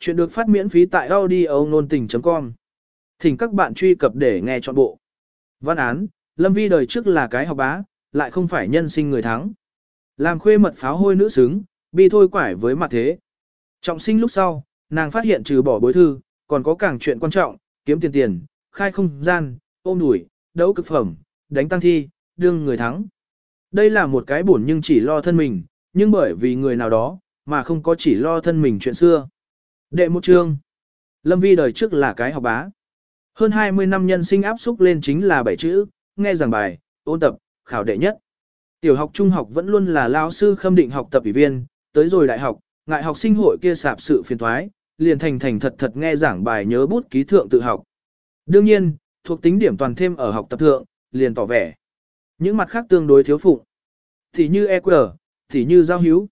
Chuyện được phát miễn phí tại audio nôn tình.com. Thỉnh các bạn truy cập để nghe trọn bộ. Văn án, Lâm Vi đời trước là cái học bá, lại không phải nhân sinh người thắng. Làm khuê mật pháo hôi nữ xứng, bi thôi quải với mặt thế. Trọng sinh lúc sau, nàng phát hiện trừ bỏ bối thư, còn có càng chuyện quan trọng, kiếm tiền tiền, khai không gian, ôm đuổi, đấu cực phẩm, đánh tăng thi, đương người thắng. Đây là một cái buồn nhưng chỉ lo thân mình, nhưng bởi vì người nào đó, mà không có chỉ lo thân mình chuyện xưa. Đệ một chương. Lâm Vi đời trước là cái học bá. Hơn 20 năm nhân sinh áp xúc lên chính là bảy chữ, nghe giảng bài, ôn tập, khảo đệ nhất. Tiểu học trung học vẫn luôn là lao sư khâm định học tập ủy viên, tới rồi đại học, ngại học sinh hội kia sạp sự phiền thoái, liền thành thành thật thật nghe giảng bài nhớ bút ký thượng tự học. Đương nhiên, thuộc tính điểm toàn thêm ở học tập thượng, liền tỏ vẻ. Những mặt khác tương đối thiếu phụ. Thì như EQ, thì như giao hữu.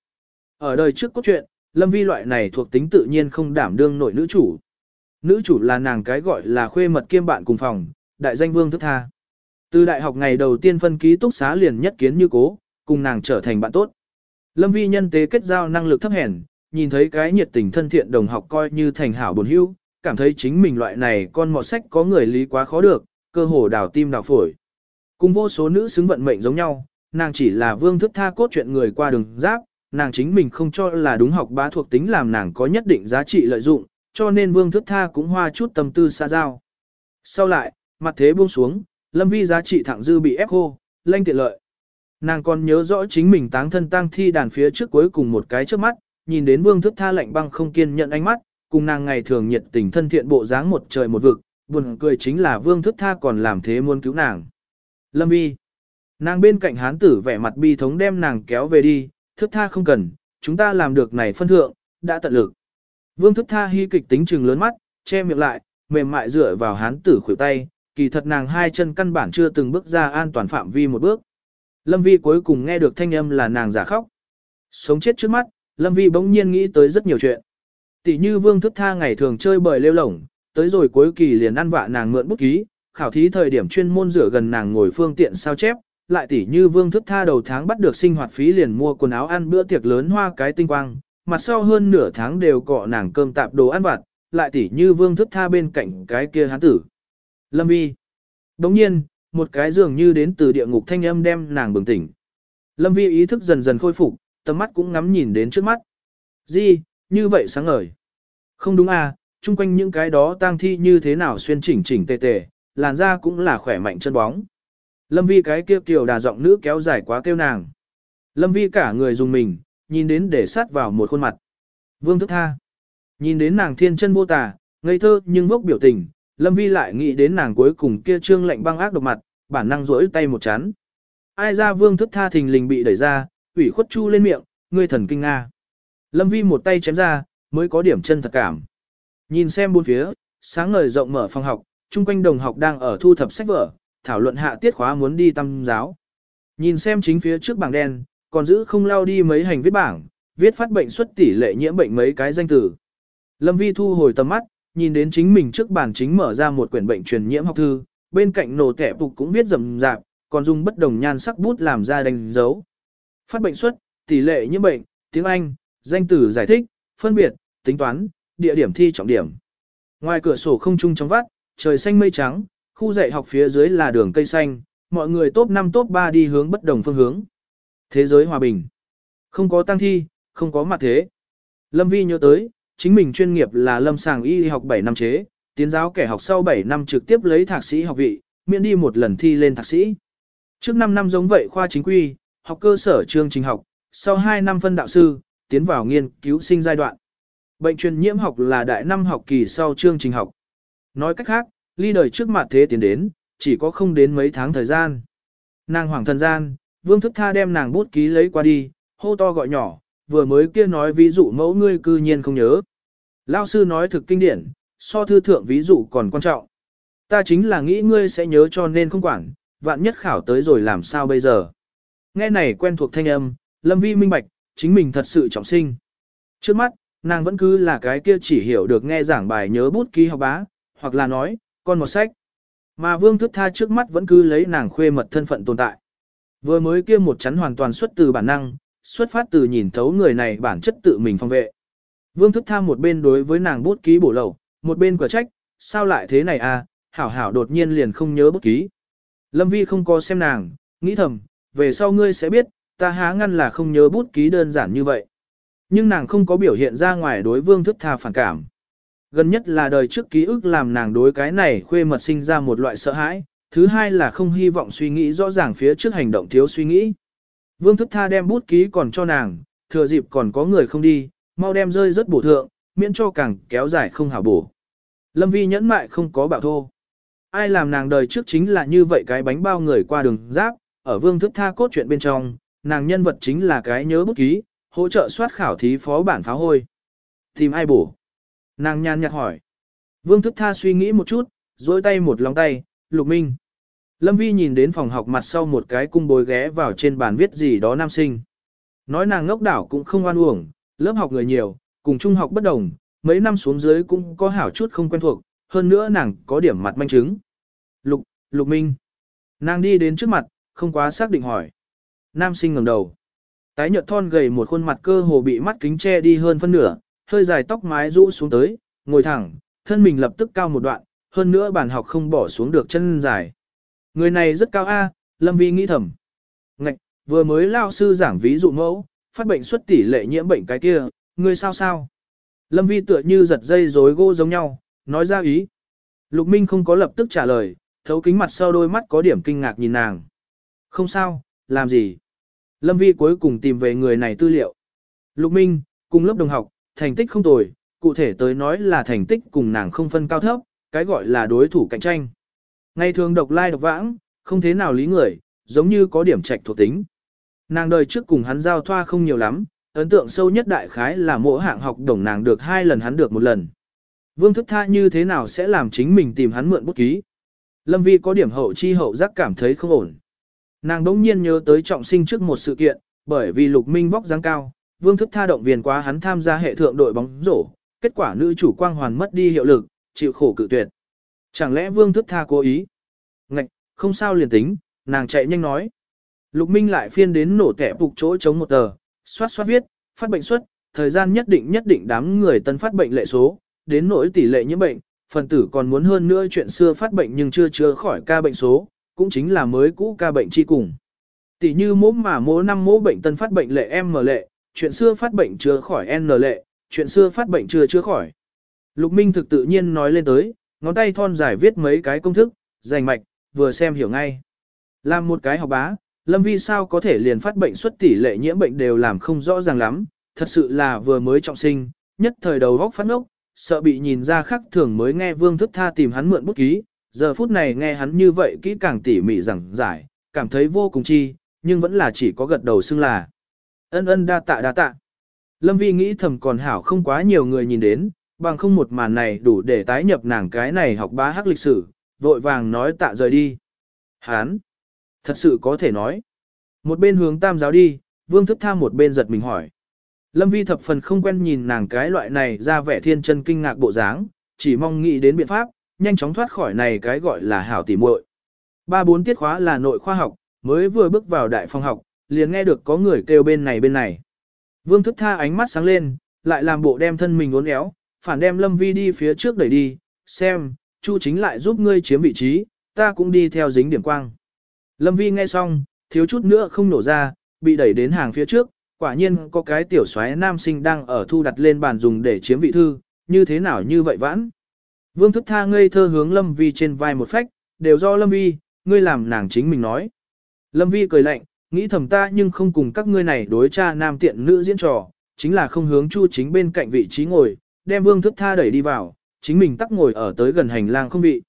Ở đời trước cốt truyện, Lâm Vi loại này thuộc tính tự nhiên không đảm đương nội nữ chủ. Nữ chủ là nàng cái gọi là khuê mật kiêm bạn cùng phòng, đại danh vương thức tha. Từ đại học ngày đầu tiên phân ký túc xá liền nhất kiến như cố, cùng nàng trở thành bạn tốt. Lâm Vi nhân tế kết giao năng lực thấp hèn, nhìn thấy cái nhiệt tình thân thiện đồng học coi như thành hảo buồn hữu, cảm thấy chính mình loại này con mọt sách có người lý quá khó được, cơ hồ đào tim đào phổi. Cùng vô số nữ xứng vận mệnh giống nhau, nàng chỉ là vương thức tha cốt chuyện người qua đường giáp, nàng chính mình không cho là đúng học bá thuộc tính làm nàng có nhất định giá trị lợi dụng, cho nên vương thức tha cũng hoa chút tâm tư xa giao. Sau lại, mặt thế buông xuống, lâm vi giá trị thẳng dư bị ép khô, lanh tiện lợi. Nàng còn nhớ rõ chính mình táng thân tang thi đàn phía trước cuối cùng một cái trước mắt, nhìn đến vương thức tha lạnh băng không kiên nhận ánh mắt, cùng nàng ngày thường nhiệt tình thân thiện bộ dáng một trời một vực, buồn cười chính là vương thức tha còn làm thế muốn cứu nàng. Lâm vi. Nàng bên cạnh hán tử vẻ mặt bi thống đem nàng kéo về đi, thức tha không cần, chúng ta làm được này phân thượng, đã tận lực. Vương thức tha hy kịch tính trừng lớn mắt, che miệng lại, mềm mại dựa vào hán tử khuỷu tay, kỳ thật nàng hai chân căn bản chưa từng bước ra an toàn phạm vi một bước. Lâm Vi cuối cùng nghe được thanh âm là nàng giả khóc. Sống chết trước mắt, Lâm Vi bỗng nhiên nghĩ tới rất nhiều chuyện. Tỷ như Vương Thức Tha ngày thường chơi bời lêu lổng, tới rồi cuối kỳ liền ăn vạ nàng mượn bút ký, khảo thí thời điểm chuyên môn rửa gần nàng ngồi phương tiện sao chép, lại tỷ như Vương Thức Tha đầu tháng bắt được sinh hoạt phí liền mua quần áo ăn bữa tiệc lớn hoa cái tinh quang, mặt sau hơn nửa tháng đều cọ nàng cơm tạp đồ ăn vặt, lại tỷ như Vương Thức Tha bên cạnh cái kia hán tử. Lâm Vi. Đồng nhiên, một cái dường như đến từ địa ngục thanh âm đem nàng bừng tỉnh. Lâm Vi ý thức dần dần khôi phục, tầm mắt cũng ngắm nhìn đến trước mắt. Di, như vậy sáng ngời. Không đúng à, chung quanh những cái đó tang thi như thế nào xuyên chỉnh chỉnh tề tề, làn da cũng là khỏe mạnh chân bóng. Lâm Vi cái kia kiều đà giọng nữ kéo dài quá kêu nàng. Lâm Vi cả người dùng mình, nhìn đến để sát vào một khuôn mặt. Vương thức tha. Nhìn đến nàng thiên chân vô tà, ngây thơ nhưng vốc biểu tình, Lâm Vi lại nghĩ đến nàng cuối cùng kia trương lạnh băng ác độc mặt, bản năng rỗi tay một chán. Ai ra vương thức tha thình lình bị đẩy ra, ủy khuất chu lên miệng, ngươi thần kinh nga. Lâm Vi một tay chém ra, mới có điểm chân thật cảm. Nhìn xem bốn phía, sáng ngời rộng mở phòng học, chung quanh đồng học đang ở thu thập sách vở, thảo luận hạ tiết khóa muốn đi tâm giáo. Nhìn xem chính phía trước bảng đen, còn giữ không lao đi mấy hành viết bảng, viết phát bệnh xuất tỷ lệ nhiễm bệnh mấy cái danh từ. Lâm Vi thu hồi tầm mắt, nhìn đến chính mình trước bàn chính mở ra một quyển bệnh truyền nhiễm học thư, bên cạnh nổ tẻ phục cũng viết rầm rạp, còn dùng bất đồng nhan sắc bút làm ra đánh dấu. Phát bệnh xuất, tỷ lệ nhiễm bệnh, tiếng Anh, danh từ giải thích, phân biệt, tính toán, địa điểm thi trọng điểm. Ngoài cửa sổ không trung trong vắt, trời xanh mây trắng, khu dạy học phía dưới là đường cây xanh, mọi người top 5 top 3 đi hướng bất đồng phương hướng. Thế giới hòa bình. Không có tăng thi, không có mặt thế. Lâm Vi nhớ tới, chính mình chuyên nghiệp là lâm sàng y học 7 năm chế, tiến giáo kẻ học sau 7 năm trực tiếp lấy thạc sĩ học vị, miễn đi một lần thi lên thạc sĩ. Trước 5 năm giống vậy khoa chính quy, học cơ sở chương trình học, sau 2 năm phân đạo sư, tiến vào nghiên cứu sinh giai đoạn. Bệnh truyền nhiễm học là đại năm học kỳ sau chương trình học. Nói cách khác, ly đời trước mặt thế tiến đến, chỉ có không đến mấy tháng thời gian. Nàng hoàng thần gian, vương thức tha đem nàng bút ký lấy qua đi, hô to gọi nhỏ, vừa mới kia nói ví dụ mẫu ngươi cư nhiên không nhớ. Lao sư nói thực kinh điển, so thư thượng ví dụ còn quan trọng. Ta chính là nghĩ ngươi sẽ nhớ cho nên không quản, vạn nhất khảo tới rồi làm sao bây giờ. Nghe này quen thuộc thanh âm, Lâm Vi minh bạch, chính mình thật sự trọng sinh. Trước mắt, nàng vẫn cứ là cái kia chỉ hiểu được nghe giảng bài nhớ bút ký học bá, hoặc là nói, con một sách. Mà Vương Thức Tha trước mắt vẫn cứ lấy nàng khuê mật thân phận tồn tại. Vừa mới kia một chắn hoàn toàn xuất từ bản năng, xuất phát từ nhìn thấu người này bản chất tự mình phong vệ. Vương thức Tha một bên đối với nàng bút ký bổ lậu, một bên quả trách, sao lại thế này à, hảo hảo đột nhiên liền không nhớ bút ký. Lâm Vi không có xem nàng, nghĩ thầm, về sau ngươi sẽ biết, ta há ngăn là không nhớ bút ký đơn giản như vậy. Nhưng nàng không có biểu hiện ra ngoài đối vương thức tha phản cảm. Gần nhất là đời trước ký ức làm nàng đối cái này khuê mật sinh ra một loại sợ hãi, thứ hai là không hy vọng suy nghĩ rõ ràng phía trước hành động thiếu suy nghĩ. Vương thức tha đem bút ký còn cho nàng, thừa dịp còn có người không đi, mau đem rơi rất bổ thượng, miễn cho càng kéo dài không hảo bổ. Lâm vi nhẫn mại không có bạo thô. Ai làm nàng đời trước chính là như vậy cái bánh bao người qua đường giáp, ở vương thức tha cốt chuyện bên trong, nàng nhân vật chính là cái nhớ bút ký, hỗ trợ soát khảo thí phó bản pháo hôi. Tìm ai bổ? Nàng nhàn nhạt hỏi. Vương thức tha suy nghĩ một chút, dối tay một lòng tay, lục minh. Lâm Vi nhìn đến phòng học mặt sau một cái cung bồi ghé vào trên bàn viết gì đó nam sinh. Nói nàng ngốc đảo cũng không oan uổng, lớp học người nhiều, cùng trung học bất đồng, mấy năm xuống dưới cũng có hảo chút không quen thuộc, hơn nữa nàng có điểm mặt manh chứng. Lục, Lục Minh. Nàng đi đến trước mặt, không quá xác định hỏi. Nam sinh ngẩng đầu. Tái nhợt thon gầy một khuôn mặt cơ hồ bị mắt kính che đi hơn phân nửa, hơi dài tóc mái rũ xuống tới, ngồi thẳng, thân mình lập tức cao một đoạn, hơn nữa bàn học không bỏ xuống được chân dài. Người này rất cao A, Lâm Vi nghĩ thầm. Ngạch, vừa mới lao sư giảng ví dụ mẫu, phát bệnh xuất tỷ lệ nhiễm bệnh cái kia, người sao sao? Lâm Vi tựa như giật dây rối gỗ giống nhau, nói ra ý. Lục Minh không có lập tức trả lời, thấu kính mặt sau đôi mắt có điểm kinh ngạc nhìn nàng. Không sao, làm gì? Lâm Vi cuối cùng tìm về người này tư liệu. Lục Minh, cùng lớp đồng học, thành tích không tồi, cụ thể tới nói là thành tích cùng nàng không phân cao thấp, cái gọi là đối thủ cạnh tranh. Ngày thường độc lai độc vãng, không thế nào lý người, giống như có điểm trạch thuộc tính. Nàng đời trước cùng hắn giao thoa không nhiều lắm, ấn tượng sâu nhất đại khái là mỗi hạng học đồng nàng được hai lần hắn được một lần. Vương thức tha như thế nào sẽ làm chính mình tìm hắn mượn bút ký. Lâm Vi có điểm hậu chi hậu giác cảm thấy không ổn. Nàng đống nhiên nhớ tới trọng sinh trước một sự kiện, bởi vì lục minh vóc dáng cao, vương thức tha động viên quá hắn tham gia hệ thượng đội bóng rổ, kết quả nữ chủ quang hoàn mất đi hiệu lực, chịu khổ cự tuyệt. Chẳng lẽ vương thức tha cố ý? Ngạch, không sao liền tính, nàng chạy nhanh nói. Lục Minh lại phiên đến nổ tẻ phục chỗ chống một tờ, xoát xoát viết, phát bệnh suất, thời gian nhất định nhất định đám người tân phát bệnh lệ số, đến nỗi tỷ lệ nhiễm bệnh, phần tử còn muốn hơn nữa chuyện xưa phát bệnh nhưng chưa chữa khỏi ca bệnh số, cũng chính là mới cũ ca bệnh chi cùng. Tỷ như mỗ mà mỗ năm mỗ bệnh tân phát bệnh lệ M lệ, chuyện xưa phát bệnh chưa khỏi N lệ, chuyện xưa phát bệnh chưa chữa khỏi. Lục Minh thực tự nhiên nói lên tới, ngón tay thon dài viết mấy cái công thức, dành mạch, vừa xem hiểu ngay. Làm một cái học bá, Lâm Vi sao có thể liền phát bệnh xuất tỷ lệ nhiễm bệnh đều làm không rõ ràng lắm, thật sự là vừa mới trọng sinh, nhất thời đầu góc phát ngốc, sợ bị nhìn ra khắc thường mới nghe Vương Thức Tha tìm hắn mượn bút ký, giờ phút này nghe hắn như vậy kỹ càng tỉ mỉ rằng giải, cảm thấy vô cùng chi, nhưng vẫn là chỉ có gật đầu xưng là. Ân ân đa tạ đa tạ. Lâm Vi nghĩ thầm còn hảo không quá nhiều người nhìn đến, bằng không một màn này đủ để tái nhập nàng cái này học bá hắc lịch sử, vội vàng nói tạ rời đi. Hán! Thật sự có thể nói. Một bên hướng tam giáo đi, vương thức tham một bên giật mình hỏi. Lâm vi thập phần không quen nhìn nàng cái loại này ra vẻ thiên chân kinh ngạc bộ dáng, chỉ mong nghĩ đến biện pháp, nhanh chóng thoát khỏi này cái gọi là hảo tỉ muội. Ba bốn tiết khóa là nội khoa học, mới vừa bước vào đại phòng học, liền nghe được có người kêu bên này bên này. Vương thức tha ánh mắt sáng lên, lại làm bộ đem thân mình uốn éo, phản đem Lâm Vi đi phía trước đẩy đi, xem, Chu chính lại giúp ngươi chiếm vị trí, ta cũng đi theo dính điểm quang. Lâm Vi nghe xong, thiếu chút nữa không nổ ra, bị đẩy đến hàng phía trước, quả nhiên có cái tiểu soái nam sinh đang ở thu đặt lên bàn dùng để chiếm vị thư, như thế nào như vậy vãn. Vương thức tha ngây thơ hướng Lâm Vi trên vai một phách, đều do Lâm Vi, ngươi làm nàng chính mình nói. Lâm Vi cười lạnh, nghĩ thầm ta nhưng không cùng các ngươi này đối cha nam tiện nữ diễn trò, chính là không hướng chu chính bên cạnh vị trí ngồi, đem vương thức tha đẩy đi vào, chính mình tắc ngồi ở tới gần hành lang không vị.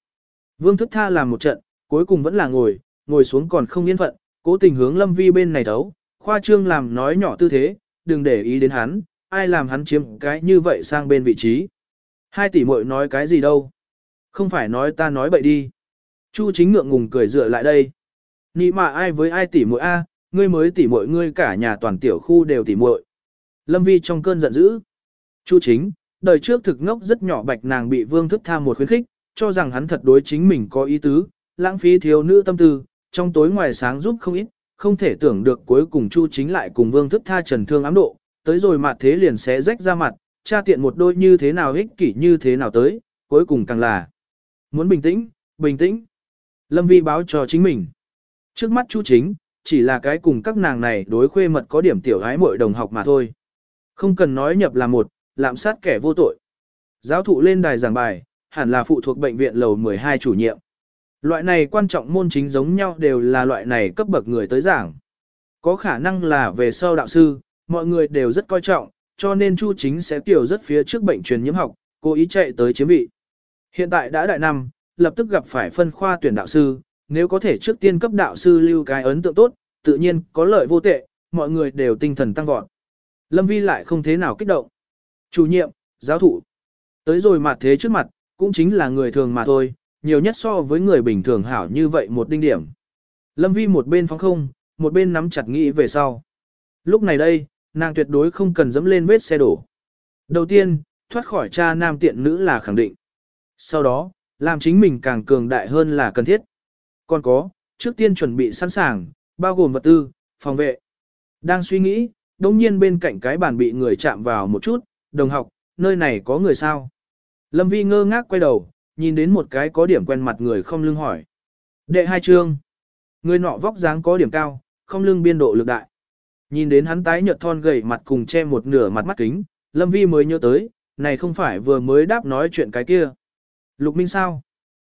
Vương thức tha làm một trận, cuối cùng vẫn là ngồi, ngồi xuống còn không yên phận, cố tình hướng lâm vi bên này thấu, khoa trương làm nói nhỏ tư thế, đừng để ý đến hắn, ai làm hắn chiếm cái như vậy sang bên vị trí. Hai tỷ muội nói cái gì đâu? Không phải nói ta nói bậy đi. Chu chính ngượng ngùng cười dựa lại đây. Nị mà ai với ai tỉ muội a, ngươi mới tỉ muội ngươi cả nhà toàn tiểu khu đều tỉ muội. Lâm Vi trong cơn giận dữ. Chu chính, đời trước thực ngốc rất nhỏ bạch nàng bị vương thức tham một khuyến khích, cho rằng hắn thật đối chính mình có ý tứ, lãng phí thiếu nữ tâm tư, trong tối ngoài sáng giúp không ít, không thể tưởng được cuối cùng Chu chính lại cùng vương thức tha trần thương ám độ, tới rồi mặt thế liền sẽ rách ra mặt, cha tiện một đôi như thế nào ích kỷ như thế nào tới, cuối cùng càng là muốn bình tĩnh, bình tĩnh. Lâm Vi báo cho chính mình. Trước mắt Chu Chính, chỉ là cái cùng các nàng này đối khuê mật có điểm tiểu gái muội đồng học mà thôi. Không cần nói nhập là một, lạm sát kẻ vô tội. Giáo thụ lên đài giảng bài, hẳn là phụ thuộc bệnh viện lầu 12 chủ nhiệm. Loại này quan trọng môn chính giống nhau đều là loại này cấp bậc người tới giảng. Có khả năng là về sau đạo sư, mọi người đều rất coi trọng, cho nên Chu Chính sẽ tiểu rất phía trước bệnh truyền nhiễm học, cố ý chạy tới chiếm vị. Hiện tại đã đại năm, lập tức gặp phải phân khoa tuyển đạo sư, nếu có thể trước tiên cấp đạo sư lưu cái ấn tượng tốt, tự nhiên có lợi vô tệ, mọi người đều tinh thần tăng vọt. Lâm Vi lại không thế nào kích động. Chủ nhiệm, giáo thụ. Tới rồi mặt thế trước mặt, cũng chính là người thường mà thôi, nhiều nhất so với người bình thường hảo như vậy một đinh điểm. Lâm Vi một bên phóng không, một bên nắm chặt nghĩ về sau. Lúc này đây, nàng tuyệt đối không cần dẫm lên vết xe đổ. Đầu tiên, thoát khỏi cha nam tiện nữ là khẳng định. Sau đó, làm chính mình càng cường đại hơn là cần thiết. Còn có, trước tiên chuẩn bị sẵn sàng, bao gồm vật tư, phòng vệ. Đang suy nghĩ, đồng nhiên bên cạnh cái bàn bị người chạm vào một chút, đồng học, nơi này có người sao? Lâm Vi ngơ ngác quay đầu, nhìn đến một cái có điểm quen mặt người không lưng hỏi. Đệ hai chương. Người nọ vóc dáng có điểm cao, không lưng biên độ lực đại. Nhìn đến hắn tái nhợt thon gầy mặt cùng che một nửa mặt mắt kính, Lâm Vi mới nhớ tới, này không phải vừa mới đáp nói chuyện cái kia. Lục Minh sao?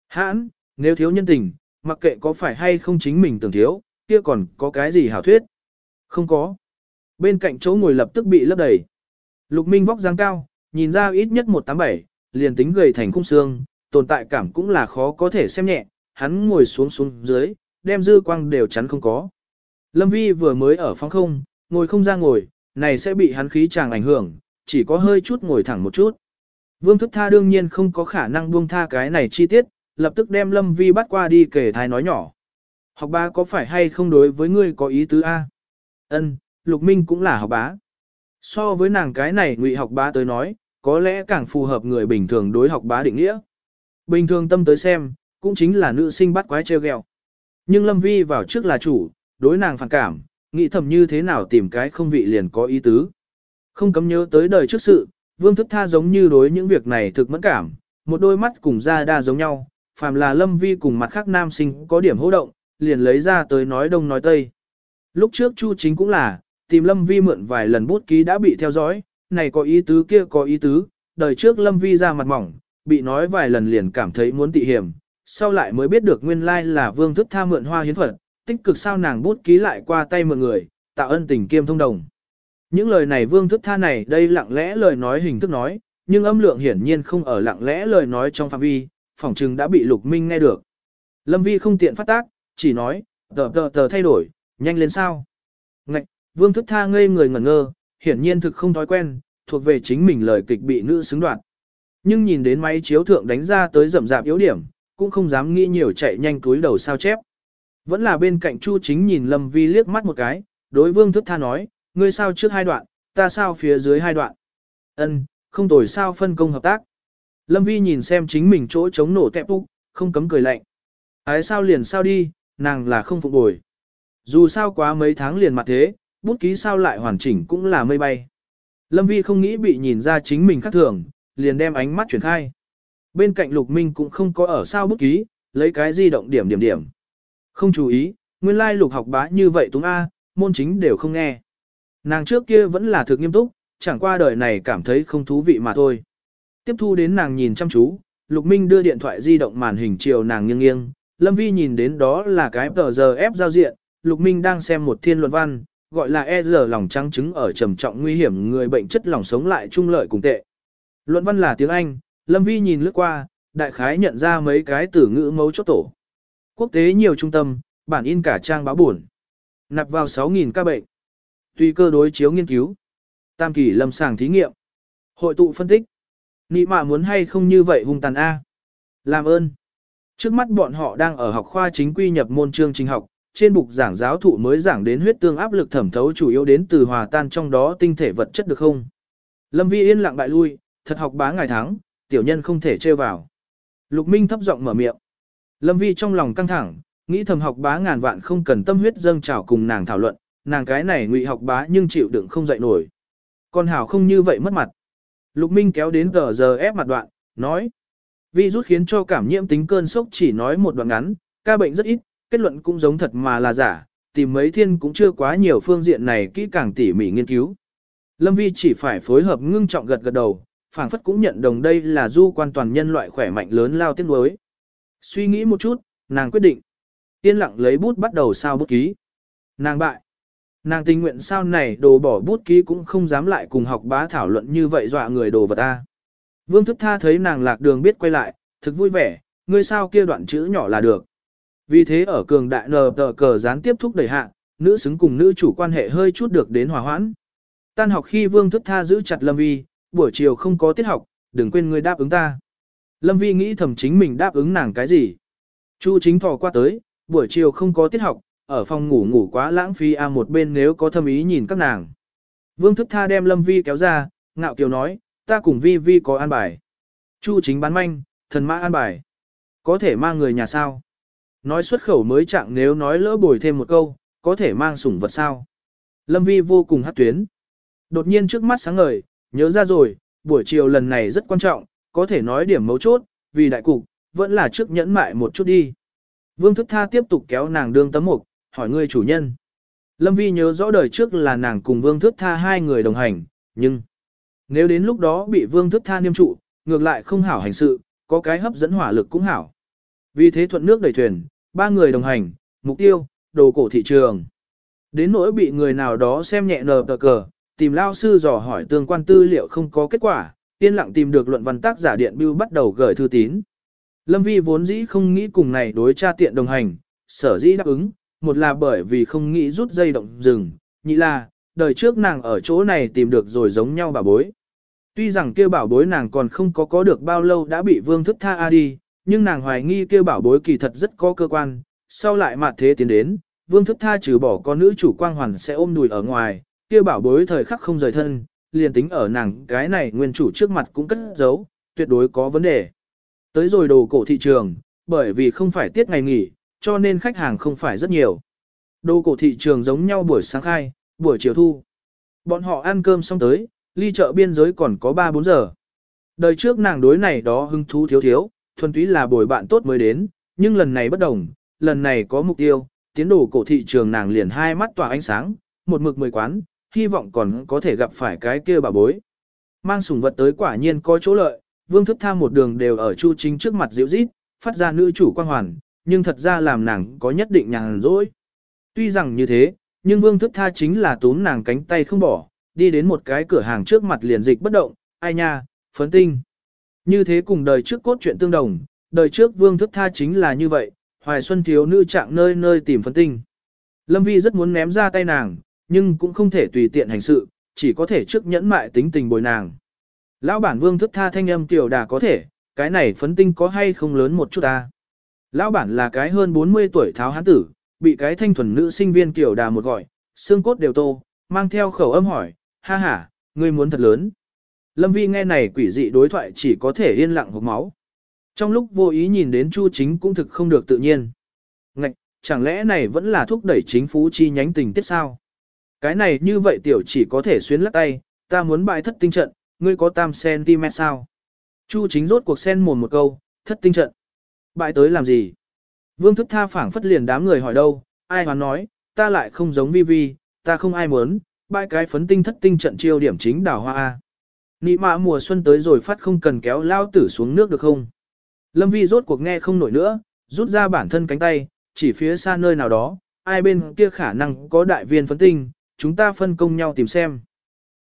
Hãn, nếu thiếu nhân tình, mặc kệ có phải hay không chính mình tưởng thiếu, kia còn có cái gì hảo thuyết? Không có. Bên cạnh chỗ ngồi lập tức bị lấp đầy. Lục Minh vóc dáng cao, nhìn ra ít nhất 187, liền tính gầy thành khung xương, tồn tại cảm cũng là khó có thể xem nhẹ, hắn ngồi xuống xuống dưới, đem dư quang đều chắn không có. Lâm Vi vừa mới ở phòng không, ngồi không ra ngồi, này sẽ bị hắn khí chàng ảnh hưởng, chỉ có hơi chút ngồi thẳng một chút. Vương thức tha đương nhiên không có khả năng buông tha cái này chi tiết, lập tức đem Lâm Vi bắt qua đi kể thai nói nhỏ. Học bá có phải hay không đối với ngươi có ý tứ A? Ân, Lục Minh cũng là học bá. So với nàng cái này ngụy học bá tới nói, có lẽ càng phù hợp người bình thường đối học bá định nghĩa. Bình thường tâm tới xem, cũng chính là nữ sinh bắt quái treo gheo. Nhưng Lâm Vi vào trước là chủ, đối nàng phản cảm, nghĩ thầm như thế nào tìm cái không vị liền có ý tứ. Không cấm nhớ tới đời trước sự, vương thức tha giống như đối những việc này thực mẫn cảm, một đôi mắt cùng da đa giống nhau, phàm là Lâm Vi cùng mặt khác nam sinh có điểm hô động, liền lấy ra tới nói đông nói tây. Lúc trước Chu chính cũng là, tìm Lâm Vi mượn vài lần bút ký đã bị theo dõi, này có ý tứ kia có ý tứ, đời trước Lâm Vi ra mặt mỏng, bị nói vài lần liền cảm thấy muốn tị hiểm, sau lại mới biết được nguyên lai là vương thức tha mượn hoa hiến phật, tích cực sao nàng bút ký lại qua tay mượn người, tạo ân tình kiêm thông đồng. Những lời này vương thức tha này đây lặng lẽ lời nói hình thức nói, nhưng âm lượng hiển nhiên không ở lặng lẽ lời nói trong phạm vi, phỏng chừng đã bị lục minh nghe được. Lâm vi không tiện phát tác, chỉ nói, tờ tờ tờ thay đổi, nhanh lên sao. Ngạch, vương thức tha ngây người ngẩn ngơ, hiển nhiên thực không thói quen, thuộc về chính mình lời kịch bị nữ xứng đoạt. Nhưng nhìn đến máy chiếu thượng đánh ra tới rậm rạp yếu điểm, cũng không dám nghĩ nhiều chạy nhanh túi đầu sao chép. Vẫn là bên cạnh Chu Chính nhìn Lâm Vi liếc mắt một cái, đối Vương Thức Tha nói, ngươi sao trước hai đoạn, ta sao phía dưới hai đoạn. Ân, không tồi sao phân công hợp tác. Lâm Vi nhìn xem chính mình chỗ chống nổ tẹp úc, không cấm cười lạnh. Ái sao liền sao đi, nàng là không phục bồi. Dù sao quá mấy tháng liền mặt thế, bút ký sao lại hoàn chỉnh cũng là mây bay. Lâm Vi không nghĩ bị nhìn ra chính mình khác thường, liền đem ánh mắt chuyển khai. Bên cạnh Lục Minh cũng không có ở sao bút ký, lấy cái di động điểm điểm điểm. Không chú ý, nguyên lai lục học bá như vậy túng A, môn chính đều không nghe. Nàng trước kia vẫn là thực nghiêm túc, chẳng qua đời này cảm thấy không thú vị mà thôi. Tiếp thu đến nàng nhìn chăm chú, Lục Minh đưa điện thoại di động màn hình chiều nàng nghiêng nghiêng, Lâm Vi nhìn đến đó là cái tờ giờ ép giao diện, Lục Minh đang xem một thiên luận văn, gọi là e giờ lòng trắng trứng ở trầm trọng nguy hiểm người bệnh chất lòng sống lại trung lợi cùng tệ. Luận văn là tiếng Anh, Lâm Vi nhìn lướt qua, đại khái nhận ra mấy cái từ ngữ mấu chốt tổ. Quốc tế nhiều trung tâm, bản in cả trang báo buồn. Nạp vào 6.000 ca bệnh. Tùy cơ đối chiếu nghiên cứu. Tam kỳ lâm sàng thí nghiệm. Hội tụ phân tích. Nị mạ muốn hay không như vậy hung tàn A. Làm ơn. Trước mắt bọn họ đang ở học khoa chính quy nhập môn chương trình học, trên bục giảng giáo thụ mới giảng đến huyết tương áp lực thẩm thấu chủ yếu đến từ hòa tan trong đó tinh thể vật chất được không? Lâm Vi yên lặng bại lui, thật học bá ngày tháng, tiểu nhân không thể trêu vào. Lục Minh thấp giọng mở miệng. Lâm Vi trong lòng căng thẳng, nghĩ thầm học bá ngàn vạn không cần tâm huyết dâng trào cùng nàng thảo luận, nàng cái này ngụy học bá nhưng chịu đựng không dậy nổi. Con hảo không như vậy mất mặt. Lục Minh kéo đến tờ giờ ép mặt đoạn, nói. Vi rút khiến cho cảm nhiễm tính cơn sốc chỉ nói một đoạn ngắn, ca bệnh rất ít, kết luận cũng giống thật mà là giả, tìm mấy thiên cũng chưa quá nhiều phương diện này kỹ càng tỉ mỉ nghiên cứu. Lâm Vi chỉ phải phối hợp ngưng trọng gật gật đầu, phảng phất cũng nhận đồng đây là du quan toàn nhân loại khỏe mạnh lớn lao tiết đối. Suy nghĩ một chút, nàng quyết định. Yên lặng lấy bút bắt đầu sao bút ký. Nàng bại. Nàng tình nguyện sao này đồ bỏ bút ký cũng không dám lại cùng học bá thảo luận như vậy dọa người đồ vật ta. Vương thức tha thấy nàng lạc đường biết quay lại, thực vui vẻ, ngươi sao kia đoạn chữ nhỏ là được. Vì thế ở cường đại nờ tờ cờ gián tiếp thúc đẩy hạ, nữ xứng cùng nữ chủ quan hệ hơi chút được đến hòa hoãn. Tan học khi Vương Thức Tha giữ chặt Lâm Vi, buổi chiều không có tiết học, đừng quên ngươi đáp ứng ta. Lâm Vi nghĩ thầm chính mình đáp ứng nàng cái gì. Chu chính thò qua tới, buổi chiều không có tiết học, ở phòng ngủ ngủ quá lãng phí a một bên nếu có thâm ý nhìn các nàng. Vương Thức Tha đem Lâm Vi kéo ra, ngạo kiều nói, ta cùng Vi Vi có an bài. Chu chính bán manh, thần mã an bài. Có thể mang người nhà sao? Nói xuất khẩu mới chẳng nếu nói lỡ bồi thêm một câu, có thể mang sủng vật sao? Lâm Vi vô cùng hát tuyến. Đột nhiên trước mắt sáng ngời, nhớ ra rồi, buổi chiều lần này rất quan trọng, có thể nói điểm mấu chốt, vì đại cục, vẫn là trước nhẫn mại một chút đi. Vương thức tha tiếp tục kéo nàng đương tấm mục, hỏi ngươi chủ nhân. Lâm Vi nhớ rõ đời trước là nàng cùng Vương Thước Tha hai người đồng hành, nhưng nếu đến lúc đó bị Vương Thước Tha niêm trụ, ngược lại không hảo hành sự, có cái hấp dẫn hỏa lực cũng hảo. Vì thế thuận nước đẩy thuyền, ba người đồng hành, mục tiêu, đồ cổ thị trường. Đến nỗi bị người nào đó xem nhẹ nờ tờ cờ, tìm lao sư dò hỏi tương quan tư liệu không có kết quả, yên lặng tìm được luận văn tác giả điện bưu bắt đầu gửi thư tín. Lâm Vi vốn dĩ không nghĩ cùng này đối tra tiện đồng hành, sở dĩ đáp ứng, một là bởi vì không nghĩ rút dây động rừng, nhị là, đời trước nàng ở chỗ này tìm được rồi giống nhau bảo bối. Tuy rằng kêu bảo bối nàng còn không có có được bao lâu đã bị vương thức tha a đi, nhưng nàng hoài nghi kêu bảo bối kỳ thật rất có cơ quan, sau lại mặt thế tiến đến, vương thức tha trừ bỏ con nữ chủ quang hoàn sẽ ôm đùi ở ngoài, kêu bảo bối thời khắc không rời thân, liền tính ở nàng cái này nguyên chủ trước mặt cũng cất giấu, tuyệt đối có vấn đề. Tới rồi đồ cổ thị trường, bởi vì không phải tiết ngày nghỉ, cho nên khách hàng không phải rất nhiều. Đồ cổ thị trường giống nhau buổi sáng khai, buổi chiều thu. Bọn họ ăn cơm xong tới, ly chợ biên giới còn có 3-4 giờ. Đời trước nàng đối này đó hưng thú thiếu thiếu, thuần túy là bồi bạn tốt mới đến, nhưng lần này bất đồng, lần này có mục tiêu, tiến đồ cổ thị trường nàng liền hai mắt tỏa ánh sáng, một mực mười quán, hy vọng còn có thể gặp phải cái kia bà bối. Mang sủng vật tới quả nhiên có chỗ lợi, vương thức tham một đường đều ở chu chính trước mặt dịu rít, phát ra nữ chủ quan hoàn, nhưng thật ra làm nàng có nhất định nhàn rỗi. Tuy rằng như thế, nhưng vương thức tha chính là túm nàng cánh tay không bỏ, đi đến một cái cửa hàng trước mặt liền dịch bất động, ai nha, phấn tinh. Như thế cùng đời trước cốt truyện tương đồng, đời trước vương thức tha chính là như vậy, hoài xuân thiếu nữ trạng nơi nơi tìm phấn tinh. Lâm Vi rất muốn ném ra tay nàng, nhưng cũng không thể tùy tiện hành sự, chỉ có thể trước nhẫn mại tính tình bồi nàng. Lão bản vương thức tha thanh âm tiểu đà có thể, cái này phấn tinh có hay không lớn một chút ta. Lão bản là cái hơn 40 tuổi tháo hán tử, bị cái thanh thuần nữ sinh viên kiểu đà một gọi, xương cốt đều tô, mang theo khẩu âm hỏi, ha ha, ngươi muốn thật lớn. Lâm Vi nghe này quỷ dị đối thoại chỉ có thể yên lặng hộp máu. Trong lúc vô ý nhìn đến Chu Chính cũng thực không được tự nhiên. Ngạch, chẳng lẽ này vẫn là thúc đẩy chính phú chi nhánh tình tiết sao? Cái này như vậy tiểu chỉ có thể xuyến lắc tay, ta muốn bại thất tinh trận, ngươi có tam cm sao? Chu Chính rốt cuộc sen mồm một câu, thất tinh trận. Bại tới làm gì? Vương thức tha phảng phất liền đám người hỏi đâu, ai hoán nói, ta lại không giống vi vi, ta không ai muốn, bãi cái phấn tinh thất tinh trận chiêu điểm chính đảo hoa A. Nị mạ mùa xuân tới rồi phát không cần kéo lao tử xuống nước được không? Lâm vi rốt cuộc nghe không nổi nữa, rút ra bản thân cánh tay, chỉ phía xa nơi nào đó, ai bên kia khả năng có đại viên phấn tinh, chúng ta phân công nhau tìm xem.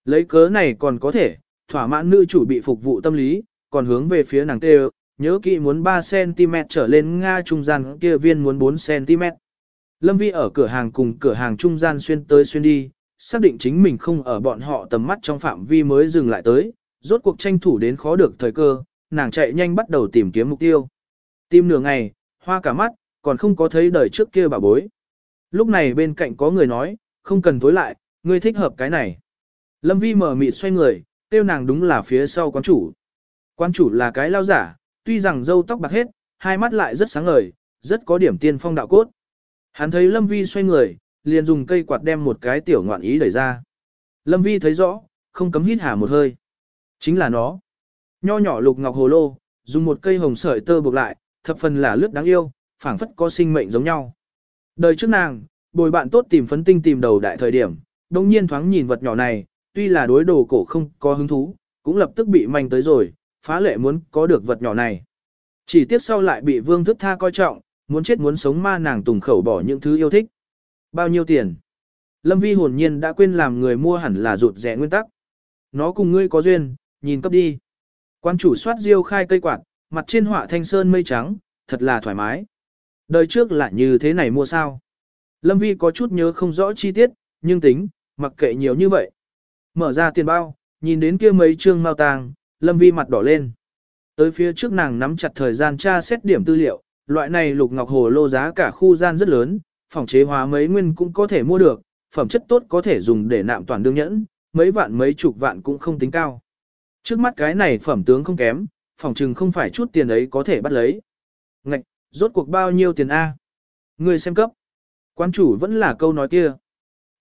Lấy cớ này còn có thể, thỏa mãn nữ chủ bị phục vụ tâm lý, còn hướng về phía nàng tê nhớ kỹ muốn 3cm trở lên Nga trung gian kia viên muốn 4cm. Lâm Vi ở cửa hàng cùng cửa hàng trung gian xuyên tới xuyên đi, xác định chính mình không ở bọn họ tầm mắt trong phạm vi mới dừng lại tới, rốt cuộc tranh thủ đến khó được thời cơ, nàng chạy nhanh bắt đầu tìm kiếm mục tiêu. Tìm nửa ngày, hoa cả mắt, còn không có thấy đời trước kia bà bối. Lúc này bên cạnh có người nói, không cần tối lại, ngươi thích hợp cái này. Lâm Vi mở mịt xoay người, tiêu nàng đúng là phía sau quán chủ. Quán chủ là cái lao giả, tuy rằng râu tóc bạc hết, hai mắt lại rất sáng ngời, rất có điểm tiên phong đạo cốt. Hắn thấy Lâm Vi xoay người, liền dùng cây quạt đem một cái tiểu ngoạn ý đẩy ra. Lâm Vi thấy rõ, không cấm hít hà một hơi. Chính là nó. Nho nhỏ lục ngọc hồ lô, dùng một cây hồng sợi tơ buộc lại, thập phần là lướt đáng yêu, phảng phất có sinh mệnh giống nhau. Đời trước nàng, bồi bạn tốt tìm phấn tinh tìm đầu đại thời điểm, đồng nhiên thoáng nhìn vật nhỏ này, tuy là đối đồ cổ không có hứng thú, cũng lập tức bị manh tới rồi, phá lệ muốn có được vật nhỏ này. Chỉ tiếc sau lại bị vương thức tha coi trọng, muốn chết muốn sống ma nàng tùng khẩu bỏ những thứ yêu thích. Bao nhiêu tiền? Lâm Vi hồn nhiên đã quên làm người mua hẳn là rụt rẻ nguyên tắc. Nó cùng ngươi có duyên, nhìn cấp đi. Quan chủ soát diêu khai cây quạt, mặt trên họa thanh sơn mây trắng, thật là thoải mái. Đời trước là như thế này mua sao? Lâm Vi có chút nhớ không rõ chi tiết, nhưng tính, mặc kệ nhiều như vậy. Mở ra tiền bao, nhìn đến kia mấy trương mau tàng, Lâm Vi mặt đỏ lên. Tới phía trước nàng nắm chặt thời gian tra xét điểm tư liệu, loại này lục ngọc hồ lô giá cả khu gian rất lớn, phòng chế hóa mấy nguyên cũng có thể mua được, phẩm chất tốt có thể dùng để nạm toàn đương nhẫn, mấy vạn mấy chục vạn cũng không tính cao. Trước mắt cái này phẩm tướng không kém, phòng trừng không phải chút tiền ấy có thể bắt lấy. Ngạch, rốt cuộc bao nhiêu tiền A? Người xem cấp. Quan chủ vẫn là câu nói kia.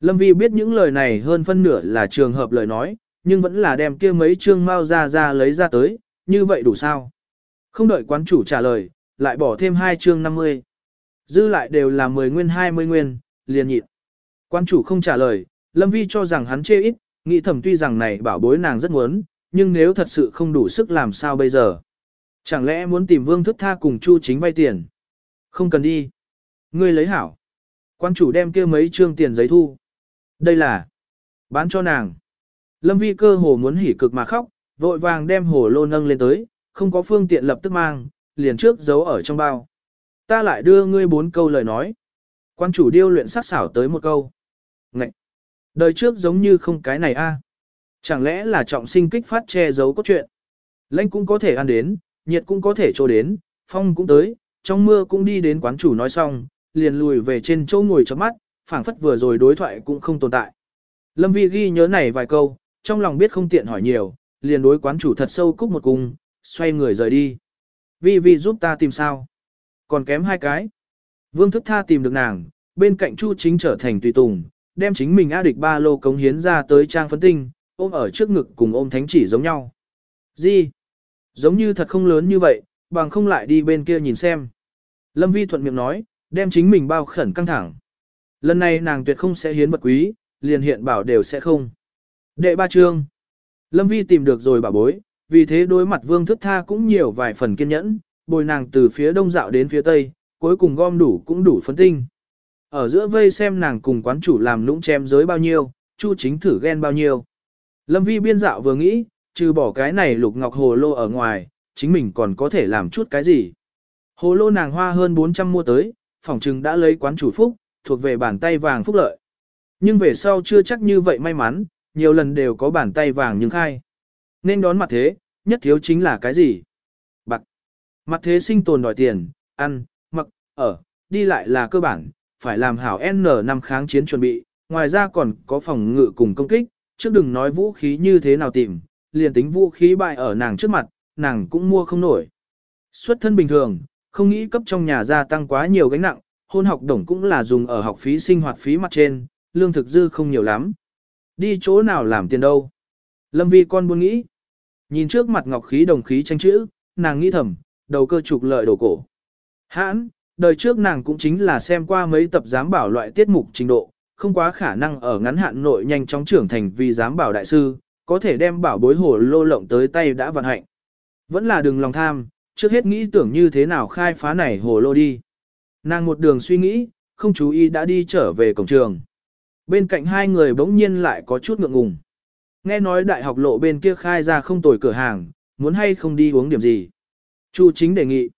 Lâm Vi biết những lời này hơn phân nửa là trường hợp lời nói, nhưng vẫn là đem kia mấy chương mau ra ra lấy ra tới, như vậy đủ sao? Không đợi quán chủ trả lời, lại bỏ thêm hai chương 50. Dư lại đều là 10 nguyên 20 nguyên, liền nhịn. Quan chủ không trả lời, Lâm Vi cho rằng hắn chê ít, nghĩ thầm tuy rằng này bảo bối nàng rất muốn, nhưng nếu thật sự không đủ sức làm sao bây giờ? Chẳng lẽ muốn tìm vương thức tha cùng Chu chính vay tiền? Không cần đi. Ngươi lấy hảo. Quan chủ đem kia mấy trương tiền giấy thu. Đây là bán cho nàng. Lâm vi cơ hồ muốn hỉ cực mà khóc, vội vàng đem hồ lô nâng lên tới, không có phương tiện lập tức mang, liền trước giấu ở trong bao. Ta lại đưa ngươi bốn câu lời nói. Quan chủ điêu luyện sắc xảo tới một câu. Ngậy! Đời trước giống như không cái này a. Chẳng lẽ là trọng sinh kích phát che giấu cốt truyện? Lanh cũng có thể ăn đến, nhiệt cũng có thể trô đến, phong cũng tới, trong mưa cũng đi đến quán chủ nói xong, liền lùi về trên chỗ ngồi chấm mắt, phảng phất vừa rồi đối thoại cũng không tồn tại. Lâm Vi ghi nhớ này vài câu, trong lòng biết không tiện hỏi nhiều, liền đối quán chủ thật sâu cúc một cung, xoay người rời đi. Vi Vi giúp ta tìm sao? Còn kém hai cái. Vương thức tha tìm được nàng, bên cạnh Chu chính trở thành tùy tùng, đem chính mình A địch ba lô cống hiến ra tới trang phấn tinh, ôm ở trước ngực cùng ôm thánh chỉ giống nhau. Gì? Giống như thật không lớn như vậy, bằng không lại đi bên kia nhìn xem. Lâm Vi thuận miệng nói, đem chính mình bao khẩn căng thẳng. Lần này nàng tuyệt không sẽ hiến vật quý, liền hiện bảo đều sẽ không. Đệ ba chương. Lâm Vi tìm được rồi bà bối, vì thế đối mặt vương thức tha cũng nhiều vài phần kiên nhẫn, bồi nàng từ phía đông dạo đến phía tây, cuối cùng gom đủ cũng đủ phấn tinh. Ở giữa vây xem nàng cùng quán chủ làm lũng chém giới bao nhiêu, chu chính thử ghen bao nhiêu. Lâm Vi biên dạo vừa nghĩ, trừ bỏ cái này lục ngọc hồ lô ở ngoài, chính mình còn có thể làm chút cái gì. Hồ lô nàng hoa hơn 400 mua tới, phòng trừng đã lấy quán chủ phúc, thuộc về bàn tay vàng phúc lợi. Nhưng về sau chưa chắc như vậy may mắn, nhiều lần đều có bàn tay vàng nhưng khai. Nên đón mặt thế, nhất thiếu chính là cái gì? Bạc. Mặt thế sinh tồn đòi tiền, ăn, mặc, ở, đi lại là cơ bản, phải làm hảo N năm kháng chiến chuẩn bị, ngoài ra còn có phòng ngự cùng công kích, trước đừng nói vũ khí như thế nào tìm, liền tính vũ khí bại ở nàng trước mặt, nàng cũng mua không nổi. Xuất thân bình thường, không nghĩ cấp trong nhà gia tăng quá nhiều gánh nặng, hôn học đồng cũng là dùng ở học phí sinh hoạt phí mặt trên, lương thực dư không nhiều lắm. Đi chỗ nào làm tiền đâu? Lâm vi con buồn nghĩ. Nhìn trước mặt ngọc khí đồng khí tranh chữ, nàng nghĩ thầm, đầu cơ trục lợi đồ cổ. Hãn, đời trước nàng cũng chính là xem qua mấy tập giám bảo loại tiết mục trình độ, không quá khả năng ở ngắn hạn nội nhanh chóng trưởng thành vì giám bảo đại sư, có thể đem bảo bối hồ lô lộng tới tay đã vận hạnh. Vẫn là đừng lòng tham, trước hết nghĩ tưởng như thế nào khai phá này hồ lô đi. Nàng một đường suy nghĩ, không chú ý đã đi trở về cổng trường. Bên cạnh hai người bỗng nhiên lại có chút ngượng ngùng. Nghe nói đại học lộ bên kia khai ra không tồi cửa hàng, muốn hay không đi uống điểm gì. Chu chính đề nghị.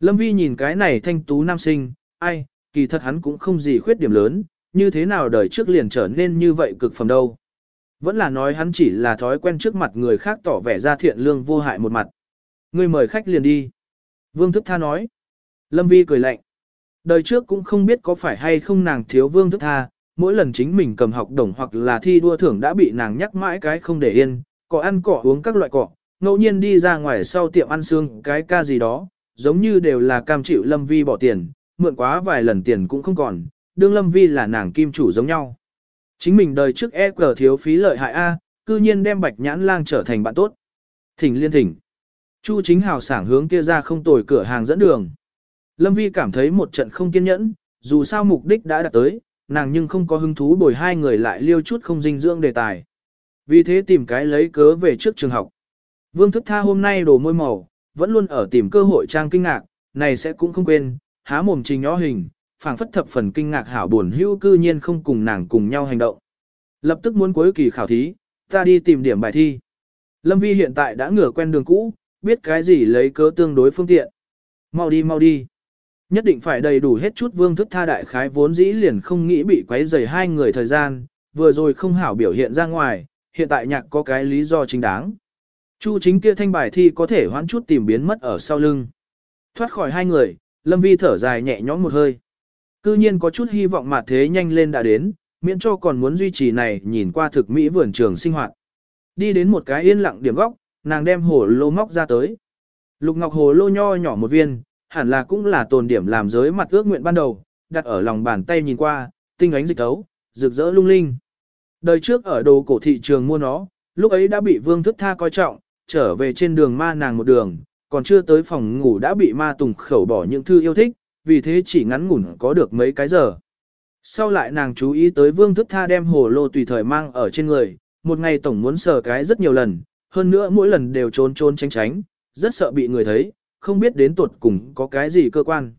Lâm Vi nhìn cái này thanh tú nam sinh, ai, kỳ thật hắn cũng không gì khuyết điểm lớn, như thế nào đời trước liền trở nên như vậy cực phẩm đâu. Vẫn là nói hắn chỉ là thói quen trước mặt người khác tỏ vẻ ra thiện lương vô hại một mặt. Người mời khách liền đi. Vương thức tha nói. Lâm Vi cười lạnh. Đời trước cũng không biết có phải hay không nàng thiếu vương thức tha, mỗi lần chính mình cầm học đồng hoặc là thi đua thưởng đã bị nàng nhắc mãi cái không để yên, có ăn cỏ uống các loại cỏ, ngẫu nhiên đi ra ngoài sau tiệm ăn xương cái ca gì đó, giống như đều là cam chịu Lâm Vi bỏ tiền, mượn quá vài lần tiền cũng không còn, đương Lâm Vi là nàng kim chủ giống nhau. Chính mình đời trước e cờ thiếu phí lợi hại A, cư nhiên đem bạch nhãn lang trở thành bạn tốt. Thỉnh liên thỉnh. Chu chính hào sảng hướng kia ra không tồi cửa hàng dẫn đường. Lâm Vi cảm thấy một trận không kiên nhẫn, dù sao mục đích đã đạt tới, nàng nhưng không có hứng thú bồi hai người lại liêu chút không dinh dưỡng đề tài. Vì thế tìm cái lấy cớ về trước trường học. Vương thức tha hôm nay đồ môi màu, vẫn luôn ở tìm cơ hội trang kinh ngạc, này sẽ cũng không quên, há mồm trình nhỏ hình, phảng phất thập phần kinh ngạc hảo buồn hữu cư nhiên không cùng nàng cùng nhau hành động. Lập tức muốn cuối kỳ khảo thí, ta đi tìm điểm bài thi. Lâm Vi hiện tại đã ngửa quen đường cũ, biết cái gì lấy cớ tương đối phương tiện. Mau đi mau đi. Nhất định phải đầy đủ hết chút vương thức tha đại khái vốn dĩ liền không nghĩ bị quấy rầy hai người thời gian, vừa rồi không hảo biểu hiện ra ngoài, hiện tại nhạc có cái lý do chính đáng. Chu chính kia thanh bài thi có thể hoãn chút tìm biến mất ở sau lưng. Thoát khỏi hai người, Lâm Vi thở dài nhẹ nhõm một hơi. Cư nhiên có chút hy vọng mà thế nhanh lên đã đến, miễn cho còn muốn duy trì này nhìn qua thực mỹ vườn trường sinh hoạt. Đi đến một cái yên lặng điểm góc, nàng đem hồ lô móc ra tới. Lục ngọc hồ lô nho nhỏ một viên, hẳn là cũng là tồn điểm làm giới mặt ước nguyện ban đầu, đặt ở lòng bàn tay nhìn qua, tinh ánh dịch tấu, rực rỡ lung linh. Đời trước ở đồ cổ thị trường mua nó, lúc ấy đã bị vương thức tha coi trọng, trở về trên đường ma nàng một đường, còn chưa tới phòng ngủ đã bị ma tùng khẩu bỏ những thư yêu thích, vì thế chỉ ngắn ngủn có được mấy cái giờ. Sau lại nàng chú ý tới vương thức tha đem hồ lô tùy thời mang ở trên người, một ngày tổng muốn sờ cái rất nhiều lần, hơn nữa mỗi lần đều trốn trốn tránh tránh, rất sợ bị người thấy, không biết đến tuột cùng có cái gì cơ quan.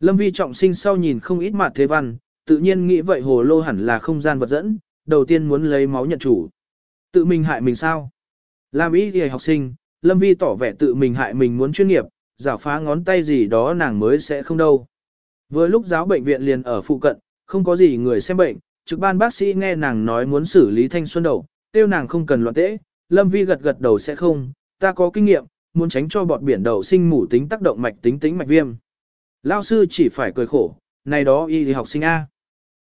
Lâm vi trọng sinh sau nhìn không ít mặt thế văn, tự nhiên nghĩ vậy hồ lô hẳn là không gian vật dẫn, đầu tiên muốn lấy máu nhận chủ. Tự mình hại mình sao? Làm ý thì học sinh, Lâm Vi tỏ vẻ tự mình hại mình muốn chuyên nghiệp, giả phá ngón tay gì đó nàng mới sẽ không đâu. Vừa lúc giáo bệnh viện liền ở phụ cận, không có gì người xem bệnh, trực ban bác sĩ nghe nàng nói muốn xử lý thanh xuân đầu, tiêu nàng không cần loạn tễ, Lâm Vi gật gật đầu sẽ không, ta có kinh nghiệm, muốn tránh cho bọt biển đầu sinh mủ tính tác động mạch tính tính mạch viêm. Lao sư chỉ phải cười khổ, này đó y thì học sinh A.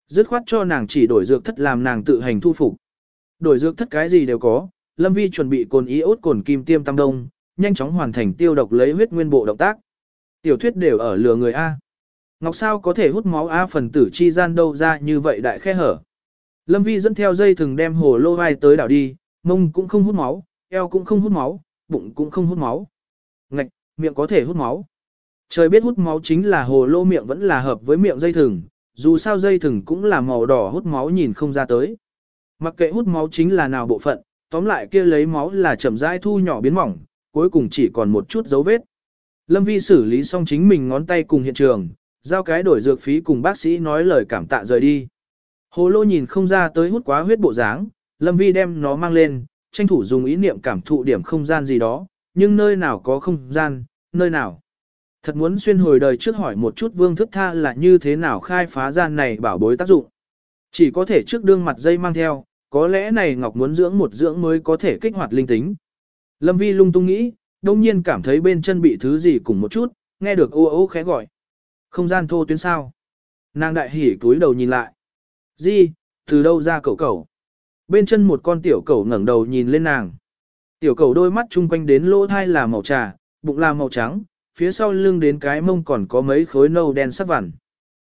Dứt khoát cho nàng chỉ đổi dược thất làm nàng tự hành thu phục. Đổi dược thất cái gì đều có, Lâm Vi chuẩn bị cồn iốt cồn kim tiêm tam đông, nhanh chóng hoàn thành tiêu độc lấy huyết nguyên bộ động tác. Tiểu thuyết đều ở lừa người A. Ngọc sao có thể hút máu A phần tử chi gian đâu ra như vậy đại khe hở. Lâm Vi dẫn theo dây thừng đem hồ lô vai tới đảo đi, mông cũng không hút máu, eo cũng không hút máu, bụng cũng không hút máu. Ngạch, miệng có thể hút máu. Trời biết hút máu chính là hồ lô miệng vẫn là hợp với miệng dây thừng, dù sao dây thừng cũng là màu đỏ hút máu nhìn không ra tới. Mặc kệ hút máu chính là nào bộ phận, tóm lại kia lấy máu là chậm rãi thu nhỏ biến mỏng, cuối cùng chỉ còn một chút dấu vết. Lâm Vi xử lý xong chính mình ngón tay cùng hiện trường, giao cái đổi dược phí cùng bác sĩ nói lời cảm tạ rời đi. Hồ lô nhìn không ra tới hút quá huyết bộ dáng, Lâm Vi đem nó mang lên, tranh thủ dùng ý niệm cảm thụ điểm không gian gì đó, nhưng nơi nào có không gian, nơi nào. Thật muốn xuyên hồi đời trước hỏi một chút vương thức tha là như thế nào khai phá gian này bảo bối tác dụng. Chỉ có thể trước đương mặt dây mang theo, có lẽ này Ngọc muốn dưỡng một dưỡng mới có thể kích hoạt linh tính. Lâm Vi lung tung nghĩ, đông nhiên cảm thấy bên chân bị thứ gì cùng một chút, nghe được ô ô khẽ gọi. Không gian thô tuyến sao. Nàng đại hỉ túi đầu nhìn lại. Di, từ đâu ra cậu cậu? Bên chân một con tiểu cẩu ngẩng đầu nhìn lên nàng. Tiểu cẩu đôi mắt chung quanh đến lỗ thai là màu trà, bụng là màu trắng, phía sau lưng đến cái mông còn có mấy khối nâu đen sắc vằn.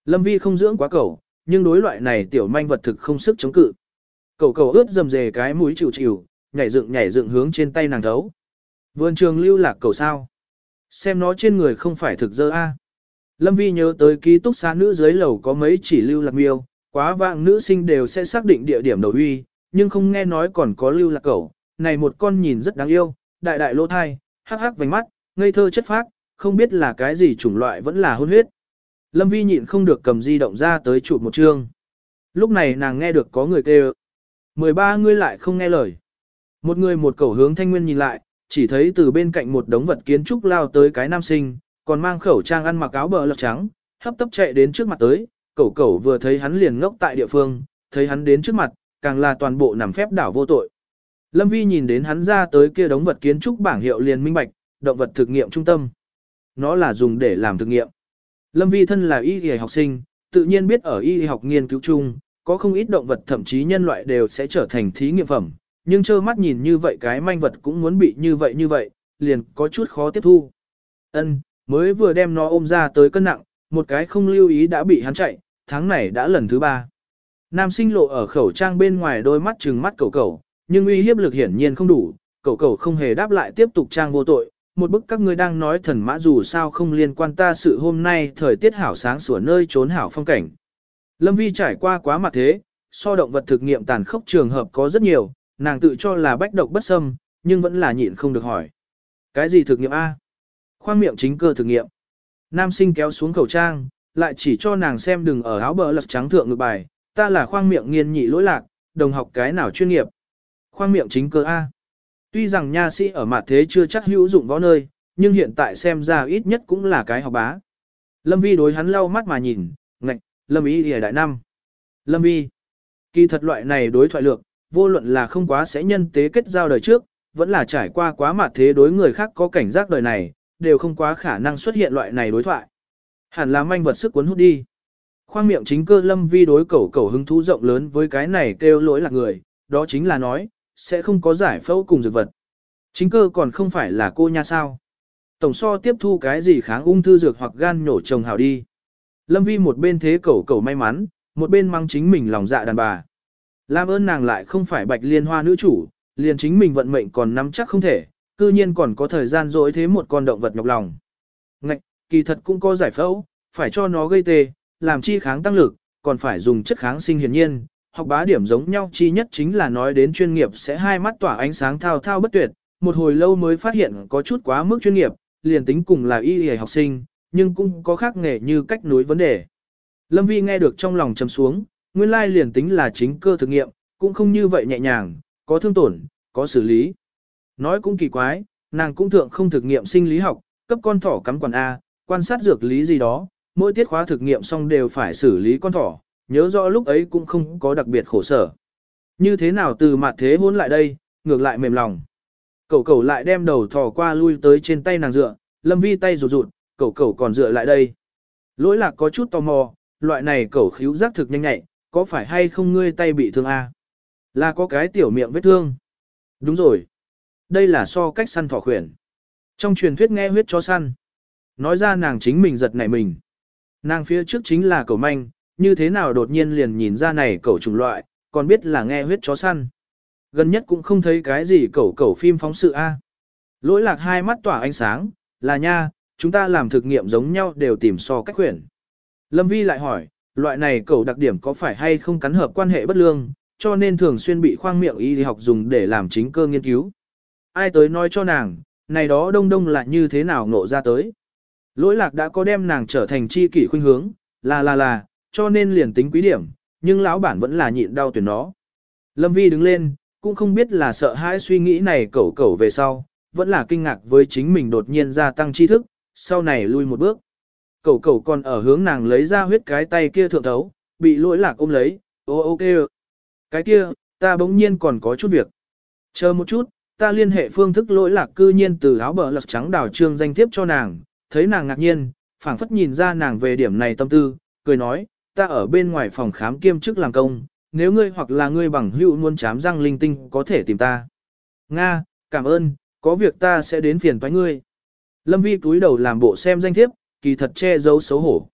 Lâm Vi không dưỡng quá cẩu, nhưng đối loại này tiểu manh vật thực không sức chống cự. Cẩu cẩu ướt dầm dề cái mũi chịu chịu, nhảy dựng nhảy dựng hướng trên tay nàng thấu. Vườn trường lưu lạc cẩu sao? Xem nó trên người không phải thực dơ a. Lâm Vi nhớ tới ký túc xá nữ dưới lầu có mấy chỉ lưu lạc miêu, quá vạng nữ sinh đều sẽ xác định địa điểm đầu uy, nhưng không nghe nói còn có lưu lạc cẩu Này một con nhìn rất đáng yêu, đại đại lỗ thai, hắc hắc vành mắt, ngây thơ chất phác, không biết là cái gì chủng loại vẫn là hôn huyết. Lâm Vi nhịn không được cầm di động ra tới chụp một chương. Lúc này nàng nghe được có người kêu. 13 người lại không nghe lời. Một người một cẩu hướng thanh nguyên nhìn lại, chỉ thấy từ bên cạnh một đống vật kiến trúc lao tới cái nam sinh, còn mang khẩu trang ăn mặc áo bờ lọc trắng, hấp tấp chạy đến trước mặt tới, cẩu cẩu vừa thấy hắn liền ngốc tại địa phương, thấy hắn đến trước mặt, càng là toàn bộ nằm phép đảo vô tội. Lâm Vi nhìn đến hắn ra tới kia đống vật kiến trúc bảng hiệu liền minh bạch, động vật thực nghiệm trung tâm. Nó là dùng để làm thực nghiệm. Lâm Vi thân là y y học sinh, tự nhiên biết ở y học nghiên cứu chung, có không ít động vật thậm chí nhân loại đều sẽ trở thành thí nghiệm phẩm, nhưng trơ mắt nhìn như vậy cái manh vật cũng muốn bị như vậy như vậy, liền có chút khó tiếp thu. Ân, mới vừa đem nó ôm ra tới cân nặng, một cái không lưu ý đã bị hắn chạy, tháng này đã lần thứ ba. Nam sinh lộ ở khẩu trang bên ngoài đôi mắt trừng mắt cầu cầu, nhưng uy hiếp lực hiển nhiên không đủ, cậu cậu không hề đáp lại tiếp tục trang vô tội, một bức các ngươi đang nói thần mã dù sao không liên quan ta sự hôm nay thời tiết hảo sáng sủa nơi trốn hảo phong cảnh. Lâm Vi trải qua quá mặt thế, so động vật thực nghiệm tàn khốc trường hợp có rất nhiều, nàng tự cho là bách độc bất xâm, nhưng vẫn là nhịn không được hỏi. Cái gì thực nghiệm A? Khoang miệng chính cơ thực nghiệm. Nam sinh kéo xuống khẩu trang, lại chỉ cho nàng xem đừng ở áo bờ lật trắng thượng ngược bài, ta là khoang miệng nghiên nhị lỗi lạc, đồng học cái nào chuyên nghiệp. Khoang miệng chính cơ A. Tuy rằng nha sĩ ở mặt thế chưa chắc hữu dụng võ nơi, nhưng hiện tại xem ra ít nhất cũng là cái học bá. Lâm Vi đối hắn lau mắt mà nhìn, ngạch, Lâm ý thì đại năm. Lâm Vi. Kỳ thật loại này đối thoại lược, vô luận là không quá sẽ nhân tế kết giao đời trước, vẫn là trải qua quá mặt thế đối người khác có cảnh giác đời này, đều không quá khả năng xuất hiện loại này đối thoại. Hẳn là manh vật sức cuốn hút đi. Khoang miệng chính cơ lâm vi đối cẩu cẩu hứng thú rộng lớn với cái này kêu lỗi là người, đó chính là nói, sẽ không có giải phẫu cùng dược vật. Chính cơ còn không phải là cô nha sao. Tổng so tiếp thu cái gì kháng ung thư dược hoặc gan nhổ chồng hào đi. Lâm vi một bên thế cẩu cẩu may mắn, một bên mang chính mình lòng dạ đàn bà. Làm ơn nàng lại không phải bạch liên hoa nữ chủ, liền chính mình vận mệnh còn nắm chắc không thể, cư nhiên còn có thời gian dối thế một con động vật nhọc lòng. Ngạch, kỳ thật cũng có giải phẫu, phải cho nó gây tê, làm chi kháng tăng lực, còn phải dùng chất kháng sinh hiển nhiên. Học bá điểm giống nhau chi nhất chính là nói đến chuyên nghiệp sẽ hai mắt tỏa ánh sáng thao thao bất tuyệt, một hồi lâu mới phát hiện có chút quá mức chuyên nghiệp, liền tính cùng là y y học sinh, nhưng cũng có khác nghề như cách nối vấn đề. Lâm Vi nghe được trong lòng trầm xuống, nguyên lai liền tính là chính cơ thực nghiệm, cũng không như vậy nhẹ nhàng, có thương tổn, có xử lý. Nói cũng kỳ quái, nàng cũng thượng không thực nghiệm sinh lý học, cấp con thỏ cắm quản A, quan sát dược lý gì đó, mỗi tiết khóa thực nghiệm xong đều phải xử lý con thỏ, nhớ rõ lúc ấy cũng không có đặc biệt khổ sở. Như thế nào từ mặt thế hôn lại đây, ngược lại mềm lòng. Cậu cậu lại đem đầu thỏ qua lui tới trên tay nàng dựa, lâm vi tay rụt rụt, cậu cậu còn dựa lại đây. Lỗi lạc có chút tò mò, loại này cậu khíu giác thực nhanh nhạy, có phải hay không ngươi tay bị thương a? Là có cái tiểu miệng vết thương. Đúng rồi. Đây là so cách săn thỏ khuyển. Trong truyền thuyết nghe huyết chó săn. Nói ra nàng chính mình giật nảy mình. Nàng phía trước chính là cậu manh, như thế nào đột nhiên liền nhìn ra này cậu chủng loại, còn biết là nghe huyết chó săn. Gần nhất cũng không thấy cái gì cậu cậu phim phóng sự A. Lỗi lạc hai mắt tỏa ánh sáng, là nha, chúng ta làm thực nghiệm giống nhau đều tìm so cách khuyển. Lâm Vi lại hỏi, loại này cậu đặc điểm có phải hay không cắn hợp quan hệ bất lương, cho nên thường xuyên bị khoang miệng y học dùng để làm chính cơ nghiên cứu. Ai tới nói cho nàng, này đó đông đông là như thế nào ngộ ra tới. Lỗi lạc đã có đem nàng trở thành chi kỷ khuynh hướng, là là là, cho nên liền tính quý điểm, nhưng lão bản vẫn là nhịn đau tuyển nó. Lâm Vi đứng lên, cũng không biết là sợ hãi suy nghĩ này cẩu cẩu về sau, vẫn là kinh ngạc với chính mình đột nhiên gia tăng tri thức, sau này lui một bước. Cẩu cẩu còn ở hướng nàng lấy ra huyết cái tay kia thượng thấu, bị lỗi lạc ôm lấy, ô ô kêu. Cái kia, ta bỗng nhiên còn có chút việc. Chờ một chút, ta liên hệ phương thức lỗi lạc cư nhiên từ áo bờ lật trắng đảo trương danh thiếp cho nàng, thấy nàng ngạc nhiên, phảng phất nhìn ra nàng về điểm này tâm tư, cười nói, ta ở bên ngoài phòng khám kiêm chức làm công, nếu ngươi hoặc là ngươi bằng hữu muốn chám răng linh tinh có thể tìm ta. Nga, cảm ơn, có việc ta sẽ đến phiền toái ngươi. Lâm Vi túi đầu làm bộ xem danh thiếp, kỳ thật che giấu xấu hổ.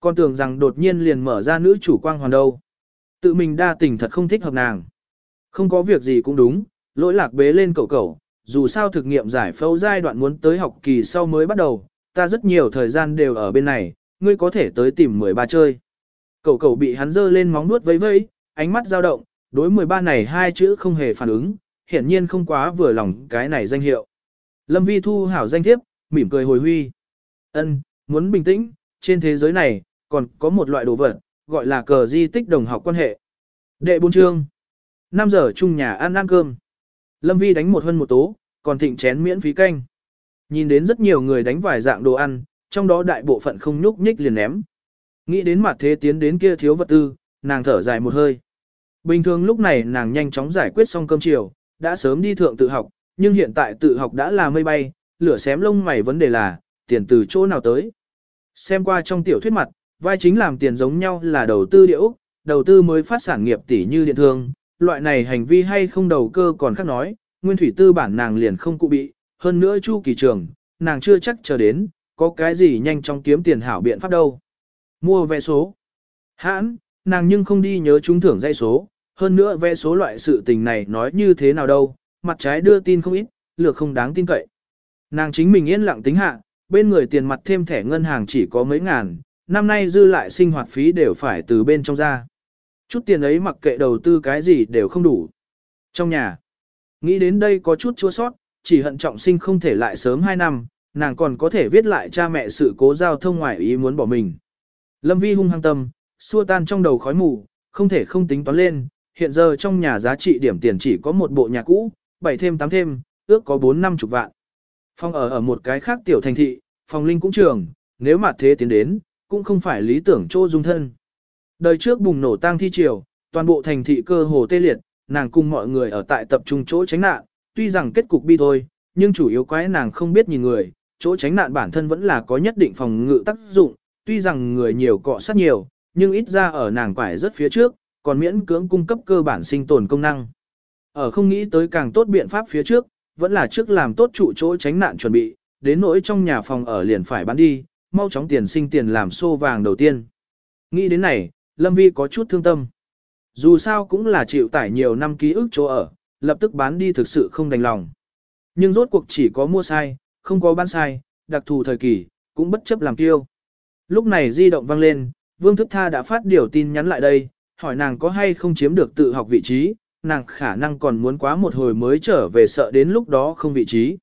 Con tưởng rằng đột nhiên liền mở ra nữ chủ quang hoàn đâu. Tự mình đa tình thật không thích hợp nàng. Không có việc gì cũng đúng, lỗi lạc bế lên cậu cậu, dù sao thực nghiệm giải phẫu giai đoạn muốn tới học kỳ sau mới bắt đầu, ta rất nhiều thời gian đều ở bên này, ngươi có thể tới tìm 13 chơi. Cậu cậu bị hắn dơ lên móng nuốt vẫy vẫy, ánh mắt dao động, đối 13 này hai chữ không hề phản ứng, hiển nhiên không quá vừa lòng cái này danh hiệu. Lâm Vi thu hảo danh thiếp, mỉm cười hồi huy. Ân, muốn bình tĩnh, trên thế giới này, còn có một loại đồ vật, gọi là cờ di tích đồng học quan hệ. Đệ bốn chương. 5 giờ chung nhà ăn ăn cơm. Lâm Vi đánh một hơn một tố, còn thịnh chén miễn phí canh. Nhìn đến rất nhiều người đánh vài dạng đồ ăn, trong đó đại bộ phận không nhúc nhích liền ném. Nghĩ đến mặt thế tiến đến kia thiếu vật tư, nàng thở dài một hơi. Bình thường lúc này nàng nhanh chóng giải quyết xong cơm chiều, đã sớm đi thượng tự học, nhưng hiện tại tự học đã là mây bay, lửa xém lông mày vấn đề là, tiền từ chỗ nào tới. Xem qua trong tiểu thuyết mặt, vai chính làm tiền giống nhau là đầu tư điệu, đầu tư mới phát sản nghiệp tỷ như điện thương, loại này hành vi hay không đầu cơ còn khác nói, nguyên thủy tư bản nàng liền không cụ bị, hơn nữa chu kỳ trường, nàng chưa chắc chờ đến, có cái gì nhanh chóng kiếm tiền hảo biện pháp đâu. Mua vé số. Hãn, nàng nhưng không đi nhớ trúng thưởng dây số, hơn nữa vé số loại sự tình này nói như thế nào đâu, mặt trái đưa tin không ít, lược không đáng tin cậy. Nàng chính mình yên lặng tính hạ, bên người tiền mặt thêm thẻ ngân hàng chỉ có mấy ngàn, năm nay dư lại sinh hoạt phí đều phải từ bên trong ra. Chút tiền ấy mặc kệ đầu tư cái gì đều không đủ. Trong nhà, nghĩ đến đây có chút chua sót, chỉ hận trọng sinh không thể lại sớm 2 năm, nàng còn có thể viết lại cha mẹ sự cố giao thông ngoài ý muốn bỏ mình. Lâm Vi hung hăng tâm, xua tan trong đầu khói mù, không thể không tính toán lên, hiện giờ trong nhà giá trị điểm tiền chỉ có một bộ nhà cũ, 7 thêm 8 thêm, ước có 4 năm chục vạn. Phòng ở ở một cái khác tiểu thành thị, phòng linh cũng trường, nếu mà thế tiến đến, cũng không phải lý tưởng chỗ dung thân. Đời trước bùng nổ tang thi triều, toàn bộ thành thị cơ hồ tê liệt, nàng cùng mọi người ở tại tập trung chỗ tránh nạn, tuy rằng kết cục bi thôi, nhưng chủ yếu quái nàng không biết nhìn người, chỗ tránh nạn bản thân vẫn là có nhất định phòng ngự tác dụng, tuy rằng người nhiều cọ sát nhiều, nhưng ít ra ở nàng quải rất phía trước, còn miễn cưỡng cung cấp cơ bản sinh tồn công năng. Ở không nghĩ tới càng tốt biện pháp phía trước, vẫn là trước làm tốt trụ chỗ tránh nạn chuẩn bị, đến nỗi trong nhà phòng ở liền phải bán đi, mau chóng tiền sinh tiền làm xô vàng đầu tiên. Nghĩ đến này, Lâm Vi có chút thương tâm. Dù sao cũng là chịu tải nhiều năm ký ức chỗ ở, lập tức bán đi thực sự không đành lòng. Nhưng rốt cuộc chỉ có mua sai, không có bán sai, đặc thù thời kỳ, cũng bất chấp làm kiêu. Lúc này di động vang lên, Vương Thức Tha đã phát điều tin nhắn lại đây, hỏi nàng có hay không chiếm được tự học vị trí, nàng khả năng còn muốn quá một hồi mới trở về sợ đến lúc đó không vị trí.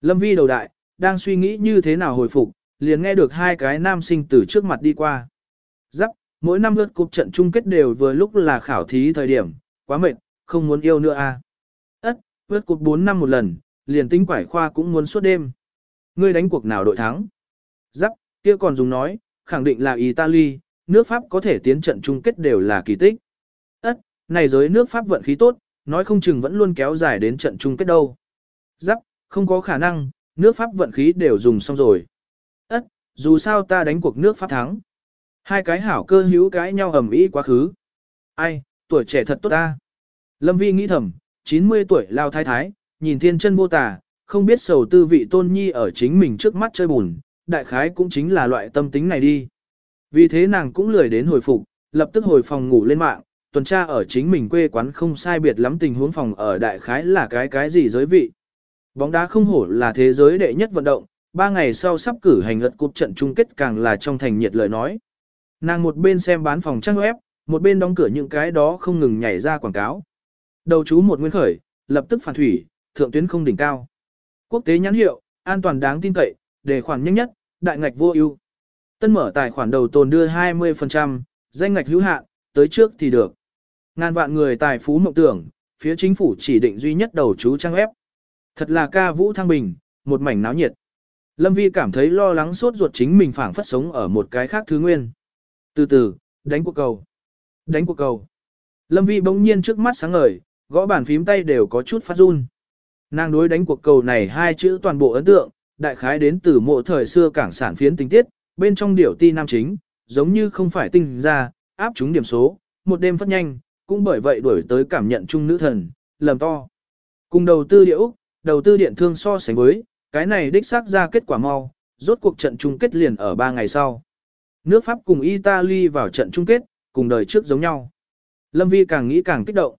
Lâm Vi đầu đại, đang suy nghĩ như thế nào hồi phục, liền nghe được hai cái nam sinh từ trước mặt đi qua. Giáp, mỗi năm lượt cục trận chung kết đều vừa lúc là khảo thí thời điểm, quá mệt, không muốn yêu nữa à. Ất, cột 4 năm một lần, liền tính quải khoa cũng muốn suốt đêm. Ngươi đánh cuộc nào đội thắng? Giáp, kia còn dùng nói, khẳng định là Italy, nước Pháp có thể tiến trận chung kết đều là kỳ tích. Ất, này giới nước Pháp vận khí tốt, nói không chừng vẫn luôn kéo dài đến trận chung kết đâu. Giáp, không có khả năng, nước Pháp vận khí đều dùng xong rồi. Ất, dù sao ta đánh cuộc nước Pháp thắng. Hai cái hảo cơ hữu cái nhau ầm ĩ quá khứ. Ai, tuổi trẻ thật tốt ta. Lâm Vi nghĩ thầm, 90 tuổi lao thái thái, nhìn thiên chân vô tà, không biết sầu tư vị tôn nhi ở chính mình trước mắt chơi bùn, đại khái cũng chính là loại tâm tính này đi. Vì thế nàng cũng lười đến hồi phục, lập tức hồi phòng ngủ lên mạng, tuần tra ở chính mình quê quán không sai biệt lắm tình huống phòng ở đại khái là cái cái gì giới vị. Bóng đá không hổ là thế giới đệ nhất vận động, ba ngày sau sắp cử hành lật cúp trận chung kết càng là trong thành nhiệt lời nói. Nàng một bên xem bán phòng trang web, một bên đóng cửa những cái đó không ngừng nhảy ra quảng cáo. Đầu chú một nguyên khởi, lập tức phản thủy, thượng tuyến không đỉnh cao. Quốc tế nhãn hiệu, an toàn đáng tin cậy, đề khoản nhanh nhất, đại ngạch vô ưu. Tân mở tài khoản đầu tồn đưa 20%, danh ngạch hữu hạn, tới trước thì được. Ngàn vạn người tài phú mộng tưởng, phía chính phủ chỉ định duy nhất đầu chú trang ép. Thật là ca vũ thăng bình, một mảnh náo nhiệt. Lâm Vi cảm thấy lo lắng suốt ruột chính mình phảng phất sống ở một cái khác thứ nguyên. Từ từ, đánh cuộc cầu. Đánh cuộc cầu. Lâm Vi bỗng nhiên trước mắt sáng ngời, gõ bàn phím tay đều có chút phát run. Nàng đối đánh cuộc cầu này hai chữ toàn bộ ấn tượng, đại khái đến từ mộ thời xưa cảng sản phiến tình tiết, bên trong điểu ti nam chính, giống như không phải tinh ra, áp chúng điểm số, một đêm phát nhanh, cũng bởi vậy đuổi tới cảm nhận chung nữ thần, lầm to. Cùng đầu tư điệu, đầu tư điện thương so sánh với, cái này đích xác ra kết quả mau, rốt cuộc trận chung kết liền ở 3 ngày sau. Nước Pháp cùng Italy vào trận chung kết, cùng đời trước giống nhau. Lâm Vi càng nghĩ càng kích động.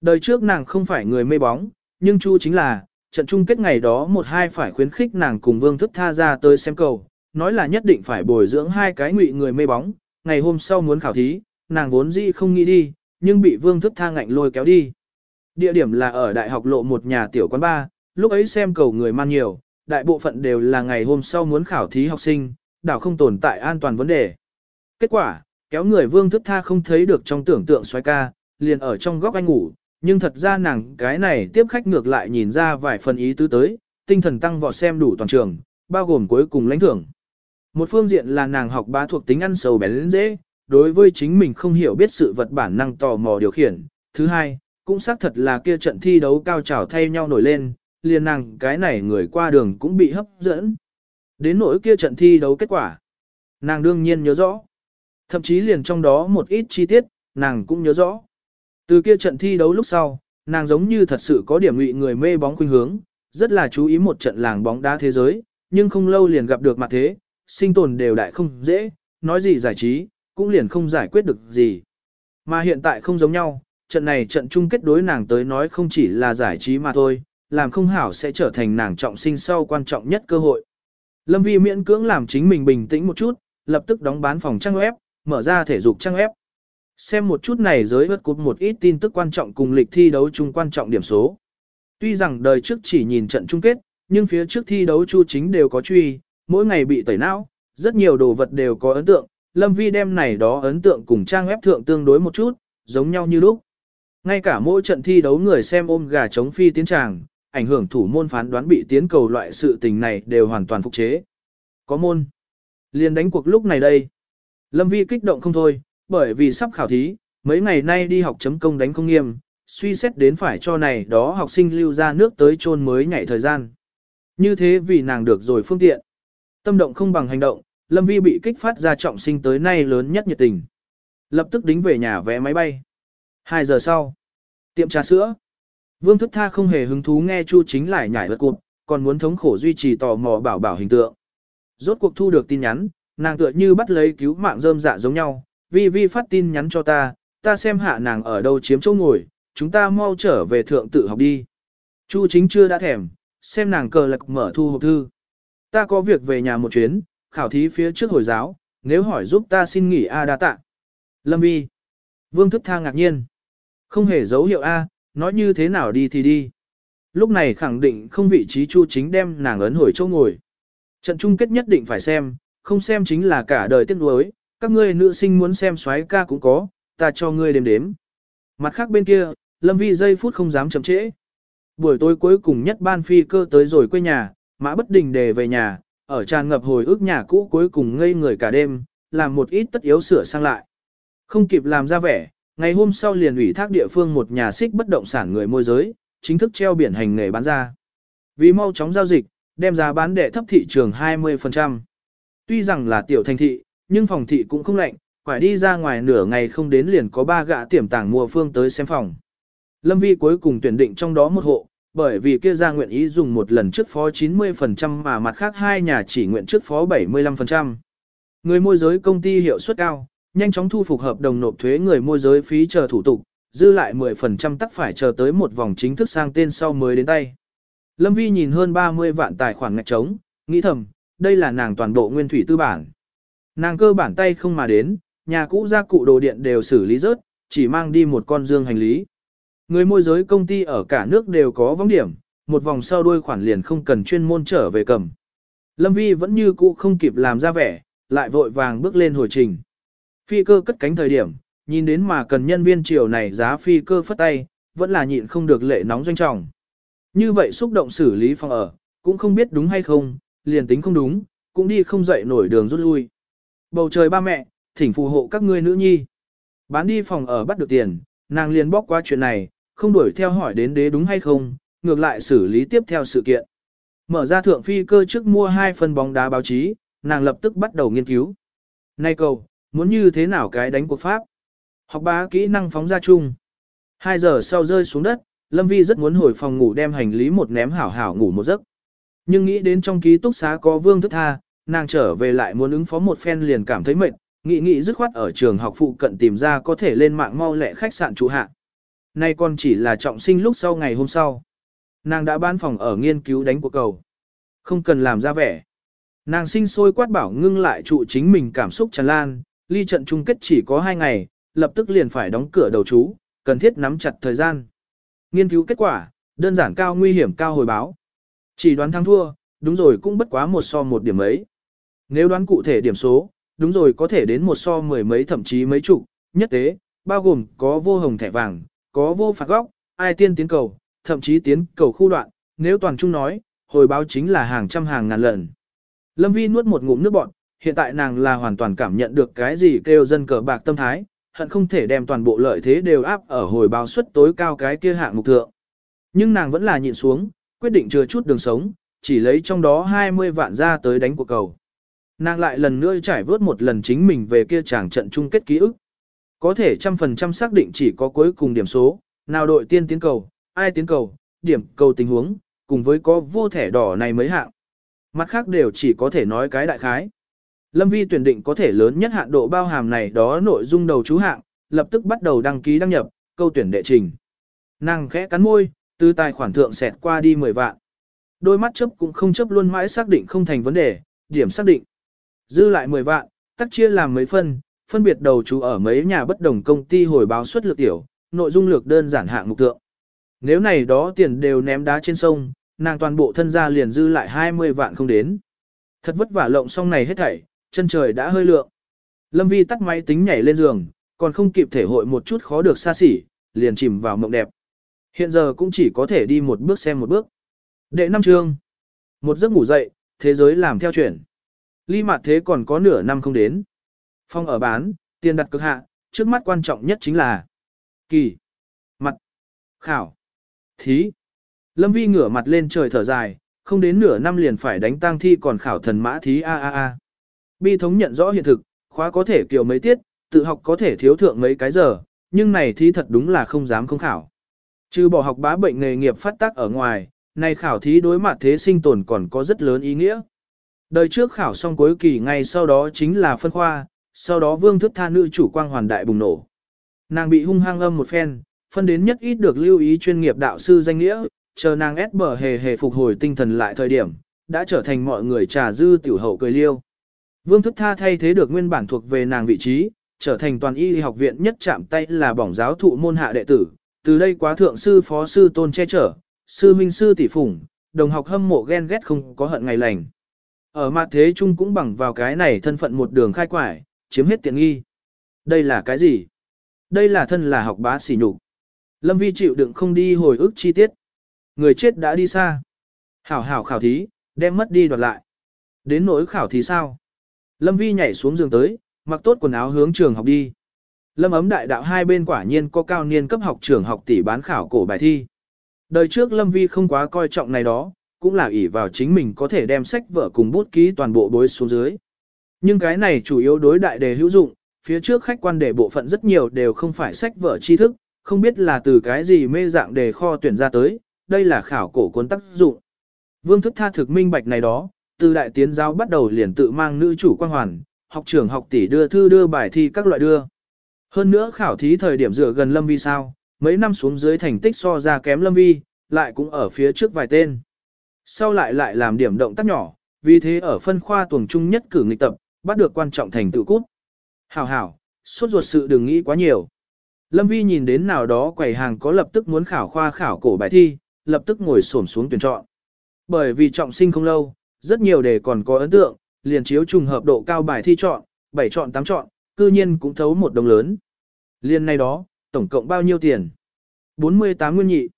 Đời trước nàng không phải người mê bóng, nhưng Chu chính là, trận chung kết ngày đó một hai phải khuyến khích nàng cùng Vương Thức Tha ra tới xem cầu, nói là nhất định phải bồi dưỡng hai cái ngụy người mê bóng, ngày hôm sau muốn khảo thí, nàng vốn dĩ không nghĩ đi, nhưng bị Vương Thức Tha ngạnh lôi kéo đi. Địa điểm là ở đại học lộ một nhà tiểu quán ba, lúc ấy xem cầu người man nhiều, đại bộ phận đều là ngày hôm sau muốn khảo thí học sinh, đảo không tồn tại an toàn vấn đề. Kết quả, kéo người Vương Thức Tha không thấy được trong tưởng tượng xoay ca, liền ở trong góc anh ngủ, nhưng thật ra nàng cái này tiếp khách ngược lại nhìn ra vài phần ý tứ tới, tinh thần tăng vọt xem đủ toàn trường, bao gồm cuối cùng lãnh thưởng. Một phương diện là nàng học bá thuộc tính ăn sầu bén dễ, đối với chính mình không hiểu biết sự vật bản năng tò mò điều khiển. Thứ hai, cũng xác thật là kia trận thi đấu cao trào thay nhau nổi lên, liền nàng cái này người qua đường cũng bị hấp dẫn. Đến nỗi kia trận thi đấu kết quả, nàng đương nhiên nhớ rõ. Thậm chí liền trong đó một ít chi tiết, nàng cũng nhớ rõ. Từ kia trận thi đấu lúc sau, nàng giống như thật sự có điểm ngụy người mê bóng khuynh hướng, rất là chú ý một trận làng bóng đá thế giới, nhưng không lâu liền gặp được mặt thế, sinh tồn đều đại không dễ, nói gì giải trí, cũng liền không giải quyết được gì. Mà hiện tại không giống nhau, trận này trận chung kết đối nàng tới nói không chỉ là giải trí mà thôi, làm không hảo sẽ trở thành nàng trọng sinh sau quan trọng nhất cơ hội. Lâm Vi miễn cưỡng làm chính mình bình tĩnh một chút, lập tức đóng bán phòng trang web, mở ra thể dục trang web. Xem một chút này giới vớt cút một ít tin tức quan trọng cùng lịch thi đấu chung quan trọng điểm số. Tuy rằng đời trước chỉ nhìn trận chung kết, nhưng phía trước thi đấu chu chính đều có truy, mỗi ngày bị tẩy não, rất nhiều đồ vật đều có ấn tượng. Lâm Vi đem này đó ấn tượng cùng trang web thượng tương đối một chút, giống nhau như lúc. Ngay cả mỗi trận thi đấu người xem ôm gà chống phi tiến tràng, ảnh hưởng thủ môn phán đoán bị tiến cầu loại sự tình này đều hoàn toàn phục chế. Có môn. liền đánh cuộc lúc này đây. Lâm Vi kích động không thôi, bởi vì sắp khảo thí, mấy ngày nay đi học chấm công đánh không nghiêm, suy xét đến phải cho này đó học sinh lưu ra nước tới chôn mới nhảy thời gian. Như thế vì nàng được rồi phương tiện. Tâm động không bằng hành động, Lâm Vi bị kích phát ra trọng sinh tới nay lớn nhất nhiệt tình. Lập tức đính về nhà vé máy bay. Hai giờ sau, tiệm trà sữa. Vương thức tha không hề hứng thú nghe Chu chính lại nhảy vật cuộc, còn muốn thống khổ duy trì tò mò bảo bảo hình tượng. Rốt cuộc thu được tin nhắn, nàng tựa như bắt lấy cứu mạng rơm dạ giống nhau, vi vi phát tin nhắn cho ta, ta xem hạ nàng ở đâu chiếm chỗ ngồi, chúng ta mau trở về thượng tự học đi. Chu chính chưa đã thèm, xem nàng cờ lạc mở thu hộp thư. Ta có việc về nhà một chuyến, khảo thí phía trước hồi giáo, nếu hỏi giúp ta xin nghỉ A đa tạ. Lâm vi. Vương thức tha ngạc nhiên. Không hề dấu hiệu A, nói như thế nào đi thì đi. Lúc này khẳng định không vị trí chu chính đem nàng ấn hồi chỗ ngồi. Trận chung kết nhất định phải xem, không xem chính là cả đời tiếc nuối, các ngươi nữ sinh muốn xem xoáy ca cũng có, ta cho ngươi đếm đếm. Mặt khác bên kia, Lâm Vi giây phút không dám chậm trễ. Buổi tối cuối cùng nhất ban phi cơ tới rồi quê nhà, mã bất đình đề về nhà, ở tràn ngập hồi ức nhà cũ cuối cùng ngây người cả đêm, làm một ít tất yếu sửa sang lại. Không kịp làm ra vẻ, ngày hôm sau liền ủy thác địa phương một nhà xích bất động sản người môi giới, chính thức treo biển hành nghề bán ra. Vì mau chóng giao dịch, đem giá bán đệ thấp thị trường 20%. Tuy rằng là tiểu thành thị, nhưng phòng thị cũng không lạnh, phải đi ra ngoài nửa ngày không đến liền có ba gã tiềm tàng mùa phương tới xem phòng. Lâm Vi cuối cùng tuyển định trong đó một hộ, bởi vì kia ra nguyện ý dùng một lần trước phó 90% mà mặt khác hai nhà chỉ nguyện trước phó 75%. Người môi giới công ty hiệu suất cao, nhanh chóng thu phục hợp đồng nộp thuế người môi giới phí chờ thủ tục, dư lại 10% tắc phải chờ tới một vòng chính thức sang tên sau mới đến tay. Lâm Vi nhìn hơn 30 vạn tài khoản ngạch trống, nghĩ thầm, đây là nàng toàn bộ nguyên thủy tư bản. Nàng cơ bản tay không mà đến, nhà cũ gia cụ đồ điện đều xử lý rớt, chỉ mang đi một con dương hành lý. Người môi giới công ty ở cả nước đều có vong điểm, một vòng sau đuôi khoản liền không cần chuyên môn trở về cầm. Lâm Vi vẫn như cũ không kịp làm ra vẻ, lại vội vàng bước lên hồi trình. Phi cơ cất cánh thời điểm, nhìn đến mà cần nhân viên chiều này giá phi cơ phất tay, vẫn là nhịn không được lệ nóng doanh trọng. Như vậy xúc động xử lý phòng ở, cũng không biết đúng hay không, liền tính không đúng, cũng đi không dậy nổi đường rút lui. Bầu trời ba mẹ, thỉnh phù hộ các ngươi nữ nhi. Bán đi phòng ở bắt được tiền, nàng liền bóc qua chuyện này, không đuổi theo hỏi đến đế đúng hay không, ngược lại xử lý tiếp theo sự kiện. Mở ra thượng phi cơ trước mua hai phần bóng đá báo chí, nàng lập tức bắt đầu nghiên cứu. Nay cầu, muốn như thế nào cái đánh của pháp? Học bá kỹ năng phóng ra chung. Hai giờ sau rơi xuống đất, Lâm Vi rất muốn hồi phòng ngủ đem hành lý một ném hảo hảo ngủ một giấc. Nhưng nghĩ đến trong ký túc xá có vương thức tha, nàng trở về lại muốn ứng phó một phen liền cảm thấy mệt, nghĩ nghĩ dứt khoát ở trường học phụ cận tìm ra có thể lên mạng mau lẹ khách sạn trụ hạ. Nay còn chỉ là trọng sinh lúc sau ngày hôm sau. Nàng đã ban phòng ở nghiên cứu đánh của cầu. Không cần làm ra vẻ. Nàng sinh sôi quát bảo ngưng lại trụ chính mình cảm xúc tràn lan, ly trận chung kết chỉ có hai ngày, lập tức liền phải đóng cửa đầu chú, cần thiết nắm chặt thời gian. Nghiên cứu kết quả, đơn giản cao nguy hiểm cao hồi báo. Chỉ đoán thắng thua, đúng rồi cũng bất quá một so một điểm ấy. Nếu đoán cụ thể điểm số, đúng rồi có thể đến một so mười mấy thậm chí mấy chục, nhất tế, bao gồm có vô hồng thẻ vàng, có vô phạt góc, ai tiên tiến cầu, thậm chí tiến cầu khu đoạn, nếu toàn trung nói, hồi báo chính là hàng trăm hàng ngàn lần. Lâm Vi nuốt một ngụm nước bọt, hiện tại nàng là hoàn toàn cảm nhận được cái gì kêu dân cờ bạc tâm thái, hận không thể đem toàn bộ lợi thế đều áp ở hồi báo suất tối cao cái kia hạng mục thượng. Nhưng nàng vẫn là nhịn xuống, quyết định chừa chút đường sống, chỉ lấy trong đó 20 vạn ra tới đánh cuộc cầu. Nàng lại lần nữa trải vớt một lần chính mình về kia chàng trận chung kết ký ức. Có thể trăm phần trăm xác định chỉ có cuối cùng điểm số, nào đội tiên tiến cầu, ai tiến cầu, điểm cầu tình huống, cùng với có vô thẻ đỏ này mới hạng. Mặt khác đều chỉ có thể nói cái đại khái. Lâm Vi tuyển định có thể lớn nhất hạn độ bao hàm này đó nội dung đầu chú hạng, lập tức bắt đầu đăng ký đăng nhập, câu tuyển đệ trình. Nàng khẽ cắn môi, từ tài khoản thượng xẹt qua đi 10 vạn. Đôi mắt chấp cũng không chấp luôn mãi xác định không thành vấn đề, điểm xác định. Dư lại 10 vạn, tắc chia làm mấy phân, phân biệt đầu chú ở mấy nhà bất đồng công ty hồi báo suất lược tiểu, nội dung lược đơn giản hạng mục tượng. Nếu này đó tiền đều ném đá trên sông, nàng toàn bộ thân gia liền dư lại 20 vạn không đến. Thật vất vả lộng xong này hết thảy, chân trời đã hơi lượng. Lâm Vi tắt máy tính nhảy lên giường, còn không kịp thể hội một chút khó được xa xỉ, liền chìm vào mộng đẹp. Hiện giờ cũng chỉ có thể đi một bước xem một bước. Đệ năm chương. Một giấc ngủ dậy, thế giới làm theo chuyển. Ly mặt thế còn có nửa năm không đến. Phong ở bán, tiền đặt cực hạ, trước mắt quan trọng nhất chính là kỳ, mặt, khảo, thí. Lâm Vi ngửa mặt lên trời thở dài, không đến nửa năm liền phải đánh tang thi còn khảo thần mã thí a a a. Bi thống nhận rõ hiện thực, khóa có thể kiểu mấy tiết, tự học có thể thiếu thượng mấy cái giờ, nhưng này thí thật đúng là không dám không khảo. Trừ bỏ học bá bệnh nghề nghiệp phát tác ở ngoài, này khảo thí đối mặt thế sinh tồn còn có rất lớn ý nghĩa. Đời trước khảo xong cuối kỳ ngay sau đó chính là phân khoa, sau đó vương thức tha nữ chủ quang hoàn đại bùng nổ. Nàng bị hung hăng âm một phen, phân đến nhất ít được lưu ý chuyên nghiệp đạo sư danh nghĩa, chờ nàng ép bờ hề hề phục hồi tinh thần lại thời điểm, đã trở thành mọi người trà dư tiểu hậu cười liêu. Vương thức tha thay thế được nguyên bản thuộc về nàng vị trí, trở thành toàn y học viện nhất chạm tay là bỏng giáo thụ môn hạ đệ tử, từ đây quá thượng sư phó sư tôn che chở, sư minh sư tỷ phủng, đồng học hâm mộ ghen ghét không có hận ngày lành. Ở mặt thế chung cũng bằng vào cái này thân phận một đường khai quải, chiếm hết tiện nghi. Đây là cái gì? Đây là thân là học bá xỉ nhục. Lâm Vi chịu đựng không đi hồi ức chi tiết. Người chết đã đi xa. Hảo hảo khảo thí, đem mất đi đoạt lại. Đến nỗi khảo thí sao? Lâm Vi nhảy xuống giường tới, mặc tốt quần áo hướng trường học đi. Lâm ấm đại đạo hai bên quả nhiên có cao niên cấp học trường học tỷ bán khảo cổ bài thi. Đời trước Lâm Vi không quá coi trọng này đó, cũng là ỷ vào chính mình có thể đem sách vở cùng bút ký toàn bộ bối xuống dưới. Nhưng cái này chủ yếu đối đại đề hữu dụng, phía trước khách quan đề bộ phận rất nhiều đều không phải sách vở tri thức, không biết là từ cái gì mê dạng đề kho tuyển ra tới, đây là khảo cổ cuốn tác dụng. Vương thức tha thực minh bạch này đó, từ đại tiến giáo bắt đầu liền tự mang nữ chủ quan hoàn, học trưởng học tỷ đưa thư đưa bài thi các loại đưa. Hơn nữa khảo thí thời điểm dựa gần Lâm Vi sao, mấy năm xuống dưới thành tích so ra kém Lâm Vi, lại cũng ở phía trước vài tên. Sau lại lại làm điểm động tác nhỏ, vì thế ở phân khoa tuồng trung nhất cử nghịch tập, bắt được quan trọng thành tựu cút. Hảo hảo, suốt ruột sự đừng nghĩ quá nhiều. Lâm Vi nhìn đến nào đó quầy hàng có lập tức muốn khảo khoa khảo cổ bài thi, lập tức ngồi xổm xuống tuyển chọn. Bởi vì trọng sinh không lâu, rất nhiều đề còn có ấn tượng, liền chiếu trùng hợp độ cao bài thi chọn, 7 chọn 8 chọn, cư nhiên cũng thấu một đồng lớn. Liên này đó, tổng cộng bao nhiêu tiền? 48 nguyên nhị.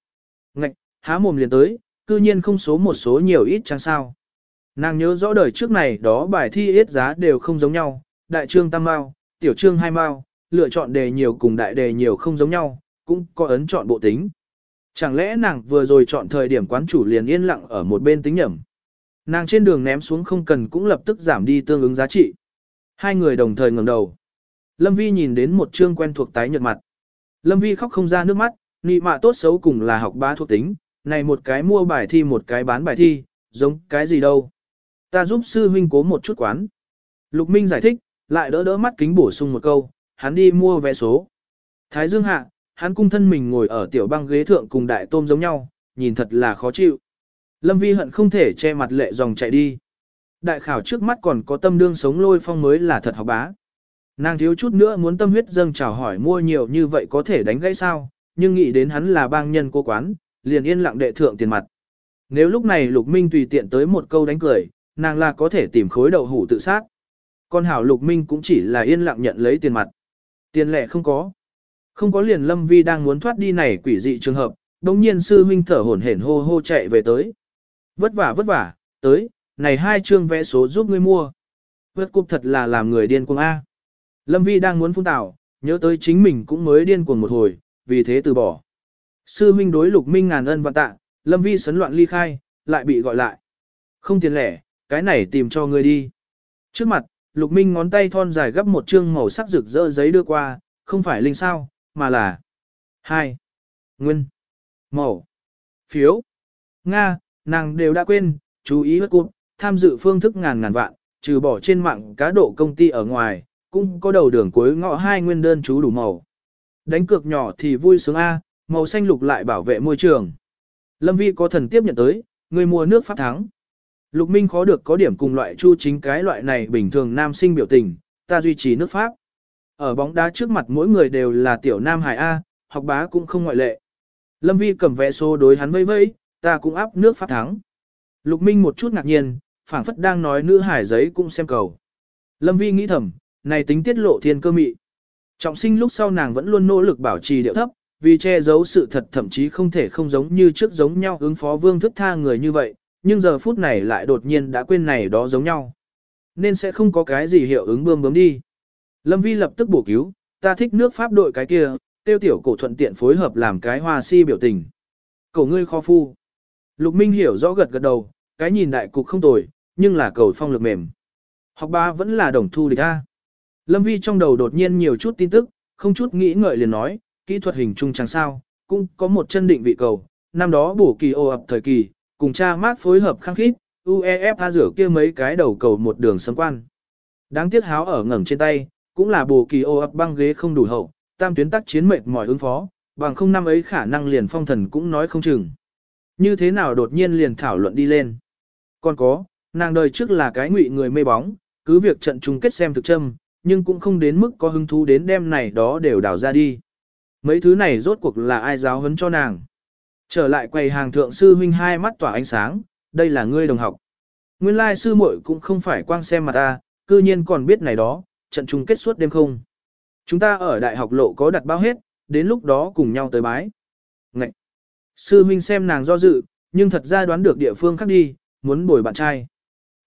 Ngạch, há mồm liền tới, cư nhiên không số một số nhiều ít chẳng sao. Nàng nhớ rõ đời trước này đó bài thi ít giá đều không giống nhau, đại trương tam mao, tiểu trương hai mao, lựa chọn đề nhiều cùng đại đề nhiều không giống nhau, cũng có ấn chọn bộ tính. Chẳng lẽ nàng vừa rồi chọn thời điểm quán chủ liền yên lặng ở một bên tính nhẩm. Nàng trên đường ném xuống không cần cũng lập tức giảm đi tương ứng giá trị. Hai người đồng thời ngẩng đầu. Lâm Vi nhìn đến một chương quen thuộc tái nhợt mặt. Lâm Vi khóc không ra nước mắt, nị mạ tốt xấu cùng là học ba thuộc tính, này một cái mua bài thi một cái bán bài thi, giống cái gì đâu. Ta giúp sư huynh cố một chút quán. Lục Minh giải thích, lại đỡ đỡ mắt kính bổ sung một câu, hắn đi mua vé số. Thái Dương hạ, hắn cung thân mình ngồi ở tiểu băng ghế thượng cùng đại tôm giống nhau, nhìn thật là khó chịu. Lâm Vi hận không thể che mặt lệ dòng chạy đi. Đại khảo trước mắt còn có tâm đương sống lôi phong mới là thật học bá. Nàng thiếu chút nữa muốn tâm huyết dâng chào hỏi mua nhiều như vậy có thể đánh gãy sao, nhưng nghĩ đến hắn là bang nhân cô quán, liền yên lặng đệ thượng tiền mặt. Nếu lúc này Lục Minh tùy tiện tới một câu đánh cười, nàng là có thể tìm khối đậu hủ tự sát. Con hảo Lục Minh cũng chỉ là yên lặng nhận lấy tiền mặt. Tiền lẻ không có. Không có liền Lâm Vi đang muốn thoát đi này quỷ dị trường hợp, đồng nhiên sư huynh thở hổn hển hô hô chạy về tới. Vất vả vất vả, tới, này hai chương vẽ số giúp ngươi mua. Vất cục thật là làm người điên cuồng A. Lâm Vi đang muốn phun tảo, nhớ tới chính mình cũng mới điên cuồng một hồi, vì thế từ bỏ. Sư huynh đối lục minh ngàn ân vạn tạ, Lâm Vi sấn loạn ly khai, lại bị gọi lại. Không tiền lẻ, cái này tìm cho ngươi đi. Trước mặt, lục minh ngón tay thon dài gấp một chương màu sắc rực rỡ giấy đưa qua, không phải linh sao, mà là hai Nguyên Màu Phiếu Nga, nàng đều đã quên, chú ý hết cụt tham dự phương thức ngàn ngàn vạn, trừ bỏ trên mạng cá độ công ty ở ngoài, cũng có đầu đường cuối ngõ hai nguyên đơn chú đủ màu. Đánh cược nhỏ thì vui sướng A, màu xanh lục lại bảo vệ môi trường. Lâm Vi có thần tiếp nhận tới, người mua nước pháp thắng. Lục Minh khó được có điểm cùng loại chu chính cái loại này bình thường nam sinh biểu tình, ta duy trì nước pháp. Ở bóng đá trước mặt mỗi người đều là tiểu nam hải A, học bá cũng không ngoại lệ. Lâm Vi cầm vẽ số đối hắn vây vây, ta cũng áp nước pháp thắng. Lục Minh một chút ngạc nhiên, phảng phất đang nói nữ hải giấy cũng xem cầu. Lâm Vi nghĩ thầm, này tính tiết lộ thiên cơ mị. Trọng sinh lúc sau nàng vẫn luôn nỗ lực bảo trì điệu thấp, vì che giấu sự thật thậm chí không thể không giống như trước giống nhau ứng phó vương thức tha người như vậy, nhưng giờ phút này lại đột nhiên đã quên này đó giống nhau. Nên sẽ không có cái gì hiệu ứng bươm bướm đi. Lâm Vi lập tức bổ cứu, ta thích nước Pháp đội cái kia, tiêu tiểu cổ thuận tiện phối hợp làm cái hoa si biểu tình. Cổ ngươi kho phu. Lục Minh hiểu rõ gật gật đầu, cái nhìn đại cục không tồi, nhưng là cầu phong lực mềm. Học ba vẫn là đồng thu địch A. Lâm Vi trong đầu đột nhiên nhiều chút tin tức, không chút nghĩ ngợi liền nói, kỹ thuật hình trung chẳng sao, cũng có một chân định vị cầu, năm đó bổ kỳ ô ập thời kỳ, cùng cha mát phối hợp khăng khít, UEFA rửa kia mấy cái đầu cầu một đường sấm quan. Đáng tiếc háo ở ngẩng trên tay, cũng là bổ kỳ ô ập băng ghế không đủ hậu, tam tuyến tác chiến mệt mỏi ứng phó, bằng không năm ấy khả năng liền phong thần cũng nói không chừng. Như thế nào đột nhiên liền thảo luận đi lên. Còn có, nàng đời trước là cái ngụy người mê bóng, cứ việc trận chung kết xem thực châm, nhưng cũng không đến mức có hứng thú đến đêm này đó đều đào ra đi. Mấy thứ này rốt cuộc là ai giáo huấn cho nàng. Trở lại quầy hàng thượng sư huynh hai mắt tỏa ánh sáng, đây là ngươi đồng học. Nguyên lai sư muội cũng không phải quang xem mặt ta, cư nhiên còn biết này đó, trận chung kết suốt đêm không. Chúng ta ở đại học lộ có đặt bao hết, đến lúc đó cùng nhau tới bái. Ngậy! Sư huynh xem nàng do dự, nhưng thật ra đoán được địa phương khác đi, muốn bồi bạn trai.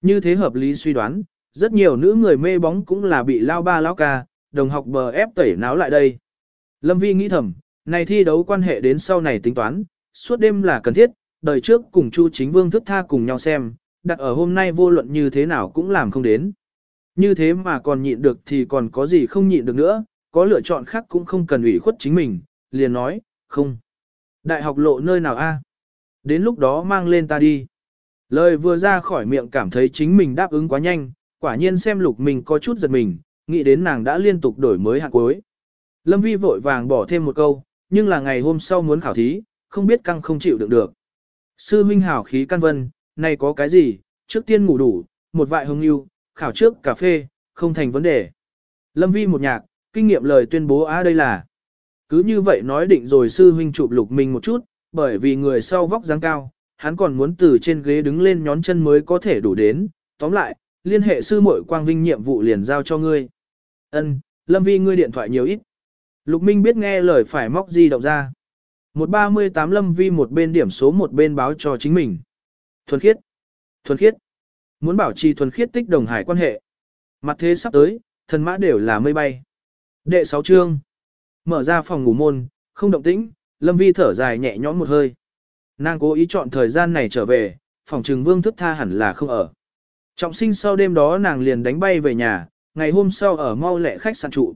Như thế hợp lý suy đoán, rất nhiều nữ người mê bóng cũng là bị lao ba lao ca, đồng học bờ ép tẩy náo lại đây. Lâm Vi nghĩ thầm, này thi đấu quan hệ đến sau này tính toán, suốt đêm là cần thiết, đời trước cùng Chu Chính Vương thức tha cùng nhau xem, đặt ở hôm nay vô luận như thế nào cũng làm không đến. Như thế mà còn nhịn được thì còn có gì không nhịn được nữa, có lựa chọn khác cũng không cần ủy khuất chính mình, liền nói, không. Đại học lộ nơi nào a? Đến lúc đó mang lên ta đi. Lời vừa ra khỏi miệng cảm thấy chính mình đáp ứng quá nhanh, quả nhiên xem lục mình có chút giật mình, nghĩ đến nàng đã liên tục đổi mới hạng cuối. Lâm Vi vội vàng bỏ thêm một câu, nhưng là ngày hôm sau muốn khảo thí, không biết căng không chịu được được. Sư Minh hảo khí căn vân, này có cái gì, trước tiên ngủ đủ, một vại hồng yêu, khảo trước cà phê, không thành vấn đề. Lâm Vi một nhạc, kinh nghiệm lời tuyên bố á đây là. Cứ như vậy nói định rồi sư huynh chụp lục mình một chút, bởi vì người sau vóc dáng cao, hắn còn muốn từ trên ghế đứng lên nhón chân mới có thể đủ đến. Tóm lại, liên hệ sư muội quang vinh nhiệm vụ liền giao cho ngươi. Ân, Lâm Vi ngươi điện thoại nhiều ít. Lục Minh biết nghe lời phải móc di động ra. 138 Lâm Vi một bên điểm số một bên báo cho chính mình. Thuần khiết. Thuần khiết. Muốn bảo trì thuần khiết tích đồng hải quan hệ. Mặt thế sắp tới, thần mã đều là mây bay. Đệ 6 chương. Mở ra phòng ngủ môn, không động tĩnh, Lâm Vi thở dài nhẹ nhõm một hơi. Nàng cố ý chọn thời gian này trở về, phòng trừng vương thức tha hẳn là không ở. Trọng sinh sau đêm đó nàng liền đánh bay về nhà, ngày hôm sau ở mau lẹ khách sạn trụ.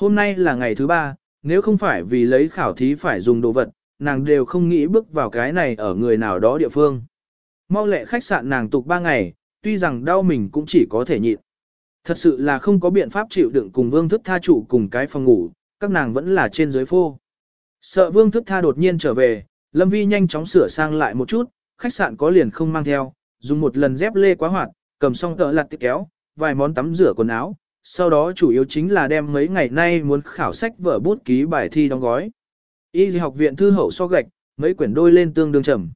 Hôm nay là ngày thứ ba, nếu không phải vì lấy khảo thí phải dùng đồ vật, nàng đều không nghĩ bước vào cái này ở người nào đó địa phương. Mau lẹ khách sạn nàng tục ba ngày, tuy rằng đau mình cũng chỉ có thể nhịn. Thật sự là không có biện pháp chịu đựng cùng vương thức tha trụ cùng cái phòng ngủ, các nàng vẫn là trên dưới phô. Sợ vương thức tha đột nhiên trở về, Lâm Vi nhanh chóng sửa sang lại một chút, khách sạn có liền không mang theo, dùng một lần dép lê quá hoạt, cầm xong tờ lặt tiết kéo, vài món tắm rửa quần áo, sau đó chủ yếu chính là đem mấy ngày nay muốn khảo sách vở bút ký bài thi đóng gói. Y học viện thư hậu so gạch, mấy quyển đôi lên tương đương trầm.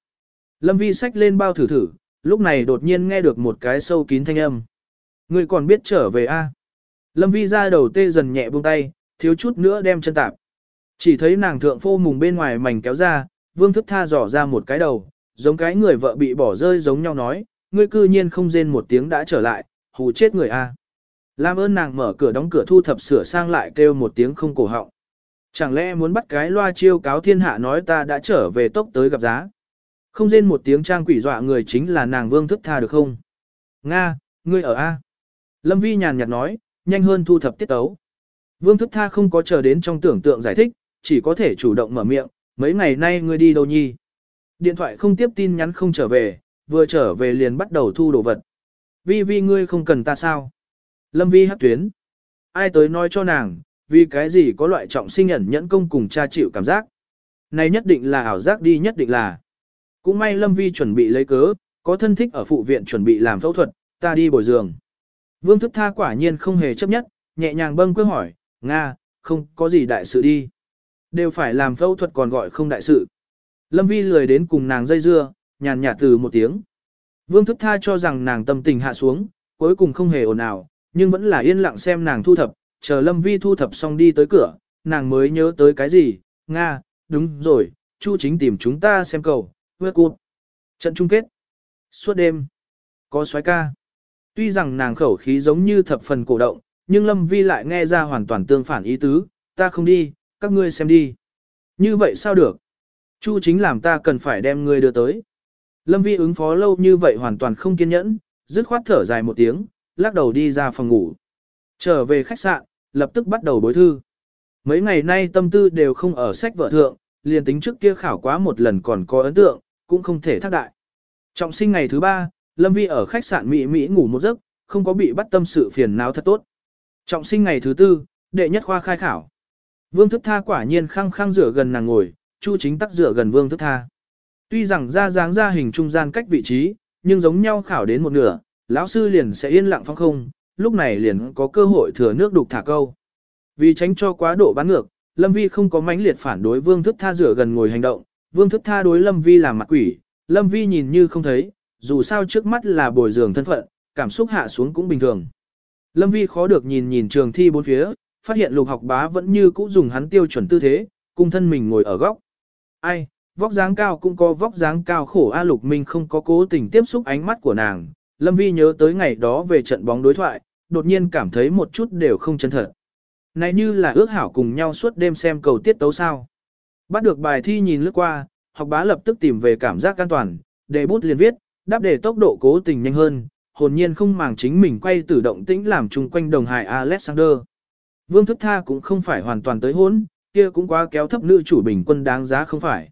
Lâm Vi sách lên bao thử thử, lúc này đột nhiên nghe được một cái sâu kín thanh âm. Người còn biết trở về a? Lâm Vi ra đầu tê dần nhẹ buông tay, thiếu chút nữa đem chân tạp. Chỉ thấy nàng thượng phô mùng bên ngoài mảnh kéo ra, vương thức tha dò ra một cái đầu, giống cái người vợ bị bỏ rơi giống nhau nói, ngươi cư nhiên không rên một tiếng đã trở lại, hù chết người a làm ơn nàng mở cửa đóng cửa thu thập sửa sang lại kêu một tiếng không cổ họng. Chẳng lẽ muốn bắt cái loa chiêu cáo thiên hạ nói ta đã trở về tốc tới gặp giá. Không rên một tiếng trang quỷ dọa người chính là nàng vương thức tha được không? Nga, ngươi ở A. Lâm Vi nhàn nhạt nói, nhanh hơn thu thập tiết tấu. Vương thức tha không có chờ đến trong tưởng tượng giải thích, chỉ có thể chủ động mở miệng, mấy ngày nay ngươi đi đâu nhi? Điện thoại không tiếp tin nhắn không trở về, vừa trở về liền bắt đầu thu đồ vật. Vi Vi ngươi không cần ta sao? Lâm Vi hắc tuyến. Ai tới nói cho nàng, vì cái gì có loại trọng sinh ẩn nhẫn công cùng cha chịu cảm giác. Này nhất định là ảo giác đi nhất định là. Cũng may Lâm Vi chuẩn bị lấy cớ, có thân thích ở phụ viện chuẩn bị làm phẫu thuật, ta đi bồi giường. Vương thức tha quả nhiên không hề chấp nhất, nhẹ nhàng bâng quơ hỏi, Nga, không có gì đại sự đi. Đều phải làm phẫu thuật còn gọi không đại sự. Lâm Vi lười đến cùng nàng dây dưa, nhàn nhạt từ một tiếng. Vương thức tha cho rằng nàng tâm tình hạ xuống, cuối cùng không hề ồn ào, nhưng vẫn là yên lặng xem nàng thu thập, chờ Lâm Vi thu thập xong đi tới cửa, nàng mới nhớ tới cái gì, Nga, đúng rồi, Chu chính tìm chúng ta xem cầu, vượt cụt. Trận chung kết. Suốt đêm. Có xoái ca. Tuy rằng nàng khẩu khí giống như thập phần cổ động, nhưng Lâm Vi lại nghe ra hoàn toàn tương phản ý tứ, ta không đi, các ngươi xem đi. Như vậy sao được? Chu chính làm ta cần phải đem ngươi đưa tới. Lâm Vi ứng phó lâu như vậy hoàn toàn không kiên nhẫn, dứt khoát thở dài một tiếng, lắc đầu đi ra phòng ngủ. Trở về khách sạn, lập tức bắt đầu bối thư. Mấy ngày nay tâm tư đều không ở sách vợ thượng, liền tính trước kia khảo quá một lần còn có ấn tượng, cũng không thể thác đại. Trọng sinh ngày thứ ba, Lâm Vi ở khách sạn Mỹ Mỹ ngủ một giấc, không có bị bắt tâm sự phiền não thật tốt. Trọng sinh ngày thứ tư, đệ nhất khoa khai khảo. Vương thức tha quả nhiên khăng khăng rửa gần nàng ngồi, Chu chính tắc rửa gần vương thức tha. Tuy rằng ra dáng ra hình trung gian cách vị trí, nhưng giống nhau khảo đến một nửa, lão sư liền sẽ yên lặng phong không, lúc này liền có cơ hội thừa nước đục thả câu. Vì tránh cho quá độ bán ngược, Lâm Vi không có mãnh liệt phản đối Vương Thức Tha rửa gần ngồi hành động, Vương Thức Tha đối Lâm Vi làm mặt quỷ, Lâm Vi nhìn như không thấy, dù sao trước mắt là bồi dưỡng thân phận, cảm xúc hạ xuống cũng bình thường. Lâm Vi khó được nhìn nhìn trường thi bốn phía, phát hiện lục học bá vẫn như cũ dùng hắn tiêu chuẩn tư thế, cung thân mình ngồi ở góc. Ai, vóc dáng cao cũng có vóc dáng cao khổ A lục minh không có cố tình tiếp xúc ánh mắt của nàng. Lâm Vi nhớ tới ngày đó về trận bóng đối thoại, đột nhiên cảm thấy một chút đều không chân thật. Này như là ước hảo cùng nhau suốt đêm xem cầu tiết tấu sao. Bắt được bài thi nhìn lướt qua, học bá lập tức tìm về cảm giác an toàn, để bút liền viết, đáp để tốc độ cố tình nhanh hơn, hồn nhiên không màng chính mình quay tự động tĩnh làm chung quanh đồng hài Alexander. Vương thức tha cũng không phải hoàn toàn tới hốn, kia cũng quá kéo thấp nữ chủ bình quân đáng giá không phải.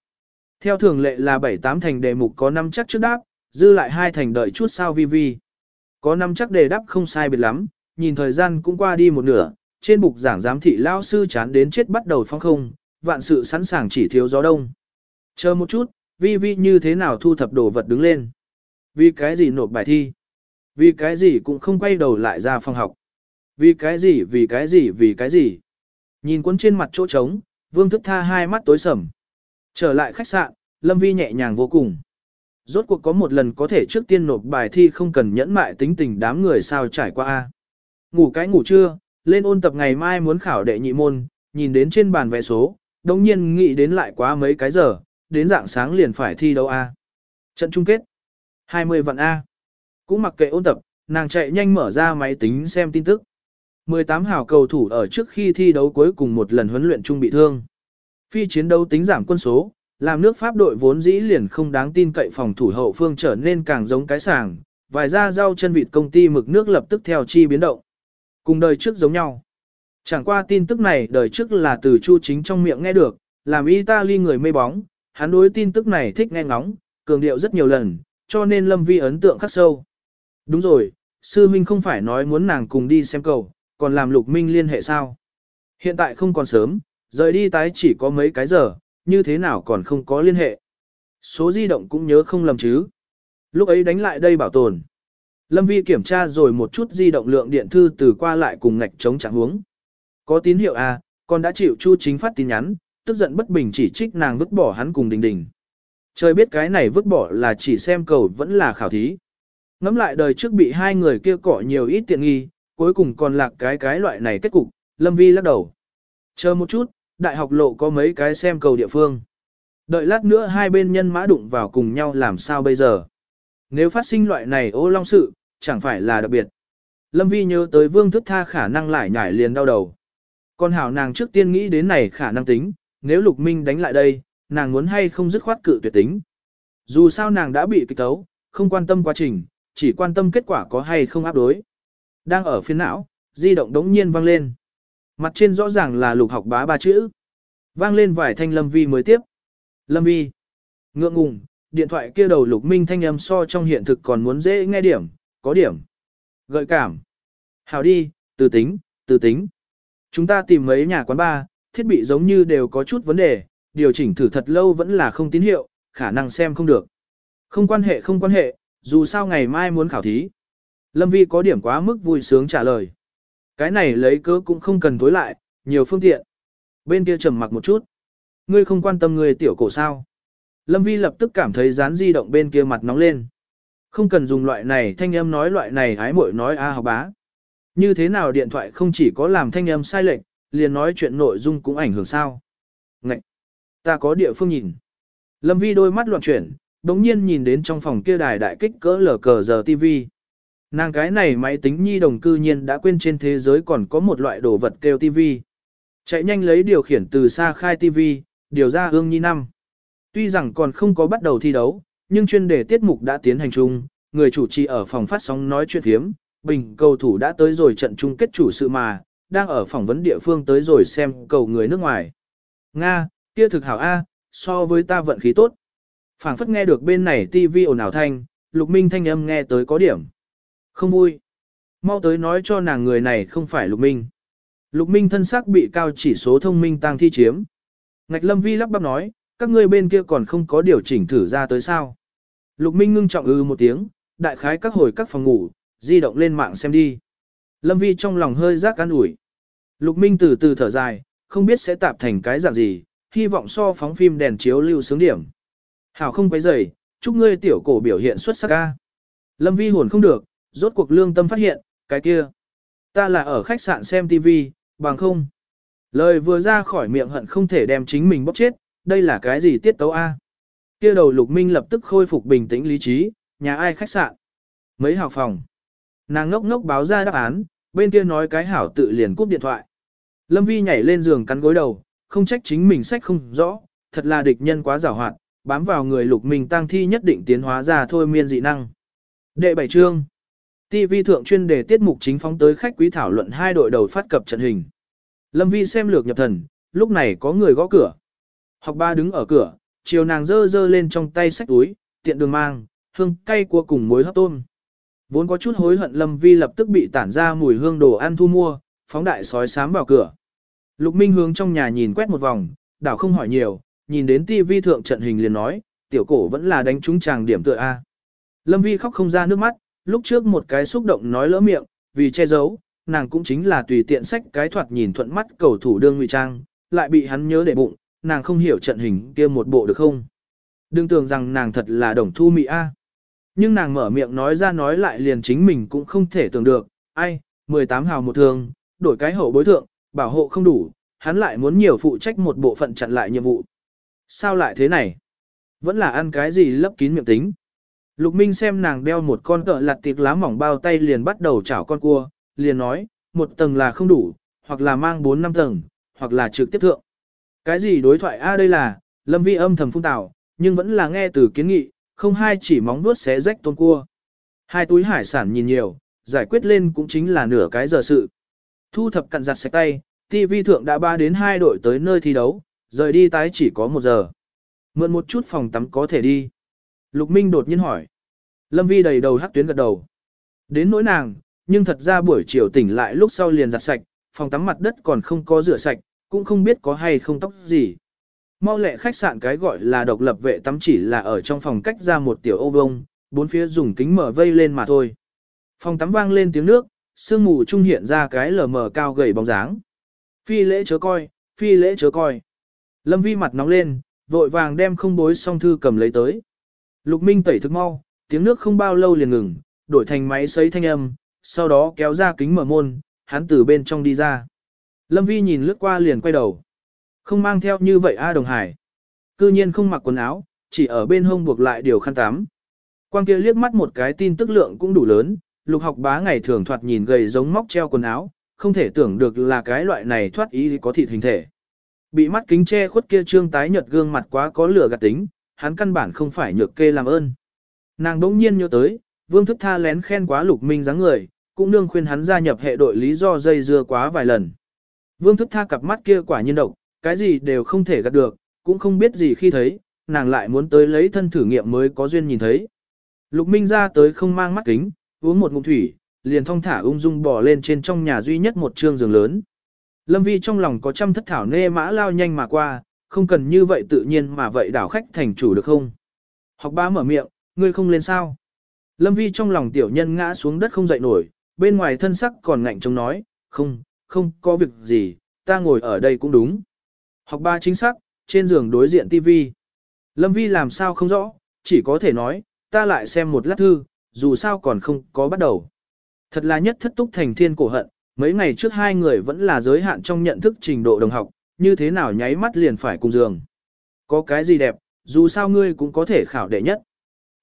Theo thường lệ là 7-8 thành đề mục có 5 chắc trước đáp, dư lại hai thành đợi chút sao vi vi. Có năm chắc đề đáp không sai biệt lắm, nhìn thời gian cũng qua đi một nửa, trên bục giảng giám thị lao sư chán đến chết bắt đầu phong không, vạn sự sẵn sàng chỉ thiếu gió đông. Chờ một chút, vi vi như thế nào thu thập đồ vật đứng lên. Vì cái gì nộp bài thi? Vì cái gì cũng không quay đầu lại ra phòng học? Vì cái gì, vì cái gì, vì cái gì? Nhìn cuốn trên mặt chỗ trống, vương thức tha hai mắt tối sầm. Trở lại khách sạn, Lâm Vi nhẹ nhàng vô cùng. Rốt cuộc có một lần có thể trước tiên nộp bài thi không cần nhẫn mại tính tình đám người sao trải qua. a Ngủ cái ngủ trưa, lên ôn tập ngày mai muốn khảo đệ nhị môn, nhìn đến trên bàn vẽ số, đồng nhiên nghĩ đến lại quá mấy cái giờ, đến dạng sáng liền phải thi đấu A. Trận chung kết. 20 vạn A. Cũng mặc kệ ôn tập, nàng chạy nhanh mở ra máy tính xem tin tức. 18 hào cầu thủ ở trước khi thi đấu cuối cùng một lần huấn luyện chung bị thương. Phi chiến đấu tính giảm quân số, làm nước Pháp đội vốn dĩ liền không đáng tin cậy phòng thủ hậu phương trở nên càng giống cái sàng, vài ra rau chân vịt công ty mực nước lập tức theo chi biến động. Cùng đời trước giống nhau. Chẳng qua tin tức này đời trước là từ Chu Chính trong miệng nghe được, làm Italy người mê bóng, hắn đối tin tức này thích nghe ngóng, cường điệu rất nhiều lần, cho nên Lâm Vi ấn tượng khắc sâu. Đúng rồi, sư minh không phải nói muốn nàng cùng đi xem cầu, còn làm lục minh liên hệ sao? Hiện tại không còn sớm, rời đi tái chỉ có mấy cái giờ, như thế nào còn không có liên hệ. Số di động cũng nhớ không lầm chứ. Lúc ấy đánh lại đây bảo tồn. Lâm Vi kiểm tra rồi một chút di động lượng điện thư từ qua lại cùng ngạch chống trạng huống. Có tín hiệu à, con đã chịu Chu Chính phát tin nhắn, tức giận bất bình chỉ trích nàng vứt bỏ hắn cùng đình đình. Trời biết cái này vứt bỏ là chỉ xem cầu vẫn là khảo thí. Ngắm lại đời trước bị hai người kia cọ nhiều ít tiện nghi, cuối cùng còn lạc cái cái loại này kết cục, Lâm Vi lắc đầu. Chờ một chút, đại học lộ có mấy cái xem cầu địa phương. Đợi lát nữa hai bên nhân mã đụng vào cùng nhau làm sao bây giờ. Nếu phát sinh loại này ô long sự, chẳng phải là đặc biệt. Lâm Vi nhớ tới vương thức tha khả năng lại nhảy liền đau đầu. Con hảo nàng trước tiên nghĩ đến này khả năng tính, nếu lục minh đánh lại đây, nàng muốn hay không dứt khoát cự tuyệt tính. Dù sao nàng đã bị kịch tấu, không quan tâm quá trình, chỉ quan tâm kết quả có hay không áp đối. Đang ở phiên não, di động đống nhiên vang lên. Mặt trên rõ ràng là lục học bá ba chữ. Vang lên vài thanh Lâm Vi mới tiếp. Lâm Vi. Ngượng ngùng, điện thoại kia đầu lục minh thanh âm so trong hiện thực còn muốn dễ nghe điểm, có điểm. Gợi cảm. Hào đi, từ tính, từ tính. Chúng ta tìm mấy nhà quán bar, thiết bị giống như đều có chút vấn đề, điều chỉnh thử thật lâu vẫn là không tín hiệu, khả năng xem không được. Không quan hệ không quan hệ, dù sao ngày mai muốn khảo thí. Lâm Vi có điểm quá mức vui sướng trả lời. Cái này lấy cớ cũng không cần tối lại, nhiều phương tiện. Bên kia trầm mặc một chút. Ngươi không quan tâm người tiểu cổ sao. Lâm Vi lập tức cảm thấy dán di động bên kia mặt nóng lên. Không cần dùng loại này thanh âm nói loại này ái muội nói a à, học bá. Như thế nào điện thoại không chỉ có làm thanh âm sai lệch, liền nói chuyện nội dung cũng ảnh hưởng sao. Ngậy! Ta có địa phương nhìn. Lâm Vi đôi mắt loạn chuyển, đống nhiên nhìn đến trong phòng kia đài đại kích cỡ lờ cờ giờ TV. Nàng cái này máy tính nhi đồng cư nhiên đã quên trên thế giới còn có một loại đồ vật kêu TV. Chạy nhanh lấy điều khiển từ xa khai TV, điều ra ương nhi năm. Tuy rằng còn không có bắt đầu thi đấu, nhưng chuyên đề tiết mục đã tiến hành chung, người chủ trì ở phòng phát sóng nói chuyện thiếm, bình cầu thủ đã tới rồi trận chung kết chủ sự mà, đang ở phỏng vấn địa phương tới rồi xem cầu người nước ngoài. Nga, kia thực hảo A, so với ta vận khí tốt. phảng phất nghe được bên này TV ồn ào thanh, lục minh thanh âm nghe tới có điểm. Không vui. Mau tới nói cho nàng người này không phải lục minh. Lục minh thân xác bị cao chỉ số thông minh tăng thi chiếm. Ngạch lâm vi lắp bắp nói, các ngươi bên kia còn không có điều chỉnh thử ra tới sao. Lục minh ngưng trọng ư một tiếng, đại khái các hồi các phòng ngủ, di động lên mạng xem đi. Lâm vi trong lòng hơi rác an ủi. Lục minh từ từ thở dài, không biết sẽ tạp thành cái dạng gì, hy vọng so phóng phim đèn chiếu lưu sướng điểm. Hảo không quấy rầy, chúc ngươi tiểu cổ biểu hiện xuất sắc ca. Lâm vi hồn không được, rốt cuộc lương tâm phát hiện, cái kia. Ta là ở khách sạn xem TV, bằng không. Lời vừa ra khỏi miệng hận không thể đem chính mình bóp chết, đây là cái gì tiết tấu A. Kia đầu lục minh lập tức khôi phục bình tĩnh lý trí, nhà ai khách sạn. Mấy hào phòng. Nàng ngốc ngốc báo ra đáp án, bên kia nói cái hảo tự liền cúp điện thoại. Lâm Vi nhảy lên giường cắn gối đầu, không trách chính mình sách không rõ, thật là địch nhân quá giàu hoạt, bám vào người lục minh tăng thi nhất định tiến hóa ra thôi miên dị năng. Đệ bảy chương. TV thượng chuyên đề tiết mục chính phóng tới khách quý thảo luận hai đội đầu phát cập trận hình. Lâm Vi xem lược nhập thần, lúc này có người gõ cửa. Học ba đứng ở cửa, chiều nàng dơ dơ lên trong tay sách túi, tiện đường mang, hương cay cua cùng muối hấp tôm. Vốn có chút hối hận Lâm Vi lập tức bị tản ra mùi hương đồ ăn thu mua, phóng đại sói sám vào cửa. Lục Minh hướng trong nhà nhìn quét một vòng, đảo không hỏi nhiều, nhìn đến TV thượng trận hình liền nói, tiểu cổ vẫn là đánh trúng chàng điểm tựa A. Lâm Vi khóc không ra nước mắt, lúc trước một cái xúc động nói lỡ miệng, vì che giấu, nàng cũng chính là tùy tiện sách cái thoạt nhìn thuận mắt cầu thủ đương ngụy trang, lại bị hắn nhớ để bụng, nàng không hiểu trận hình kia một bộ được không. Đừng tưởng rằng nàng thật là đồng thu mị A. Nhưng nàng mở miệng nói ra nói lại liền chính mình cũng không thể tưởng được, ai, 18 hào một thường, đổi cái hậu bối thượng, bảo hộ không đủ, hắn lại muốn nhiều phụ trách một bộ phận chặn lại nhiệm vụ. Sao lại thế này? Vẫn là ăn cái gì lấp kín miệng tính. Lục Minh xem nàng đeo một con cỡ lặt tiệc lá mỏng bao tay liền bắt đầu chảo con cua, liền nói, một tầng là không đủ, hoặc là mang 4 năm tầng, hoặc là trực tiếp thượng. Cái gì đối thoại a đây là, Lâm Vi âm thầm phung tảo, nhưng vẫn là nghe từ kiến nghị, không hai chỉ móng vuốt xé rách tôn cua. Hai túi hải sản nhìn nhiều, giải quyết lên cũng chính là nửa cái giờ sự. Thu thập cặn giặt sạch tay, TV thượng đã ba đến hai đội tới nơi thi đấu, rời đi tái chỉ có một giờ. Mượn một chút phòng tắm có thể đi. Lục Minh đột nhiên hỏi. Lâm Vi đầy đầu hắc tuyến gật đầu. Đến nỗi nàng, nhưng thật ra buổi chiều tỉnh lại lúc sau liền giặt sạch, phòng tắm mặt đất còn không có rửa sạch, cũng không biết có hay không tóc gì. Mau lẹ khách sạn cái gọi là độc lập vệ tắm chỉ là ở trong phòng cách ra một tiểu ô vông, bốn phía dùng kính mở vây lên mà thôi. Phòng tắm vang lên tiếng nước, sương mù trung hiện ra cái lờ mờ cao gầy bóng dáng. Phi lễ chớ coi, phi lễ chớ coi. Lâm vi mặt nóng lên, vội vàng đem không bối song thư cầm lấy tới. Lục Minh tẩy thức mau, tiếng nước không bao lâu liền ngừng, đổi thành máy sấy thanh âm, sau đó kéo ra kính mở môn, hắn từ bên trong đi ra. Lâm Vi nhìn lướt qua liền quay đầu. Không mang theo như vậy A Đồng Hải. Cư nhiên không mặc quần áo, chỉ ở bên hông buộc lại điều khăn tắm. Quang kia liếc mắt một cái tin tức lượng cũng đủ lớn, lục học bá ngày thường thoạt nhìn gầy giống móc treo quần áo, không thể tưởng được là cái loại này thoát ý có thịt hình thể. Bị mắt kính che khuất kia trương tái nhợt gương mặt quá có lửa gạt tính, hắn căn bản không phải nhược kê làm ơn. Nàng đỗng nhiên nhớ tới, vương thức tha lén khen quá lục minh dáng người, cũng nương khuyên hắn gia nhập hệ đội lý do dây dưa quá vài lần. Vương thức tha cặp mắt kia quả nhiên độc, cái gì đều không thể gạt được, cũng không biết gì khi thấy, nàng lại muốn tới lấy thân thử nghiệm mới có duyên nhìn thấy. Lục minh ra tới không mang mắt kính, uống một ngụm thủy, liền thong thả ung dung bò lên trên trong nhà duy nhất một trương giường lớn. Lâm Vi trong lòng có trăm thất thảo nê mã lao nhanh mà qua, không cần như vậy tự nhiên mà vậy đảo khách thành chủ được không? Học bá mở miệng, ngươi không lên sao? Lâm Vi trong lòng tiểu nhân ngã xuống đất không dậy nổi, bên ngoài thân sắc còn ngạnh chống nói, không, không có việc gì, ta ngồi ở đây cũng đúng. Học ba chính xác, trên giường đối diện TV. Lâm Vi làm sao không rõ, chỉ có thể nói, ta lại xem một lát thư, dù sao còn không có bắt đầu. Thật là nhất thất túc thành thiên cổ hận, mấy ngày trước hai người vẫn là giới hạn trong nhận thức trình độ đồng học, như thế nào nháy mắt liền phải cùng giường. Có cái gì đẹp, dù sao ngươi cũng có thể khảo đệ nhất.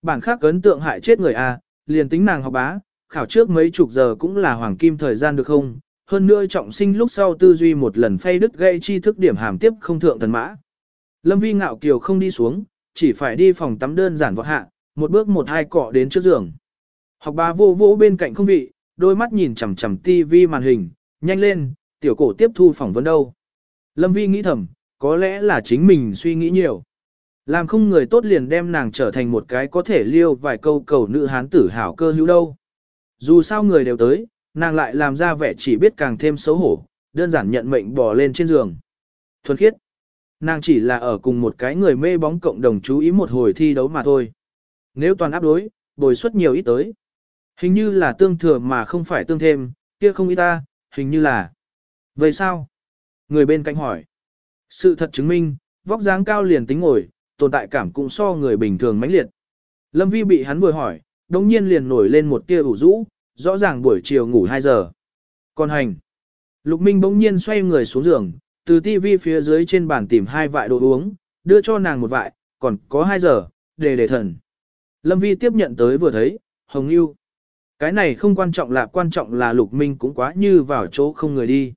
Bản khác ấn tượng hại chết người A, liền tính nàng học bá, khảo trước mấy chục giờ cũng là hoàng kim thời gian được không, hơn nữa trọng sinh lúc sau tư duy một lần phay đứt gây chi thức điểm hàm tiếp không thượng thần mã. Lâm vi ngạo kiều không đi xuống, chỉ phải đi phòng tắm đơn giản vọt hạ, một bước một hai cọ đến trước giường. Học bá vô vô bên cạnh không vị, đôi mắt nhìn chằm chằm tivi màn hình, nhanh lên, tiểu cổ tiếp thu phỏng vấn đâu. Lâm vi nghĩ thầm, có lẽ là chính mình suy nghĩ nhiều. Làm không người tốt liền đem nàng trở thành một cái có thể liêu vài câu cầu nữ hán tử hảo cơ hữu đâu. Dù sao người đều tới, nàng lại làm ra vẻ chỉ biết càng thêm xấu hổ, đơn giản nhận mệnh bỏ lên trên giường. Thuần khiết. Nàng chỉ là ở cùng một cái người mê bóng cộng đồng chú ý một hồi thi đấu mà thôi. Nếu toàn áp đối, bồi suất nhiều ít tới. Hình như là tương thừa mà không phải tương thêm, kia không ý ta, hình như là. Vậy sao? Người bên cạnh hỏi. Sự thật chứng minh, vóc dáng cao liền tính ngồi, tồn tại cảm cũng so người bình thường mãnh liệt. Lâm Vi bị hắn vừa hỏi, đồng nhiên liền nổi lên một tia ủ rũ, rõ ràng buổi chiều ngủ 2 giờ. Còn hành. Lục Minh bỗng nhiên xoay người xuống giường, từ tivi phía dưới trên bàn tìm hai vại đồ uống, đưa cho nàng một vại, còn có 2 giờ, để để thần. Lâm Vi tiếp nhận tới vừa thấy, hồng yêu. Cái này không quan trọng là quan trọng là Lục Minh cũng quá như vào chỗ không người đi.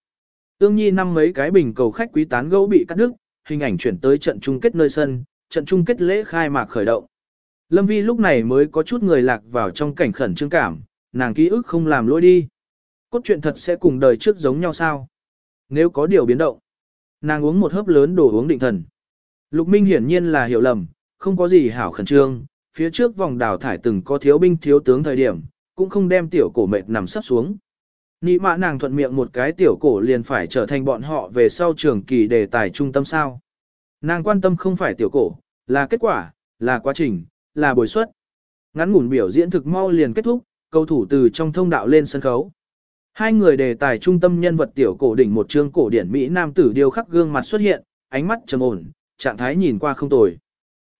Tương nhi năm mấy cái bình cầu khách quý tán gẫu bị cắt đứt, hình ảnh chuyển tới trận chung kết nơi sân, trận chung kết lễ khai mạc khởi động. Lâm Vi lúc này mới có chút người lạc vào trong cảnh khẩn trương cảm, nàng ký ức không làm lỗi đi. Cốt truyện thật sẽ cùng đời trước giống nhau sao? Nếu có điều biến động, nàng uống một hớp lớn đồ uống định thần. Lục Minh hiển nhiên là hiểu lầm, không có gì hảo khẩn trương, phía trước vòng đào thải từng có thiếu binh thiếu tướng thời điểm, cũng không đem tiểu cổ mệt nằm sắp xuống. Nị mạ nàng thuận miệng một cái tiểu cổ liền phải trở thành bọn họ về sau trường kỳ đề tài trung tâm sao. Nàng quan tâm không phải tiểu cổ, là kết quả, là quá trình, là bồi suất. Ngắn ngủn biểu diễn thực mau liền kết thúc, cầu thủ từ trong thông đạo lên sân khấu. Hai người đề tài trung tâm nhân vật tiểu cổ đỉnh một chương cổ điển Mỹ Nam tử điêu khắc gương mặt xuất hiện, ánh mắt trầm ổn, trạng thái nhìn qua không tồi.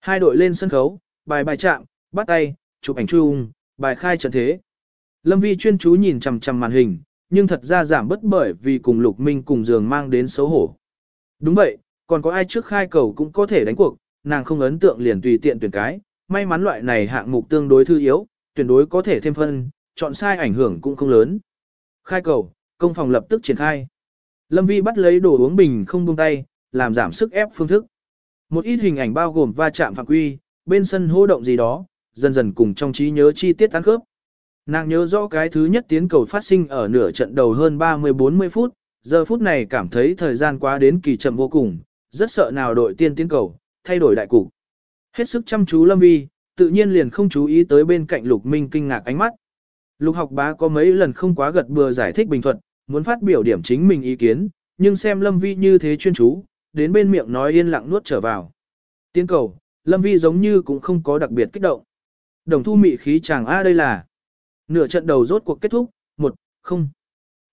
Hai đội lên sân khấu, bài bài chạm, bắt tay, chụp ảnh chung, bài khai trận thế. Lâm Vi chuyên chú nhìn chằm chằm màn hình, nhưng thật ra giảm bất bởi vì cùng Lục Minh cùng giường mang đến xấu hổ. Đúng vậy, còn có ai trước khai cầu cũng có thể đánh cuộc, nàng không ấn tượng liền tùy tiện tuyển cái, may mắn loại này hạng mục tương đối thư yếu, tuyển đối có thể thêm phân, chọn sai ảnh hưởng cũng không lớn. Khai cầu, công phòng lập tức triển khai. Lâm Vi bắt lấy đồ uống bình không buông tay, làm giảm sức ép phương thức. Một ít hình ảnh bao gồm va chạm phạm quy, bên sân hô động gì đó, dần dần cùng trong trí nhớ chi tiết tán khớp. Nàng nhớ rõ cái thứ nhất tiến cầu phát sinh ở nửa trận đầu hơn 30-40 phút, giờ phút này cảm thấy thời gian quá đến kỳ chậm vô cùng, rất sợ nào đội tiên tiến cầu, thay đổi đại cục. Hết sức chăm chú Lâm Vi, tự nhiên liền không chú ý tới bên cạnh Lục Minh kinh ngạc ánh mắt. Lục học bá có mấy lần không quá gật bừa giải thích bình thuận, muốn phát biểu điểm chính mình ý kiến, nhưng xem Lâm Vi như thế chuyên chú, đến bên miệng nói yên lặng nuốt trở vào. Tiến cầu, Lâm Vi giống như cũng không có đặc biệt kích động. Đồng thu mị khí chàng A đây là. Nửa trận đầu rốt cuộc kết thúc, một, không.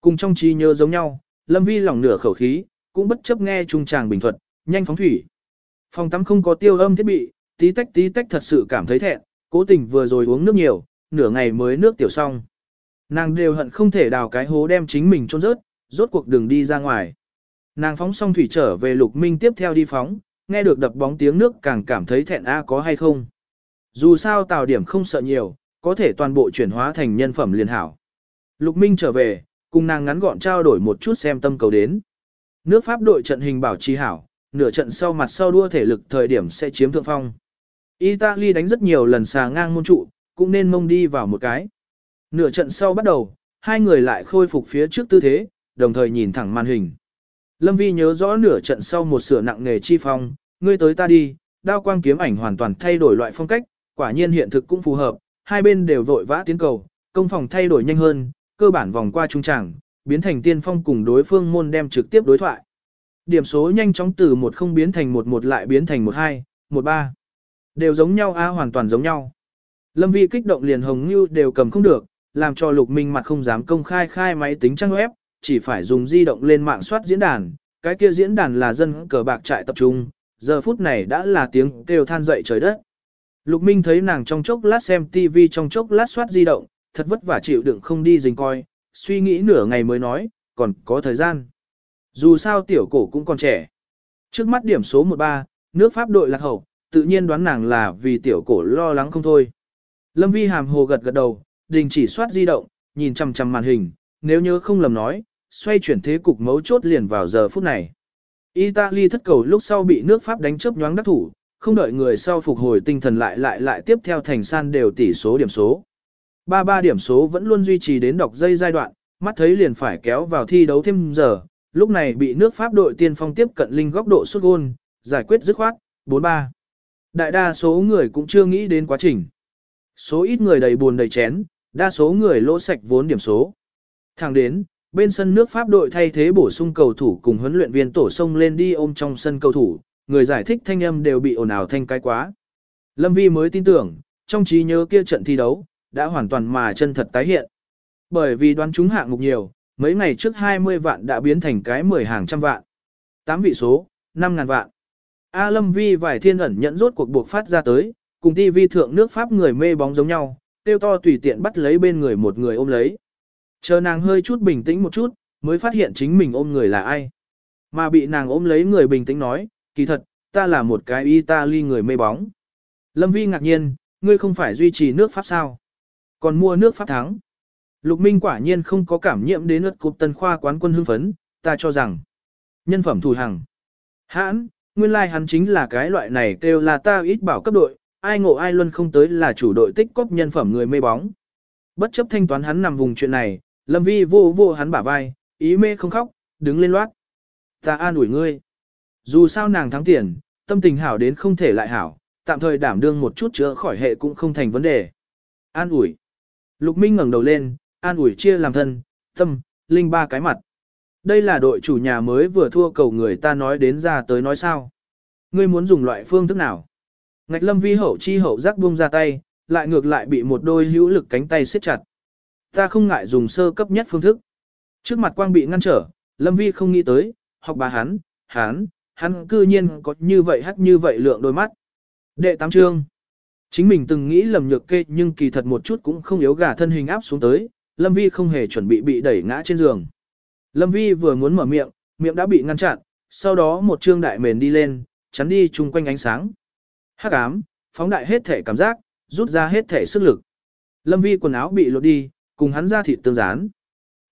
Cùng trong trí nhớ giống nhau, Lâm Vi lỏng nửa khẩu khí, cũng bất chấp nghe trung chàng bình thuận, nhanh phóng thủy. Phòng tắm không có tiêu âm thiết bị, tí tách tí tách thật sự cảm thấy thẹn, cố tình vừa rồi uống nước nhiều, nửa ngày mới nước tiểu xong. Nàng đều hận không thể đào cái hố đem chính mình trôn rớt, rốt cuộc đường đi ra ngoài. Nàng phóng xong thủy trở về lục minh tiếp theo đi phóng, nghe được đập bóng tiếng nước càng cảm thấy thẹn a có hay không. Dù sao tào điểm không sợ nhiều, có thể toàn bộ chuyển hóa thành nhân phẩm liền hảo. Lục minh trở về, cùng nàng ngắn gọn trao đổi một chút xem tâm cầu đến. Nước Pháp đội trận hình bảo trì hảo, nửa trận sau mặt sau đua thể lực thời điểm sẽ chiếm thượng phong. Italy đánh rất nhiều lần xà ngang môn trụ, cũng nên mông đi vào một cái. Nửa trận sau bắt đầu, hai người lại khôi phục phía trước tư thế, đồng thời nhìn thẳng màn hình. Lâm Vi nhớ rõ nửa trận sau một sửa nặng nghề chi phong, ngươi tới ta đi, đao quang kiếm ảnh hoàn toàn thay đổi loại phong cách, quả nhiên hiện thực cũng phù hợp, hai bên đều vội vã tiến cầu, công phòng thay đổi nhanh hơn, cơ bản vòng qua trung tràng, biến thành tiên phong cùng đối phương môn đem trực tiếp đối thoại. Điểm số nhanh chóng từ một không biến thành một một lại biến thành một hai, một ba. Đều giống nhau a hoàn toàn giống nhau. Lâm Vi kích động liền hồng như đều cầm không được, làm cho Lục Minh mặt không dám công khai khai máy tính trang web, chỉ phải dùng di động lên mạng soát diễn đàn, cái kia diễn đàn là dân cờ bạc trại tập trung, giờ phút này đã là tiếng kêu than dậy trời đất. Lục Minh thấy nàng trong chốc lát xem TV trong chốc lát soát di động, thật vất vả chịu đựng không đi dình coi, suy nghĩ nửa ngày mới nói, còn có thời gian. Dù sao tiểu cổ cũng còn trẻ. Trước mắt điểm số 13, nước Pháp đội lạc hậu, tự nhiên đoán nàng là vì tiểu cổ lo lắng không thôi. Lâm Vi hàm hồ gật gật đầu, đình chỉ soát di động, nhìn chằm chằm màn hình, nếu nhớ không lầm nói, xoay chuyển thế cục mấu chốt liền vào giờ phút này. Italy thất cầu lúc sau bị nước Pháp đánh chớp nhoáng đắc thủ, không đợi người sau phục hồi tinh thần lại lại lại tiếp theo thành san đều tỷ số điểm số. Ba ba điểm số vẫn luôn duy trì đến đọc dây giai đoạn, mắt thấy liền phải kéo vào thi đấu thêm giờ, lúc này bị nước Pháp đội tiên phong tiếp cận linh góc độ xuất gôn, giải quyết dứt khoát, 4-3. Đại đa số người cũng chưa nghĩ đến quá trình. Số ít người đầy buồn đầy chén, đa số người lỗ sạch vốn điểm số. Thẳng đến, bên sân nước Pháp đội thay thế bổ sung cầu thủ cùng huấn luyện viên tổ sông lên đi ôm trong sân cầu thủ, người giải thích thanh âm đều bị ồn ào thanh cái quá. Lâm Vi mới tin tưởng, trong trí nhớ kia trận thi đấu, đã hoàn toàn mà chân thật tái hiện. Bởi vì đoán chúng hạng mục nhiều, mấy ngày trước 20 vạn đã biến thành cái 10 hàng trăm vạn. 8 vị số, 5 ngàn vạn. A Lâm Vi vài thiên ẩn nhận rốt cuộc buộc phát ra tới, cùng ti vi thượng nước Pháp người mê bóng giống nhau, tiêu to tùy tiện bắt lấy bên người một người ôm lấy. Chờ nàng hơi chút bình tĩnh một chút, mới phát hiện chính mình ôm người là ai. Mà bị nàng ôm lấy người bình tĩnh nói, kỳ thật, ta là một cái Italy người mê bóng. Lâm Vi ngạc nhiên, ngươi không phải duy trì nước Pháp sao? Còn mua nước Pháp thắng. Lục Minh quả nhiên không có cảm nhiễm đến ớt cục tân khoa quán quân hưng phấn, ta cho rằng. Nhân phẩm thủ hàng. Hãn, nguyên lai like hắn chính là cái loại này kêu là ta ít bảo cấp đội, ai ngộ ai luôn không tới là chủ đội tích cóp nhân phẩm người mê bóng. Bất chấp thanh toán hắn nằm vùng chuyện này, Lâm Vi vô vô hắn bả vai, ý mê không khóc, đứng lên loát. Ta an ủi ngươi. Dù sao nàng thắng tiền, tâm tình hảo đến không thể lại hảo, tạm thời đảm đương một chút chữa khỏi hệ cũng không thành vấn đề. An ủi. Lục Minh ngẩng đầu lên, an ủi chia làm thân, tâm, linh ba cái mặt. Đây là đội chủ nhà mới vừa thua cầu người ta nói đến ra tới nói sao. Ngươi muốn dùng loại phương thức nào? Ngạch lâm vi hậu chi hậu giác buông ra tay, lại ngược lại bị một đôi hữu lực cánh tay siết chặt. Ta không ngại dùng sơ cấp nhất phương thức. Trước mặt quang bị ngăn trở, lâm vi không nghĩ tới, học bà hắn, hắn, hắn cư nhiên có như vậy hắt như vậy lượng đôi mắt. Đệ tám chương. Chính mình từng nghĩ lầm nhược kê nhưng kỳ thật một chút cũng không yếu gà thân hình áp xuống tới, Lâm Vi không hề chuẩn bị bị đẩy ngã trên giường. Lâm Vi vừa muốn mở miệng, miệng đã bị ngăn chặn, sau đó một trương đại mền đi lên, chắn đi chung quanh ánh sáng. Hắc ám, phóng đại hết thể cảm giác, rút ra hết thể sức lực. Lâm Vi quần áo bị lột đi, cùng hắn ra thịt tương gián.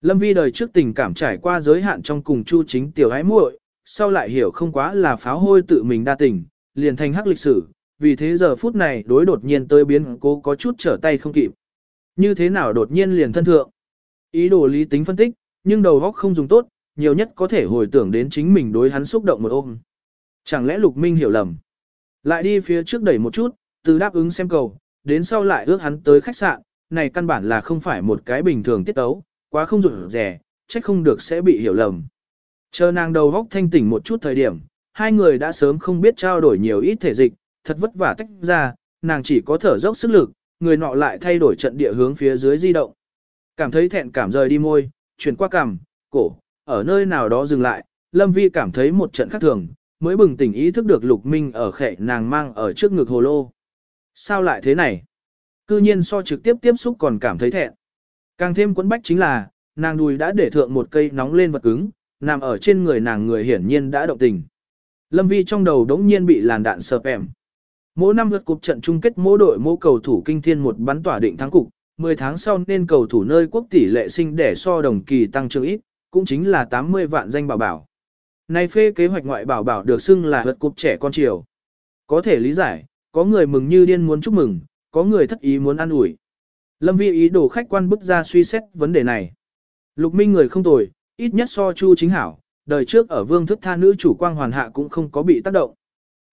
Lâm Vi đời trước tình cảm trải qua giới hạn trong cùng Chu Chính tiểu ái muội, sau lại hiểu không quá là pháo hôi tự mình đa tình, liền thành hắc lịch sử, vì thế giờ phút này đối đột nhiên tới biến cố có chút trở tay không kịp. Như thế nào đột nhiên liền thân thượng? Ý đồ lý tính phân tích, nhưng đầu óc không dùng tốt, nhiều nhất có thể hồi tưởng đến chính mình đối hắn xúc động một ôm. Chẳng lẽ Lục Minh hiểu lầm? Lại đi phía trước đẩy một chút, từ đáp ứng xem cầu, đến sau lại ước hắn tới khách sạn, này căn bản là không phải một cái bình thường tiết tấu, quá không rủi rẻ, trách không được sẽ bị hiểu lầm. Chờ nàng đầu góc thanh tỉnh một chút thời điểm, hai người đã sớm không biết trao đổi nhiều ít thể dịch, thật vất vả tách ra, nàng chỉ có thở dốc sức lực, người nọ lại thay đổi trận địa hướng phía dưới di động. Cảm thấy thẹn cảm rời đi môi, chuyển qua cằm, cổ, ở nơi nào đó dừng lại, Lâm Vi cảm thấy một trận khác thường, mới bừng tỉnh ý thức được Lục Minh ở khệ nàng mang ở trước ngực hồ lô. Sao lại thế này? Cư nhiên so trực tiếp tiếp xúc còn cảm thấy thẹn. Càng thêm quấn bách chính là, nàng đùi đã để thượng một cây nóng lên vật cứng, nằm ở trên người nàng người hiển nhiên đã động tình. Lâm Vi trong đầu đống nhiên bị làn đạn sợp ẻm. Mỗi năm lượt cục trận chung kết mỗi đội mỗi cầu thủ kinh thiên một bắn tỏa định thắng cục, 10 tháng sau nên cầu thủ nơi quốc tỷ lệ sinh để so đồng kỳ tăng trưởng ít, cũng chính là 80 vạn danh bảo bảo. Này phê kế hoạch ngoại bảo bảo được xưng là lượt cục trẻ con chiều. Có thể lý giải, có người mừng như điên muốn chúc mừng, có người thất ý muốn ăn ủi. Lâm Vi ý đồ khách quan bức ra suy xét vấn đề này. Lục Minh người không tồi, ít nhất so Chu chính hảo, đời trước ở vương thức tha nữ chủ quang hoàn hạ cũng không có bị tác động.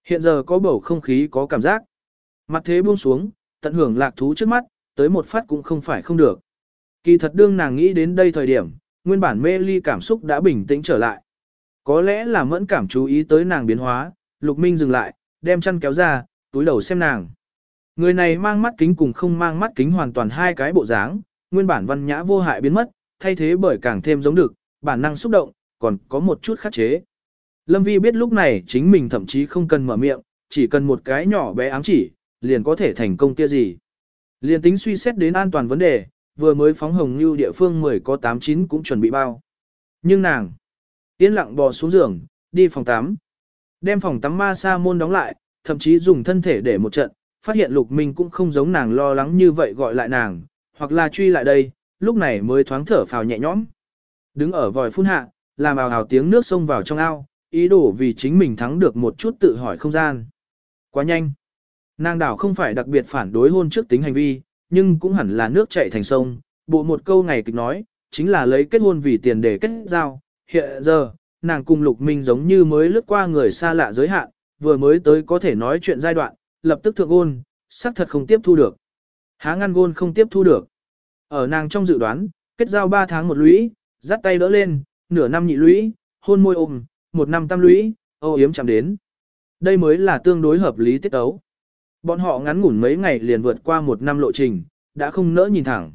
Hiện giờ có bầu không khí có cảm giác. Mặt thế buông xuống, tận hưởng lạc thú trước mắt, tới một phát cũng không phải không được. Kỳ thật đương nàng nghĩ đến đây thời điểm, nguyên bản mê ly cảm xúc đã bình tĩnh trở lại. Có lẽ là mẫn cảm chú ý tới nàng biến hóa, Lục Minh dừng lại, đem chăn kéo ra, túi đầu xem nàng. Người này mang mắt kính cùng không mang mắt kính hoàn toàn hai cái bộ dáng, nguyên bản văn nhã vô hại biến mất, thay thế bởi càng thêm giống được, bản năng xúc động, còn có một chút khắc chế. Lâm Vi biết lúc này chính mình thậm chí không cần mở miệng, chỉ cần một cái nhỏ bé ám chỉ, liền có thể thành công kia gì. Liền tính suy xét đến an toàn vấn đề, vừa mới phóng hồng như địa phương 10 có 89 cũng chuẩn bị bao. Nhưng nàng, yên lặng bò xuống giường, đi phòng tắm. Đem phòng tắm ma sa môn đóng lại, thậm chí dùng thân thể để một trận, phát hiện lục minh cũng không giống nàng lo lắng như vậy gọi lại nàng, hoặc là truy lại đây, lúc này mới thoáng thở phào nhẹ nhõm. Đứng ở vòi phun hạ, làm ào ào tiếng nước xông vào trong ao, ý đồ vì chính mình thắng được một chút tự hỏi không gian. Quá nhanh. Nàng đảo không phải đặc biệt phản đối hôn trước tính hành vi, nhưng cũng hẳn là nước chảy thành sông. Bộ một câu ngày kịch nói, chính là lấy kết hôn vì tiền để kết giao. Hiện giờ, nàng cùng Lục Minh giống như mới lướt qua người xa lạ giới hạn, vừa mới tới có thể nói chuyện giai đoạn, lập tức thượng ôn, xác thật không tiếp thu được. Há ngăn gôn không tiếp thu được. Ở nàng trong dự đoán, kết giao 3 tháng một lũy, dắt tay đỡ lên, nửa năm nhị lũy, hôn môi ôm, một năm tam lũy, ô yếm chạm đến. Đây mới là tương đối hợp lý tiết ấu. Bọn họ ngắn ngủn mấy ngày liền vượt qua một năm lộ trình, đã không nỡ nhìn thẳng.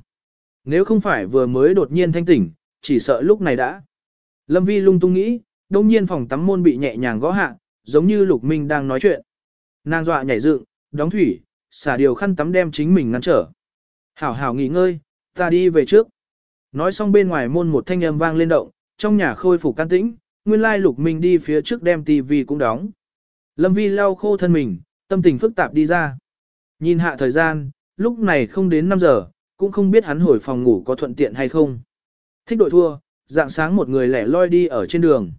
Nếu không phải vừa mới đột nhiên thanh tỉnh, chỉ sợ lúc này đã. Lâm Vi lung tung nghĩ, đông nhiên phòng tắm môn bị nhẹ nhàng gõ hạ, giống như Lục Minh đang nói chuyện. Nàng dọa nhảy dựng, đóng thủy, xả điều khăn tắm đem chính mình ngăn trở. Hảo hảo nghỉ ngơi, ta đi về trước. Nói xong bên ngoài môn một thanh âm vang lên động, trong nhà khôi phục can tĩnh, nguyên lai Lục Minh đi phía trước đem tivi cũng đóng. Lâm Vi lau khô thân mình, tâm tình phức tạp đi ra. Nhìn hạ thời gian, lúc này không đến 5 giờ, cũng không biết hắn hồi phòng ngủ có thuận tiện hay không. Thích đội thua, dạng sáng một người lẻ loi đi ở trên đường.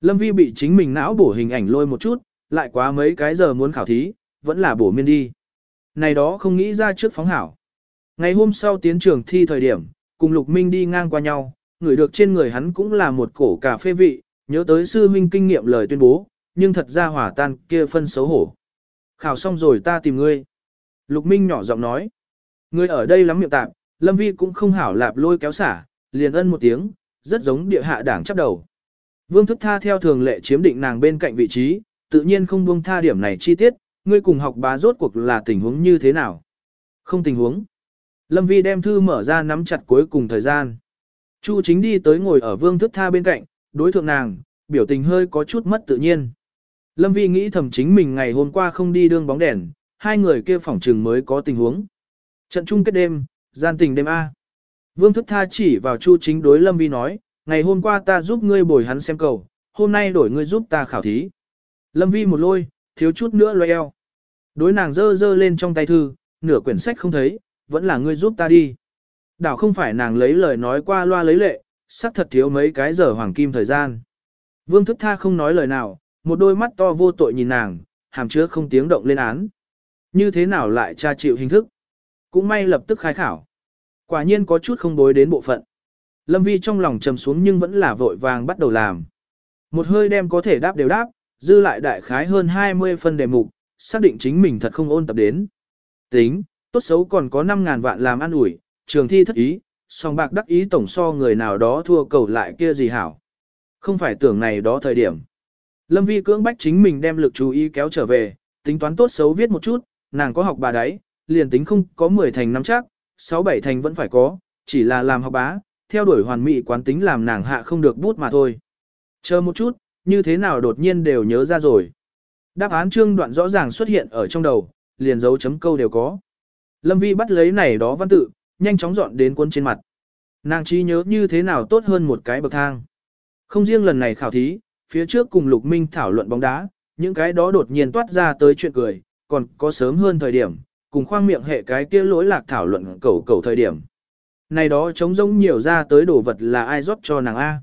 Lâm Vi bị chính mình não bổ hình ảnh lôi một chút, lại quá mấy cái giờ muốn khảo thí, vẫn là bổ miên đi. Này đó không nghĩ ra trước phóng hảo. Ngày hôm sau tiến trường thi thời điểm, cùng Lục Minh đi ngang qua nhau, người được trên người hắn cũng là một cổ cà phê vị, nhớ tới sư huynh kinh nghiệm lời tuyên bố, nhưng thật ra hỏa tan kia phân xấu hổ. Khảo xong rồi ta tìm ngươi. Lục Minh nhỏ giọng nói. Ngươi ở đây lắm miệng tạm, Lâm Vi cũng không hảo lạp lôi kéo xả, liền ân một tiếng, rất giống địa hạ đảng chấp đầu. Vương thức tha theo thường lệ chiếm định nàng bên cạnh vị trí, tự nhiên không buông tha điểm này chi tiết, ngươi cùng học bá rốt cuộc là tình huống như thế nào. Không tình huống. Lâm Vi đem thư mở ra nắm chặt cuối cùng thời gian. Chu chính đi tới ngồi ở vương thức tha bên cạnh, đối thượng nàng, biểu tình hơi có chút mất tự nhiên. Lâm Vi nghĩ thầm chính mình ngày hôm qua không đi đương bóng đèn, hai người kia phỏng trừng mới có tình huống. Trận chung kết đêm, gian tình đêm A. Vương thức tha chỉ vào Chu chính đối Lâm Vi nói, ngày hôm qua ta giúp ngươi bồi hắn xem cầu, hôm nay đổi ngươi giúp ta khảo thí. Lâm Vi một lôi, thiếu chút nữa loe eo. Đối nàng dơ dơ lên trong tay thư, nửa quyển sách không thấy, vẫn là ngươi giúp ta đi. Đảo không phải nàng lấy lời nói qua loa lấy lệ, sắc thật thiếu mấy cái giờ hoàng kim thời gian. Vương thức tha không nói lời nào, một đôi mắt to vô tội nhìn nàng, hàm chứa không tiếng động lên án. Như thế nào lại tra chịu hình thức? Cũng may lập tức khai khảo. Quả nhiên có chút không đối đến bộ phận. Lâm Vi trong lòng trầm xuống nhưng vẫn là vội vàng bắt đầu làm. Một hơi đem có thể đáp đều đáp, dư lại đại khái hơn 20 phân đề mục, xác định chính mình thật không ôn tập đến. Tính, tốt xấu còn có 5.000 vạn làm ăn ủi, trường thi thất ý, song bạc đắc ý tổng so người nào đó thua cầu lại kia gì hảo. Không phải tưởng này đó thời điểm. Lâm Vi cưỡng bách chính mình đem lực chú ý kéo trở về, tính toán tốt xấu viết một chút, nàng có học bà đấy, liền tính không có 10 thành năm chắc, 6-7 thành vẫn phải có, chỉ là làm học bá, theo đuổi hoàn mỹ quán tính làm nàng hạ không được bút mà thôi. Chờ một chút, như thế nào đột nhiên đều nhớ ra rồi. Đáp án chương đoạn rõ ràng xuất hiện ở trong đầu, liền dấu chấm câu đều có. Lâm Vi bắt lấy này đó văn tự, nhanh chóng dọn đến cuốn trên mặt. Nàng trí nhớ như thế nào tốt hơn một cái bậc thang. Không riêng lần này khảo thí, phía trước cùng Lục Minh thảo luận bóng đá, những cái đó đột nhiên toát ra tới chuyện cười, còn có sớm hơn thời điểm, cùng khoang miệng hệ cái kia lỗi lạc thảo luận cầu cầu thời điểm. Này đó trống rỗng nhiều ra tới đồ vật là ai rót cho nàng A.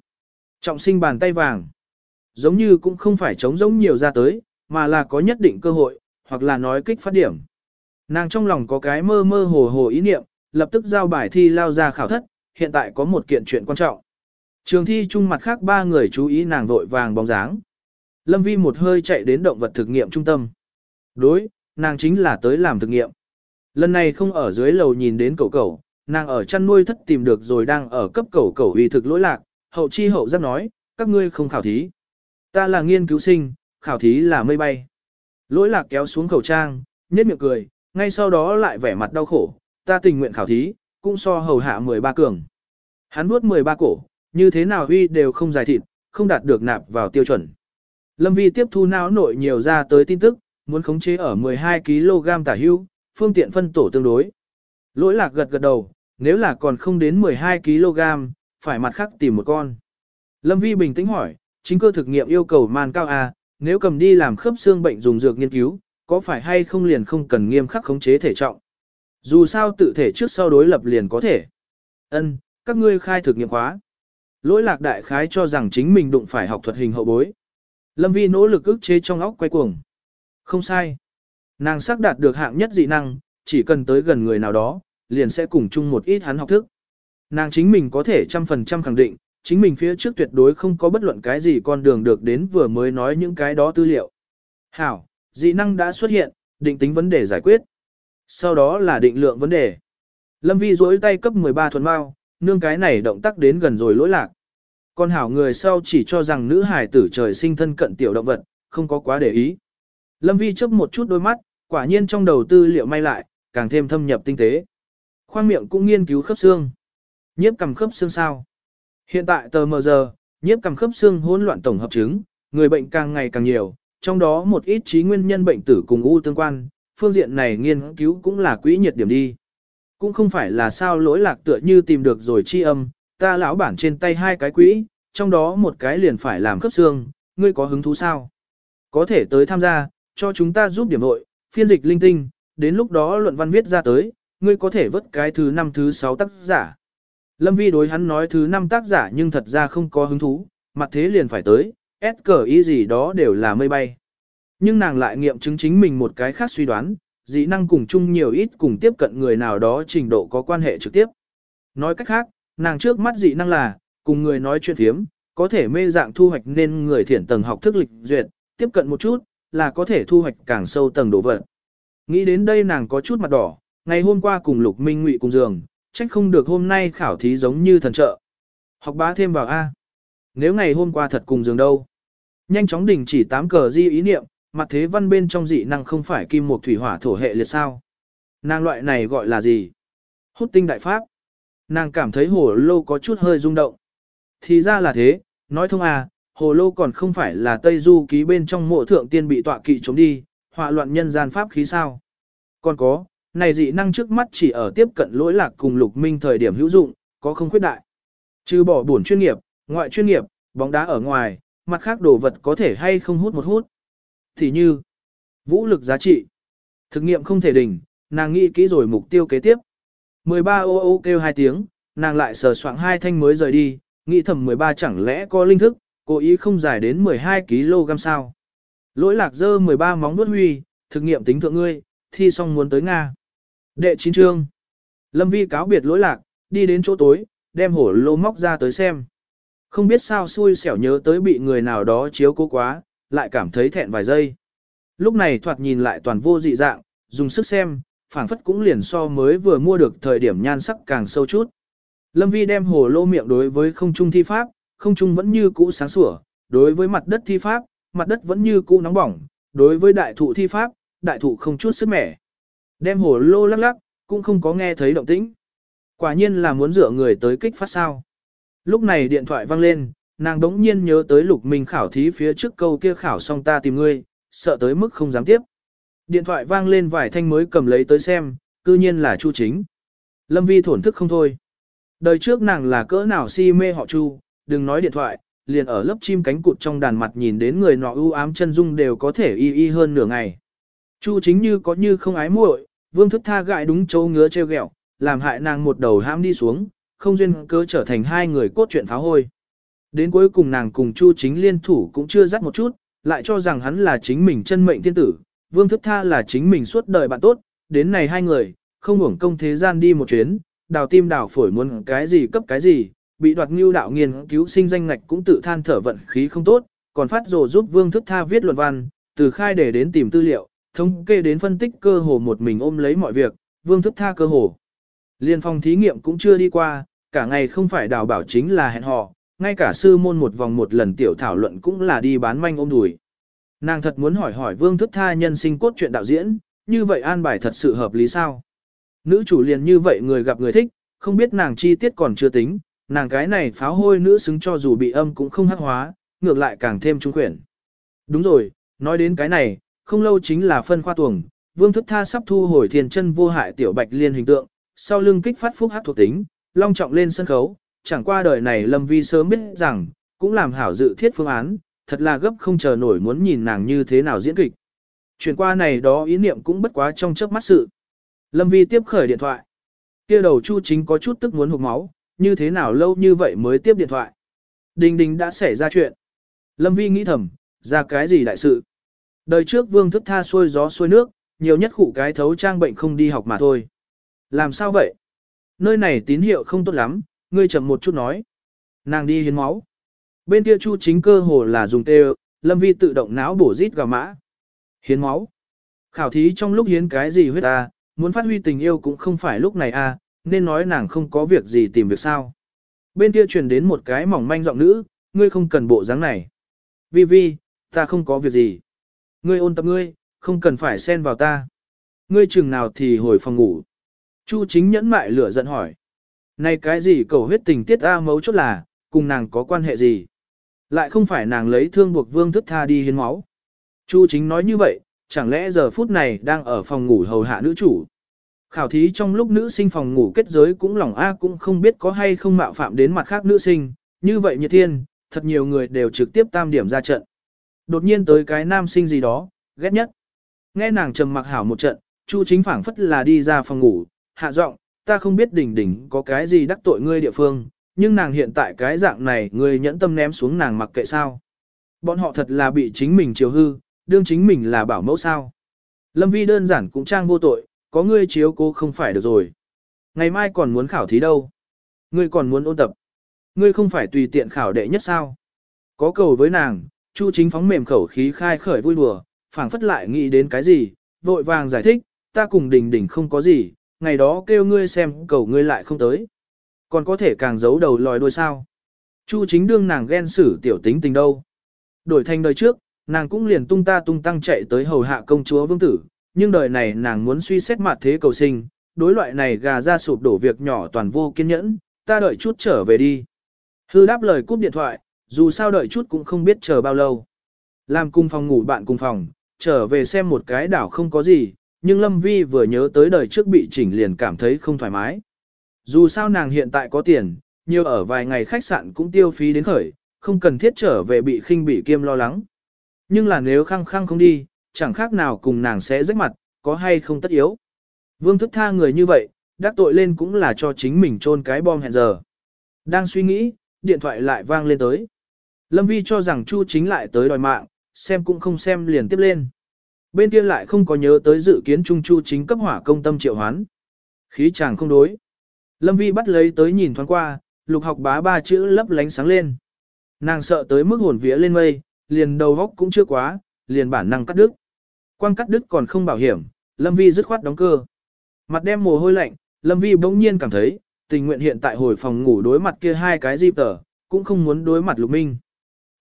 Trọng sinh bàn tay vàng. Giống như cũng không phải trống rỗng nhiều ra tới, mà là có nhất định cơ hội, hoặc là nói kích phát điểm. Nàng trong lòng có cái mơ mơ hồ hồ ý niệm, lập tức giao bài thi lao ra khảo thất, hiện tại có một kiện chuyện quan trọng. Trường thi chung mặt khác ba người chú ý nàng vội vàng bóng dáng. Lâm Vi một hơi chạy đến động vật thực nghiệm trung tâm. Đối, nàng chính là tới làm thực nghiệm. Lần này không ở dưới lầu nhìn đến cậu cậu, nàng ở chăn nuôi thất tìm được rồi đang ở cấp cầu cầu uy thực lỗi lạc, hậu chi hậu giác nói, các ngươi không khảo thí. Ta là nghiên cứu sinh, khảo thí là mây bay. Lỗi lạc kéo xuống khẩu trang, nhếch miệng cười, ngay sau đó lại vẻ mặt đau khổ, ta tình nguyện khảo thí, cũng so hầu hạ 13 cường. Hắn nuốt 13 cổ, như thế nào huy đều không giải thịt, không đạt được nạp vào tiêu chuẩn. Lâm Vi tiếp thu não nội nhiều ra tới tin tức, muốn khống chế ở 12kg tả hưu, phương tiện phân tổ tương đối. Lỗi lạc gật gật đầu, nếu là còn không đến 12kg, phải mặt khác tìm một con. Lâm Vi bình tĩnh hỏi, chính cơ thực nghiệm yêu cầu man cao A, nếu cầm đi làm khớp xương bệnh dùng dược nghiên cứu, có phải hay không liền không cần nghiêm khắc khống chế thể trọng. Dù sao tự thể trước sau đối lập liền có thể. Ân, các ngươi khai thực nghiệm khóa. Lỗi lạc đại khái cho rằng chính mình đụng phải học thuật hình hậu bối. Lâm Vi nỗ lực ức chế trong óc quay cuồng. Không sai. Nàng xác đạt được hạng nhất dị năng, chỉ cần tới gần người nào đó, liền sẽ cùng chung một ít hắn học thức. Nàng chính mình có thể trăm phần trăm khẳng định, chính mình phía trước tuyệt đối không có bất luận cái gì con đường được đến vừa mới nói những cái đó tư liệu. Hảo, dị năng đã xuất hiện, định tính vấn đề giải quyết. Sau đó là định lượng vấn đề. Lâm Vi duỗi tay cấp 13 thuần mao, nương cái này động tác đến gần rồi lỗi lạc. Con hảo người sau chỉ cho rằng nữ hải tử trời sinh thân cận tiểu động vật, không có quá để ý. Lâm Vi chớp một chút đôi mắt, quả nhiên trong đầu tư liệu may lại, càng thêm thâm nhập tinh tế. Khoang miệng cũng nghiên cứu khớp xương. Nhiếp cầm khớp xương sao? Hiện tại tờ mờ giờ, nhiếp cầm khớp xương hỗn loạn tổng hợp chứng, người bệnh càng ngày càng nhiều, trong đó một ít trí nguyên nhân bệnh tử cùng u tương quan, phương diện này nghiên cứu cũng là quỹ nhiệt điểm đi. Cũng không phải là sao lỗi lạc tựa như tìm được rồi chi âm, ta lão bản trên tay hai cái quỹ, trong đó một cái liền phải làm khớp xương, ngươi có hứng thú sao? Có thể tới tham gia, cho chúng ta giúp điểm nội, phiên dịch linh tinh, đến lúc đó luận văn viết ra tới, ngươi có thể vớt cái thứ năm thứ sáu tác giả. Lâm Vi đối hắn nói thứ năm tác giả nhưng thật ra không có hứng thú, mặt thế liền phải tới, S cờ ý gì đó đều là mây bay. Nhưng nàng lại nghiệm chứng chính mình một cái khác suy đoán, dị năng cùng chung nhiều ít cùng tiếp cận người nào đó trình độ có quan hệ trực tiếp. Nói cách khác, nàng trước mắt dị năng là, cùng người nói chuyện thiếm, có thể mê dạng thu hoạch nên người thiển tầng học thức lịch duyệt, tiếp cận một chút, là có thể thu hoạch càng sâu tầng độ vật. Nghĩ đến đây nàng có chút mặt đỏ, ngày hôm qua cùng Lục Minh Ngụy cùng giường, trách không được hôm nay khảo thí giống như thần trợ. Học bá thêm vào A. Nếu ngày hôm qua thật cùng giường đâu. Nhanh chóng đình chỉ tám cờ di ý niệm, mặt thế văn bên trong dị năng không phải kim một thủy hỏa thổ hệ liệt sao. Nàng loại này gọi là gì? Hút tinh đại pháp. Nàng cảm thấy hồ lô có chút hơi rung động. Thì ra là thế, nói thông à, hồ lô còn không phải là Tây Du ký bên trong mộ thượng tiên bị tọa kỵ chống đi, họa loạn nhân gian pháp khí sao. Còn có, này dị năng trước mắt chỉ ở tiếp cận lỗi lạc cùng lục minh thời điểm hữu dụng, có không khuyết đại. Trừ bỏ buồn chuyên nghiệp, ngoại chuyên nghiệp, bóng đá ở ngoài, mặt khác đồ vật có thể hay không hút một hút. Thì như, vũ lực giá trị, thực nghiệm không thể đỉnh, nàng nghĩ kỹ rồi mục tiêu kế tiếp. 13 ô ô kêu hai tiếng, nàng lại sờ soạng hai thanh mới rời đi, nghĩ thầm 13 chẳng lẽ có linh thức, cố ý không dài đến 12 kg sao. Lỗi lạc dơ 13 móng nuốt huy, thực nghiệm tính thượng ngươi, thi xong muốn tới Nga. Đệ chín chương. Lâm Vi cáo biệt lỗi lạc, đi đến chỗ tối, đem hổ lô móc ra tới xem. Không biết sao xui xẻo nhớ tới bị người nào đó chiếu cố quá, lại cảm thấy thẹn vài giây. Lúc này thoạt nhìn lại toàn vô dị dạng, dùng sức xem, phảng phất cũng liền so mới vừa mua được thời điểm nhan sắc càng sâu chút. Lâm Vi đem hồ lô miệng đối với không trung thi pháp, không trung vẫn như cũ sáng sủa, đối với mặt đất thi pháp, mặt đất vẫn như cũ nóng bỏng, đối với đại thụ thi pháp, đại thụ không chút sức mẻ. Đem hồ lô lắc lắc, cũng không có nghe thấy động tĩnh. Quả nhiên là muốn dựa người tới kích phát sao. Lúc này điện thoại vang lên, nàng đống nhiên nhớ tới lục minh khảo thí phía trước câu kia khảo xong ta tìm ngươi, sợ tới mức không dám tiếp. Điện thoại vang lên vài thanh mới cầm lấy tới xem, cư nhiên là Chu Chính. Lâm Vi thổn thức không thôi. Đời trước nàng là cỡ nào si mê họ Chu, đừng nói điện thoại, liền ở lớp chim cánh cụt trong đàn mặt nhìn đến người nọ ưu ám chân dung đều có thể y y hơn nửa ngày. Chu chính như có như không ái muội, vương thức tha gại đúng châu ngứa treo gẹo làm hại nàng một đầu hãm đi xuống, không duyên cớ trở thành hai người cốt truyện phá hôi. Đến cuối cùng nàng cùng Chu chính liên thủ cũng chưa dắt một chút, lại cho rằng hắn là chính mình chân mệnh thiên tử, vương thức tha là chính mình suốt đời bạn tốt, đến này hai người, không hưởng công thế gian đi một chuyến, đào tim đào phổi muốn cái gì cấp cái gì, bị đoạt ngưu đạo nghiên cứu sinh danh ngạch cũng tự than thở vận khí không tốt, còn phát rồ giúp vương thức tha viết luận văn, từ khai để đến tìm tư liệu, thống kê đến phân tích cơ hồ một mình ôm lấy mọi việc, vương thức tha cơ hồ. Liên phòng thí nghiệm cũng chưa đi qua, cả ngày không phải đào bảo chính là hẹn hò, ngay cả sư môn một vòng một lần tiểu thảo luận cũng là đi bán manh ôm đùi. Nàng thật muốn hỏi hỏi vương thức tha nhân sinh cốt truyện đạo diễn, như vậy an bài thật sự hợp lý sao? Nữ chủ liền như vậy người gặp người thích, không biết nàng chi tiết còn chưa tính, nàng cái này pháo hôi nữ xứng cho dù bị âm cũng không hắc hóa, ngược lại càng thêm trung quyển. Đúng rồi, nói đến cái này, không lâu chính là phân khoa tuồng, vương thức tha sắp thu hồi thiền chân vô hại tiểu bạch liên hình tượng, sau lưng kích phát phúc hát thuộc tính, long trọng lên sân khấu, chẳng qua đời này Lâm Vi sớm biết rằng, cũng làm hảo dự thiết phương án, thật là gấp không chờ nổi muốn nhìn nàng như thế nào diễn kịch. Chuyển qua này đó ý niệm cũng bất quá trong chớp mắt sự. Lâm Vi tiếp khởi điện thoại. kia đầu Chu Chính có chút tức muốn hụt máu, như thế nào lâu như vậy mới tiếp điện thoại. Đình đình đã xảy ra chuyện. Lâm Vi nghĩ thầm, ra cái gì đại sự. Đời trước vương thức tha xuôi gió xuôi nước, nhiều nhất khủ cái thấu trang bệnh không đi học mà thôi. Làm sao vậy? Nơi này tín hiệu không tốt lắm, ngươi chậm một chút nói. Nàng đi hiến máu. Bên kia Chu chính cơ hồ là dùng tê Lâm Vi tự động não bổ rít gà mã. Hiến máu. Khảo thí trong lúc hiến cái gì huyết ta, muốn phát huy tình yêu cũng không phải lúc này a, à, nên nói nàng không có việc gì tìm việc sao. Bên kia truyền đến một cái mỏng manh giọng nữ, ngươi không cần bộ dáng này. Vi Vi, ta không có việc gì. Ngươi ôn tập ngươi, không cần phải xen vào ta. Ngươi chừng nào thì hồi phòng ngủ. Chu chính nhẫn mại lửa giận hỏi. Này cái gì cầu huyết tình tiết A mấu chốt là, cùng nàng có quan hệ gì? Lại không phải nàng lấy thương buộc vương thức tha đi hiến máu. Chu chính nói như vậy, chẳng lẽ giờ phút này đang ở phòng ngủ hầu hạ nữ chủ. Khảo thí trong lúc nữ sinh phòng ngủ kết giới cũng lòng A cũng không biết có hay không mạo phạm đến mặt khác nữ sinh, như vậy nhiệt thiên, thật nhiều người đều trực tiếp tam điểm ra trận. Đột nhiên tới cái nam sinh gì đó, ghét nhất. Nghe nàng trầm mặc hảo một trận, Chu chính phảng phất là đi ra phòng ngủ, hạ giọng, ta không biết đỉnh đỉnh có cái gì đắc tội ngươi địa phương, nhưng nàng hiện tại cái dạng này ngươi nhẫn tâm ném xuống nàng mặc kệ sao. Bọn họ thật là bị chính mình chiều hư, đương chính mình là bảo mẫu sao. Lâm vi đơn giản cũng trang vô tội, có ngươi chiếu cô không phải được rồi. Ngày mai còn muốn khảo thí đâu. Ngươi còn muốn ôn tập. Ngươi không phải tùy tiện khảo đệ nhất sao. Có cầu với nàng, Chu chính phóng mềm khẩu khí khai khởi vui đùa, phảng phất lại nghĩ đến cái gì, vội vàng giải thích, ta cùng đình đình không có gì, ngày đó kêu ngươi xem cầu ngươi lại không tới. Còn có thể càng giấu đầu lòi đuôi sao. Chu chính đương nàng ghen xử tiểu tính tình đâu. Đổi thành đời trước, nàng cũng liền tung ta tung tăng chạy tới hầu hạ công chúa vương tử, nhưng đời này nàng muốn suy xét mặt thế cầu sinh, đối loại này gà ra sụp đổ việc nhỏ toàn vô kiên nhẫn, ta đợi chút trở về đi. Hư đáp lời cúp điện thoại, dù sao đợi chút cũng không biết chờ bao lâu. Làm cùng phòng ngủ bạn cùng phòng, trở về xem một cái đảo không có gì, nhưng Lâm Vi vừa nhớ tới đời trước bị chỉnh liền cảm thấy không thoải mái. Dù sao nàng hiện tại có tiền, nhiều ở vài ngày khách sạn cũng tiêu phí đến khởi, không cần thiết trở về bị khinh bị kiêm lo lắng. Nhưng là nếu khăng khăng không đi, chẳng khác nào cùng nàng sẽ rách mặt, có hay không tất yếu. Vương thức tha người như vậy, đắc tội lên cũng là cho chính mình trôn cái bom hẹn giờ. Đang suy nghĩ, điện thoại lại vang lên tới. Lâm Vi cho rằng Chu chính lại tới đòi mạng, xem cũng không xem liền tiếp lên. Bên kia lại không có nhớ tới dự kiến Trung Chu chính cấp hỏa công tâm triệu hoán. Khí chàng không đối. Lâm Vi bắt lấy tới nhìn thoáng qua, lục học bá ba chữ lấp lánh sáng lên. Nàng sợ tới mức hồn vía lên mây, liền đầu góc cũng chưa quá, liền bản năng cắt đứt. Quang cắt đứt còn không bảo hiểm, Lâm Vi dứt khoát đóng cơ. Mặt đem mồ hôi lạnh, Lâm Vi bỗng nhiên cảm thấy, tình nguyện hiện tại hồi phòng ngủ đối mặt kia hai cái dịp tờ, cũng không muốn đối mặt lục minh.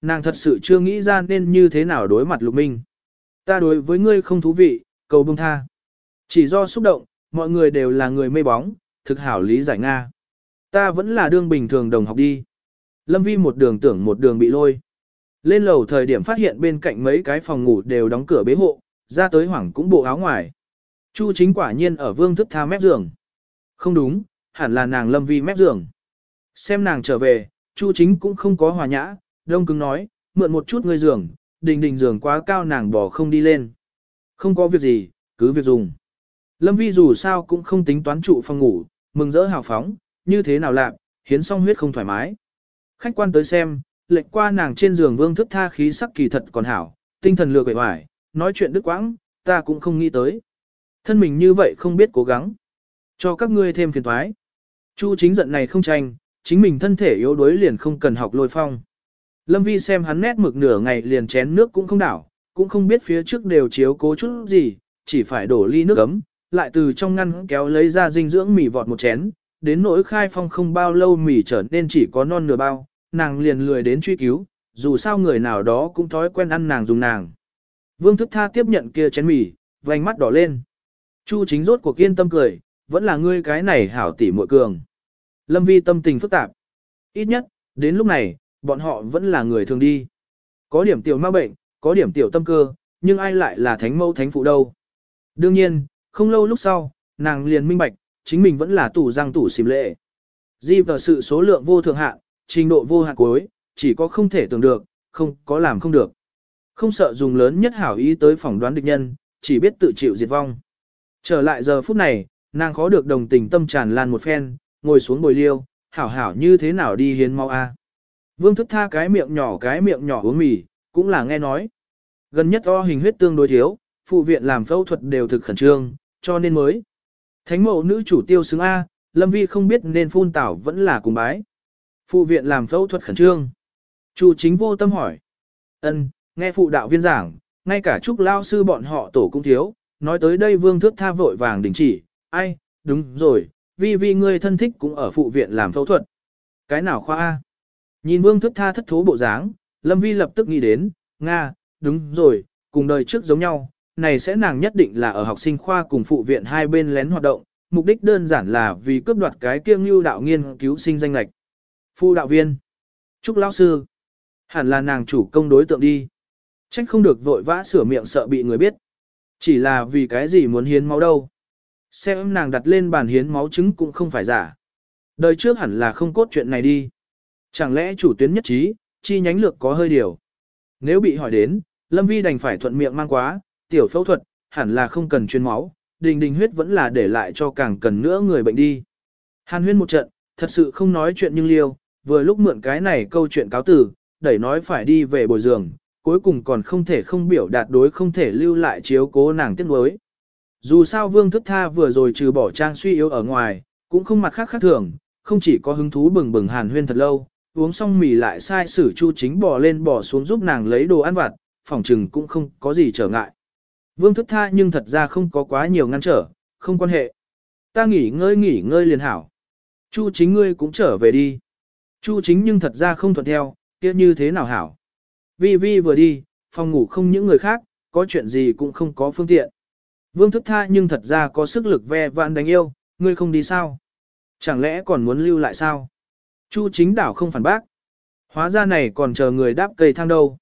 Nàng thật sự chưa nghĩ ra nên như thế nào đối mặt lục minh. Ta đối với ngươi không thú vị, cầu bông tha. Chỉ do xúc động, mọi người đều là người mê bóng, thực hảo lý giải Nga. Ta vẫn là đương bình thường đồng học đi. Lâm Vi một đường tưởng một đường bị lôi. Lên lầu thời điểm phát hiện bên cạnh mấy cái phòng ngủ đều đóng cửa bế hộ, ra tới hoảng cũng bộ áo ngoài. Chu chính quả nhiên ở vương thức tha mép giường. Không đúng, hẳn là nàng Lâm Vi mép giường. Xem nàng trở về, Chu chính cũng không có hòa nhã, đông cứng nói, mượn một chút ngươi giường, đình đình giường quá cao nàng bỏ không đi lên. Không có việc gì, cứ việc dùng. Lâm Vi dù sao cũng không tính toán trụ phòng ngủ, mừng rỡ hào phóng, như thế nào lạc, hiến xong huyết không thoải mái. Khách quan tới xem, lệnh qua nàng trên giường vương thức tha khí sắc kỳ thật còn hảo, tinh thần lược bệ hoài, nói chuyện đức quãng, ta cũng không nghĩ tới. Thân mình như vậy không biết cố gắng. Cho các ngươi thêm phiền thoái. Chu chính giận này không tranh, chính mình thân thể yếu đuối liền không cần học lôi phong. Lâm Vi xem hắn nét mực nửa ngày liền chén nước cũng không đảo, cũng không biết phía trước đều chiếu cố chút gì, chỉ phải đổ ly nước ấm, lại từ trong ngăn kéo lấy ra dinh dưỡng mì vọt một chén, đến nỗi khai phong không bao lâu mì trở nên chỉ có non nửa bao, nàng liền lười đến truy cứu, dù sao người nào đó cũng thói quen ăn nàng dùng nàng. Vương thức tha tiếp nhận kia chén mì, vành mắt đỏ lên. Chu chính rốt cuộc kiên tâm cười, vẫn là ngươi cái này hảo tỉ muội cường. Lâm vi tâm tình phức tạp. Ít nhất, đến lúc này, bọn họ vẫn là người thường đi. Có điểm tiểu ma bệnh, có điểm tiểu tâm cơ, nhưng ai lại là thánh mẫu thánh phụ đâu. Đương nhiên, không lâu lúc sau, nàng liền minh bạch, chính mình vẫn là tủ răng tủ xìm lệ. Di vào sự số lượng vô thượng hạn, trình độ vô hạn cuối, chỉ có không thể tưởng được, không có làm không được. Không sợ dùng lớn nhất hảo ý tới phỏng đoán địch nhân, chỉ biết tự chịu diệt vong. Trở lại giờ phút này, nàng khó được đồng tình tâm tràn lan một phen, ngồi xuống bồi liêu, hảo hảo như thế nào đi hiến mau a. Vương thức tha cái miệng nhỏ cái miệng nhỏ uống mì, cũng là nghe nói. Gần nhất o hình huyết tương đối thiếu, phụ viện làm phẫu thuật đều thực khẩn trương, cho nên mới. Thánh mẫu nữ chủ tiêu xứng A, Lâm Vi không biết nên phun tảo vẫn là cùng bái. Phụ viện làm phẫu thuật khẩn trương. Chủ chính vô tâm hỏi. ân nghe phụ đạo viên giảng, ngay cả trúc lao sư bọn họ tổ cũng thiếu, nói tới đây vương thước tha vội vàng đình chỉ, ai, đúng rồi, vi vi ngươi thân thích cũng ở phụ viện làm phẫu thuật. Cái nào khoa A? Nhìn vương thức tha thất thố bộ dáng, Lâm Vi lập tức nghĩ đến, Nga, đúng rồi, cùng đời trước giống nhau, này sẽ nàng nhất định là ở học sinh khoa cùng phụ viện hai bên lén hoạt động, mục đích đơn giản là vì cướp đoạt cái kiêng lưu đạo nghiên cứu sinh danh lệch. Phu đạo viên, Trúc lão sư, hẳn là nàng chủ công đối tượng đi. Trách không được vội vã sửa miệng sợ bị người biết. Chỉ là vì cái gì muốn hiến máu đâu. Xem nàng đặt lên bàn hiến máu chứng cũng không phải giả. Đời trước hẳn là không cốt chuyện này đi. Chẳng lẽ chủ tuyến nhất trí, chi nhánh lược có hơi điều. Nếu bị hỏi đến, Lâm Vi đành phải thuận miệng mang quá, tiểu phẫu thuật, hẳn là không cần chuyên máu, đình đình huyết vẫn là để lại cho càng cần nữa người bệnh đi. Hàn huyên một trận, thật sự không nói chuyện nhưng liêu, vừa lúc mượn cái này câu chuyện cáo tử, đẩy nói phải đi về bồi giường, cuối cùng còn không thể không biểu đạt đối không thể lưu lại chiếu cố nàng tiếc nuối. Dù sao vương thức tha vừa rồi trừ bỏ trang suy yếu ở ngoài, cũng không mặt khác khác thường, không chỉ có hứng thú bừng bừng hàn huyên thật lâu, uống xong mì lại sai sử chu chính bỏ lên bỏ xuống giúp nàng lấy đồ ăn vặt, phòng trừng cũng không có gì trở ngại. Vương thức tha nhưng thật ra không có quá nhiều ngăn trở, không quan hệ. Ta nghỉ ngơi nghỉ ngơi liền hảo. Chu chính ngươi cũng trở về đi. Chu chính nhưng thật ra không thuận theo, kia như thế nào hảo. Vi Vi vừa đi, phòng ngủ không những người khác, có chuyện gì cũng không có phương tiện. Vương thức tha nhưng thật ra có sức lực ve vạn đánh yêu, ngươi không đi sao? Chẳng lẽ còn muốn lưu lại sao? Chu chính đảo không phản bác. Hóa ra này còn chờ người đáp cây thang đâu.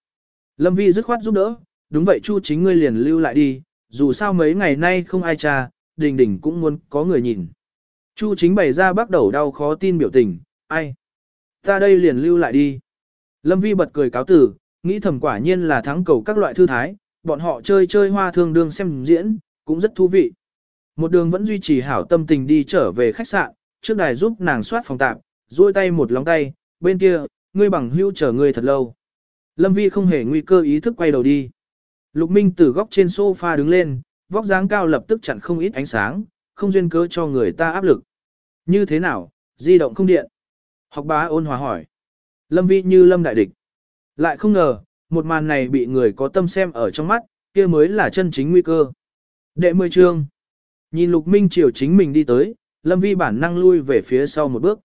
Lâm Vi dứt khoát giúp đỡ, đúng vậy Chu chính ngươi liền lưu lại đi, dù sao mấy ngày nay không ai tra, đình đình cũng muốn có người nhìn. Chu chính bày ra bắt đầu đau khó tin biểu tình, ai? Ta đây liền lưu lại đi. Lâm Vi bật cười cáo tử, nghĩ thầm quả nhiên là thắng cầu các loại thư thái, bọn họ chơi chơi hoa thương đương xem diễn, cũng rất thú vị. Một đường vẫn duy trì hảo tâm tình đi trở về khách sạn, trước đài giúp nàng soát phòng tạm, duỗi tay một lóng tay, bên kia, ngươi bằng hữu chờ ngươi thật lâu. Lâm Vi không hề nguy cơ ý thức quay đầu đi. Lục Minh từ góc trên sofa đứng lên, vóc dáng cao lập tức chặn không ít ánh sáng, không duyên cớ cho người ta áp lực. Như thế nào, di động không điện? Học bá ôn hòa hỏi. Lâm Vi như lâm đại địch. Lại không ngờ, một màn này bị người có tâm xem ở trong mắt, kia mới là chân chính nguy cơ. Đệ mười chương. Nhìn Lục Minh chiều chính mình đi tới, Lâm Vi bản năng lui về phía sau một bước.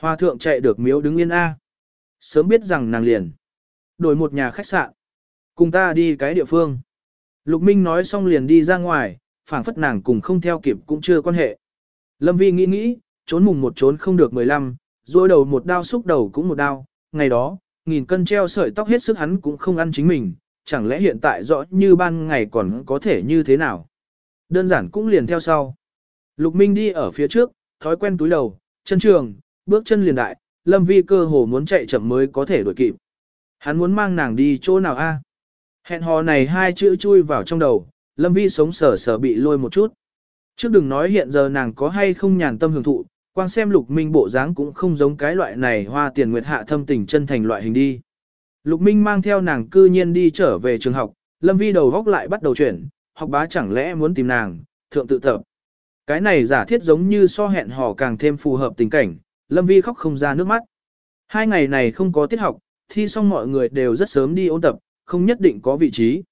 Hoa thượng chạy được miếu đứng yên A. Sớm biết rằng nàng liền. Đổi một nhà khách sạn. Cùng ta đi cái địa phương. Lục Minh nói xong liền đi ra ngoài, phảng phất nàng cùng không theo kịp cũng chưa quan hệ. Lâm Vi nghĩ nghĩ, trốn mùng một trốn không được 15, rồi đầu một đao xúc đầu cũng một đao. Ngày đó, nghìn cân treo sợi tóc hết sức hắn cũng không ăn chính mình, chẳng lẽ hiện tại rõ như ban ngày còn có thể như thế nào. Đơn giản cũng liền theo sau. Lục Minh đi ở phía trước, thói quen túi đầu, chân trường, bước chân liền đại, Lâm Vi cơ hồ muốn chạy chậm mới có thể đuổi kịp. Hắn muốn mang nàng đi chỗ nào a? Hẹn hò này hai chữ chui vào trong đầu, Lâm Vi sống sờ sờ bị lôi một chút. Trước đừng nói hiện giờ nàng có hay không nhàn tâm hưởng thụ, quan xem Lục Minh bộ dáng cũng không giống cái loại này hoa tiền nguyệt hạ thâm tình chân thành loại hình đi. Lục Minh mang theo nàng cư nhiên đi trở về trường học, Lâm Vi đầu góc lại bắt đầu chuyển, học bá chẳng lẽ muốn tìm nàng, thượng tự tập. Cái này giả thiết giống như so hẹn hò càng thêm phù hợp tình cảnh, Lâm Vi khóc không ra nước mắt. Hai ngày này không có tiết học, thi xong mọi người đều rất sớm đi ôn tập, không nhất định có vị trí.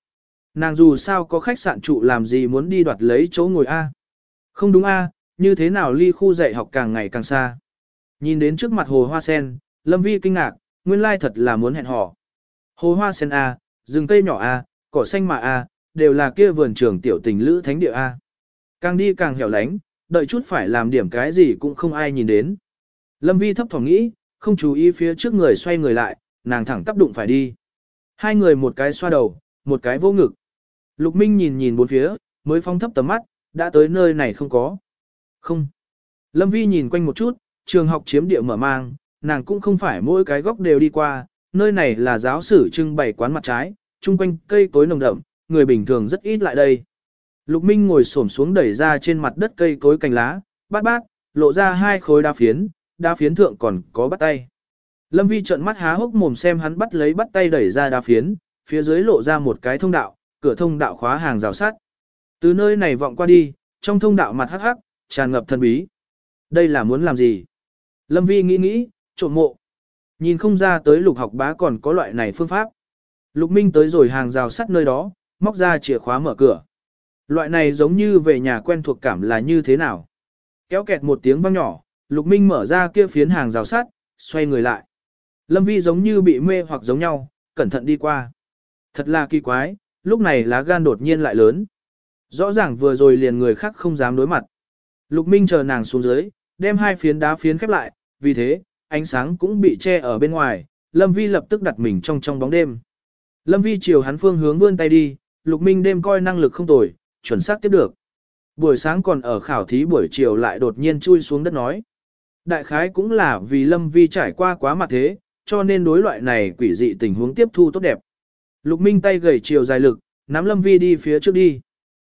Nàng dù sao có khách sạn trụ làm gì muốn đi đoạt lấy chỗ ngồi A. Không đúng a, như thế nào ly khu dạy học càng ngày càng xa. Nhìn đến trước mặt hồ hoa sen, Lâm Vi kinh ngạc, nguyên lai thật là muốn hẹn hò. Hồ hoa sen A, rừng cây nhỏ A, cỏ xanh mà A, đều là kia vườn trường tiểu tình lữ thánh địa A. Càng đi càng hẻo lánh, đợi chút phải làm điểm cái gì cũng không ai nhìn đến. Lâm Vi thấp thỏm nghĩ, không chú ý phía trước người xoay người lại, nàng thẳng tắp đụng phải đi. Hai người một cái xoa đầu, một cái vô ngực. Lục Minh nhìn nhìn bốn phía, mới phong thấp tầm mắt, đã tới nơi này không có. Không. Lâm Vi nhìn quanh một chút, trường học chiếm địa mở mang, nàng cũng không phải mỗi cái góc đều đi qua, nơi này là giáo sử trưng bày quán mặt trái, chung quanh cây cối nồng đậm, người bình thường rất ít lại đây. Lục Minh ngồi xổm xuống đẩy ra trên mặt đất cây cối cành lá, bát bát, lộ ra hai khối đá phiến, đá phiến thượng còn có bắt tay. Lâm Vi trợn mắt há hốc mồm xem hắn bắt lấy bắt tay đẩy ra đá phiến, phía dưới lộ ra một cái thông đạo, cửa thông đạo khóa hàng rào sắt. Từ nơi này vọng qua đi, trong thông đạo mặt hắc hắc, tràn ngập thần bí. Đây là muốn làm gì? Lâm Vi nghĩ nghĩ, trộm mộ. Nhìn không ra tới lục học bá còn có loại này phương pháp. Lục Minh tới rồi hàng rào sắt nơi đó, móc ra chìa khóa mở cửa. Loại này giống như về nhà quen thuộc cảm là như thế nào? Kéo kẹt một tiếng vang nhỏ, Lục Minh mở ra kia phiến hàng rào sắt, xoay người lại. Lâm Vi giống như bị mê hoặc giống nhau, cẩn thận đi qua. Thật là kỳ quái, lúc này lá gan đột nhiên lại lớn. Rõ ràng vừa rồi liền người khác không dám đối mặt. Lục Minh chờ nàng xuống dưới, đem hai phiến đá phiến khép lại, vì thế, ánh sáng cũng bị che ở bên ngoài, Lâm Vi lập tức đặt mình trong trong bóng đêm. Lâm Vi chiều hắn phương hướng vươn tay đi, Lục Minh đêm coi năng lực không tồi, chuẩn xác tiếp được. Buổi sáng còn ở khảo thí buổi chiều lại đột nhiên chui xuống đất nói. Đại khái cũng là vì Lâm Vi trải qua quá mặt thế, cho nên đối loại này quỷ dị tình huống tiếp thu tốt đẹp. Lục Minh tay gầy chiều dài lực, nắm Lâm Vi đi phía trước đi.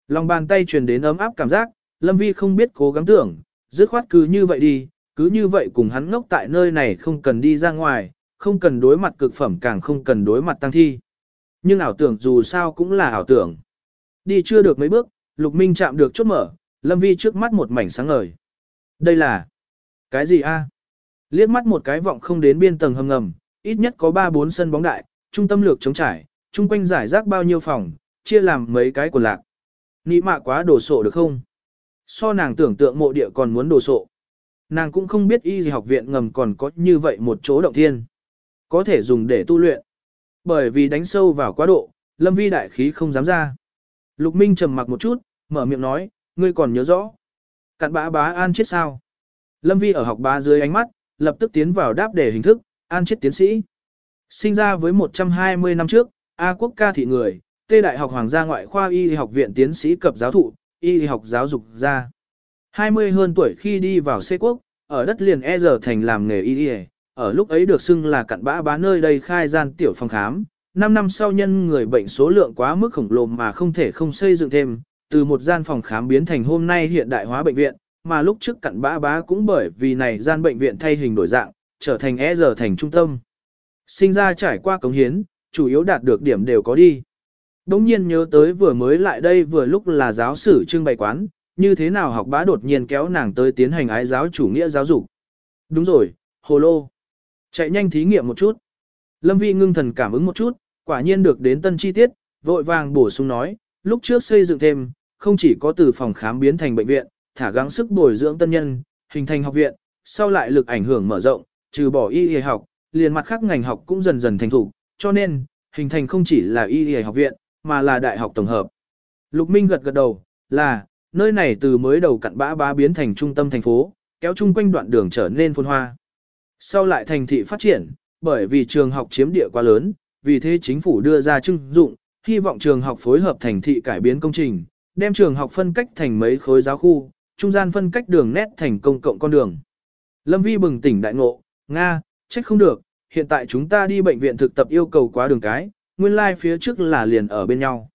Lòng bàn tay truyền đến ấm áp cảm giác, Lâm Vi không biết cố gắng tưởng, dứt khoát cứ như vậy đi, cứ như vậy cùng hắn ngốc tại nơi này không cần đi ra ngoài, không cần đối mặt cực phẩm càng không cần đối mặt tăng thi. Nhưng ảo tưởng dù sao cũng là ảo tưởng. Đi chưa được mấy bước, Lục Minh chạm được chốt mở, Lâm Vi trước mắt một mảnh sáng ngời. Đây là... Cái gì a? Liếc mắt một cái vọng không đến biên tầng hầm ngầm, ít nhất có 3-4 sân bóng đại, trung tâm lược chống trải, chung quanh giải rác bao nhiêu phòng, chia làm mấy cái quần lạc. Nị mạ quá đồ sộ được không? So nàng tưởng tượng mộ địa còn muốn đồ sộ. Nàng cũng không biết y gì học viện ngầm còn có như vậy một chỗ động thiên. Có thể dùng để tu luyện. Bởi vì đánh sâu vào quá độ, lâm vi đại khí không dám ra. Lục Minh trầm mặc một chút, mở miệng nói, ngươi còn nhớ rõ. Cặn bã bá an chết sao? Lâm vi ở học bá dưới ánh mắt, lập tức tiến vào đáp đề hình thức, an chết tiến sĩ. Sinh ra với 120 năm trước, A quốc ca thị người, Tê Đại học Hoàng gia ngoại khoa y học viện tiến sĩ cập giáo thụ, y học giáo dục gia. 20 hơn tuổi khi đi vào C quốc, ở đất liền E giờ thành làm nghề y ở lúc ấy được xưng là cặn bã bá nơi đây khai gian tiểu phòng khám. 5 năm sau nhân người bệnh số lượng quá mức khổng lồ mà không thể không xây dựng thêm, từ một gian phòng khám biến thành hôm nay hiện đại hóa bệnh viện, mà lúc trước cặn bã bá cũng bởi vì này gian bệnh viện thay hình đổi dạng, trở thành E giờ thành trung tâm. Sinh ra trải qua cống hiến, chủ yếu đạt được điểm đều có đi. Đống nhiên nhớ tới vừa mới lại đây vừa lúc là giáo sử trưng bày quán, như thế nào học bá đột nhiên kéo nàng tới tiến hành ái giáo chủ nghĩa giáo dục. Đúng rồi, hồ lô. Chạy nhanh thí nghiệm một chút. Lâm Vi ngưng thần cảm ứng một chút, quả nhiên được đến tân chi tiết, vội vàng bổ sung nói, lúc trước xây dựng thêm, không chỉ có từ phòng khám biến thành bệnh viện, thả gắng sức bồi dưỡng tân nhân, hình thành học viện, sau lại lực ảnh hưởng mở rộng, trừ bỏ y y học, liền mặt khác ngành học cũng dần dần thành thủ, cho nên, hình thành không chỉ là y y học viện, mà là đại học tổng hợp. Lục Minh gật gật đầu, là, nơi này từ mới đầu cặn bã bá biến thành trung tâm thành phố, kéo chung quanh đoạn đường trở nên phồn hoa. Sau lại thành thị phát triển, bởi vì trường học chiếm địa quá lớn, vì thế chính phủ đưa ra trưng dụng, hy vọng trường học phối hợp thành thị cải biến công trình, đem trường học phân cách thành mấy khối giáo khu, trung gian phân cách đường nét thành công cộng con đường. Lâm Vi bừng tỉnh đại ngộ, Nga, trách không được, hiện tại chúng ta đi bệnh viện thực tập yêu cầu quá đường cái, nguyên lai like phía trước là liền ở bên nhau.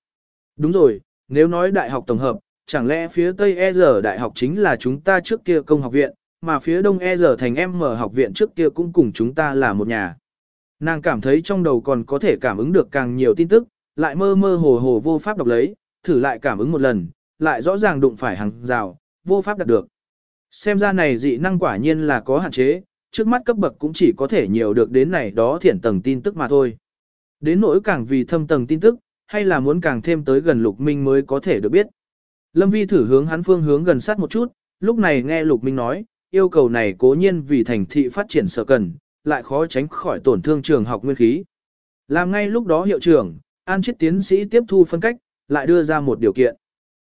Đúng rồi, nếu nói đại học tổng hợp, chẳng lẽ phía Tây E giờ đại học chính là chúng ta trước kia công học viện, mà phía Đông E giờ thành M học viện trước kia cũng cùng chúng ta là một nhà. Nàng cảm thấy trong đầu còn có thể cảm ứng được càng nhiều tin tức, lại mơ mơ hồ hồ vô pháp đọc lấy, thử lại cảm ứng một lần, lại rõ ràng đụng phải hàng rào, vô pháp đạt được. Xem ra này dị năng quả nhiên là có hạn chế, trước mắt cấp bậc cũng chỉ có thể nhiều được đến này đó thiển tầng tin tức mà thôi. Đến nỗi càng vì thâm tầng tin tức, hay là muốn càng thêm tới gần lục minh mới có thể được biết. Lâm Vi thử hướng hắn phương hướng gần sát một chút, lúc này nghe Lục Minh nói, yêu cầu này cố nhiên vì thành thị phát triển sở cần, lại khó tránh khỏi tổn thương trường học nguyên khí. Làm ngay lúc đó hiệu trưởng, An Chiết tiến sĩ tiếp thu phân cách, lại đưa ra một điều kiện.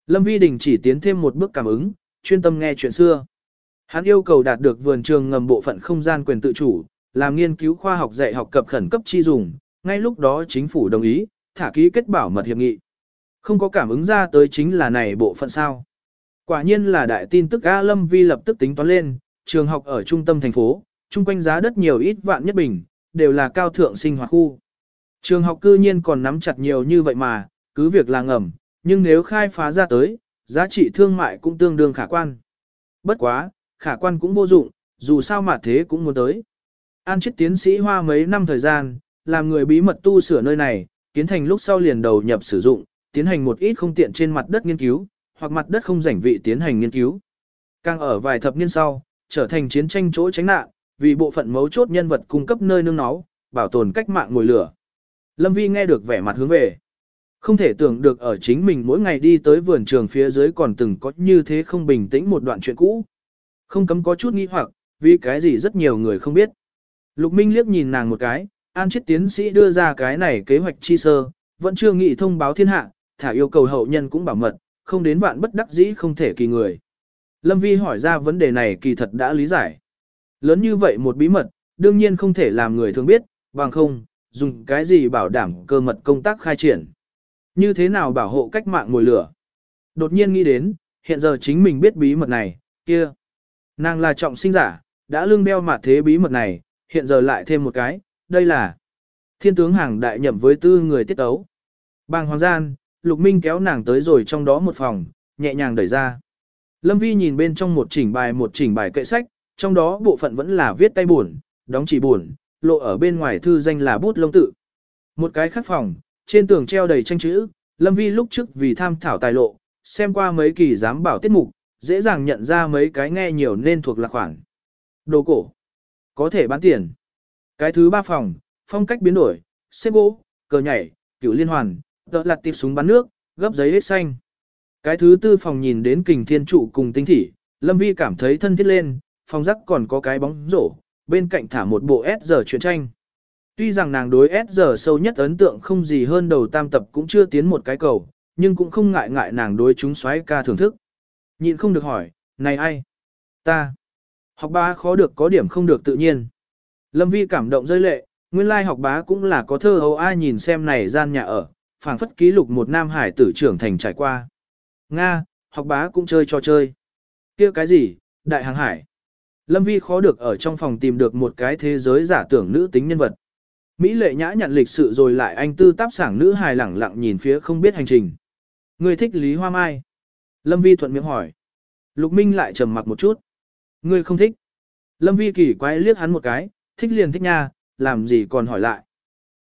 Lâm Vi Đình chỉ tiến thêm một bước cảm ứng, chuyên tâm nghe chuyện xưa. Hắn yêu cầu đạt được vườn trường ngầm bộ phận không gian quyền tự chủ, làm nghiên cứu khoa học dạy học cập khẩn cấp chi dùng, ngay lúc đó chính phủ đồng ý, thả ký kết bảo mật hiệp nghị. Không có cảm ứng ra tới chính là này bộ phận sao. Quả nhiên là đại tin tức A Lâm Vi lập tức tính toán lên, trường học ở trung tâm thành phố, chung quanh giá đất nhiều ít vạn nhất bình, đều là cao thượng sinh hoạt khu. Trường học cư nhiên còn nắm chặt nhiều như vậy mà, cứ việc là ngầm, nhưng nếu khai phá ra tới, giá trị thương mại cũng tương đương khả quan. Bất quá, khả quan cũng vô dụng, dù sao mà thế cũng muốn tới. An chết tiến sĩ hoa mấy năm thời gian, làm người bí mật tu sửa nơi này, kiến thành lúc sau liền đầu nhập sử dụng, tiến hành một ít không tiện trên mặt đất nghiên cứu, hoặc mặt đất không rảnh vị tiến hành nghiên cứu. Càng ở vài thập niên sau, trở thành chiến tranh chỗ tránh nạn, vì bộ phận mấu chốt nhân vật cung cấp nơi nương náu, bảo tồn cách mạng ngồi lửa. Lâm Vi nghe được vẻ mặt hướng về. Không thể tưởng được ở chính mình mỗi ngày đi tới vườn trường phía dưới còn từng có như thế không bình tĩnh một đoạn chuyện cũ. Không cấm có chút nghi hoặc, vì cái gì rất nhiều người không biết. Lục Minh liếc nhìn nàng một cái, an chết tiến sĩ đưa ra cái này kế hoạch chi sơ, vẫn chưa nghĩ thông báo thiên hạ, thả yêu cầu hậu nhân cũng bảo mật, không đến vạn bất đắc dĩ không thể kỳ người. Lâm Vi hỏi ra vấn đề này kỳ thật đã lý giải. Lớn như vậy một bí mật, đương nhiên không thể làm người thường biết, bằng không, dùng cái gì bảo đảm cơ mật công tác khai triển. Như thế nào bảo hộ cách mạng ngồi lửa. Đột nhiên nghĩ đến, hiện giờ chính mình biết bí mật này, kia. Nàng là trọng sinh giả, đã lương đeo mặt thế bí mật này, hiện giờ lại thêm một cái, đây là thiên tướng hàng đại nhậm với tư người tiết ấu. Bàng hoàng gian, Lục Minh kéo nàng tới rồi trong đó một phòng, nhẹ nhàng đẩy ra. Lâm Vi nhìn bên trong một chỉnh bài một chỉnh bài kệ sách, trong đó bộ phận vẫn là viết tay buồn, đóng chỉ buồn, lộ ở bên ngoài thư danh là bút lông tự. Một cái khác phòng, trên tường treo đầy tranh chữ, Lâm Vi lúc trước vì tham thảo tài lộ, xem qua mấy kỳ giám bảo tiết mục, dễ dàng nhận ra mấy cái nghe nhiều nên thuộc là khoản. Đồ cổ, có thể bán tiền. Cái thứ ba phòng, phong cách biến đổi, xếp gỗ, cờ nhảy, cửu liên hoàn, tợ lặt tiệp súng bắn nước, gấp giấy hết xanh. Cái thứ tư phòng nhìn đến kình thiên trụ cùng tinh thỉ, Lâm Vi cảm thấy thân thiết lên, phòng rắc còn có cái bóng rổ, bên cạnh thả một bộ S giờ truyện tranh. Tuy rằng nàng đối S giờ sâu nhất ấn tượng không gì hơn đầu tam tập cũng chưa tiến một cái cầu, nhưng cũng không ngại ngại nàng đối chúng xoáy ca thưởng thức. Nhịn không được hỏi, này ai? Ta. Học bá khó được có điểm không được tự nhiên. Lâm Vi cảm động rơi lệ, nguyên lai học bá cũng là có thơ hầu ai nhìn xem này gian nhà ở, phảng phất ký lục một nam hải tử trưởng thành trải qua. Nga, học bá cũng chơi cho chơi. kia cái gì, đại hàng hải. Lâm Vi khó được ở trong phòng tìm được một cái thế giới giả tưởng nữ tính nhân vật. Mỹ lệ nhã nhận lịch sự rồi lại anh tư táp sảng nữ hài lẳng lặng nhìn phía không biết hành trình. Người thích Lý Hoa Mai. Lâm Vi thuận miệng hỏi. Lục Minh lại trầm mặc một chút. Người không thích. Lâm Vi kỳ quái liếc hắn một cái, thích liền thích nha, làm gì còn hỏi lại.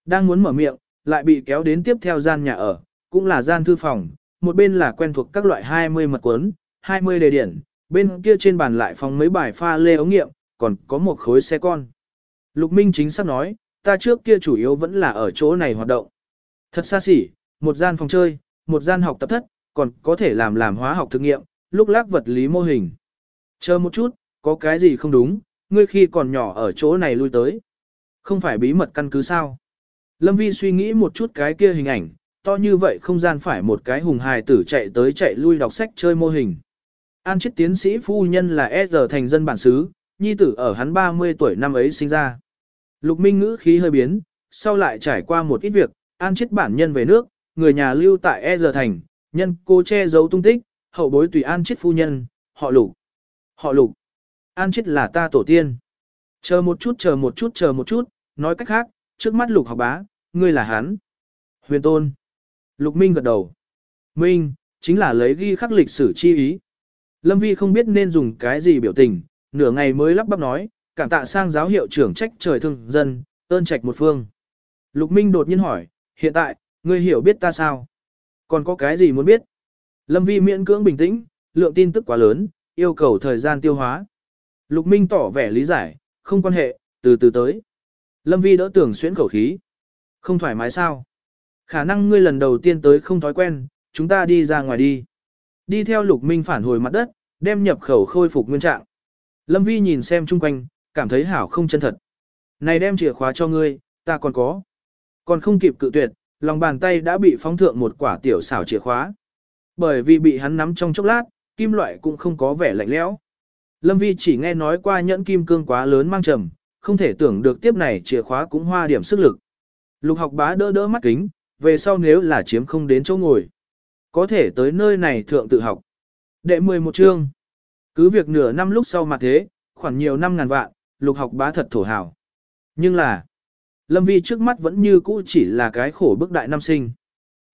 Đang muốn mở miệng, lại bị kéo đến tiếp theo gian nhà ở, cũng là gian thư phòng, một bên là quen thuộc các loại 20 mật cuốn, 20 đề điển, bên kia trên bàn lại phòng mấy bài pha lê ống nghiệm, còn có một khối xe con. Lục Minh chính xác nói, ta trước kia chủ yếu vẫn là ở chỗ này hoạt động. Thật xa xỉ, một gian phòng chơi, một gian học tập thất, còn có thể làm làm hóa học thực nghiệm, lúc lác vật lý mô hình. Chờ một chút, có cái gì không đúng, ngươi khi còn nhỏ ở chỗ này lui tới. Không phải bí mật căn cứ sao? Lâm Vi suy nghĩ một chút cái kia hình ảnh, to như vậy không gian phải một cái hùng hài tử chạy tới chạy lui đọc sách chơi mô hình. An chết tiến sĩ phu nhân là S giờ thành dân bản xứ, nhi tử ở hắn 30 tuổi năm ấy sinh ra. Lục Minh ngữ khí hơi biến, sau lại trải qua một ít việc, an chết bản nhân về nước, người nhà lưu tại E giờ thành, nhân cô che giấu tung tích, hậu bối tùy an chết phu nhân, họ lục. Họ lục. An chết là ta tổ tiên. Chờ một chút chờ một chút chờ một chút, nói cách khác, trước mắt lục học bá, ngươi là hắn. Huyền tôn. Lục Minh gật đầu. Minh, chính là lấy ghi khắc lịch sử chi ý. Lâm Vi không biết nên dùng cái gì biểu tình, nửa ngày mới lắp bắp nói, cảm tạ sang giáo hiệu trưởng trách trời thương dân, ơn trạch một phương. Lục Minh đột nhiên hỏi, hiện tại, ngươi hiểu biết ta sao? Còn có cái gì muốn biết? Lâm Vi miễn cưỡng bình tĩnh, lượng tin tức quá lớn, yêu cầu thời gian tiêu hóa. Lục Minh tỏ vẻ lý giải, không quan hệ, từ từ tới. Lâm Vi đỡ tưởng xuyễn khẩu khí. Không thoải mái sao? Khả năng ngươi lần đầu tiên tới không thói quen, chúng ta đi ra ngoài đi. Đi theo Lục Minh phản hồi mặt đất, đem nhập khẩu khôi phục nguyên trạng. Lâm Vi nhìn xem chung quanh, cảm thấy hảo không chân thật. Này đem chìa khóa cho ngươi, ta còn có. Còn không kịp cự tuyệt, lòng bàn tay đã bị phóng thượng một quả tiểu xảo chìa khóa. Bởi vì bị hắn nắm trong chốc lát, kim loại cũng không có vẻ lạnh lẽo. Lâm Vi chỉ nghe nói qua nhẫn kim cương quá lớn mang trầm, không thể tưởng được tiếp này chìa khóa cũng hoa điểm sức lực. Lục học bá đỡ đỡ mắt kính, về sau nếu là chiếm không đến chỗ ngồi. Có thể tới nơi này thượng tự học. Đệ 11 chương. Cứ việc nửa năm lúc sau mà thế, khoảng nhiều năm ngàn vạn, lục học bá thật thổ hào. Nhưng là, Lâm Vi trước mắt vẫn như cũ chỉ là cái khổ bức đại năm sinh.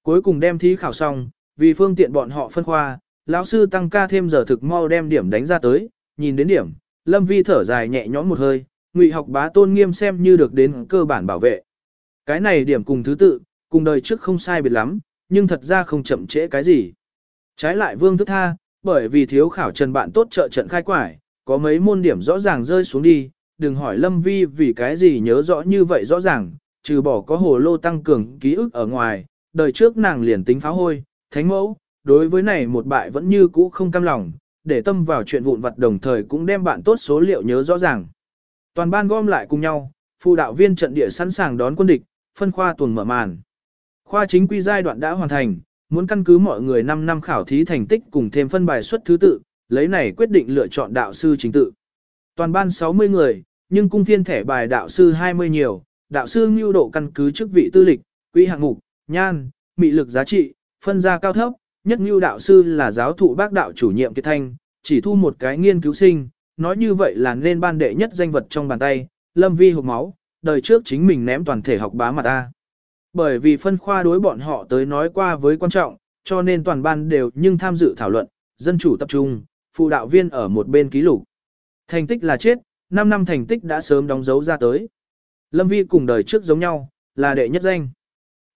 Cuối cùng đem thí khảo xong, vì phương tiện bọn họ phân khoa, lão sư tăng ca thêm giờ thực mau đem điểm đánh ra tới, nhìn đến điểm, Lâm Vi thở dài nhẹ nhõm một hơi, ngụy học bá tôn nghiêm xem như được đến cơ bản bảo vệ. Cái này điểm cùng thứ tự, cùng đời trước không sai biệt lắm, nhưng thật ra không chậm trễ cái gì. Trái lại vương thức tha, bởi vì thiếu khảo trần bạn tốt trợ trận khai quải, có mấy môn điểm rõ ràng rơi xuống đi, đừng hỏi Lâm Vi vì cái gì nhớ rõ như vậy rõ ràng, trừ bỏ có hồ lô tăng cường ký ức ở ngoài, đời trước nàng liền tính pháo hôi, thánh mẫu, đối với này một bại vẫn như cũ không cam lòng, để tâm vào chuyện vụn vặt đồng thời cũng đem bạn tốt số liệu nhớ rõ ràng. Toàn ban gom lại cùng nhau, phụ đạo viên trận địa sẵn sàng đón quân địch, phân khoa tuần mở màn. Khoa chính quy giai đoạn đã hoàn thành, muốn căn cứ mọi người 5 năm khảo thí thành tích cùng thêm phân bài xuất thứ tự, lấy này quyết định lựa chọn đạo sư chính tự. Toàn ban 60 người, nhưng cung phiên thẻ bài đạo sư 20 nhiều, đạo sư ngưu độ căn cứ chức vị tư lịch, quỹ hạng mục, nhan, mị lực giá trị, phân ra cao thấp, nhất ngưu đạo sư là giáo thụ bác đạo chủ nhiệm Kiệt Thanh, chỉ thu một cái nghiên cứu sinh, nói như vậy là nên ban đệ nhất danh vật trong bàn tay, lâm vi hộp máu, đời trước chính mình ném toàn thể học bá mặt ta. Bởi vì phân khoa đối bọn họ tới nói qua với quan trọng, cho nên toàn ban đều nhưng tham dự thảo luận, dân chủ tập trung, phụ đạo viên ở một bên ký lục. Thành tích là chết, 5 năm thành tích đã sớm đóng dấu ra tới. Lâm Vi cùng đời trước giống nhau, là đệ nhất danh.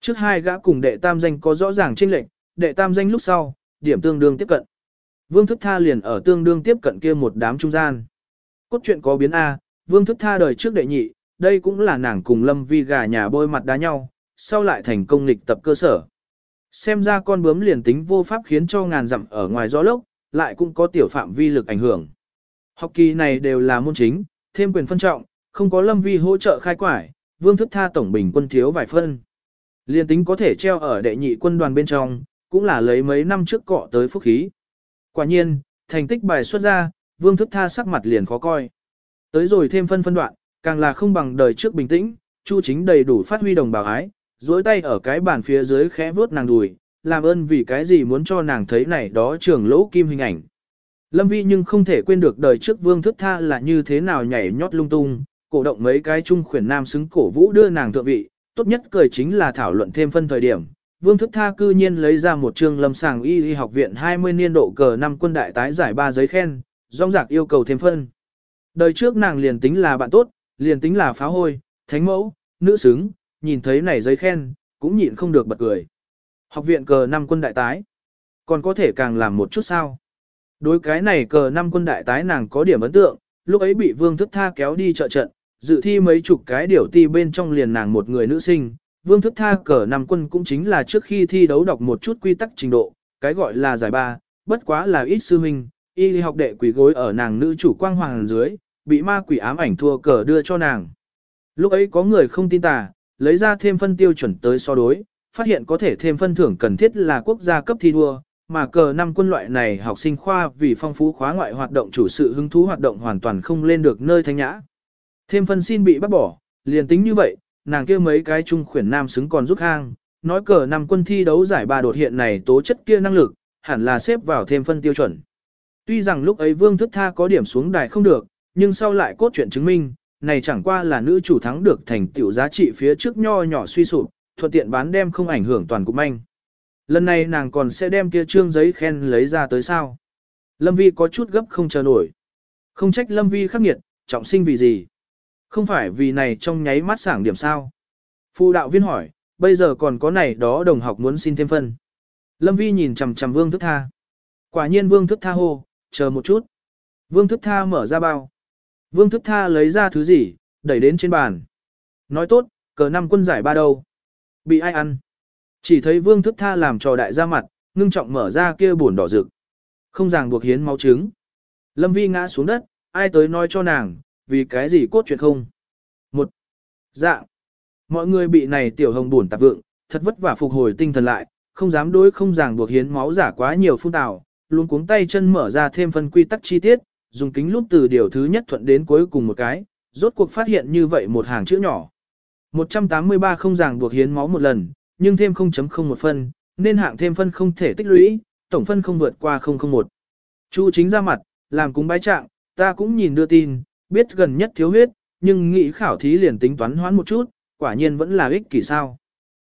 Trước hai gã cùng đệ tam danh có rõ ràng chênh lệch, đệ tam danh lúc sau, điểm tương đương tiếp cận. Vương Thức Tha liền ở tương đương tiếp cận kia một đám trung gian. Cốt truyện có biến A, Vương Thức Tha đời trước đệ nhị, đây cũng là nàng cùng Lâm Vi gà nhà bôi mặt đá nhau, sau lại thành công nghịch tập cơ sở. Xem ra con bướm liền tính vô pháp khiến cho ngàn dặm ở ngoài gió lốc, lại cũng có tiểu phạm vi lực ảnh hưởng. Học kỳ này đều là môn chính, thêm quyền phân trọng, không có lâm vi hỗ trợ khai quải, vương thức tha tổng bình quân thiếu vài phân. Liên tính có thể treo ở đệ nhị quân đoàn bên trong, cũng là lấy mấy năm trước cọ tới phúc khí. Quả nhiên, thành tích bài xuất ra, vương thức tha sắc mặt liền khó coi. Tới rồi thêm phân phân đoạn, càng là không bằng đời trước bình tĩnh, chu chính đầy đủ phát huy đồng bào ái, duỗi tay ở cái bàn phía dưới khẽ vuốt nàng đùi, làm ơn vì cái gì muốn cho nàng thấy này đó trường lỗ kim hình ảnh. Lâm Vi nhưng không thể quên được đời trước vương thức tha là như thế nào nhảy nhót lung tung, cổ động mấy cái trung khuyển nam xứng cổ vũ đưa nàng thượng vị, tốt nhất cười chính là thảo luận thêm phân thời điểm. Vương thức tha cư nhiên lấy ra một chương lâm sàng y y học viện 20 niên độ cờ năm quân đại tái giải ba giấy khen, rong rạc yêu cầu thêm phân. Đời trước nàng liền tính là bạn tốt, liền tính là phá hôi, thánh mẫu, nữ xứng, nhìn thấy này giấy khen, cũng nhịn không được bật cười. Học viện cờ năm quân đại tái, còn có thể càng làm một chút sao. Đối cái này cờ năm quân đại tái nàng có điểm ấn tượng, lúc ấy bị vương thức tha kéo đi trợ trận, dự thi mấy chục cái điều ti bên trong liền nàng một người nữ sinh. Vương thức tha cờ năm quân cũng chính là trước khi thi đấu đọc một chút quy tắc trình độ, cái gọi là giải ba, bất quá là ít sư huynh, y học đệ quỷ gối ở nàng nữ chủ quang hoàng dưới, bị ma quỷ ám ảnh thua cờ đưa cho nàng. Lúc ấy có người không tin tà, lấy ra thêm phân tiêu chuẩn tới so đối, phát hiện có thể thêm phân thưởng cần thiết là quốc gia cấp thi đua, mà cờ năm quân loại này học sinh khoa vì phong phú khóa ngoại hoạt động chủ sự hứng thú hoạt động hoàn toàn không lên được nơi thanh nhã. Thêm phân xin bị bắt bỏ, liền tính như vậy, nàng kia mấy cái trung khuyển nam xứng còn rút hang, nói cờ năm quân thi đấu giải ba đột hiện này tố chất kia năng lực, hẳn là xếp vào thêm phân tiêu chuẩn. Tuy rằng lúc ấy Vương Thức Tha có điểm xuống đài không được, nhưng sau lại cốt truyện chứng minh, này chẳng qua là nữ chủ thắng được thành tiểu giá trị phía trước nho nhỏ suy sụp, thuận tiện bán đem không ảnh hưởng toàn cục manh. Lần này nàng còn sẽ đem kia trương giấy khen lấy ra tới sao. Lâm Vi có chút gấp không chờ nổi. Không trách Lâm Vi khắc nghiệt, trọng sinh vì gì. Không phải vì này trong nháy mắt sảng điểm sao. Phụ đạo viên hỏi, bây giờ còn có này đó đồng học muốn xin thêm phân. Lâm Vi nhìn chằm chằm Vương Thức Tha. Quả nhiên Vương Thức Tha hô, chờ một chút. Vương Thức Tha mở ra bao. Vương Thức Tha lấy ra thứ gì, đẩy đến trên bàn. Nói tốt, cờ năm quân giải ba đâu. Bị ai ăn? Chỉ thấy vương thức tha làm trò đại ra mặt, ngưng trọng mở ra kia buồn đỏ rực. Không ràng buộc hiến máu trứng. Lâm Vi ngã xuống đất, ai tới nói cho nàng, vì cái gì cốt chuyện không. Một. Dạng. Mọi người bị này tiểu hồng buồn tạp vượng, thật vất vả phục hồi tinh thần lại, không dám đối không ràng buộc hiến máu giả quá nhiều phun tào, luôn cuống tay chân mở ra thêm phân quy tắc chi tiết, dùng kính lúc từ điều thứ nhất thuận đến cuối cùng một cái, rốt cuộc phát hiện như vậy một hàng chữ nhỏ. 183 không ràng buộc hiến máu một lần, nhưng thêm 0.0 một phân, nên hạng thêm phân không thể tích lũy, tổng phân không vượt qua 001. Chu chính ra mặt, làm cúng bái trạng, ta cũng nhìn đưa tin, biết gần nhất thiếu huyết, nhưng nghĩ khảo thí liền tính toán hoán một chút, quả nhiên vẫn là ích kỷ sao.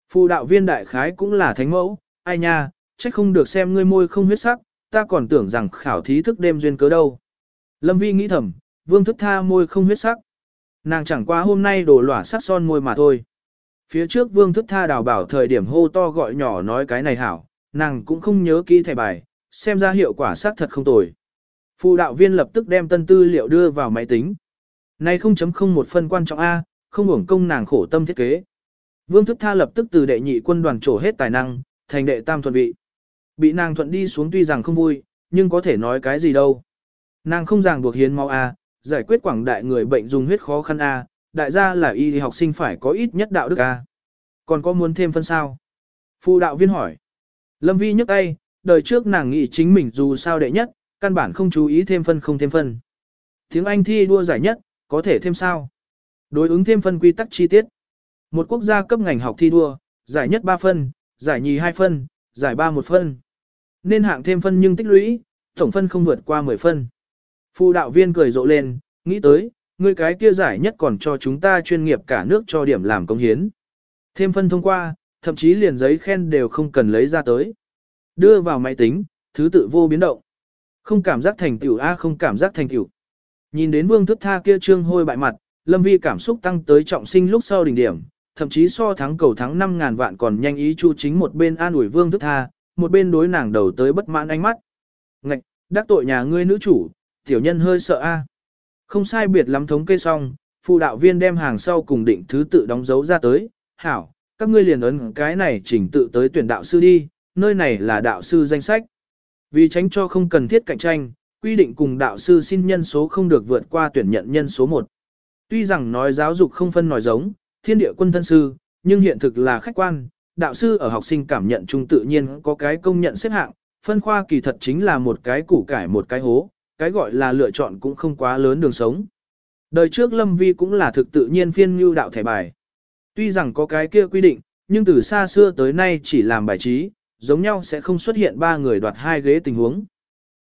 Phụ đạo viên đại khái cũng là thánh mẫu, ai nha, trách không được xem ngươi môi không huyết sắc, ta còn tưởng rằng khảo thí thức đêm duyên cớ đâu. Lâm Vi nghĩ thầm, vương thức tha môi không huyết sắc. Nàng chẳng qua hôm nay đổ lỏa sắc son môi mà thôi. Phía trước vương thức tha đào bảo thời điểm hô to gọi nhỏ nói cái này hảo, nàng cũng không nhớ kỹ thẻ bài, xem ra hiệu quả xác thật không tồi. Phụ đạo viên lập tức đem tân tư liệu đưa vào máy tính. Này 0.0 một phân quan trọng A, không uổng công nàng khổ tâm thiết kế. Vương thức tha lập tức từ đệ nhị quân đoàn trổ hết tài năng, thành đệ tam thuận vị. Bị nàng thuận đi xuống tuy rằng không vui, nhưng có thể nói cái gì đâu. Nàng không ràng buộc hiến máu A, giải quyết quảng đại người bệnh dùng huyết khó khăn A, đại gia là y học sinh phải có ít nhất đạo đức A. Còn có muốn thêm phân sao? Phụ đạo viên hỏi. Lâm Vi nhấc tay, đời trước nàng nghĩ chính mình dù sao đệ nhất, căn bản không chú ý thêm phân không thêm phân. Tiếng Anh thi đua giải nhất, có thể thêm sao? Đối ứng thêm phân quy tắc chi tiết. Một quốc gia cấp ngành học thi đua, giải nhất 3 phân, giải nhì 2 phân, giải 3 1 phân. Nên hạng thêm phân nhưng tích lũy, tổng phân không vượt qua 10 phân. Phụ đạo viên cười rộ lên, nghĩ tới, người cái kia giải nhất còn cho chúng ta chuyên nghiệp cả nước cho điểm làm công hiến. Thêm phân thông qua, thậm chí liền giấy khen đều không cần lấy ra tới. Đưa vào máy tính, thứ tự vô biến động. Không cảm giác thành tiểu A không cảm giác thành tiểu. Nhìn đến vương thức tha kia trương hôi bại mặt, lâm vi cảm xúc tăng tới trọng sinh lúc sau đỉnh điểm, thậm chí so thắng cầu thắng 5.000 vạn còn nhanh ý chu chính một bên an ủi vương thức tha, một bên đối nàng đầu tới bất mãn ánh mắt. Ngạch, đắc tội nhà ngươi nữ chủ, tiểu nhân hơi sợ a. Không sai biệt lắm thống kê xong, phụ đạo viên đem hàng sau cùng định thứ tự đóng dấu ra tới, hảo, các ngươi liền ấn cái này chỉnh tự tới tuyển đạo sư đi, nơi này là đạo sư danh sách. Vì tránh cho không cần thiết cạnh tranh, quy định cùng đạo sư xin nhân số không được vượt qua tuyển nhận nhân số 1. Tuy rằng nói giáo dục không phân nói giống, thiên địa quân thân sư, nhưng hiện thực là khách quan, đạo sư ở học sinh cảm nhận chung tự nhiên có cái công nhận xếp hạng, phân khoa kỳ thật chính là một cái củ cải một cái hố, cái gọi là lựa chọn cũng không quá lớn đường sống. Đời trước Lâm Vi cũng là thực tự nhiên phiên như đạo thẻ bài. Tuy rằng có cái kia quy định, nhưng từ xa xưa tới nay chỉ làm bài trí, giống nhau sẽ không xuất hiện ba người đoạt hai ghế tình huống.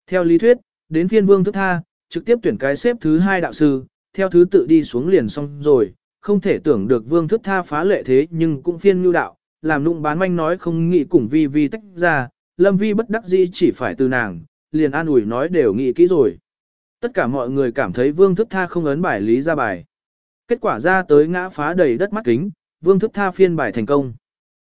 Theo lý thuyết, đến phiên vương thức tha, trực tiếp tuyển cái xếp thứ hai đạo sư, theo thứ tự đi xuống liền xong rồi, không thể tưởng được vương thức tha phá lệ thế nhưng cũng phiên như đạo, làm nụng bán manh nói không nghĩ cùng vi vi tách ra, lâm vi bất đắc dĩ chỉ phải từ nàng, liền an ủi nói đều nghĩ kỹ rồi. Tất cả mọi người cảm thấy vương thức tha không ấn bài lý ra bài. Kết quả ra tới ngã phá đầy đất mắt kính, vương thức tha phiên bài thành công.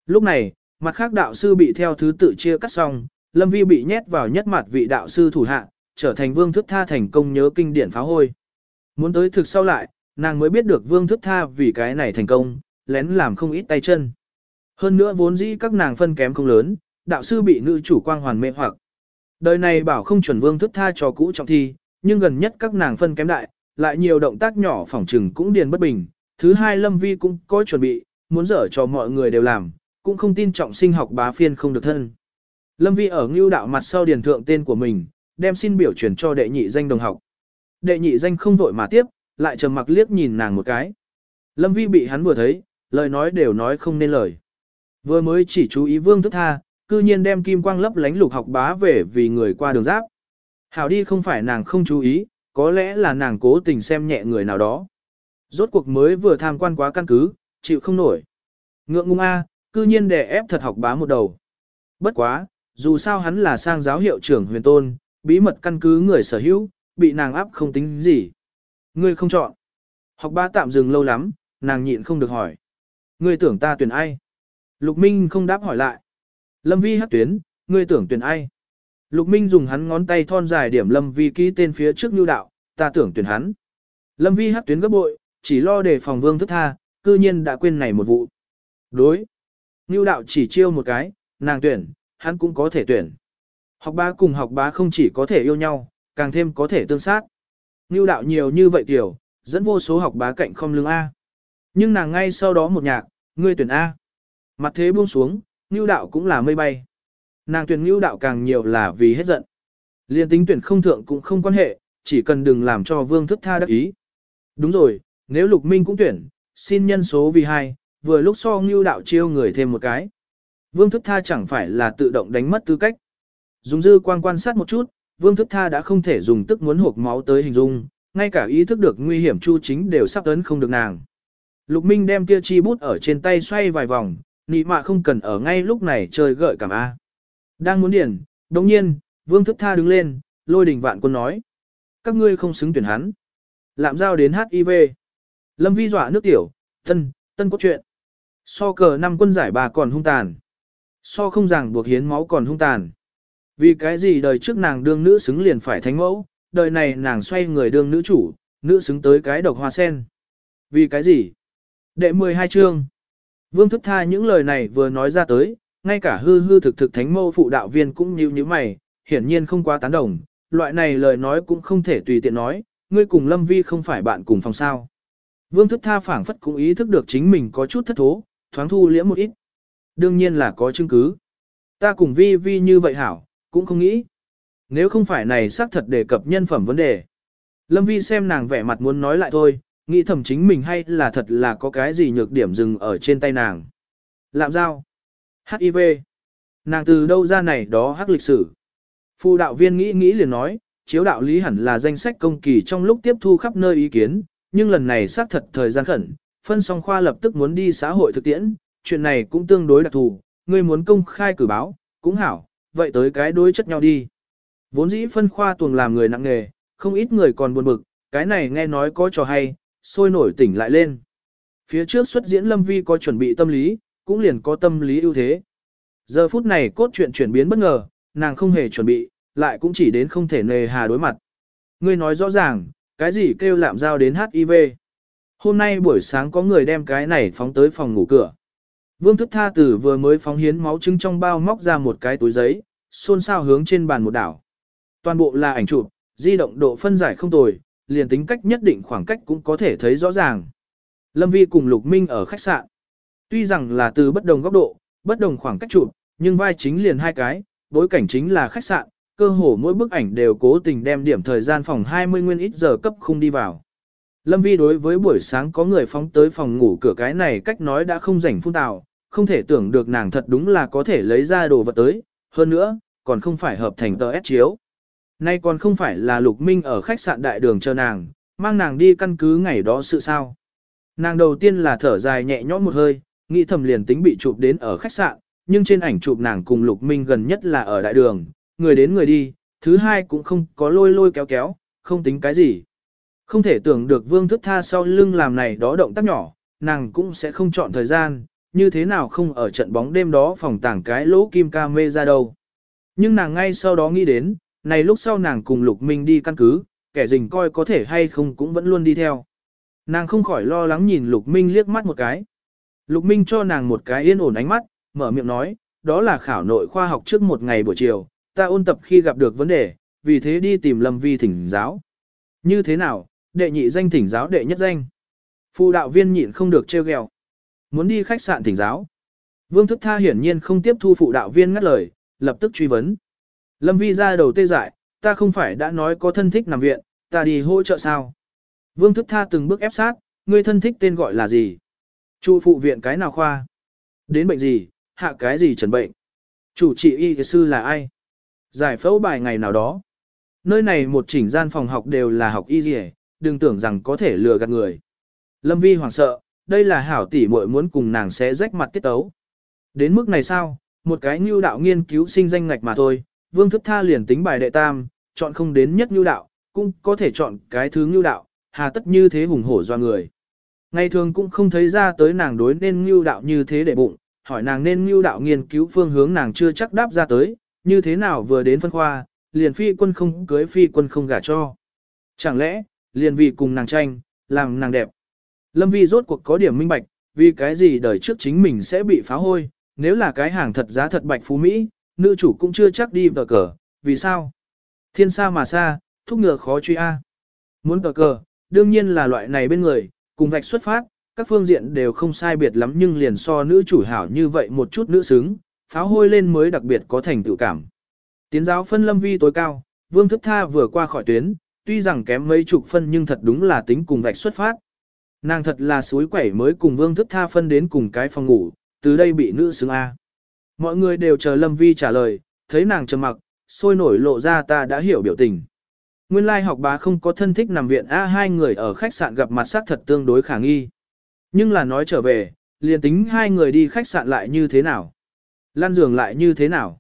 Lúc này, mặt khác đạo sư bị theo thứ tự chia cắt xong, lâm vi bị nhét vào nhất mặt vị đạo sư thủ hạ, trở thành vương thức tha thành công nhớ kinh điển phá hôi. Muốn tới thực sau lại, nàng mới biết được vương thức tha vì cái này thành công, lén làm không ít tay chân. Hơn nữa vốn dĩ các nàng phân kém không lớn, đạo sư bị nữ chủ quang hoàn mê hoặc. Đời này bảo không chuẩn vương thức tha cho cũ trọng thi, nhưng gần nhất các nàng phân kém đại, lại nhiều động tác nhỏ phỏng trừng cũng điền bất bình. Thứ hai Lâm Vi cũng có chuẩn bị, muốn dở cho mọi người đều làm, cũng không tin trọng sinh học bá phiên không được thân. Lâm Vi ở ngưu đạo mặt sau điền thượng tên của mình, đem xin biểu chuyển cho đệ nhị danh đồng học. Đệ nhị danh không vội mà tiếp, lại trầm mặc liếc nhìn nàng một cái. Lâm Vi bị hắn vừa thấy, lời nói đều nói không nên lời. Vừa mới chỉ chú ý vương thức tha, cư nhiên đem kim quang lấp lánh lục học bá về vì người qua đường giáp. Hảo đi không phải nàng không chú ý, có lẽ là nàng cố tình xem nhẹ người nào đó. Rốt cuộc mới vừa tham quan quá căn cứ, chịu không nổi. Ngượng ngung A, cư nhiên đè ép thật học bá một đầu. Bất quá, dù sao hắn là sang giáo hiệu trưởng huyền tôn, bí mật căn cứ người sở hữu, bị nàng áp không tính gì. Ngươi không chọn. Học bá tạm dừng lâu lắm, nàng nhịn không được hỏi. Ngươi tưởng ta tuyển ai? Lục Minh không đáp hỏi lại. Lâm Vi hắc tuyến, ngươi tưởng tuyển ai? Lục Minh dùng hắn ngón tay thon dài điểm Lâm Vi ký tên phía trước nhu đạo, ta tưởng tuyển hắn. Lâm Vi hắc tuyến gấp bội, chỉ lo để phòng vương thức tha, cư nhiên đã quên này một vụ. Đối. Nhu đạo chỉ chiêu một cái, nàng tuyển, hắn cũng có thể tuyển. Học bá cùng học bá không chỉ có thể yêu nhau, càng thêm có thể tương sát. Ngưu đạo nhiều như vậy tiểu, dẫn vô số học bá cạnh không lưng A. Nhưng nàng ngay sau đó một nhạc, ngươi tuyển A. Mặt thế buông xuống, Ngưu đạo cũng là mây bay. Nàng tuyển Ngưu đạo càng nhiều là vì hết giận. Liên tính tuyển không thượng cũng không quan hệ, chỉ cần đừng làm cho vương thức tha đắc ý. Đúng rồi, nếu lục minh cũng tuyển, xin nhân số vì hai, vừa lúc so Ngưu đạo chiêu người thêm một cái. Vương thức tha chẳng phải là tự động đánh mất tư cách. Dùng dư quan quan sát một chút, vương thức tha đã không thể dùng tức muốn hộp máu tới hình dung, ngay cả ý thức được nguy hiểm chu chính đều sắp tấn không được nàng. Lục Minh đem kia chi bút ở trên tay xoay vài vòng, nị mạ không cần ở ngay lúc này chơi gợi cảm A. Đang muốn điền, đồng nhiên, vương thức tha đứng lên, lôi đình vạn quân nói. Các ngươi không xứng tuyển hắn. Lạm giao đến HIV. Lâm vi dọa nước tiểu, tân, tân có chuyện. So cờ năm quân giải bà còn hung tàn. So không rằng buộc hiến máu còn hung tàn. Vì cái gì đời trước nàng đương nữ xứng liền phải thánh mẫu, đời này nàng xoay người đương nữ chủ, nữ xứng tới cái độc hoa sen. Vì cái gì? Đệ 12 chương. Vương thức tha những lời này vừa nói ra tới, ngay cả hư hư thực thực thánh mâu phụ đạo viên cũng như như mày, hiển nhiên không quá tán đồng, loại này lời nói cũng không thể tùy tiện nói, ngươi cùng Lâm Vi không phải bạn cùng phòng sao. Vương thức tha phảng phất cũng ý thức được chính mình có chút thất thố, thoáng thu liễm một ít. Đương nhiên là có chứng cứ. Ta cùng Vi Vi như vậy hảo, cũng không nghĩ. Nếu không phải này xác thật đề cập nhân phẩm vấn đề. Lâm Vi xem nàng vẻ mặt muốn nói lại thôi, nghĩ thầm chính mình hay là thật là có cái gì nhược điểm dừng ở trên tay nàng. Lạm giao. HIV. Nàng từ đâu ra này đó hắc lịch sử. Phu đạo viên nghĩ nghĩ liền nói, chiếu đạo lý hẳn là danh sách công kỳ trong lúc tiếp thu khắp nơi ý kiến, nhưng lần này xác thật thời gian khẩn, phân song khoa lập tức muốn đi xã hội thực tiễn, chuyện này cũng tương đối đặc thù, ngươi muốn công khai cử báo, cũng hảo, vậy tới cái đối chất nhau đi. Vốn dĩ phân khoa tuồng làm người nặng nghề, không ít người còn buồn bực, cái này nghe nói có trò hay, sôi nổi tỉnh lại lên. Phía trước xuất diễn Lâm Vi có chuẩn bị tâm lý, cũng liền có tâm lý ưu thế. Giờ phút này cốt truyện chuyển biến bất ngờ, nàng không hề chuẩn bị, lại cũng chỉ đến không thể nề hà đối mặt. Ngươi nói rõ ràng, cái gì kêu lạm giao đến HIV. Hôm nay buổi sáng có người đem cái này phóng tới phòng ngủ cửa. Vương thức tha tử vừa mới phóng hiến máu trứng trong bao móc ra một cái túi giấy, xôn xao hướng trên bàn một đảo. Toàn bộ là ảnh chụp, di động độ phân giải không tồi, liền tính cách nhất định khoảng cách cũng có thể thấy rõ ràng. Lâm Vi cùng Lục Minh ở khách sạn. Tuy rằng là từ bất đồng góc độ, bất đồng khoảng cách chụp, nhưng vai chính liền hai cái, bối cảnh chính là khách sạn, cơ hồ mỗi bức ảnh đều cố tình đem điểm thời gian phòng 20 nguyên ít giờ cấp khung đi vào. Lâm Vi đối với buổi sáng có người phóng tới phòng ngủ cửa cái này cách nói đã không rảnh phun tạo, không thể tưởng được nàng thật đúng là có thể lấy ra đồ vật tới, hơn nữa, còn không phải hợp thành tờ S chiếu. Nay còn không phải là Lục Minh ở khách sạn đại đường chờ nàng, mang nàng đi căn cứ ngày đó sự sao. Nàng đầu tiên là thở dài nhẹ nhõm một hơi, nghĩ thầm liền tính bị chụp đến ở khách sạn, nhưng trên ảnh chụp nàng cùng Lục Minh gần nhất là ở đại đường, người đến người đi, thứ hai cũng không có lôi lôi kéo kéo, không tính cái gì. Không thể tưởng được vương thức tha sau lưng làm này đó động tác nhỏ, nàng cũng sẽ không chọn thời gian, như thế nào không ở trận bóng đêm đó phòng tảng cái lỗ kim ca mê ra đâu. Nhưng nàng ngay sau đó nghĩ đến, này lúc sau nàng cùng Lục Minh đi căn cứ, kẻ rình coi có thể hay không cũng vẫn luôn đi theo. Nàng không khỏi lo lắng nhìn Lục Minh liếc mắt một cái. Lục Minh cho nàng một cái yên ổn ánh mắt, mở miệng nói, đó là khảo nội khoa học trước một ngày buổi chiều, ta ôn tập khi gặp được vấn đề, vì thế đi tìm Lâm Vi thỉnh giáo. Như thế nào, đệ nhị danh thỉnh giáo đệ nhất danh. Phụ đạo viên nhịn không được trêu ghẹo, Muốn đi khách sạn thỉnh giáo. Vương thức tha hiển nhiên không tiếp thu phụ đạo viên ngắt lời, lập tức truy vấn. Lâm Vi ra đầu tê dại, ta không phải đã nói có thân thích nằm viện, ta đi hỗ trợ sao? Vương thức tha từng bước ép sát, ngươi thân thích tên gọi là gì? Chủ phụ viện cái nào khoa? Đến bệnh gì, hạ cái gì trần bệnh? Chủ trị y sư là ai? Giải phẫu bài ngày nào đó. Nơi này một chỉnh gian phòng học đều là học y gì, đừng tưởng rằng có thể lừa gạt người. Lâm Vi hoảng sợ, đây là hảo tỷ muội muốn cùng nàng sẽ rách mặt tiết tấu. Đến mức này sao, một cái như đạo nghiên cứu sinh danh ngạch mà thôi, vương thức tha liền tính bài đệ tam, chọn không đến nhất nhu đạo, cũng có thể chọn cái thứ nhu đạo, hà tất như thế hùng hổ do người. Ngày thường cũng không thấy ra tới nàng đối nên nhu đạo như thế để bụng, hỏi nàng nên nhu đạo nghiên cứu phương hướng nàng chưa chắc đáp ra tới, như thế nào vừa đến phân khoa, liền phi quân không cưới phi quân không gả cho. Chẳng lẽ, liền vì cùng nàng tranh, làm nàng đẹp. Lâm Vi rốt cuộc có điểm minh bạch, vì cái gì đời trước chính mình sẽ bị phá hôi, nếu là cái hàng thật giá thật bạch phú Mỹ, nữ chủ cũng chưa chắc đi vào cờ, vì sao? Thiên xa mà xa, thúc ngựa khó truy A. Muốn cờ cờ, đương nhiên là loại này bên người, cùng vạch xuất phát, các phương diện đều không sai biệt lắm nhưng liền so nữ chủ hảo như vậy một chút nữ xứng, pháo hôi lên mới đặc biệt có thành tựu cảm. Tiến giáo phân lâm vi tối cao, vương thức tha vừa qua khỏi tuyến, tuy rằng kém mấy chục phân nhưng thật đúng là tính cùng vạch xuất phát. Nàng thật là suối quẩy mới cùng vương thức tha phân đến cùng cái phòng ngủ, từ đây bị nữ xứng A. Mọi người đều chờ lâm vi trả lời, thấy nàng trầm mặc, sôi nổi lộ ra ta đã hiểu biểu tình. Nguyên lai học bá không có thân thích nằm viện A hai người ở khách sạn gặp mặt xác thật tương đối khả nghi. Nhưng là nói trở về, liền tính hai người đi khách sạn lại như thế nào? Lan giường lại như thế nào?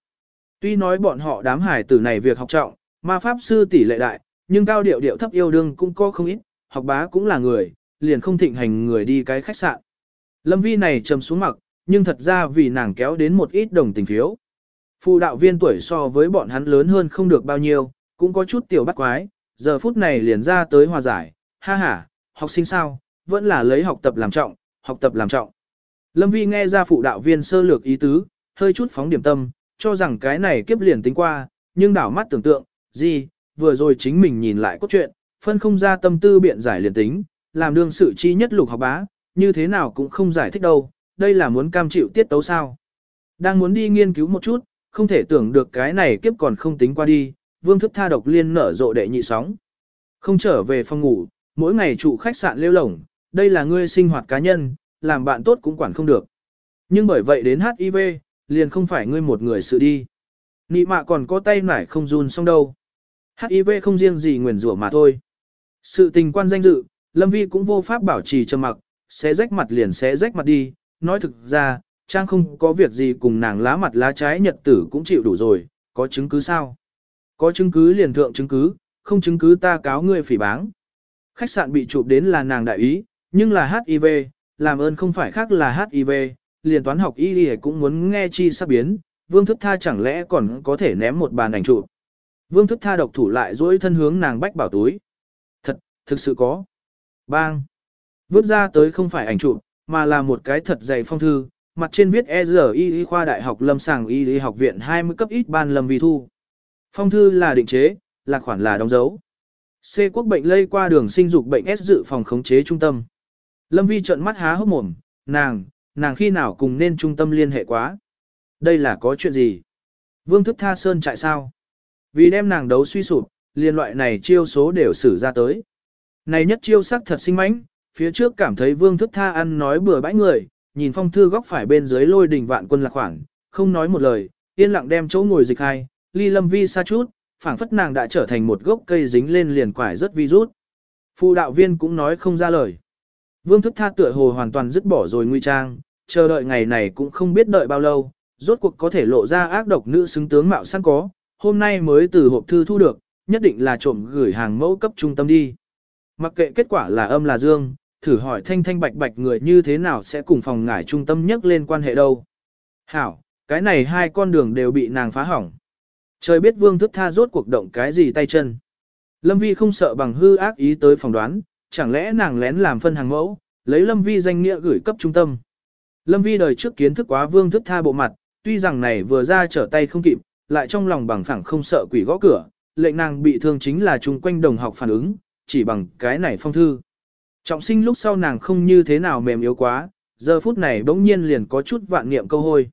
Tuy nói bọn họ đám hải tử này việc học trọng, ma pháp sư tỷ lệ đại, nhưng cao điệu điệu thấp yêu đương cũng có không ít, học bá cũng là người, liền không thịnh hành người đi cái khách sạn. Lâm vi này trầm xuống mặc, nhưng thật ra vì nàng kéo đến một ít đồng tình phiếu. Phụ đạo viên tuổi so với bọn hắn lớn hơn không được bao nhiêu, cũng có chút tiểu bắt quái, giờ phút này liền ra tới hòa giải, ha ha, học sinh sao, vẫn là lấy học tập làm trọng, học tập làm trọng. Lâm Vi nghe ra phụ đạo viên sơ lược ý tứ, hơi chút phóng điểm tâm, cho rằng cái này kiếp liền tính qua, nhưng đảo mắt tưởng tượng, gì, vừa rồi chính mình nhìn lại cốt truyện, phân không ra tâm tư biện giải liền tính, làm đương sự chi nhất lục học bá, như thế nào cũng không giải thích đâu, đây là muốn cam chịu tiết tấu sao. Đang muốn đi nghiên cứu một chút, không thể tưởng được cái này kiếp còn không tính qua đi, vương thức tha độc liên nở rộ đệ nhị sóng. Không trở về phòng ngủ, mỗi ngày trụ khách sạn lêu lổng, đây là ngươi sinh hoạt cá nhân, làm bạn tốt cũng quản không được. Nhưng bởi vậy đến HIV, liền không phải ngươi một người sự đi. Nị mạ còn có tay nải không run xong đâu. HIV không riêng gì nguyền rủa mà thôi. Sự tình quan danh dự, Lâm Vi cũng vô pháp bảo trì trầm mặc, sẽ rách mặt liền sẽ rách mặt đi. Nói thực ra, Trang không có việc gì cùng nàng lá mặt lá trái nhật tử cũng chịu đủ rồi, có chứng cứ sao? Có chứng cứ liền thượng chứng cứ, không chứng cứ ta cáo ngươi phỉ báng. Khách sạn bị chụp đến là nàng đại ý, nhưng là HIV, làm ơn không phải khác là HIV, liền toán học y cũng muốn nghe chi sắp biến, vương thức tha chẳng lẽ còn có thể ném một bàn ảnh chụp. Vương thức tha độc thủ lại dỗi thân hướng nàng bách bảo túi. Thật, thực sự có. Bang. Vước ra tới không phải ảnh chụp, mà là một cái thật dày phong thư, mặt trên viết EZI khoa đại học lâm sàng y y học viện 20 cấp ít ban lâm vi thu. Phong thư là định chế, là khoản là đóng dấu. C quốc bệnh lây qua đường sinh dục bệnh S dự phòng khống chế trung tâm. Lâm Vi trợn mắt há hốc mồm, nàng, nàng khi nào cùng nên trung tâm liên hệ quá. Đây là có chuyện gì? Vương thức tha sơn chạy sao? Vì đem nàng đấu suy sụp, liên loại này chiêu số đều xử ra tới. Này nhất chiêu sắc thật sinh mãnh, phía trước cảm thấy vương thức tha ăn nói bừa bãi người, nhìn phong thư góc phải bên dưới lôi đình vạn quân lạc khoảng, không nói một lời, yên lặng đem chỗ ngồi dịch hai, ly lâm vi xa chút, phảng phất nàng đã trở thành một gốc cây dính lên liền quải rất virus. Phụ đạo viên cũng nói không ra lời. Vương thức tha tựa hồ hoàn toàn dứt bỏ rồi nguy trang, chờ đợi ngày này cũng không biết đợi bao lâu, rốt cuộc có thể lộ ra ác độc nữ xứng tướng mạo sẵn có, hôm nay mới từ hộp thư thu được, nhất định là trộm gửi hàng mẫu cấp trung tâm đi. Mặc kệ kết quả là âm là dương, thử hỏi thanh thanh bạch bạch người như thế nào sẽ cùng phòng ngải trung tâm nhắc lên quan hệ đâu. Hảo, cái này hai con đường đều bị nàng phá hỏng. Trời biết vương thức tha rốt cuộc động cái gì tay chân. Lâm Vi không sợ bằng hư ác ý tới phòng đoán, chẳng lẽ nàng lén làm phân hàng mẫu, lấy Lâm Vi danh nghĩa gửi cấp trung tâm. Lâm Vi đời trước kiến thức quá vương thức tha bộ mặt, tuy rằng này vừa ra trở tay không kịp, lại trong lòng bằng phẳng không sợ quỷ gõ cửa, lệnh nàng bị thương chính là chung quanh đồng học phản ứng, chỉ bằng cái này phong thư. Trọng sinh lúc sau nàng không như thế nào mềm yếu quá, giờ phút này bỗng nhiên liền có chút vạn niệm câu hôi.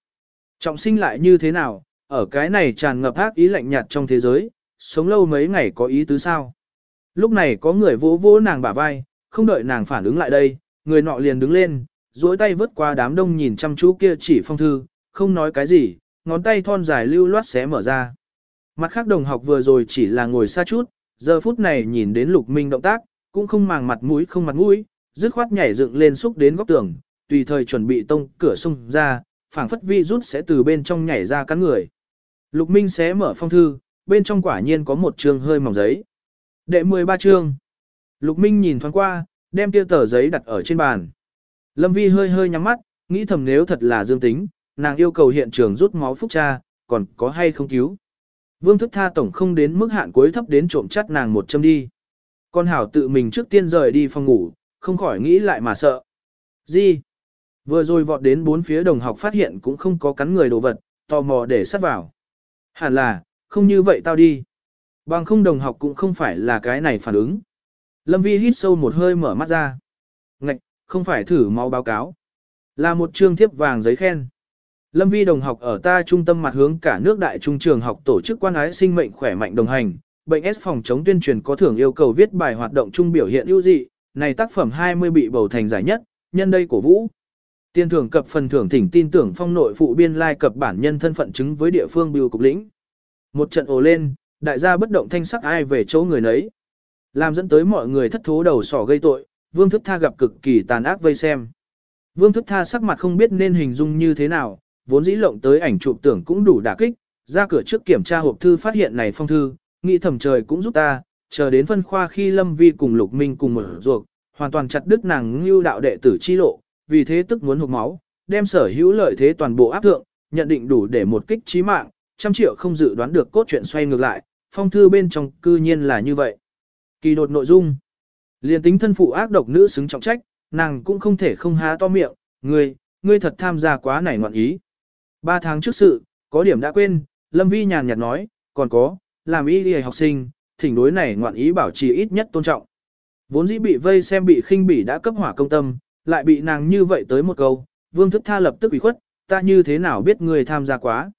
Trọng sinh lại như thế nào, ở cái này tràn ngập ác ý lạnh nhạt trong thế giới, sống lâu mấy ngày có ý tứ sao. Lúc này có người vỗ vỗ nàng bả vai, không đợi nàng phản ứng lại đây, người nọ liền đứng lên, duỗi tay vớt qua đám đông nhìn chăm chú kia chỉ phong thư, không nói cái gì, ngón tay thon dài lưu loát xé mở ra. Mặt khác đồng học vừa rồi chỉ là ngồi xa chút, giờ phút này nhìn đến lục minh động tác, cũng không màng mặt mũi không mặt mũi, dứt khoát nhảy dựng lên xúc đến góc tường, tùy thời chuẩn bị tông cửa xung ra, phảng phất vi rút sẽ từ bên trong nhảy ra cắn người. Lục Minh xé mở phong thư, bên trong quả nhiên có một chương hơi mỏng giấy. Đệ 13 chương. Lục Minh nhìn thoáng qua, đem tiêu tờ giấy đặt ở trên bàn. Lâm Vi hơi hơi nhắm mắt, nghĩ thầm nếu thật là dương tính, nàng yêu cầu hiện trường rút máu phúc cha, còn có hay không cứu. Vương thức tha tổng không đến mức hạn cuối thấp đến trộm chắt nàng một châm đi. Con hảo tự mình trước tiên rời đi phòng ngủ, không khỏi nghĩ lại mà sợ. Gì? Vừa rồi vọt đến bốn phía đồng học phát hiện cũng không có cắn người đồ vật, tò mò để sát vào. Hẳn là, không như vậy tao đi. Bằng không đồng học cũng không phải là cái này phản ứng. Lâm Vi hít sâu một hơi mở mắt ra. Ngạch, không phải thử máu báo cáo. Là một chương thiếp vàng giấy khen. Lâm Vi đồng học ở ta trung tâm mặt hướng cả nước đại trung trường học tổ chức quan ái sinh mệnh khỏe mạnh đồng hành. Bệnh S phòng chống tuyên truyền có thưởng yêu cầu viết bài hoạt động trung biểu hiện ưu dị, này tác phẩm 20 bị bầu thành giải nhất, nhân đây cổ vũ. Tiền thưởng cập phần thưởng thỉnh tin tưởng phong nội phụ biên lai cập bản nhân thân phận chứng với địa phương biểu cục lĩnh. Một trận ồ lên, đại gia bất động thanh sắc ai về chỗ người nấy. Làm dẫn tới mọi người thất thố đầu sỏ gây tội, vương thức tha gặp cực kỳ tàn ác vây xem. Vương thức tha sắc mặt không biết nên hình dung như thế nào, vốn dĩ lộng tới ảnh chụp tưởng cũng đủ đả kích, ra cửa trước kiểm tra hộp thư phát hiện này phong thư, nghĩ thầm trời cũng giúp ta, chờ đến phân khoa khi Lâm Vi cùng Lục Minh cùng mở ruột, hoàn toàn chặt đứt nàng Lưu đạo đệ tử chi lộ, vì thế tức muốn hụt máu, đem sở hữu lợi thế toàn bộ áp thượng, nhận định đủ để một kích chí mạng, trăm triệu không dự đoán được cốt truyện xoay ngược lại, phong thư bên trong cư nhiên là như vậy. Kỳ đột nội dung. Liên tính thân phụ ác độc nữ xứng trọng trách, nàng cũng không thể không há to miệng, ngươi, ngươi thật tham gia quá này ngoạn ý. Ba tháng trước sự, có điểm đã quên, Lâm Vi nhàn nhạt nói, còn có, làm y đi học sinh, thỉnh đối này ngoạn ý bảo trì ít nhất tôn trọng. Vốn dĩ bị vây xem bị khinh bỉ đã cấp hỏa công tâm, lại bị nàng như vậy tới một câu, vương thức tha lập tức bị khuất, ta như thế nào biết người tham gia quá.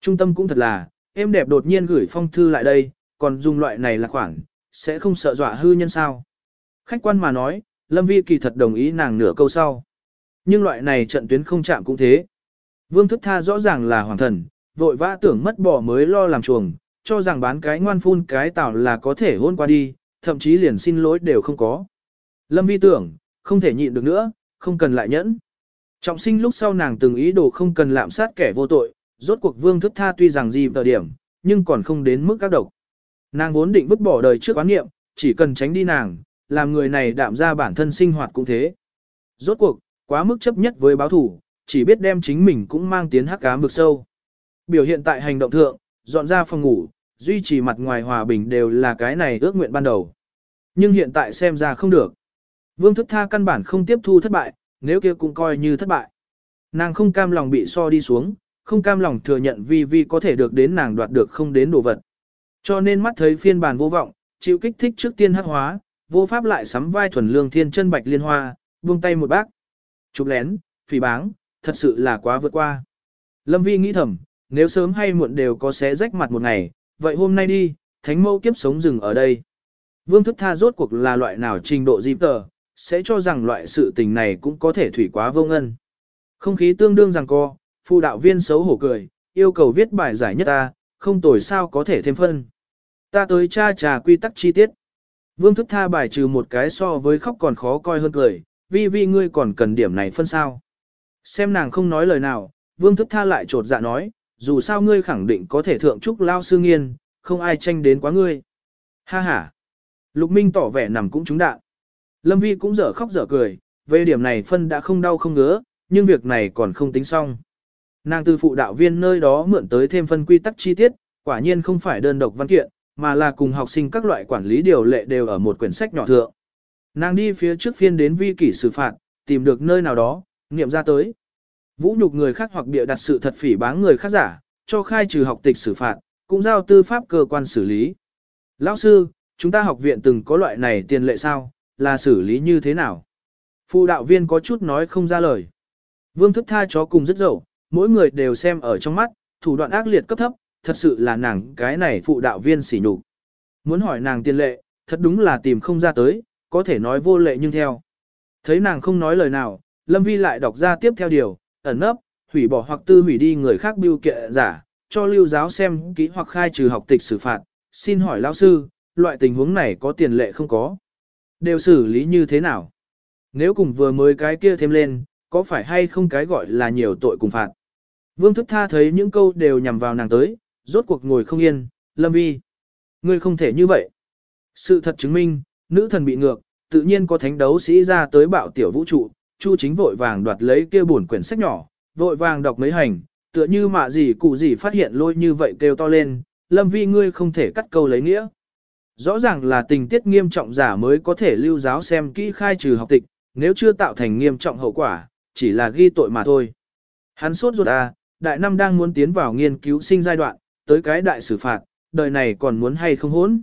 Trung tâm cũng thật là, em đẹp đột nhiên gửi phong thư lại đây, còn dùng loại này là khoản, sẽ không sợ dọa hư nhân sao. Khách quan mà nói, Lâm Vi kỳ thật đồng ý nàng nửa câu sau. Nhưng loại này trận tuyến không chạm cũng thế. Vương thức tha rõ ràng là hoàng thần, vội vã tưởng mất bỏ mới lo làm chuồng, cho rằng bán cái ngoan phun cái tảo là có thể hôn qua đi, thậm chí liền xin lỗi đều không có. Lâm Vi tưởng, không thể nhịn được nữa, không cần lại nhẫn. Trọng sinh lúc sau nàng từng ý đồ không cần lạm sát kẻ vô tội, rốt cuộc vương thức tha tuy rằng gì tờ điểm, nhưng còn không đến mức các độc. Nàng vốn định vứt bỏ đời trước quán nghiệm, chỉ cần tránh đi nàng, làm người này đạm ra bản thân sinh hoạt cũng thế. Rốt cuộc, quá mức chấp nhất với báo thủ, chỉ biết đem chính mình cũng mang tiến hắc ám vực sâu. Biểu hiện tại hành động thượng, dọn ra phòng ngủ, duy trì mặt ngoài hòa bình đều là cái này ước nguyện ban đầu. Nhưng hiện tại xem ra không được. Vương thức tha căn bản không tiếp thu thất bại, nếu kia cũng coi như thất bại. Nàng không cam lòng bị so đi xuống, không cam lòng thừa nhận vi vi có thể được đến nàng đoạt được không đến đồ vật. Cho nên mắt thấy phiên bản vô vọng, chịu kích thích trước tiên hắc hóa, vô pháp lại sắm vai thuần lương thiên chân bạch liên hoa, buông tay một bác. Chụp lén, phỉ báng, thật sự là quá vượt qua. Lâm vi nghĩ thầm, nếu sớm hay muộn đều có xé rách mặt một ngày, vậy hôm nay đi, thánh mẫu kiếp sống dừng ở đây. Vương thức tha rốt cuộc là loại nào trình độ dịp tờ, sẽ cho rằng loại sự tình này cũng có thể thủy quá vô ngân. Không khí tương đương rằng co, phụ đạo viên xấu hổ cười, yêu cầu viết bài giải nhất ta, không tồi sao có thể thêm phân. Ta tới tra trà quy tắc chi tiết. Vương thức tha bài trừ một cái so với khóc còn khó coi hơn cười, vi vi ngươi còn cần điểm này phân sao. Xem nàng không nói lời nào, vương thức tha lại trột dạ nói, dù sao ngươi khẳng định có thể thượng trúc lao sư nghiên, không ai tranh đến quá ngươi. Ha ha. Lục Minh tỏ vẻ nằm cũng trúng đạn. Lâm Vi cũng dở khóc dở cười, về điểm này phân đã không đau không ngứa, nhưng việc này còn không tính xong. Nàng từ phụ đạo viên nơi đó mượn tới thêm phân quy tắc chi tiết, quả nhiên không phải đơn độc văn kiện, mà là cùng học sinh các loại quản lý điều lệ đều ở một quyển sách nhỏ thượng. Nàng đi phía trước phiên đến vi kỷ xử phạt, tìm được nơi nào đó, nghiệm ra tới. Vũ nhục người khác hoặc bịa đặt sự thật phỉ báng người khác giả, cho khai trừ học tịch xử phạt, cũng giao tư pháp cơ quan xử lý. Lão sư, chúng ta học viện từng có loại này tiền lệ sao, là xử lý như thế nào? Phụ đạo viên có chút nói không ra lời. Vương thức tha chó cùng rất dậu, mỗi người đều xem ở trong mắt, thủ đoạn ác liệt cấp thấp, thật sự là nàng cái này phụ đạo viên xỉ nhục. Muốn hỏi nàng tiền lệ, thật đúng là tìm không ra tới, có thể nói vô lệ nhưng theo. Thấy nàng không nói lời nào, Lâm Vi lại đọc ra tiếp theo điều, ẩn nấp, hủy bỏ hoặc tư hủy đi người khác biêu kệ giả, cho lưu giáo xem kỹ hoặc khai trừ học tịch xử phạt. Xin hỏi lão sư, loại tình huống này có tiền lệ không có? Đều xử lý như thế nào? Nếu cùng vừa mới cái kia thêm lên, có phải hay không cái gọi là nhiều tội cùng phạt? Vương thức tha thấy những câu đều nhằm vào nàng tới, rốt cuộc ngồi không yên, lâm vi. Ngươi không thể như vậy. Sự thật chứng minh, nữ thần bị ngược, tự nhiên có thánh đấu sĩ ra tới bạo tiểu vũ trụ, Chu chính vội vàng đoạt lấy kia buồn quyển sách nhỏ, vội vàng đọc mấy hành, tựa như mạ gì cụ gì phát hiện lôi như vậy kêu to lên, lâm vi ngươi không thể cắt câu lấy nghĩa. Rõ ràng là tình tiết nghiêm trọng giả mới có thể lưu giáo xem kỹ khai trừ học tịch, nếu chưa tạo thành nghiêm trọng hậu quả, chỉ là ghi tội mà thôi. Hắn sốt ruột à, đại năm đang muốn tiến vào nghiên cứu sinh giai đoạn, tới cái đại xử phạt, đời này còn muốn hay không hốn.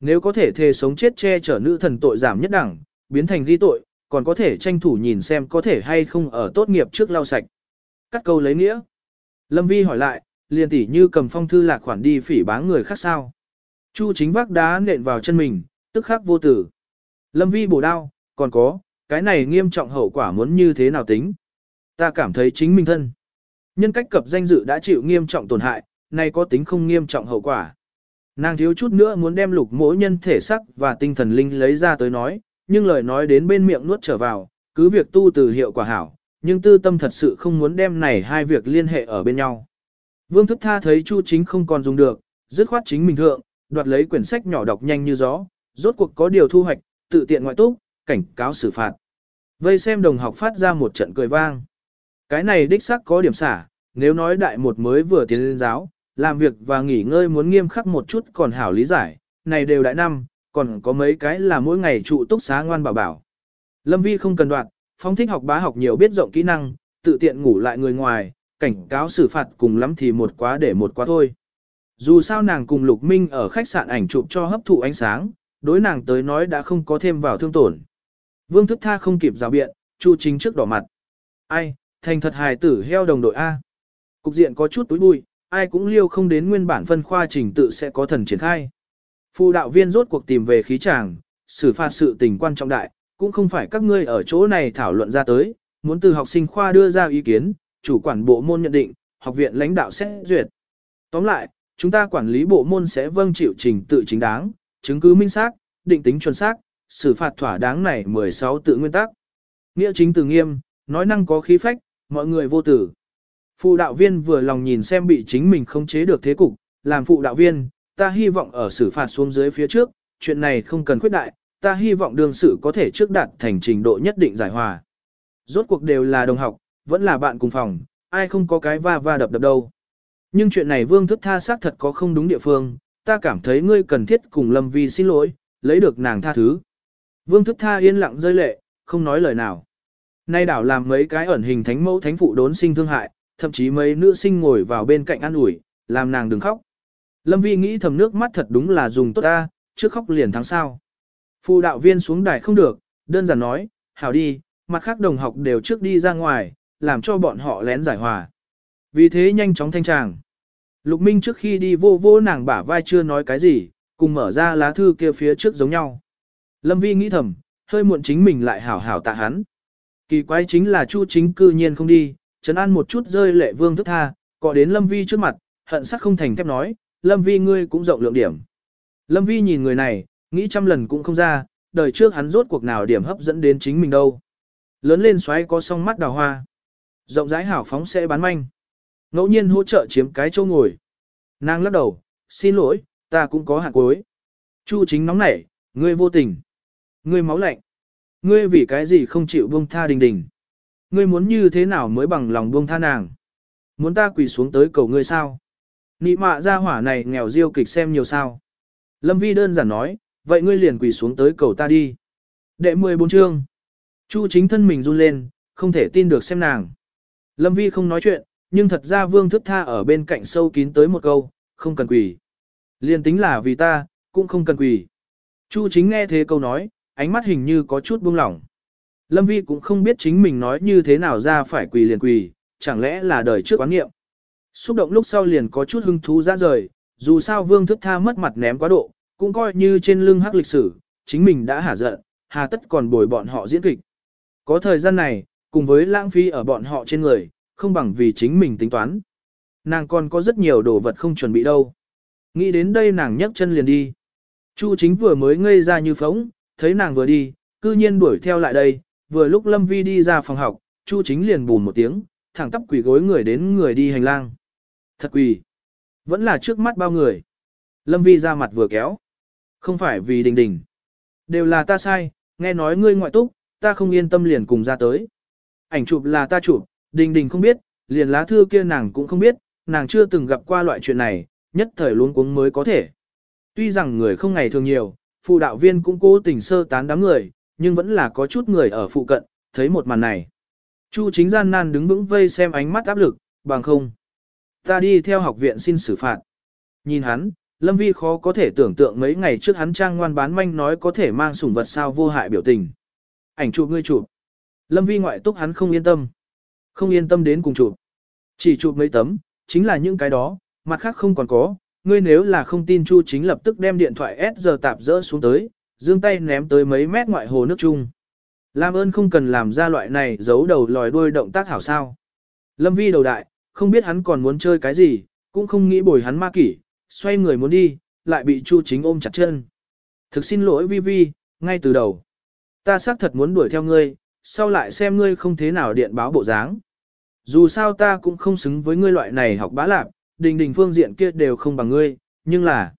Nếu có thể thề sống chết che chở nữ thần tội giảm nhất đẳng, biến thành ghi tội, còn có thể tranh thủ nhìn xem có thể hay không ở tốt nghiệp trước lau sạch. Cắt câu lấy nghĩa. Lâm Vi hỏi lại, liền tỉ như cầm phong thư lạc khoản đi phỉ báng người khác sao. Chu chính vác đá nện vào chân mình, tức khắc vô tử. Lâm Vi bổ đao, còn có, cái này nghiêm trọng hậu quả muốn như thế nào tính. Ta cảm thấy chính mình thân. Nhân cách cập danh dự đã chịu nghiêm trọng tổn hại, nay có tính không nghiêm trọng hậu quả. Nàng thiếu chút nữa muốn đem lục mỗi nhân thể sắc và tinh thần linh lấy ra tới nói, nhưng lời nói đến bên miệng nuốt trở vào, cứ việc tu từ hiệu quả hảo, nhưng tư tâm thật sự không muốn đem này hai việc liên hệ ở bên nhau. Vương thức tha thấy Chu chính không còn dùng được, dứt khoát chính mình thượng, đoạt lấy quyển sách nhỏ đọc nhanh như gió, rốt cuộc có điều thu hoạch, tự tiện ngoại túc, cảnh cáo xử phạt. Vây xem đồng học phát ra một trận cười vang. Cái này đích xác có điểm xả, nếu nói đại một mới vừa tiến lên giáo, làm việc và nghỉ ngơi muốn nghiêm khắc một chút còn hảo lý giải, này đều đại năm, còn có mấy cái là mỗi ngày trụ túc xá ngoan bảo bảo. Lâm Vi không cần đoạn, phong thích học bá học nhiều biết rộng kỹ năng, tự tiện ngủ lại người ngoài, cảnh cáo xử phạt cùng lắm thì một quá để một quá thôi. Dù sao nàng cùng Lục Minh ở khách sạn ảnh chụp cho hấp thụ ánh sáng, đối nàng tới nói đã không có thêm vào thương tổn. Vương thức tha không kịp rào biện, Chu chính trước đỏ mặt. Ai, thành thật hài tử heo đồng đội A. Cục diện có chút túi bụi, ai cũng liêu không đến nguyên bản phân khoa trình tự sẽ có thần triển khai. Phụ đạo viên rốt cuộc tìm về khí tràng, xử phạt sự tình quan trọng đại, cũng không phải các ngươi ở chỗ này thảo luận ra tới, muốn từ học sinh khoa đưa ra ý kiến, chủ quản bộ môn nhận định, học viện lãnh đạo sẽ duyệt. Tóm lại, chúng ta quản lý bộ môn sẽ vâng chịu trình tự chính đáng, chứng cứ minh xác, định tính chuẩn xác, xử phạt thỏa đáng này 16 tự nguyên tắc. Nghĩa chính từ nghiêm, nói năng có khí phách, mọi người vô tử. Phụ đạo viên vừa lòng nhìn xem bị chính mình không chế được thế cục, làm phụ đạo viên, ta hy vọng ở xử phạt xuống dưới phía trước, chuyện này không cần khuyết đại, ta hy vọng đường sự có thể trước đạt thành trình độ nhất định giải hòa. Rốt cuộc đều là đồng học, vẫn là bạn cùng phòng, ai không có cái va va đập đập đâu. Nhưng chuyện này vương thức tha xác thật có không đúng địa phương, ta cảm thấy ngươi cần thiết cùng Lâm Vi xin lỗi, lấy được nàng tha thứ. Vương thức tha yên lặng rơi lệ, không nói lời nào. Nay đảo làm mấy cái ẩn hình thánh mẫu thánh phụ đốn sinh thương hại, thậm chí mấy nữ sinh ngồi vào bên cạnh an ủi, làm nàng đừng khóc. Lâm Vi nghĩ thầm nước mắt thật đúng là dùng tốt ta, trước khóc liền thắng sao. Phụ đạo viên xuống đài không được, đơn giản nói, hảo đi, mặt khác đồng học đều trước đi ra ngoài, làm cho bọn họ lén giải hòa. Vì thế nhanh chóng thanh tràng. Lục Minh trước khi đi vô vô nàng bả vai chưa nói cái gì, cùng mở ra lá thư kia phía trước giống nhau. Lâm Vi nghĩ thầm, hơi muộn chính mình lại hảo hảo tạ hắn. Kỳ quái chính là Chu chính cư nhiên không đi, trấn an một chút rơi lệ vương thức tha, cọ đến Lâm Vi trước mặt, hận sắc không thành thép nói, Lâm Vi ngươi cũng rộng lượng điểm. Lâm Vi nhìn người này, nghĩ trăm lần cũng không ra, đời trước hắn rốt cuộc nào điểm hấp dẫn đến chính mình đâu. Lớn lên xoáy có song mắt đào hoa. Rộng rãi hảo phóng sẽ bán manh. Ngẫu nhiên hỗ trợ chiếm cái chỗ ngồi. Nàng lắc đầu, xin lỗi, ta cũng có hạn cuối. Chu chính nóng nảy, ngươi vô tình. Ngươi máu lạnh. Ngươi vì cái gì không chịu buông tha đình đình. Ngươi muốn như thế nào mới bằng lòng buông tha nàng. Muốn ta quỳ xuống tới cầu ngươi sao? Nị mạ ra hỏa này nghèo diêu kịch xem nhiều sao. Lâm Vi đơn giản nói, vậy ngươi liền quỳ xuống tới cầu ta đi. Đệ 14 chương. Chu chính thân mình run lên, không thể tin được xem nàng. Lâm Vi không nói chuyện, nhưng thật ra vương thức tha ở bên cạnh sâu kín tới một câu, không cần quỳ. liền tính là vì ta, cũng không cần quỳ. Chu chính nghe thế câu nói, ánh mắt hình như có chút buông lỏng. Lâm Vi cũng không biết chính mình nói như thế nào ra phải quỳ liền quỳ, chẳng lẽ là đời trước quán nghiệm. Xúc động lúc sau liền có chút hưng thú ra rời, dù sao vương thức tha mất mặt ném quá độ, cũng coi như trên lưng hắc lịch sử, chính mình đã hả giận, hà tất còn bồi bọn họ diễn kịch. Có thời gian này, cùng với lãng phí ở bọn họ trên người, không bằng vì chính mình tính toán. Nàng còn có rất nhiều đồ vật không chuẩn bị đâu. Nghĩ đến đây nàng nhấc chân liền đi. Chu chính vừa mới ngây ra như phóng, thấy nàng vừa đi, cư nhiên đuổi theo lại đây, vừa lúc Lâm Vi đi ra phòng học, Chu chính liền bùn một tiếng, thẳng tắp quỳ gối người đến người đi hành lang. Thật quỳ. Vẫn là trước mắt bao người. Lâm Vi ra mặt vừa kéo. Không phải vì đình đình. Đều là ta sai, nghe nói ngươi ngoại túc, ta không yên tâm liền cùng ra tới. Ảnh chụp là ta chụp, đình đình không biết, liền lá thư kia nàng cũng không biết, nàng chưa từng gặp qua loại chuyện này, nhất thời luống cuống mới có thể. Tuy rằng người không ngày thường nhiều, phụ đạo viên cũng cố tình sơ tán đám người, nhưng vẫn là có chút người ở phụ cận, thấy một màn này. Chu chính gian nan đứng vững vây xem ánh mắt áp lực, bằng không. Ta đi theo học viện xin xử phạt. Nhìn hắn, Lâm Vi khó có thể tưởng tượng mấy ngày trước hắn trang ngoan bán manh nói có thể mang sủng vật sao vô hại biểu tình. Ảnh chụp ngươi chụp. Lâm Vi ngoại túc hắn không yên tâm. Không yên tâm đến cùng chụp. Chỉ chụp mấy tấm, chính là những cái đó, mặt khác không còn có. Ngươi nếu là không tin Chu chính lập tức đem điện thoại S giờ tạp dỡ xuống tới, dương tay ném tới mấy mét ngoại hồ nước chung. Làm ơn không cần làm ra loại này giấu đầu lòi đuôi động tác hảo sao. Lâm Vi đầu đại, không biết hắn còn muốn chơi cái gì, cũng không nghĩ bồi hắn ma kỷ, xoay người muốn đi, lại bị Chu chính ôm chặt chân. Thực xin lỗi Vi Vi, ngay từ đầu. Ta xác thật muốn đuổi theo ngươi, sau lại xem ngươi không thế nào điện báo bộ dáng. Dù sao ta cũng không xứng với ngươi loại này học bá lạp, đình đình phương diện kia đều không bằng ngươi, nhưng là...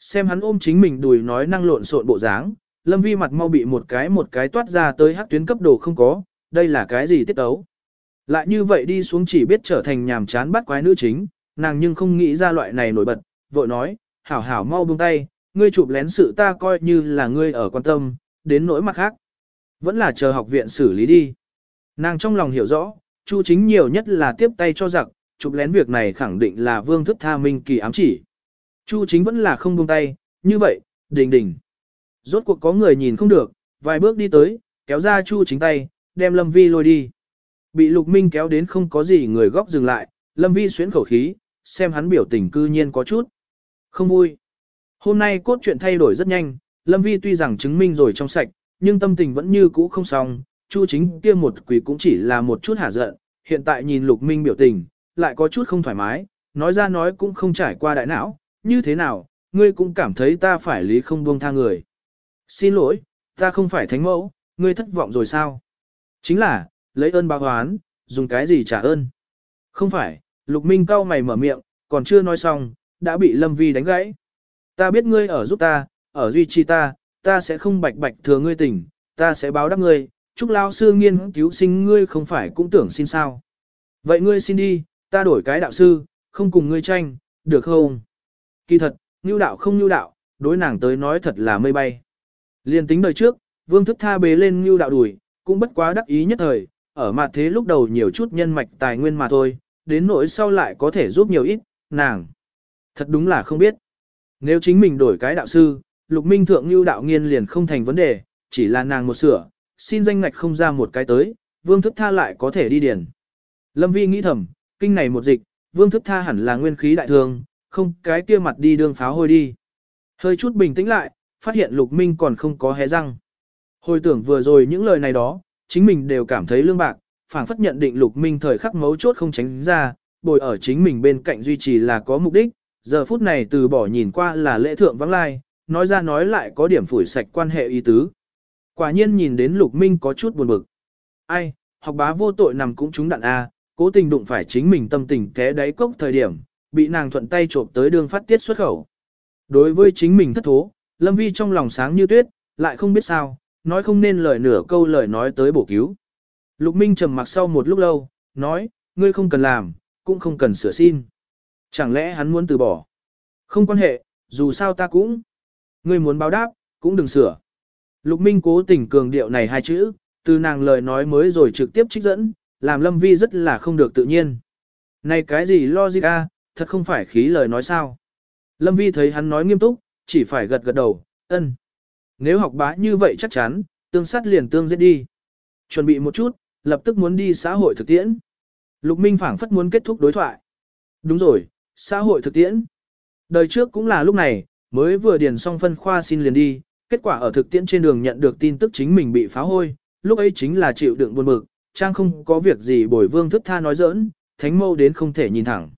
Xem hắn ôm chính mình đùi nói năng lộn xộn bộ dáng, lâm vi mặt mau bị một cái một cái toát ra tới hắc tuyến cấp đồ không có, đây là cái gì tiết tấu? Lại như vậy đi xuống chỉ biết trở thành nhàm chán bắt quái nữ chính, nàng nhưng không nghĩ ra loại này nổi bật, vội nói, hảo hảo mau buông tay, ngươi chụp lén sự ta coi như là ngươi ở quan tâm, đến nỗi mặt khác. Vẫn là chờ học viện xử lý đi. Nàng trong lòng hiểu rõ, Chu chính nhiều nhất là tiếp tay cho giặc, chụp lén việc này khẳng định là vương thức tha minh kỳ ám chỉ. Chu chính vẫn là không buông tay, như vậy, đình đình. Rốt cuộc có người nhìn không được, vài bước đi tới, kéo ra Chu chính tay, đem Lâm Vi lôi đi. Bị Lục Minh kéo đến không có gì người góc dừng lại, Lâm Vi xuyến khẩu khí, xem hắn biểu tình cư nhiên có chút. Không vui. Hôm nay cốt truyện thay đổi rất nhanh, Lâm Vi tuy rằng chứng minh rồi trong sạch, nhưng tâm tình vẫn như cũ không xong, Chu chính kia một quỷ cũng chỉ là một chút hả giận, hiện tại nhìn Lục Minh biểu tình, lại có chút không thoải mái, nói ra nói cũng không trải qua đại não, như thế nào, ngươi cũng cảm thấy ta phải lý không buông tha người. Xin lỗi, ta không phải thánh mẫu, ngươi thất vọng rồi sao? Chính là, lấy ơn báo oán, dùng cái gì trả ơn? Không phải, Lục Minh cau mày mở miệng, còn chưa nói xong, đã bị Lâm Vi đánh gãy. Ta biết ngươi ở giúp ta, ở duy trì ta, ta sẽ không bạch bạch thừa ngươi tình, ta sẽ báo đáp ngươi, chúc lao sư nghiên cứu sinh ngươi không phải cũng tưởng xin sao. Vậy ngươi xin đi, ta đổi cái đạo sư, không cùng ngươi tranh, được không? Kỳ thật, nhu đạo không nhu đạo, đối nàng tới nói thật là mây bay. Liên tính đời trước, vương thức tha bế lên nhu đạo đuổi, cũng bất quá đắc ý nhất thời, ở mặt thế lúc đầu nhiều chút nhân mạch tài nguyên mà thôi, đến nỗi sau lại có thể giúp nhiều ít, nàng. Thật đúng là không biết. Nếu chính mình đổi cái đạo sư, lục minh thượng lưu đạo nghiên liền không thành vấn đề, chỉ là nàng một sửa, xin danh ngạch không ra một cái tới, vương thức tha lại có thể đi điền. Lâm vi nghĩ thầm, kinh này một dịch, vương thức tha hẳn là nguyên khí đại thương, không cái kia mặt đi đường pháo hôi đi. Hơi chút bình tĩnh lại, phát hiện lục minh còn không có hé răng. Hồi tưởng vừa rồi những lời này đó, chính mình đều cảm thấy lương bạc, phảng phất nhận định lục minh thời khắc mấu chốt không tránh ra, bồi ở chính mình bên cạnh duy trì là có mục đích, giờ phút này từ bỏ nhìn qua là lễ thượng vắng lai, nói ra nói lại có điểm phủi sạch quan hệ ý tứ. Quả nhiên nhìn đến lục minh có chút buồn bực. Ai, học bá vô tội nằm cũng trúng đạn A, cố tình đụng phải chính mình tâm tình té đáy cốc thời điểm, bị nàng thuận tay trộm tới đường phát tiết xuất khẩu. Đối với chính mình thất thố, Lâm Vi trong lòng sáng như tuyết, lại không biết sao, nói không nên lời nửa câu lời nói tới bổ cứu. Lục Minh trầm mặc sau một lúc lâu, nói, ngươi không cần làm, cũng không cần sửa xin. Chẳng lẽ hắn muốn từ bỏ? Không quan hệ, dù sao ta cũng. Ngươi muốn báo đáp, cũng đừng sửa. Lục Minh cố tình cường điệu này hai chữ, từ nàng lời nói mới rồi trực tiếp trích dẫn, làm Lâm Vi rất là không được tự nhiên. Này cái gì logic a, thật không phải khí lời nói sao. Lâm Vi thấy hắn nói nghiêm túc, chỉ phải gật gật đầu, ân. Nếu học bá như vậy chắc chắn, tương sát liền tương giết đi. Chuẩn bị một chút, lập tức muốn đi xã hội thực tiễn. Lục Minh phảng phất muốn kết thúc đối thoại. Đúng rồi, xã hội thực tiễn. Đời trước cũng là lúc này, mới vừa điền xong phân khoa xin liền đi, kết quả ở thực tiễn trên đường nhận được tin tức chính mình bị phá hôi, lúc ấy chính là chịu đựng buồn bực, trang không có việc gì bồi vương thức tha nói giỡn, thánh mâu đến không thể nhìn thẳng.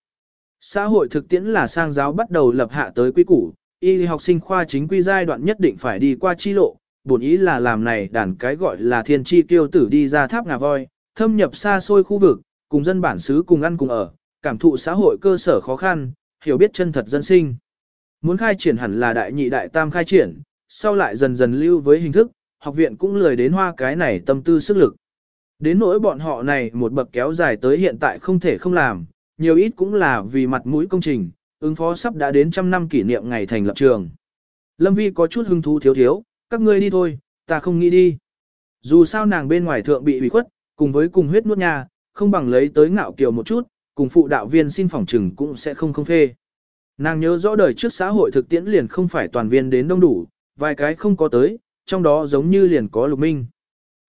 Xã hội thực tiễn là sang giáo bắt đầu lập hạ tới quy củ, y học sinh khoa chính quy giai đoạn nhất định phải đi qua chi lộ, bổn ý là làm này đàn cái gọi là thiên chi tiêu tử đi ra tháp ngà voi, thâm nhập xa xôi khu vực, cùng dân bản xứ cùng ăn cùng ở, cảm thụ xã hội cơ sở khó khăn, hiểu biết chân thật dân sinh. Muốn khai triển hẳn là đại nhị đại tam khai triển, sau lại dần dần lưu với hình thức, học viện cũng lười đến hoa cái này tâm tư sức lực. Đến nỗi bọn họ này một bậc kéo dài tới hiện tại không thể không làm, nhiều ít cũng là vì mặt mũi công trình, ứng phó sắp đã đến trăm năm kỷ niệm ngày thành lập trường. Lâm Vi có chút hứng thú thiếu thiếu, các ngươi đi thôi, ta không nghĩ đi. Dù sao nàng bên ngoài thượng bị ủy khuất, cùng với cùng huyết nuốt nhà, không bằng lấy tới ngạo kiều một chút, cùng phụ đạo viên xin phòng trừng cũng sẽ không không phê. Nàng nhớ rõ đời trước xã hội thực tiễn liền không phải toàn viên đến đông đủ, vài cái không có tới, trong đó giống như liền có lục minh.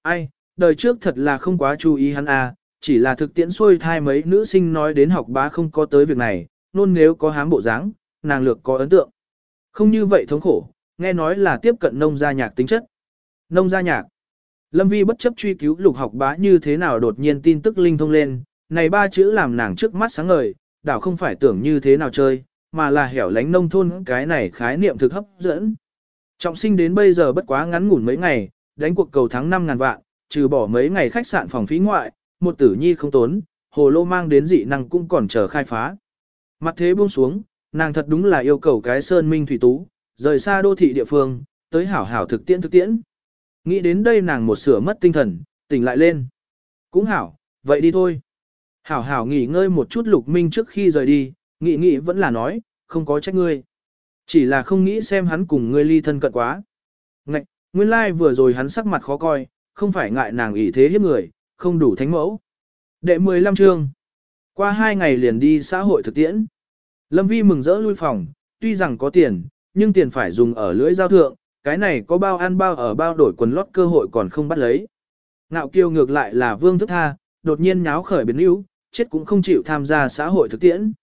Ai, đời trước thật là không quá chú ý hắn à, chỉ là thực tiễn xuôi thai mấy nữ sinh nói đến học bá không có tới việc này, nôn nếu có hám bộ dáng, nàng lược có ấn tượng. Không như vậy thống khổ, nghe nói là tiếp cận nông gia nhạc tính chất. Nông gia nhạc. Lâm Vi bất chấp truy cứu lục học bá như thế nào đột nhiên tin tức linh thông lên, này ba chữ làm nàng trước mắt sáng ngời, đảo không phải tưởng như thế nào chơi, mà là hẻo lánh nông thôn cái này khái niệm thực hấp dẫn. Trọng sinh đến bây giờ bất quá ngắn ngủn mấy ngày, đánh cuộc cầu thắng 5 ngàn vạn, trừ bỏ mấy ngày khách sạn phòng phí ngoại, một tử nhi không tốn, hồ lô mang đến dị năng cũng còn chờ khai phá. Mặt thế buông xuống, nàng thật đúng là yêu cầu cái sơn minh thủy tú, rời xa đô thị địa phương, tới hảo hảo thực tiễn thực tiễn. Nghĩ đến đây nàng một sửa mất tinh thần, tỉnh lại lên. Cũng hảo, vậy đi thôi. Hảo hảo nghỉ ngơi một chút lục minh trước khi rời đi, nghĩ nghĩ vẫn là nói, không có trách ngươi. Chỉ là không nghĩ xem hắn cùng ngươi ly thân cận quá. Ngạch, nguyên lai like vừa rồi hắn sắc mặt khó coi, không phải ngại nàng ủy thế hiếp người, không đủ thánh mẫu. Đệ 15 chương. Qua hai ngày liền đi xã hội thực tiễn. Lâm Vi mừng rỡ lui phòng, tuy rằng có tiền, nhưng tiền phải dùng ở lưỡi giao thượng, cái này có bao ăn bao ở bao đổi quần lót cơ hội còn không bắt lấy. Ngạo kiêu ngược lại là vương thức tha, đột nhiên nháo khởi biến yếu, chết cũng không chịu tham gia xã hội thực tiễn.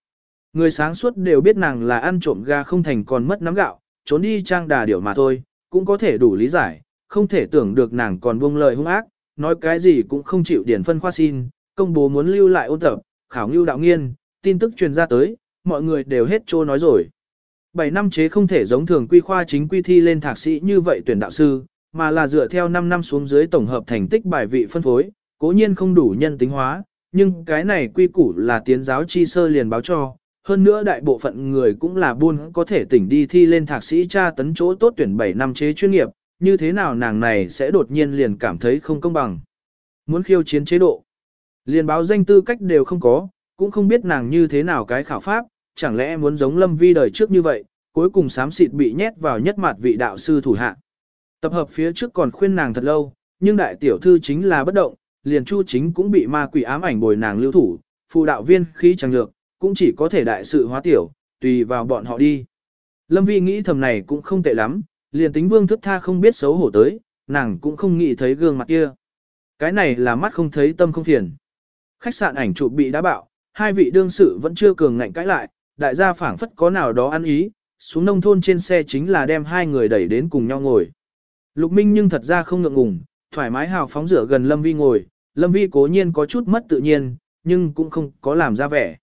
Người sáng suốt đều biết nàng là ăn trộm ga không thành còn mất nắm gạo, trốn đi trang đà điểu mà thôi, cũng có thể đủ lý giải, không thể tưởng được nàng còn buông lời hung ác, nói cái gì cũng không chịu điển phân khoa xin, công bố muốn lưu lại ôn tập, khảo ngưu đạo nghiên, tin tức truyền ra tới, mọi người đều hết trô nói rồi. 7 năm chế không thể giống thường quy khoa chính quy thi lên thạc sĩ như vậy tuyển đạo sư, mà là dựa theo 5 năm xuống dưới tổng hợp thành tích bài vị phân phối, cố nhiên không đủ nhân tính hóa, nhưng cái này quy củ là tiến giáo chi sơ liền báo cho, hơn nữa đại bộ phận người cũng là buôn có thể tỉnh đi thi lên thạc sĩ tra tấn chỗ tốt tuyển 7 năm chế chuyên nghiệp, như thế nào nàng này sẽ đột nhiên liền cảm thấy không công bằng. Muốn khiêu chiến chế độ, liền báo danh tư cách đều không có, cũng không biết nàng như thế nào cái khảo pháp, chẳng lẽ muốn giống lâm vi đời trước như vậy, cuối cùng sám xịt bị nhét vào nhất mặt vị đạo sư thủ hạ. Tập hợp phía trước còn khuyên nàng thật lâu, nhưng đại tiểu thư chính là bất động, liền chu chính cũng bị ma quỷ ám ảnh bồi nàng lưu thủ, phụ đạo viên khí chẳng được, cũng chỉ có thể đại sự hóa tiểu, tùy vào bọn họ đi. Lâm Vi nghĩ thầm này cũng không tệ lắm, liền tính vương thức tha không biết xấu hổ tới, nàng cũng không nghĩ thấy gương mặt kia. Cái này là mắt không thấy tâm không phiền. Khách sạn ảnh chụp bị đá bạo, hai vị đương sự vẫn chưa cường ngạnh cãi lại, đại gia phảng phất có nào đó ăn ý, xuống nông thôn trên xe chính là đem hai người đẩy đến cùng nhau ngồi. Lục Minh nhưng thật ra không ngượng ngùng, thoải mái hào phóng rửa gần Lâm Vi ngồi, Lâm Vi cố nhiên có chút mất tự nhiên, nhưng cũng không có làm ra vẻ.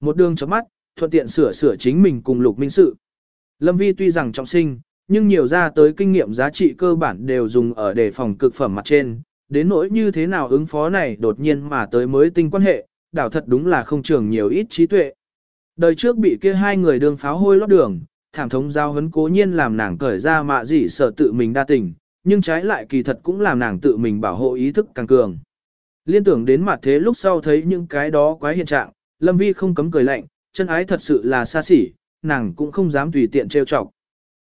Một đường chấm mắt, thuận tiện sửa sửa chính mình cùng Lục Minh sự. Lâm Vi tuy rằng trọng sinh, nhưng nhiều ra tới kinh nghiệm giá trị cơ bản đều dùng ở đề phòng cực phẩm mặt trên, đến nỗi như thế nào ứng phó này đột nhiên mà tới mới tinh quan hệ, đảo thật đúng là không trường nhiều ít trí tuệ. Đời trước bị kia hai người đường pháo hôi lót đường, thảm thống giao hấn cố nhiên làm nàng cởi ra mạ dị sợ tự mình đa tình, nhưng trái lại kỳ thật cũng làm nàng tự mình bảo hộ ý thức càng cường. Liên tưởng đến mặt thế lúc sau thấy những cái đó quái hiện trạng, Lâm Vi không cấm cười lạnh, chân ái thật sự là xa xỉ, nàng cũng không dám tùy tiện trêu chọc.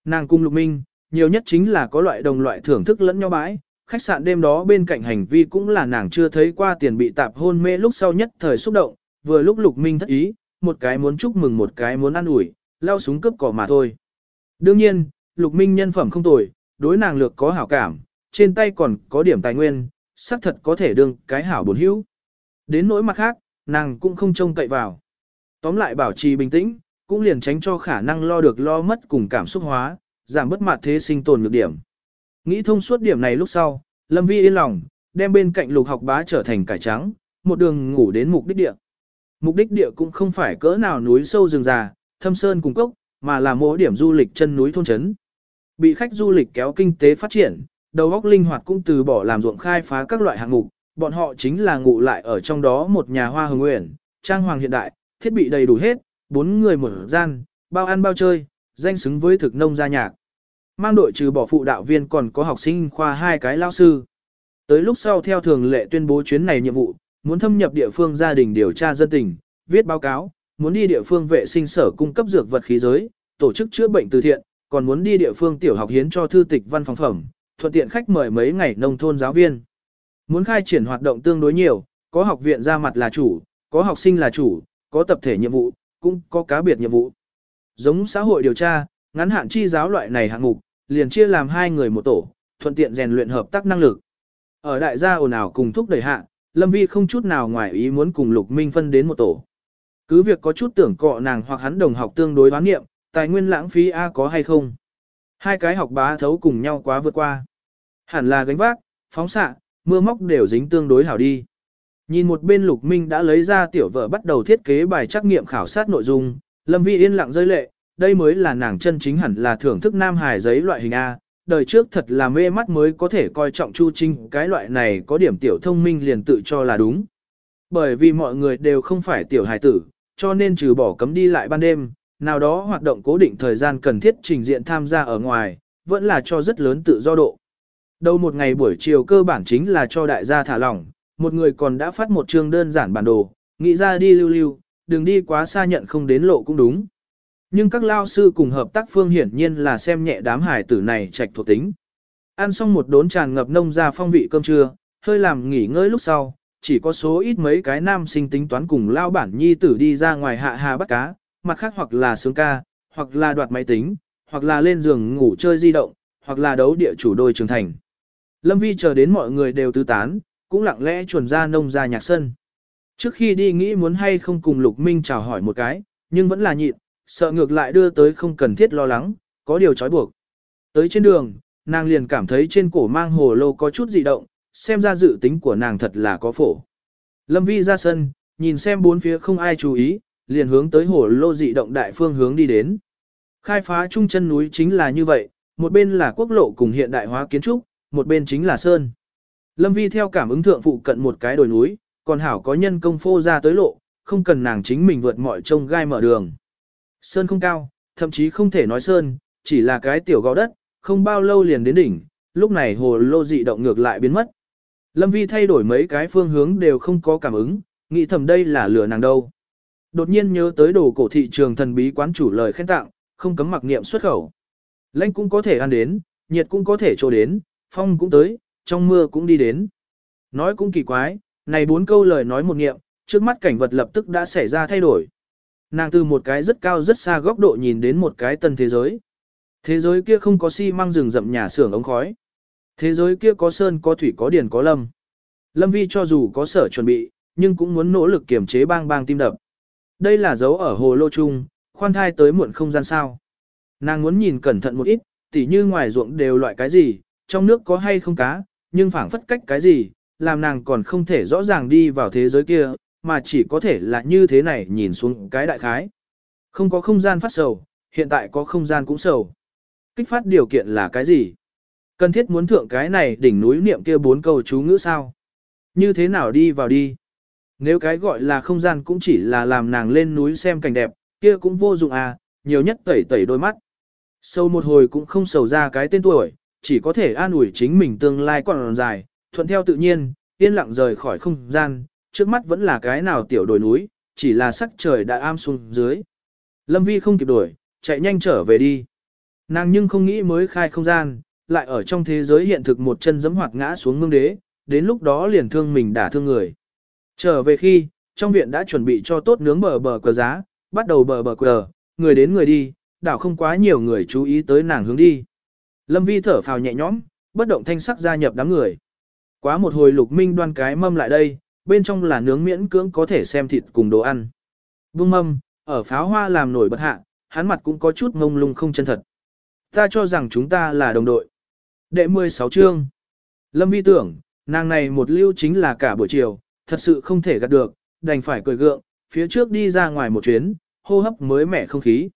Nàng cung lục minh, nhiều nhất chính là có loại đồng loại thưởng thức lẫn nhau bãi, khách sạn đêm đó bên cạnh hành vi cũng là nàng chưa thấy qua tiền bị tạp hôn mê lúc sau nhất thời xúc động, vừa lúc lục minh thất ý, một cái muốn chúc mừng một cái muốn ăn ủi, lao súng cướp cỏ mà thôi. Đương nhiên, lục minh nhân phẩm không tồi, đối nàng lược có hảo cảm, trên tay còn có điểm tài nguyên, xác thật có thể đương cái hảo bổn hữu. Đến nỗi mặt khác, nàng cũng không trông cậy vào. Tóm lại bảo trì bình tĩnh, cũng liền tránh cho khả năng lo được lo mất cùng cảm xúc hóa, giảm bất mặt thế sinh tồn nhược điểm. Nghĩ thông suốt điểm này lúc sau, Lâm Vi yên lòng, đem bên cạnh lục học bá trở thành cải trắng, một đường ngủ đến mục đích địa. Mục đích địa cũng không phải cỡ nào núi sâu rừng già, thâm sơn cùng cốc, mà là mỗi điểm du lịch chân núi thôn trấn. Bị khách du lịch kéo kinh tế phát triển, đầu óc linh hoạt cũng từ bỏ làm ruộng khai phá các loại hạng mục, bọn họ chính là ngủ lại ở trong đó một nhà hoa hồng nguyện, trang hoàng hiện đại, thiết bị đầy đủ hết, bốn người một gian, bao ăn bao chơi, danh xứng với thực nông gia nhạc. Mang đội trừ bỏ phụ đạo viên còn có học sinh khoa hai cái lao sư. Tới lúc sau theo thường lệ tuyên bố chuyến này nhiệm vụ, muốn thâm nhập địa phương gia đình điều tra dân tình, viết báo cáo, muốn đi địa phương vệ sinh sở cung cấp dược vật khí giới, tổ chức chữa bệnh từ thiện, còn muốn đi địa phương tiểu học hiến cho thư tịch văn phòng phẩm, thuận tiện khách mời mấy ngày nông thôn giáo viên. Muốn khai triển hoạt động tương đối nhiều, có học viện ra mặt là chủ, có học sinh là chủ, có tập thể nhiệm vụ, cũng có cá biệt nhiệm vụ. giống xã hội điều tra, ngắn hạn chi giáo loại này hạng mục, liền chia làm hai người một tổ, thuận tiện rèn luyện hợp tác năng lực. Ở đại gia ồn ào cùng thúc đẩy hạ, Lâm Vi không chút nào ngoài ý muốn cùng Lục Minh phân đến một tổ. Cứ việc có chút tưởng cọ nàng hoặc hắn đồng học tương đối đoán nghiệm, tài nguyên lãng phí A có hay không. Hai cái học bá thấu cùng nhau quá vượt qua. Hẳn là gánh vác, phóng xạ, mưa móc đều dính tương đối hảo đi. Nhìn một bên Lục Minh đã lấy ra tiểu vợ bắt đầu thiết kế bài trắc nghiệm khảo sát nội dung, Lâm Vi yên lặng rơi lệ, đây mới là nàng chân chính hẳn là thưởng thức nam hài giấy loại hình A, đời trước thật là mê mắt mới có thể coi trọng Chu Trinh, cái loại này có điểm tiểu thông minh liền tự cho là đúng. Bởi vì mọi người đều không phải tiểu hài tử, cho nên trừ bỏ cấm đi lại ban đêm, nào đó hoạt động cố định thời gian cần thiết trình diện tham gia ở ngoài, vẫn là cho rất lớn tự do độ. Đầu một ngày buổi chiều cơ bản chính là cho đại gia thả lỏng, một người còn đã phát một chương đơn giản bản đồ, nghĩ ra đi lưu lưu, đừng đi quá xa nhận không đến lộ cũng đúng. Nhưng các lao sư cùng hợp tác phương hiển nhiên là xem nhẹ đám hải tử này trạch thuộc tính. Ăn xong một đốn tràn ngập nông ra phong vị cơm trưa, hơi làm nghỉ ngơi lúc sau, chỉ có số ít mấy cái nam sinh tính toán cùng lao bản nhi tử đi ra ngoài hạ hà bắt cá, mặt khác hoặc là sướng ca, hoặc là đoạt máy tính, hoặc là lên giường ngủ chơi di động, hoặc là đấu địa chủ đôi trưởng thành. Lâm Vi chờ đến mọi người đều tứ tán, cũng lặng lẽ chuẩn ra nông ra nhạc sân. Trước khi đi nghĩ muốn hay không cùng Lục Minh chào hỏi một cái, nhưng vẫn là nhịn, sợ ngược lại đưa tới không cần thiết lo lắng, có điều trói buộc. Tới trên đường, nàng liền cảm thấy trên cổ mang hồ lô có chút dị động, xem ra dự tính của nàng thật là có phổ. Lâm Vi ra sân, nhìn xem bốn phía không ai chú ý, liền hướng tới hồ lô dị động đại phương hướng đi đến. Khai phá trung chân núi chính là như vậy, một bên là quốc lộ cùng hiện đại hóa kiến trúc, một bên chính là sơn. Lâm Vi theo cảm ứng thượng phụ cận một cái đồi núi, còn hảo có nhân công phô ra tới lộ, không cần nàng chính mình vượt mọi trông gai mở đường. Sơn không cao, thậm chí không thể nói sơn, chỉ là cái tiểu gò đất, không bao lâu liền đến đỉnh, lúc này hồ lô dị động ngược lại biến mất. Lâm Vi thay đổi mấy cái phương hướng đều không có cảm ứng, nghĩ thầm đây là lửa nàng đâu. Đột nhiên nhớ tới đồ cổ thị trường thần bí quán chủ lời khen tặng, không cấm mặc niệm xuất khẩu. Lạnh cũng có thể ăn đến, nhiệt cũng có thể trô đến, phong cũng tới, trong mưa cũng đi đến. Nói cũng kỳ quái, này bốn câu lời nói một niệm, trước mắt cảnh vật lập tức đã xảy ra thay đổi. Nàng từ một cái rất cao rất xa góc độ nhìn đến một cái tân thế giới. Thế giới kia không có xi măng rừng rậm nhà xưởng ống khói. Thế giới kia có sơn có thủy có điển có lâm. Lâm vi cho dù có sở chuẩn bị, nhưng cũng muốn nỗ lực kiềm chế bang bang tim đập. Đây là dấu ở hồ lô trung, khoan thai tới muộn không gian sao. Nàng muốn nhìn cẩn thận một ít, tỉ như ngoài ruộng đều loại cái gì, trong nước có hay không cá, nhưng phảng phất cách cái gì, làm nàng còn không thể rõ ràng đi vào thế giới kia, mà chỉ có thể là như thế này nhìn xuống cái đại khái. Không có không gian phát sầu, hiện tại có không gian cũng sầu. Kích phát điều kiện là cái gì? Cần thiết muốn thượng cái này đỉnh núi niệm kia bốn câu chú ngữ sao? Như thế nào đi vào đi? Nếu cái gọi là không gian cũng chỉ là làm nàng lên núi xem cảnh đẹp, kia cũng vô dụng à, nhiều nhất tẩy tẩy đôi mắt. Sâu một hồi cũng không sầu ra cái tên tuổi, chỉ có thể an ủi chính mình tương lai còn dài, thuận theo tự nhiên, yên lặng rời khỏi không gian, trước mắt vẫn là cái nào tiểu đồi núi, chỉ là sắc trời đã am xuống dưới. Lâm Vi không kịp đuổi, chạy nhanh trở về đi. Nàng nhưng không nghĩ mới khai không gian, lại ở trong thế giới hiện thực một chân giẫm hoạt ngã xuống mương đế, đến lúc đó liền thương mình đả thương người. Trở về khi, trong viện đã chuẩn bị cho tốt nướng bờ bờ cờ giá, bắt đầu bờ bờ cờ, người đến người đi, đảo không quá nhiều người chú ý tới nàng hướng đi. Lâm Vi thở phào nhẹ nhõm, bất động thanh sắc gia nhập đám người. Quá một hồi lục minh đoan cái mâm lại đây, bên trong là nướng miễn cưỡng có thể xem thịt cùng đồ ăn. Vương mâm, ở pháo hoa làm nổi bật hạ, hắn mặt cũng có chút ngông lung không chân thật. Ta cho rằng chúng ta là đồng đội. Đệ 16 chương. Lâm vi tưởng, nàng này một lưu chính là cả buổi chiều, thật sự không thể gạt được, đành phải cười gượng, phía trước đi ra ngoài một chuyến, hô hấp mới mẻ không khí.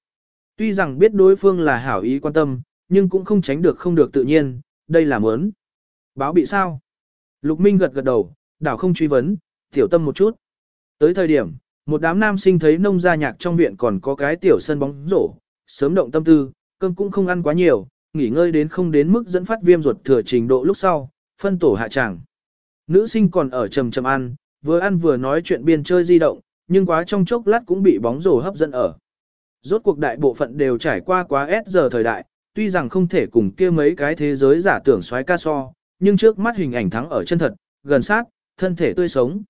Tuy rằng biết đối phương là hảo ý quan tâm, nhưng cũng không tránh được không được tự nhiên, đây là mớn. Báo bị sao? Lục Minh gật gật đầu, đảo không truy vấn, tiểu tâm một chút. Tới thời điểm, một đám nam sinh thấy nông gia nhạc trong viện còn có cái tiểu sân bóng rổ, sớm động tâm tư, cơm cũng không ăn quá nhiều, nghỉ ngơi đến không đến mức dẫn phát viêm ruột thừa trình độ lúc sau, phân tổ hạ tràng. Nữ sinh còn ở trầm trầm ăn, vừa ăn vừa nói chuyện biên chơi di động, nhưng quá trong chốc lát cũng bị bóng rổ hấp dẫn ở. Rốt cuộc đại bộ phận đều trải qua quá S giờ thời đại, tuy rằng không thể cùng kia mấy cái thế giới giả tưởng xoáy ca so, nhưng trước mắt hình ảnh thắng ở chân thật, gần sát, thân thể tươi sống.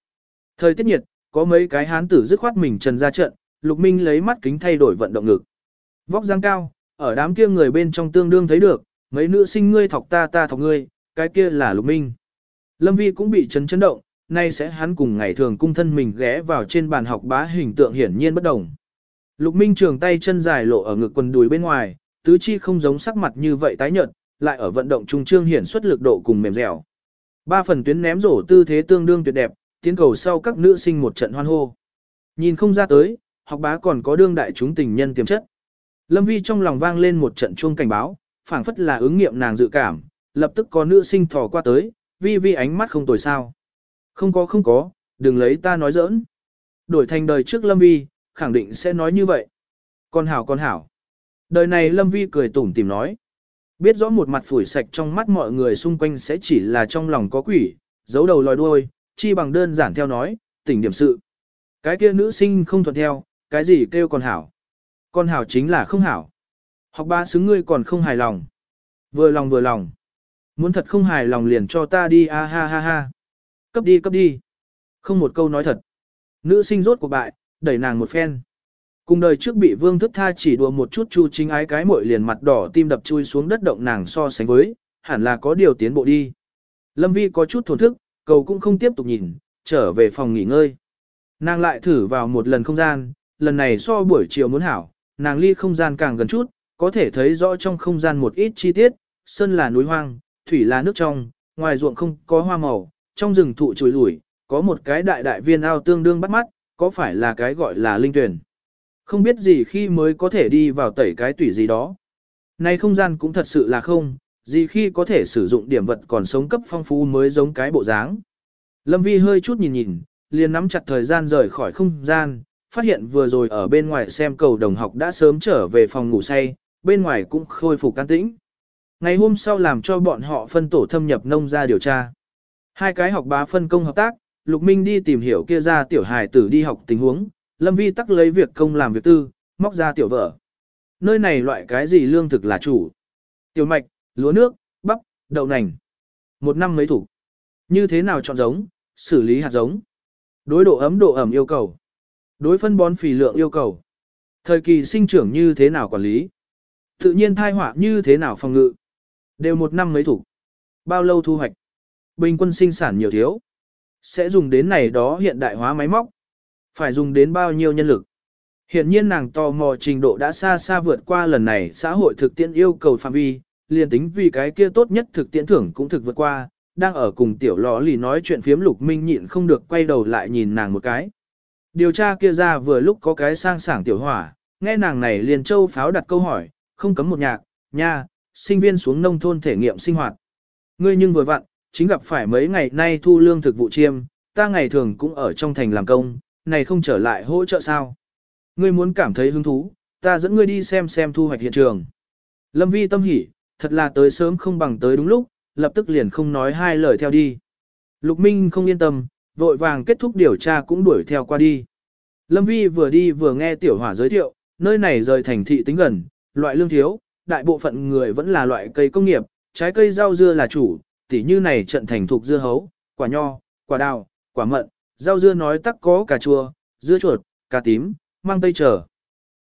Thời tiết nhiệt, có mấy cái hán tử dứt khoát mình trần ra trận, Lục Minh lấy mắt kính thay đổi vận động ngực. Vóc dáng cao, ở đám kia người bên trong tương đương thấy được, mấy nữ sinh ngươi thọc ta ta thọc ngươi, cái kia là Lục Minh. Lâm Vi cũng bị chấn chấn động, nay sẽ hắn cùng ngày thường cung thân mình ghé vào trên bàn học bá hình tượng hiển nhiên bất đồng. Lục Minh trường tay chân dài lộ ở ngực quần đùi bên ngoài, tứ chi không giống sắc mặt như vậy tái nhợt, lại ở vận động trung trương hiển xuất lực độ cùng mềm dẻo. Ba phần tuyến ném rổ tư thế tương đương tuyệt đẹp, tiến cầu sau các nữ sinh một trận hoan hô. Nhìn không ra tới, học bá còn có đương đại chúng tình nhân tiềm chất. Lâm Vi trong lòng vang lên một trận chuông cảnh báo, phảng phất là ứng nghiệm nàng dự cảm, lập tức có nữ sinh thò qua tới, Vi Vi ánh mắt không tồi sao. Không có không có, đừng lấy ta nói giỡn. Đổi thành đời trước Lâm Vi, khẳng định sẽ nói như vậy. Con hảo con hảo. Đời này Lâm Vi cười tủm tìm nói. Biết rõ một mặt phủi sạch trong mắt mọi người xung quanh sẽ chỉ là trong lòng có quỷ, giấu đầu lòi đuôi, chi bằng đơn giản theo nói, tỉnh điểm sự. Cái kia nữ sinh không thuận theo, cái gì kêu còn hảo. Con hảo chính là không hảo. Học ba xứng ngươi còn không hài lòng. Vừa lòng vừa lòng. Muốn thật không hài lòng liền cho ta đi a ha ha ha. Cấp đi cấp đi. Không một câu nói thật. Nữ sinh rốt cuộc bại, đẩy nàng một phen. Cùng đời trước bị vương thức tha chỉ đùa một chút chu chính ái cái mội liền mặt đỏ tim đập chui xuống đất động nàng so sánh với, hẳn là có điều tiến bộ đi. Lâm Vi có chút thổn thức, cầu cũng không tiếp tục nhìn, trở về phòng nghỉ ngơi. Nàng lại thử vào một lần không gian, lần này so buổi chiều muốn hảo, nàng ly không gian càng gần chút, có thể thấy rõ trong không gian một ít chi tiết, sơn là núi hoang, thủy là nước trong, ngoài ruộng không có hoa màu, trong rừng thụ chùi lủi, có một cái đại đại viên ao tương đương bắt mắt, có phải là cái gọi là linh tuyển. Không biết gì khi mới có thể đi vào tẩy cái tủy gì đó. Này không gian cũng thật sự là không, gì khi có thể sử dụng điểm vật còn sống cấp phong phú mới giống cái bộ dáng. Lâm Vi hơi chút nhìn nhìn, liền nắm chặt thời gian rời khỏi không gian, phát hiện vừa rồi ở bên ngoài xem cầu đồng học đã sớm trở về phòng ngủ say, bên ngoài cũng khôi phục can tĩnh. Ngày hôm sau làm cho bọn họ phân tổ thâm nhập nông ra điều tra. Hai cái học bá phân công hợp tác, Lục Minh đi tìm hiểu kia ra tiểu hài tử đi học tình huống, Lâm Vi tắc lấy việc công làm việc tư, móc ra tiểu vợ. Nơi này loại cái gì lương thực là chủ? Tiểu mạch, lúa nước, bắp, đậu nành. Một năm mấy thủ. Như thế nào chọn giống, xử lý hạt giống. Đối độ ấm độ ẩm yêu cầu. Đối phân bón phì lượng yêu cầu. Thời kỳ sinh trưởng như thế nào quản lý. Tự nhiên thai họa như thế nào phòng ngự. Đều một năm mấy thủ. Bao lâu thu hoạch. Bình quân sinh sản nhiều thiếu. Sẽ dùng đến này đó hiện đại hóa máy móc. Phải dùng đến bao nhiêu nhân lực. Hiện nhiên nàng tò mò trình độ đã xa xa vượt qua lần này xã hội thực tiễn yêu cầu phạm vi, liền tính vì cái kia tốt nhất thực tiễn thưởng cũng thực vượt qua, đang ở cùng tiểu lò lì nói chuyện phiếm lục minh nhịn không được quay đầu lại nhìn nàng một cái. Điều tra kia ra vừa lúc có cái sang sảng tiểu hỏa, nghe nàng này liền châu pháo đặt câu hỏi, không cấm một nhạc, nha, sinh viên xuống nông thôn thể nghiệm sinh hoạt. Ngươi nhưng vừa vặn, chính gặp phải mấy ngày nay thu lương thực vụ chiêm, ta ngày thường cũng ở trong thành làm công, này không trở lại hỗ trợ sao. Ngươi muốn cảm thấy hứng thú, ta dẫn ngươi đi xem xem thu hoạch hiện trường. Lâm vi tâm hỉ, thật là tới sớm không bằng tới đúng lúc, lập tức liền không nói hai lời theo đi. Lục Minh không yên tâm, vội vàng kết thúc điều tra cũng đuổi theo qua đi. Lâm Vi vừa đi vừa nghe tiểu hỏa giới thiệu, nơi này rời thành thị tính gần, loại lương thiếu, đại bộ phận người vẫn là loại cây công nghiệp, trái cây rau dưa là chủ, tỉ như này trận thành thuộc dưa hấu, quả nho, quả đào, quả mận, rau dưa nói tắc có cà chua, dưa chuột, cà tím, mang tây trở.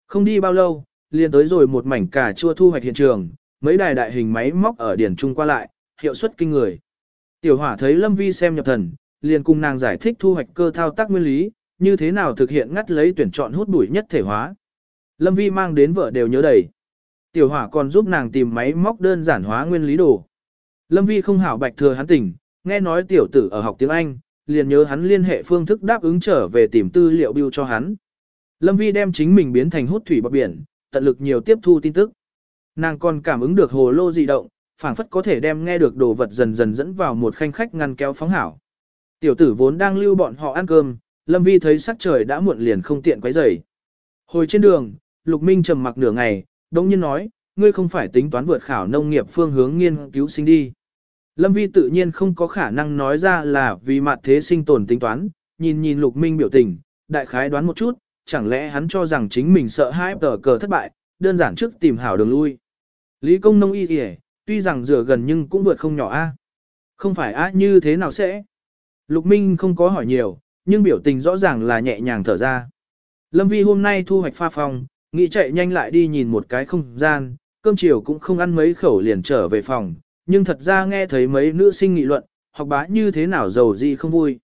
Không đi bao lâu, liền tới rồi một mảnh cà chua thu hoạch hiện trường, mấy đài đại hình máy móc ở điển trung qua lại, hiệu suất kinh người. Tiểu hỏa thấy Lâm Vi xem nhập thần, liền cùng nàng giải thích thu hoạch cơ thao tác nguyên lý, như thế nào thực hiện ngắt lấy tuyển chọn hút bụi nhất thể hóa. Lâm Vi mang đến vợ đều nhớ đầy. Tiểu hỏa còn giúp nàng tìm máy móc đơn giản hóa nguyên lý đồ. Lâm Vi không hảo bạch thừa hắn tỉnh, nghe nói tiểu tử ở học tiếng Anh, liền nhớ hắn liên hệ phương thức đáp ứng trở về tìm tư liệu biêu cho hắn. Lâm Vi đem chính mình biến thành hút thủy bọc biển, tận lực nhiều tiếp thu tin tức. Nàng còn cảm ứng được hồ lô dị động, phảng phất có thể đem nghe được đồ vật dần dần dẫn vào một khanh khách ngăn kéo phóng hảo. Tiểu tử vốn đang lưu bọn họ ăn cơm, Lâm Vi thấy sắc trời đã muộn liền không tiện quấy rầy. Hồi trên đường, Lục Minh trầm mặc nửa ngày, đống nhiên nói, ngươi không phải tính toán vượt khảo nông nghiệp phương hướng nghiên cứu sinh đi. Lâm Vi tự nhiên không có khả năng nói ra là vì mặt thế sinh tồn tính toán, nhìn nhìn Lục Minh biểu tình, đại khái đoán một chút, chẳng lẽ hắn cho rằng chính mình sợ hãi tờ cờ thất bại, đơn giản trước tìm hảo đường lui. Lý công nông y kìa, tuy rằng rửa gần nhưng cũng vượt không nhỏ a. Không phải a như thế nào sẽ? Lục Minh không có hỏi nhiều, nhưng biểu tình rõ ràng là nhẹ nhàng thở ra. Lâm Vi hôm nay thu hoạch pha phòng nghĩ chạy nhanh lại đi nhìn một cái không gian, cơm chiều cũng không ăn mấy khẩu liền trở về phòng, nhưng thật ra nghe thấy mấy nữ sinh nghị luận, học bá như thế nào giàu gì không vui.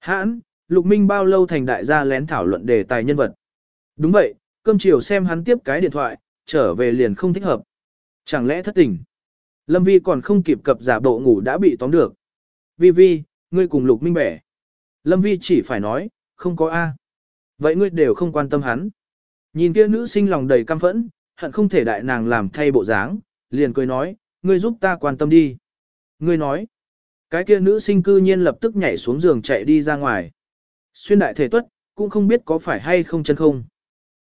Hãn, Lục Minh bao lâu thành đại gia lén thảo luận đề tài nhân vật. Đúng vậy, cơm chiều xem hắn tiếp cái điện thoại, trở về liền không thích hợp. Chẳng lẽ thất tình? Lâm Vi còn không kịp cập giả bộ ngủ đã bị tóm được. Vi Vi, ngươi cùng Lục Minh bẻ. Lâm Vi chỉ phải nói, không có A. Vậy ngươi đều không quan tâm hắn. Nhìn kia nữ sinh lòng đầy căm phẫn, hận không thể đại nàng làm thay bộ dáng, liền cười nói, ngươi giúp ta quan tâm đi. Ngươi nói, cái kia nữ sinh cư nhiên lập tức nhảy xuống giường chạy đi ra ngoài. Xuyên đại thể tuất, cũng không biết có phải hay không chân không.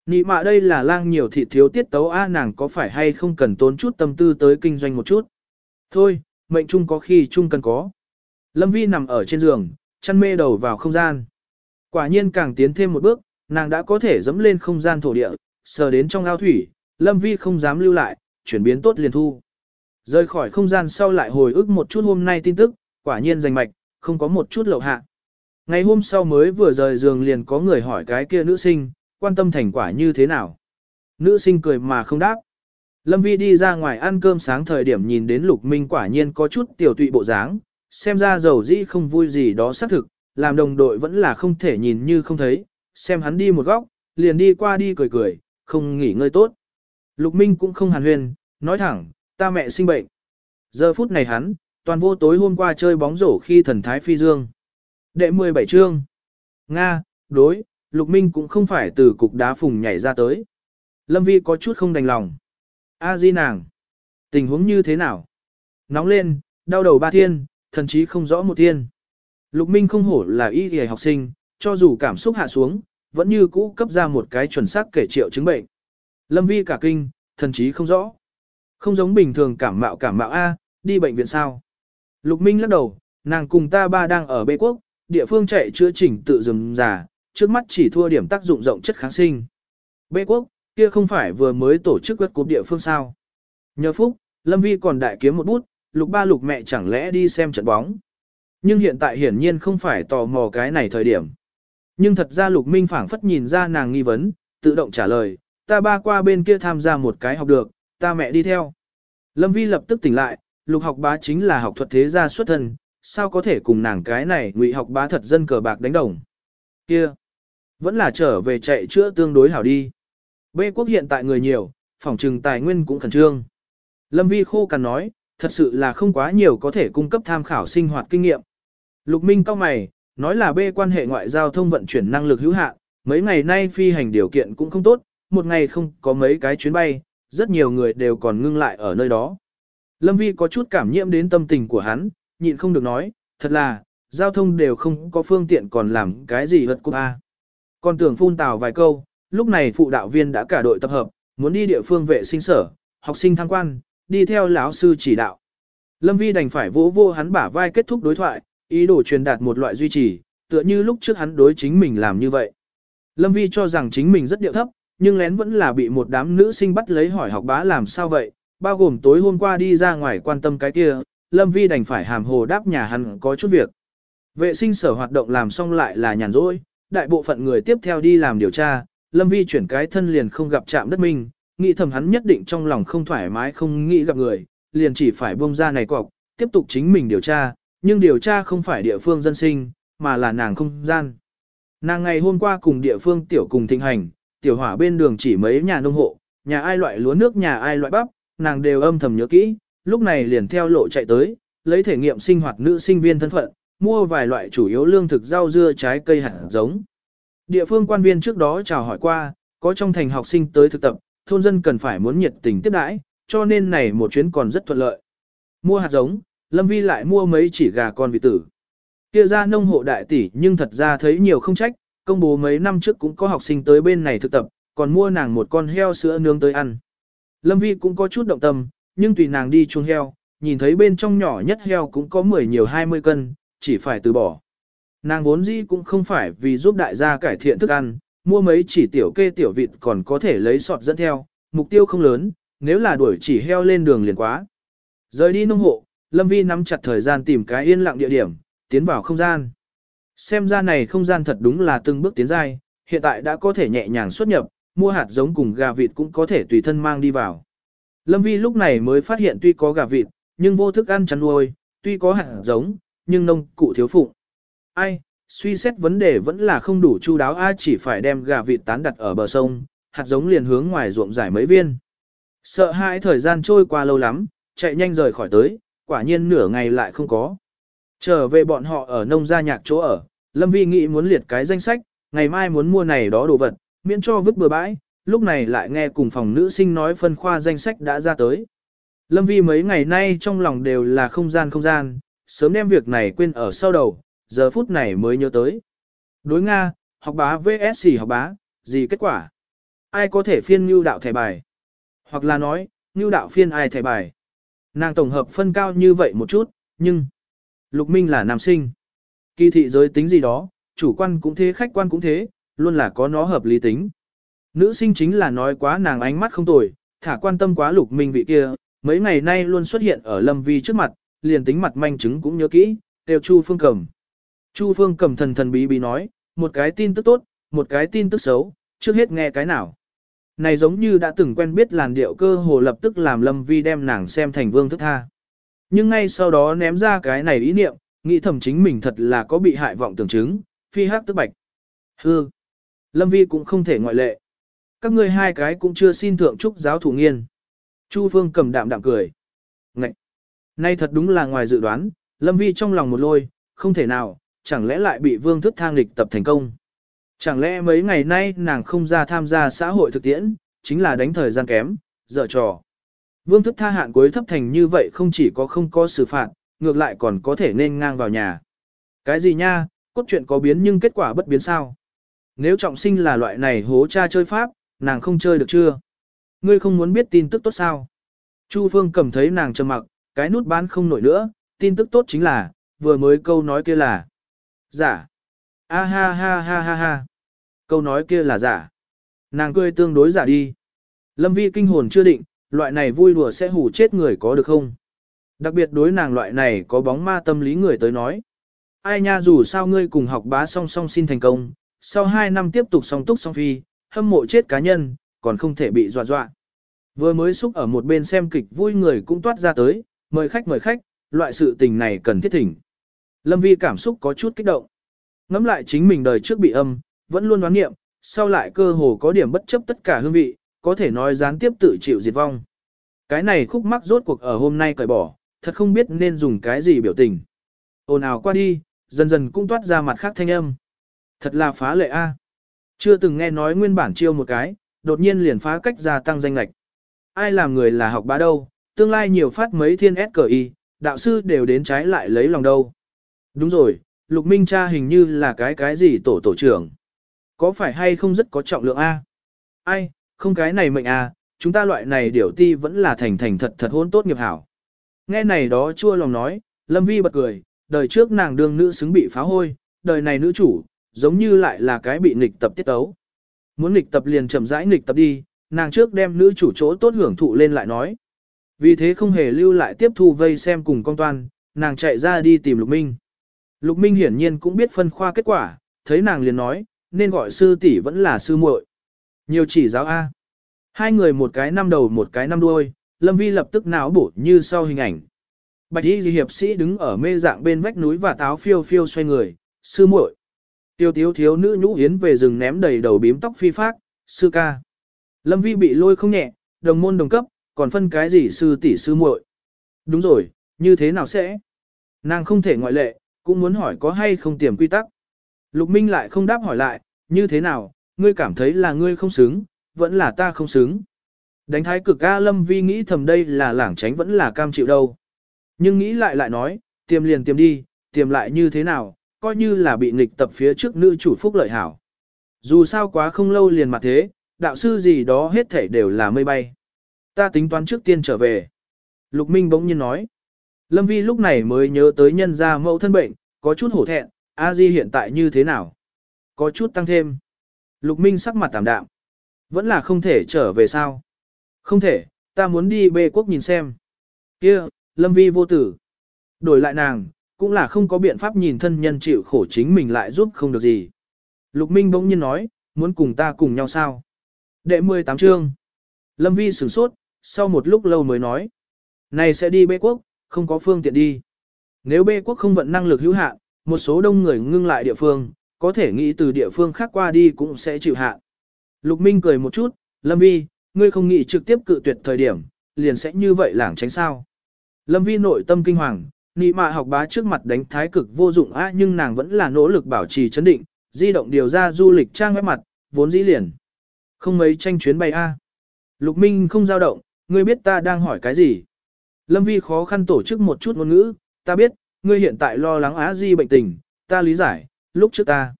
Nị mạ đây là lang nhiều thị thiếu tiết tấu a nàng có phải hay không cần tốn chút tâm tư tới kinh doanh một chút. Thôi, mệnh chung có khi chung cần có. Lâm Vi nằm ở trên giường, chăn mê đầu vào không gian. Quả nhiên càng tiến thêm một bước, nàng đã có thể dẫm lên không gian thổ địa, sờ đến trong ao thủy, Lâm Vi không dám lưu lại, chuyển biến tốt liền thu. Rời khỏi không gian sau lại hồi ức một chút hôm nay tin tức, quả nhiên rành mạch, không có một chút lậu hạ. Ngày hôm sau mới vừa rời giường liền có người hỏi cái kia nữ sinh, quan tâm thành quả như thế nào. Nữ sinh cười mà không đáp. Lâm Vi đi ra ngoài ăn cơm sáng thời điểm nhìn đến Lục Minh quả nhiên có chút tiểu tụy bộ dáng, xem ra dầu dĩ không vui gì đó xác thực, làm đồng đội vẫn là không thể nhìn như không thấy, xem hắn đi một góc, liền đi qua đi cười cười, không nghỉ ngơi tốt. Lục Minh cũng không hàn huyền, nói thẳng, ta mẹ sinh bệnh. Giờ phút này hắn, toàn vô tối hôm qua chơi bóng rổ khi thần thái phi dương. Đệ 17 chương. Nga, đối, Lục Minh cũng không phải từ cục đá phùng nhảy ra tới. Lâm Vi có chút không đành lòng. A di nàng. Tình huống như thế nào? Nóng lên, đau đầu ba thiên, thần chí không rõ một thiên. Lục Minh không hổ là y y học sinh, cho dù cảm xúc hạ xuống, vẫn như cũ cấp ra một cái chuẩn xác kể triệu chứng bệnh. Lâm Vi cả kinh, thần chí không rõ. Không giống bình thường cảm mạo cảm mạo A, đi bệnh viện sao? Lục Minh lắc đầu, nàng cùng ta ba đang ở bê quốc, địa phương chạy chữa chỉnh tự dừng giả, trước mắt chỉ thua điểm tác dụng rộng chất kháng sinh. Bê quốc, kia không phải vừa mới tổ chức quất cúp địa phương sao. Nhờ phúc, Lâm Vi còn đại kiếm một bút, lục ba lục mẹ chẳng lẽ đi xem trận bóng. Nhưng hiện tại hiển nhiên không phải tò mò cái này thời điểm. Nhưng thật ra lục minh phảng phất nhìn ra nàng nghi vấn, tự động trả lời, ta ba qua bên kia tham gia một cái học được, ta mẹ đi theo. Lâm Vi lập tức tỉnh lại, lục học bá chính là học thuật thế gia xuất thân, sao có thể cùng nàng cái này ngụy học bá thật dân cờ bạc đánh đồng. Kia, vẫn là trở về chạy chữa tương đối hảo đi. Bê quốc hiện tại người nhiều, phòng trừng tài nguyên cũng khẩn trương. Lâm Vi khô cằn nói, thật sự là không quá nhiều có thể cung cấp tham khảo sinh hoạt kinh nghiệm. Lục Minh cao mày, nói là Bê quan hệ ngoại giao thông vận chuyển năng lực hữu hạn, mấy ngày nay phi hành điều kiện cũng không tốt, một ngày không có mấy cái chuyến bay, rất nhiều người đều còn ngưng lại ở nơi đó. Lâm Vi có chút cảm nhiễm đến tâm tình của hắn, nhịn không được nói, thật là, giao thông đều không có phương tiện còn làm cái gì vật cục A. Còn tưởng phun tào vài câu, lúc này phụ đạo viên đã cả đội tập hợp, muốn đi địa phương vệ sinh sở, học sinh tham quan, đi theo lão sư chỉ đạo. Lâm Vi đành phải vỗ vô hắn bả vai kết thúc đối thoại, ý đồ truyền đạt một loại duy trì, tựa như lúc trước hắn đối chính mình làm như vậy. Lâm Vi cho rằng chính mình rất điệu thấp, nhưng lén vẫn là bị một đám nữ sinh bắt lấy hỏi học bá làm sao vậy, bao gồm tối hôm qua đi ra ngoài quan tâm cái kia, Lâm Vi đành phải hàm hồ đáp nhà hắn có chút việc. Vệ sinh sở hoạt động làm xong lại là nhàn rỗi, đại bộ phận người tiếp theo đi làm điều tra, Lâm Vi chuyển cái thân liền không gặp chạm đất minh, nghĩ thầm hắn nhất định trong lòng không thoải mái không nghĩ gặp người, liền chỉ phải buông ra này cọc, tiếp tục chính mình điều tra, nhưng điều tra không phải địa phương dân sinh, mà là nàng không gian. Nàng ngày hôm qua cùng địa phương tiểu cùng thịnh hành, tiểu hỏa bên đường chỉ mấy nhà nông hộ, nhà ai loại lúa nước nhà ai loại bắp, nàng đều âm thầm nhớ kỹ, lúc này liền theo lộ chạy tới, lấy thể nghiệm sinh hoạt nữ sinh viên thân phận, mua vài loại chủ yếu lương thực rau dưa trái cây hạt giống. Địa phương quan viên trước đó chào hỏi qua, có trong thành học sinh tới thực tập, thôn dân cần phải muốn nhiệt tình tiếp đãi, cho nên này một chuyến còn rất thuận lợi. Mua hạt giống, Lâm Vi lại mua mấy chỉ gà con vị tử. Kia ra nông hộ đại tỷ nhưng thật ra thấy nhiều không trách, công bố mấy năm trước cũng có học sinh tới bên này thực tập, còn mua nàng một con heo sữa nướng tới ăn. Lâm Vi cũng có chút động tâm, nhưng tùy nàng đi chuông heo, nhìn thấy bên trong nhỏ nhất heo cũng có 10 nhiều 20 cân, chỉ phải từ bỏ. Nàng vốn dĩ cũng không phải vì giúp đại gia cải thiện thức ăn, mua mấy chỉ tiểu kê tiểu vịt còn có thể lấy sọt dẫn theo, mục tiêu không lớn, nếu là đuổi chỉ heo lên đường liền quá. Rời đi nông hộ, Lâm Vi nắm chặt thời gian tìm cái yên lặng địa điểm, tiến vào không gian. Xem ra này không gian thật đúng là từng bước tiến dài, hiện tại đã có thể nhẹ nhàng xuất nhập, mua hạt giống cùng gà vịt cũng có thể tùy thân mang đi vào. Lâm Vi lúc này mới phát hiện tuy có gà vịt, nhưng vô thức ăn chăn nuôi, tuy có hạt giống, nhưng nông cụ thiếu phụ Ai, suy xét vấn đề vẫn là không đủ chu đáo ai chỉ phải đem gà vịt tán đặt ở bờ sông, hạt giống liền hướng ngoài ruộng giải mấy viên. Sợ hãi thời gian trôi qua lâu lắm, chạy nhanh rời khỏi tới, quả nhiên nửa ngày lại không có. Trở về bọn họ ở nông gia nhạc chỗ ở, Lâm Vi nghĩ muốn liệt cái danh sách, ngày mai muốn mua này đó đồ vật, miễn cho vứt bừa bãi, lúc này lại nghe cùng phòng nữ sinh nói phân khoa danh sách đã ra tới. Lâm Vi mấy ngày nay trong lòng đều là không gian không gian, sớm đem việc này quên ở sau đầu, giờ phút này mới nhớ tới. Đối Nga, học bá VSC học bá, gì kết quả? Ai có thể phiên như đạo thẻ bài? Hoặc là nói, như đạo phiên ai thẻ bài? Nàng tổng hợp phân cao như vậy một chút, nhưng... Lục Minh là nam sinh. Kỳ thị giới tính gì đó, chủ quan cũng thế khách quan cũng thế, luôn là có nó hợp lý tính. Nữ sinh chính là nói quá nàng ánh mắt không tồi, thả quan tâm quá Lục Minh vị kia, mấy ngày nay luôn xuất hiện ở Lâm Vi trước mặt, liền tính mặt manh chứng cũng nhớ kỹ, đều Chu Phương Cầm. Chu Phương Cầm thần thần bí bí nói, một cái tin tức tốt, một cái tin tức xấu, trước hết nghe cái nào. Này giống như đã từng quen biết làn điệu cơ hồ lập tức làm Lâm Vi đem nàng xem thành vương thức tha. Nhưng ngay sau đó ném ra cái này ý niệm, nghĩ thầm chính mình thật là có bị hại vọng tưởng chứng, phi hắc tức bạch. Hư. Lâm Vi cũng không thể ngoại lệ. Các ngươi hai cái cũng chưa xin thượng trúc giáo thủ nghiên. Chu Phương cầm đạm đạm cười. Ngậy! Nay thật đúng là ngoài dự đoán, Lâm Vi trong lòng một lôi, không thể nào, chẳng lẽ lại bị vương thức thang lịch tập thành công. Chẳng lẽ mấy ngày nay nàng không ra tham gia xã hội thực tiễn, chính là đánh thời gian kém, dở trò. Vương thức tha hạn cuối thấp thành như vậy không chỉ có không có xử phạt, ngược lại còn có thể nên ngang vào nhà. Cái gì nha, cốt truyện có biến nhưng kết quả bất biến sao. Nếu trọng sinh là loại này hố cha chơi pháp, nàng không chơi được chưa? Ngươi không muốn biết tin tức tốt sao? Chu Phương cầm thấy nàng trầm mặc, cái nút bán không nổi nữa, tin tức tốt chính là, vừa mới câu nói kia là giả. A ha ha ha ha ha. Câu nói kia là giả. Nàng cười tương đối giả đi. Lâm vi kinh hồn chưa định, loại này vui đùa sẽ hù chết người có được không? Đặc biệt đối nàng loại này có bóng ma tâm lý người tới nói. Ai nha dù sao ngươi cùng học bá song song xin thành công, sau 2 năm tiếp tục song túc song phi, hâm mộ chết cá nhân, còn không thể bị dọa dọa. Vừa mới xúc ở một bên xem kịch vui người cũng toát ra tới, mời khách mời khách, loại sự tình này cần thiết thỉnh. Lâm Vi cảm xúc có chút kích động. Ngắm lại chính mình đời trước bị âm, vẫn luôn đoán nghiệm, sau lại cơ hồ có điểm bất chấp tất cả hương vị, có thể nói gián tiếp tự chịu diệt vong. Cái này khúc mắc rốt cuộc ở hôm nay cởi bỏ, thật không biết nên dùng cái gì biểu tình. Ồn ào qua đi, dần dần cũng toát ra mặt khác thanh âm. Thật là phá lệ a. Chưa từng nghe nói nguyên bản chiêu một cái, đột nhiên liền phá cách gia tăng danh lệch. Ai làm người là học bá đâu, tương lai nhiều phát mấy thiên SKI, đạo sư đều đến trái lại lấy lòng đâu. Đúng rồi, Lục Minh cha hình như là cái cái gì tổ tổ trưởng. Có phải hay không rất có trọng lượng A? Ai, không cái này mệnh A, chúng ta loại này điểu ti vẫn là thành thành thật thật hôn tốt nghiệp hảo. Nghe này đó chua lòng nói, Lâm Vi bật cười, đời trước nàng đương nữ xứng bị phá hôi, đời này nữ chủ, giống như lại là cái bị nghịch tập tiết tấu. Muốn nghịch tập liền chậm rãi nghịch tập đi, nàng trước đem nữ chủ chỗ tốt hưởng thụ lên lại nói. Vì thế không hề lưu lại tiếp thu vây xem cùng công toan, nàng chạy ra đi tìm Lục Minh. Lục Minh hiển nhiên cũng biết phân khoa kết quả, thấy nàng liền nói, nên gọi sư tỷ vẫn là sư muội. Nhiều chỉ giáo A. Hai người một cái năm đầu một cái năm đuôi, Lâm Vi lập tức não bổ như sau hình ảnh. Bạch y hiệp sĩ đứng ở mê dạng bên vách núi và táo phiêu phiêu xoay người, sư muội. Tiêu tiếu thiếu nữ nhũ yến về rừng ném đầy đầu bím tóc phi phác, sư ca. Lâm Vi bị lôi không nhẹ, đồng môn đồng cấp, còn phân cái gì sư tỷ sư muội. Đúng rồi, như thế nào sẽ? Nàng không thể ngoại lệ, cũng muốn hỏi có hay không tiềm quy tắc. Lục Minh lại không đáp hỏi lại, như thế nào, ngươi cảm thấy là ngươi không xứng, vẫn là ta không xứng. Đánh thái cực A Lâm Vi nghĩ thầm đây là lảng tránh vẫn là cam chịu đâu. Nhưng nghĩ lại lại nói, tiềm liền tiềm đi, tiềm lại như thế nào, coi như là bị nghịch tập phía trước nữ chủ phúc lợi hảo. Dù sao quá không lâu liền mặt thế, đạo sư gì đó hết thể đều là mây bay. Ta tính toán trước tiên trở về. Lục Minh bỗng nhiên nói. Lâm Vi lúc này mới nhớ tới nhân gia mẫu thân bệnh, có chút hổ thẹn, A Di hiện tại như thế nào? Có chút tăng thêm. Lục Minh sắc mặt tạm đạm. Vẫn là không thể trở về sao? Không thể, ta muốn đi bê quốc nhìn xem. Kia, Lâm Vi vô tử. Đổi lại nàng, cũng là không có biện pháp nhìn thân nhân chịu khổ chính mình lại giúp không được gì. Lục Minh bỗng nhiên nói, muốn cùng ta cùng nhau sao? Đệ 18 chương. Lâm Vi sửng sốt, sau một lúc lâu mới nói. Này sẽ đi bê quốc, không có phương tiện đi. Nếu bê quốc không vận năng lực hữu hạn, một số đông người ngưng lại địa phương, có thể nghĩ từ địa phương khác qua đi cũng sẽ chịu hạn. Lục Minh cười một chút, Lâm Vi, ngươi không nghĩ trực tiếp cự tuyệt thời điểm, liền sẽ như vậy lảng tránh sao. Lâm Vi nội tâm kinh hoàng, nị mạ học bá trước mặt đánh thái cực vô dụng á nhưng nàng vẫn là nỗ lực bảo trì chấn định, di động điều ra du lịch trang web mặt, vốn dĩ liền. Không mấy tranh chuyến bay A. Lục Minh không dao động, ngươi biết ta đang hỏi cái gì. Lâm Vi khó khăn tổ chức một chút ngôn ngữ, ta biết, ngươi hiện tại lo lắng Á Di bệnh tình, ta lý giải, lúc trước ta.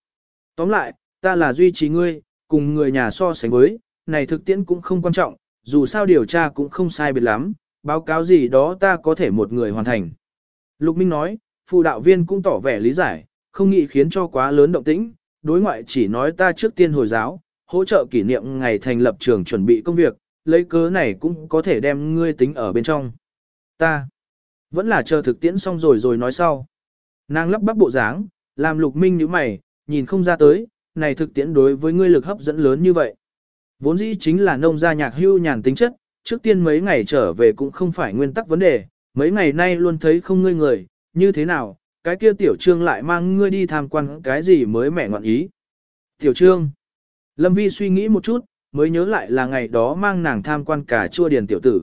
Tóm lại, ta là duy trì ngươi, cùng người nhà so sánh với, này thực tiễn cũng không quan trọng, dù sao điều tra cũng không sai biệt lắm, báo cáo gì đó ta có thể một người hoàn thành. Lục Minh nói, phụ đạo viên cũng tỏ vẻ lý giải, không nghĩ khiến cho quá lớn động tĩnh, đối ngoại chỉ nói ta trước tiên hồi giáo, hỗ trợ kỷ niệm ngày thành lập trường chuẩn bị công việc, lấy cớ này cũng có thể đem ngươi tính ở bên trong. Ta, vẫn là chờ thực tiễn xong rồi rồi nói sau. Nàng lắp bắp bộ dáng, làm lục minh như mày, nhìn không ra tới, này thực tiễn đối với ngươi lực hấp dẫn lớn như vậy. Vốn dĩ chính là nông gia nhạc hưu nhàn tính chất, trước tiên mấy ngày trở về cũng không phải nguyên tắc vấn đề, mấy ngày nay luôn thấy không ngươi người, như thế nào, cái kia tiểu trương lại mang ngươi đi tham quan cái gì mới mẻ ngoạn ý. Tiểu trương, Lâm Vi suy nghĩ một chút, mới nhớ lại là ngày đó mang nàng tham quan cả chua điền tiểu tử.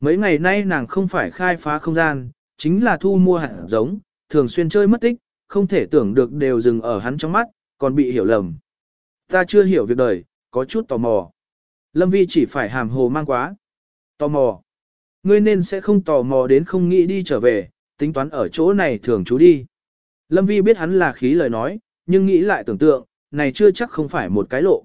Mấy ngày nay nàng không phải khai phá không gian, chính là thu mua hạt giống, thường xuyên chơi mất tích, không thể tưởng được đều dừng ở hắn trong mắt, còn bị hiểu lầm. Ta chưa hiểu việc đời, có chút tò mò. Lâm Vi chỉ phải hàm hồ mang quá. Tò mò. Ngươi nên sẽ không tò mò đến không nghĩ đi trở về, tính toán ở chỗ này thường trú đi. Lâm Vi biết hắn là khí lời nói, nhưng nghĩ lại tưởng tượng, này chưa chắc không phải một cái lộ.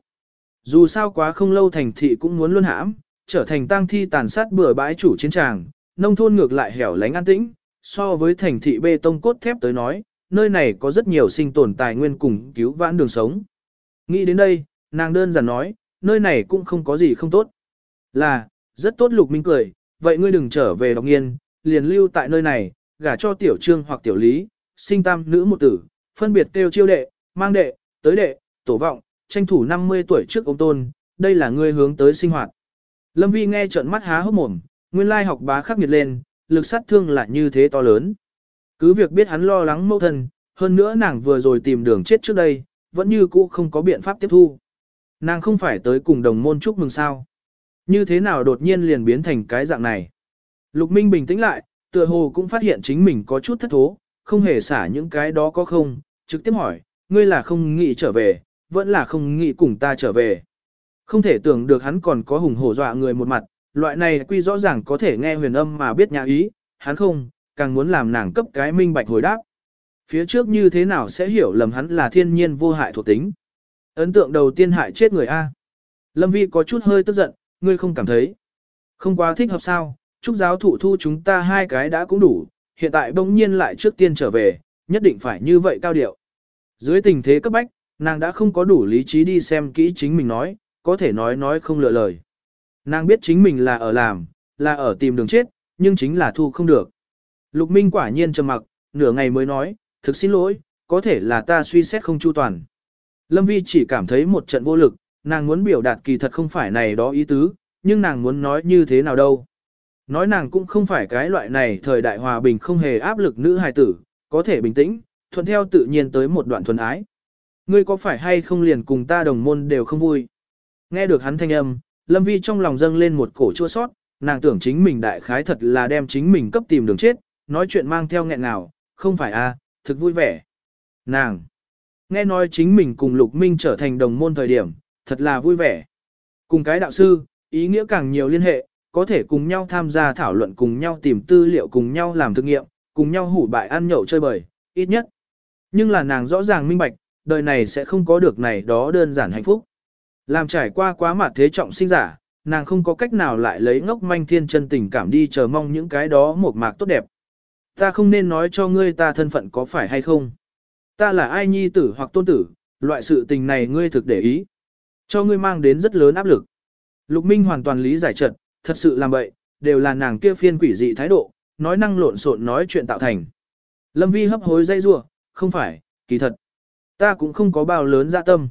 Dù sao quá không lâu thành thị cũng muốn luôn hãm, trở thành tang thi tàn sát bừa bãi chủ chiến tràng, nông thôn ngược lại hẻo lánh an tĩnh, so với thành thị bê tông cốt thép tới nói, nơi này có rất nhiều sinh tồn tài nguyên cùng cứu vãn đường sống. Nghĩ đến đây, nàng đơn giản nói, nơi này cũng không có gì không tốt. Là, rất tốt lục minh cười, vậy ngươi đừng trở về đọc nghiên, liền lưu tại nơi này, gả cho tiểu trương hoặc tiểu lý, sinh tam nữ một tử, phân biệt kêu chiêu đệ, mang đệ, tới đệ, tổ vọng, tranh thủ 50 tuổi trước ông tôn, đây là ngươi hướng tới sinh hoạt. Lâm Vi nghe trợn mắt há hốc mồm, nguyên lai học bá khắc nghiệt lên, lực sát thương là như thế to lớn. Cứ việc biết hắn lo lắng mâu thân, hơn nữa nàng vừa rồi tìm đường chết trước đây, vẫn như cũ không có biện pháp tiếp thu. Nàng không phải tới cùng đồng môn chúc mừng sao. Như thế nào đột nhiên liền biến thành cái dạng này. Lục Minh bình tĩnh lại, tựa hồ cũng phát hiện chính mình có chút thất thố, không hề xả những cái đó có không, trực tiếp hỏi, ngươi là không nghĩ trở về, vẫn là không nghĩ cùng ta trở về. Không thể tưởng được hắn còn có hùng hổ dọa người một mặt, loại này quy rõ ràng có thể nghe huyền âm mà biết nhà ý, hắn không, càng muốn làm nàng cấp cái minh bạch hồi đáp. Phía trước như thế nào sẽ hiểu lầm hắn là thiên nhiên vô hại thuộc tính. Ấn tượng đầu tiên hại chết người A. Lâm Vi có chút hơi tức giận, ngươi không cảm thấy. Không quá thích hợp sao, chúc giáo thụ thu chúng ta hai cái đã cũng đủ, hiện tại bỗng nhiên lại trước tiên trở về, nhất định phải như vậy cao điệu. Dưới tình thế cấp bách, nàng đã không có đủ lý trí đi xem kỹ chính mình nói, có thể nói nói không lựa lời. Nàng biết chính mình là ở làm, là ở tìm đường chết, nhưng chính là thu không được. Lục Minh quả nhiên trầm mặc, nửa ngày mới nói, thực xin lỗi, có thể là ta suy xét không chu toàn. Lâm Vi chỉ cảm thấy một trận vô lực, nàng muốn biểu đạt kỳ thật không phải này đó ý tứ, nhưng nàng muốn nói như thế nào đâu. Nói nàng cũng không phải cái loại này thời đại hòa bình không hề áp lực nữ hài tử, có thể bình tĩnh, thuận theo tự nhiên tới một đoạn thuần ái. Ngươi có phải hay không liền cùng ta đồng môn đều không vui. Nghe được hắn thanh âm, Lâm Vi trong lòng dâng lên một cổ chua sót, nàng tưởng chính mình đại khái thật là đem chính mình cấp tìm đường chết, nói chuyện mang theo nghẹn nào, không phải a, à, thực vui vẻ. Nàng, nghe nói chính mình cùng Lục Minh trở thành đồng môn thời điểm, thật là vui vẻ. Cùng cái đạo sư, ý nghĩa càng nhiều liên hệ, có thể cùng nhau tham gia thảo luận cùng nhau tìm tư liệu cùng nhau làm thực nghiệm, cùng nhau hủ bại ăn nhậu chơi bời, ít nhất. Nhưng là nàng rõ ràng minh bạch, đời này sẽ không có được này đó đơn giản hạnh phúc. Làm trải qua quá mặt thế trọng sinh giả, nàng không có cách nào lại lấy ngốc manh thiên chân tình cảm đi chờ mong những cái đó một mạc tốt đẹp. Ta không nên nói cho ngươi ta thân phận có phải hay không. Ta là ai nhi tử hoặc tôn tử, loại sự tình này ngươi thực để ý. Cho ngươi mang đến rất lớn áp lực. Lục Minh hoàn toàn lý giải trật, thật sự làm vậy, đều là nàng kia phiên quỷ dị thái độ, nói năng lộn xộn nói chuyện tạo thành. Lâm Vi hấp hối dây rua, không phải, kỳ thật. Ta cũng không có bao lớn dạ tâm.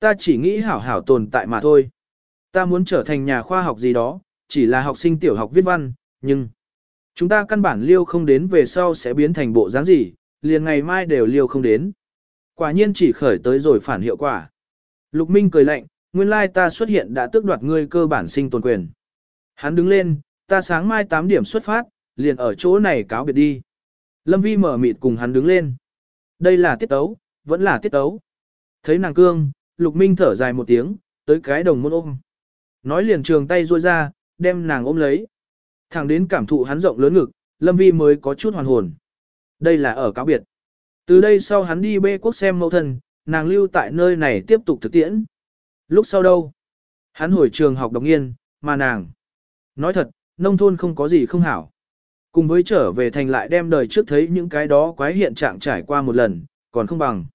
Ta chỉ nghĩ hảo hảo tồn tại mà thôi. Ta muốn trở thành nhà khoa học gì đó, chỉ là học sinh tiểu học viết văn, nhưng chúng ta căn bản liêu không đến về sau sẽ biến thành bộ dáng gì, liền ngày mai đều liêu không đến. Quả nhiên chỉ khởi tới rồi phản hiệu quả. Lục Minh cười lạnh, nguyên lai ta xuất hiện đã tước đoạt ngươi cơ bản sinh tồn quyền. Hắn đứng lên, ta sáng mai 8 điểm xuất phát, liền ở chỗ này cáo biệt đi. Lâm Vi mở mịt cùng hắn đứng lên. Đây là tiết tấu, vẫn là tiết tấu. Thấy nàng cương, Lục Minh thở dài một tiếng, tới cái đồng môn ôm. Nói liền trường tay ruôi ra, đem nàng ôm lấy. Thẳng đến cảm thụ hắn rộng lớn ngực, Lâm Vi mới có chút hoàn hồn. Đây là ở cáo biệt. Từ đây sau hắn đi bê quốc xem mẫu thân, nàng lưu tại nơi này tiếp tục thực tiễn. Lúc sau đâu? Hắn hồi trường học đồng nghiên, mà nàng. Nói thật, nông thôn không có gì không hảo. Cùng với trở về thành lại đem đời trước thấy những cái đó quái hiện trạng trải qua một lần, còn không bằng.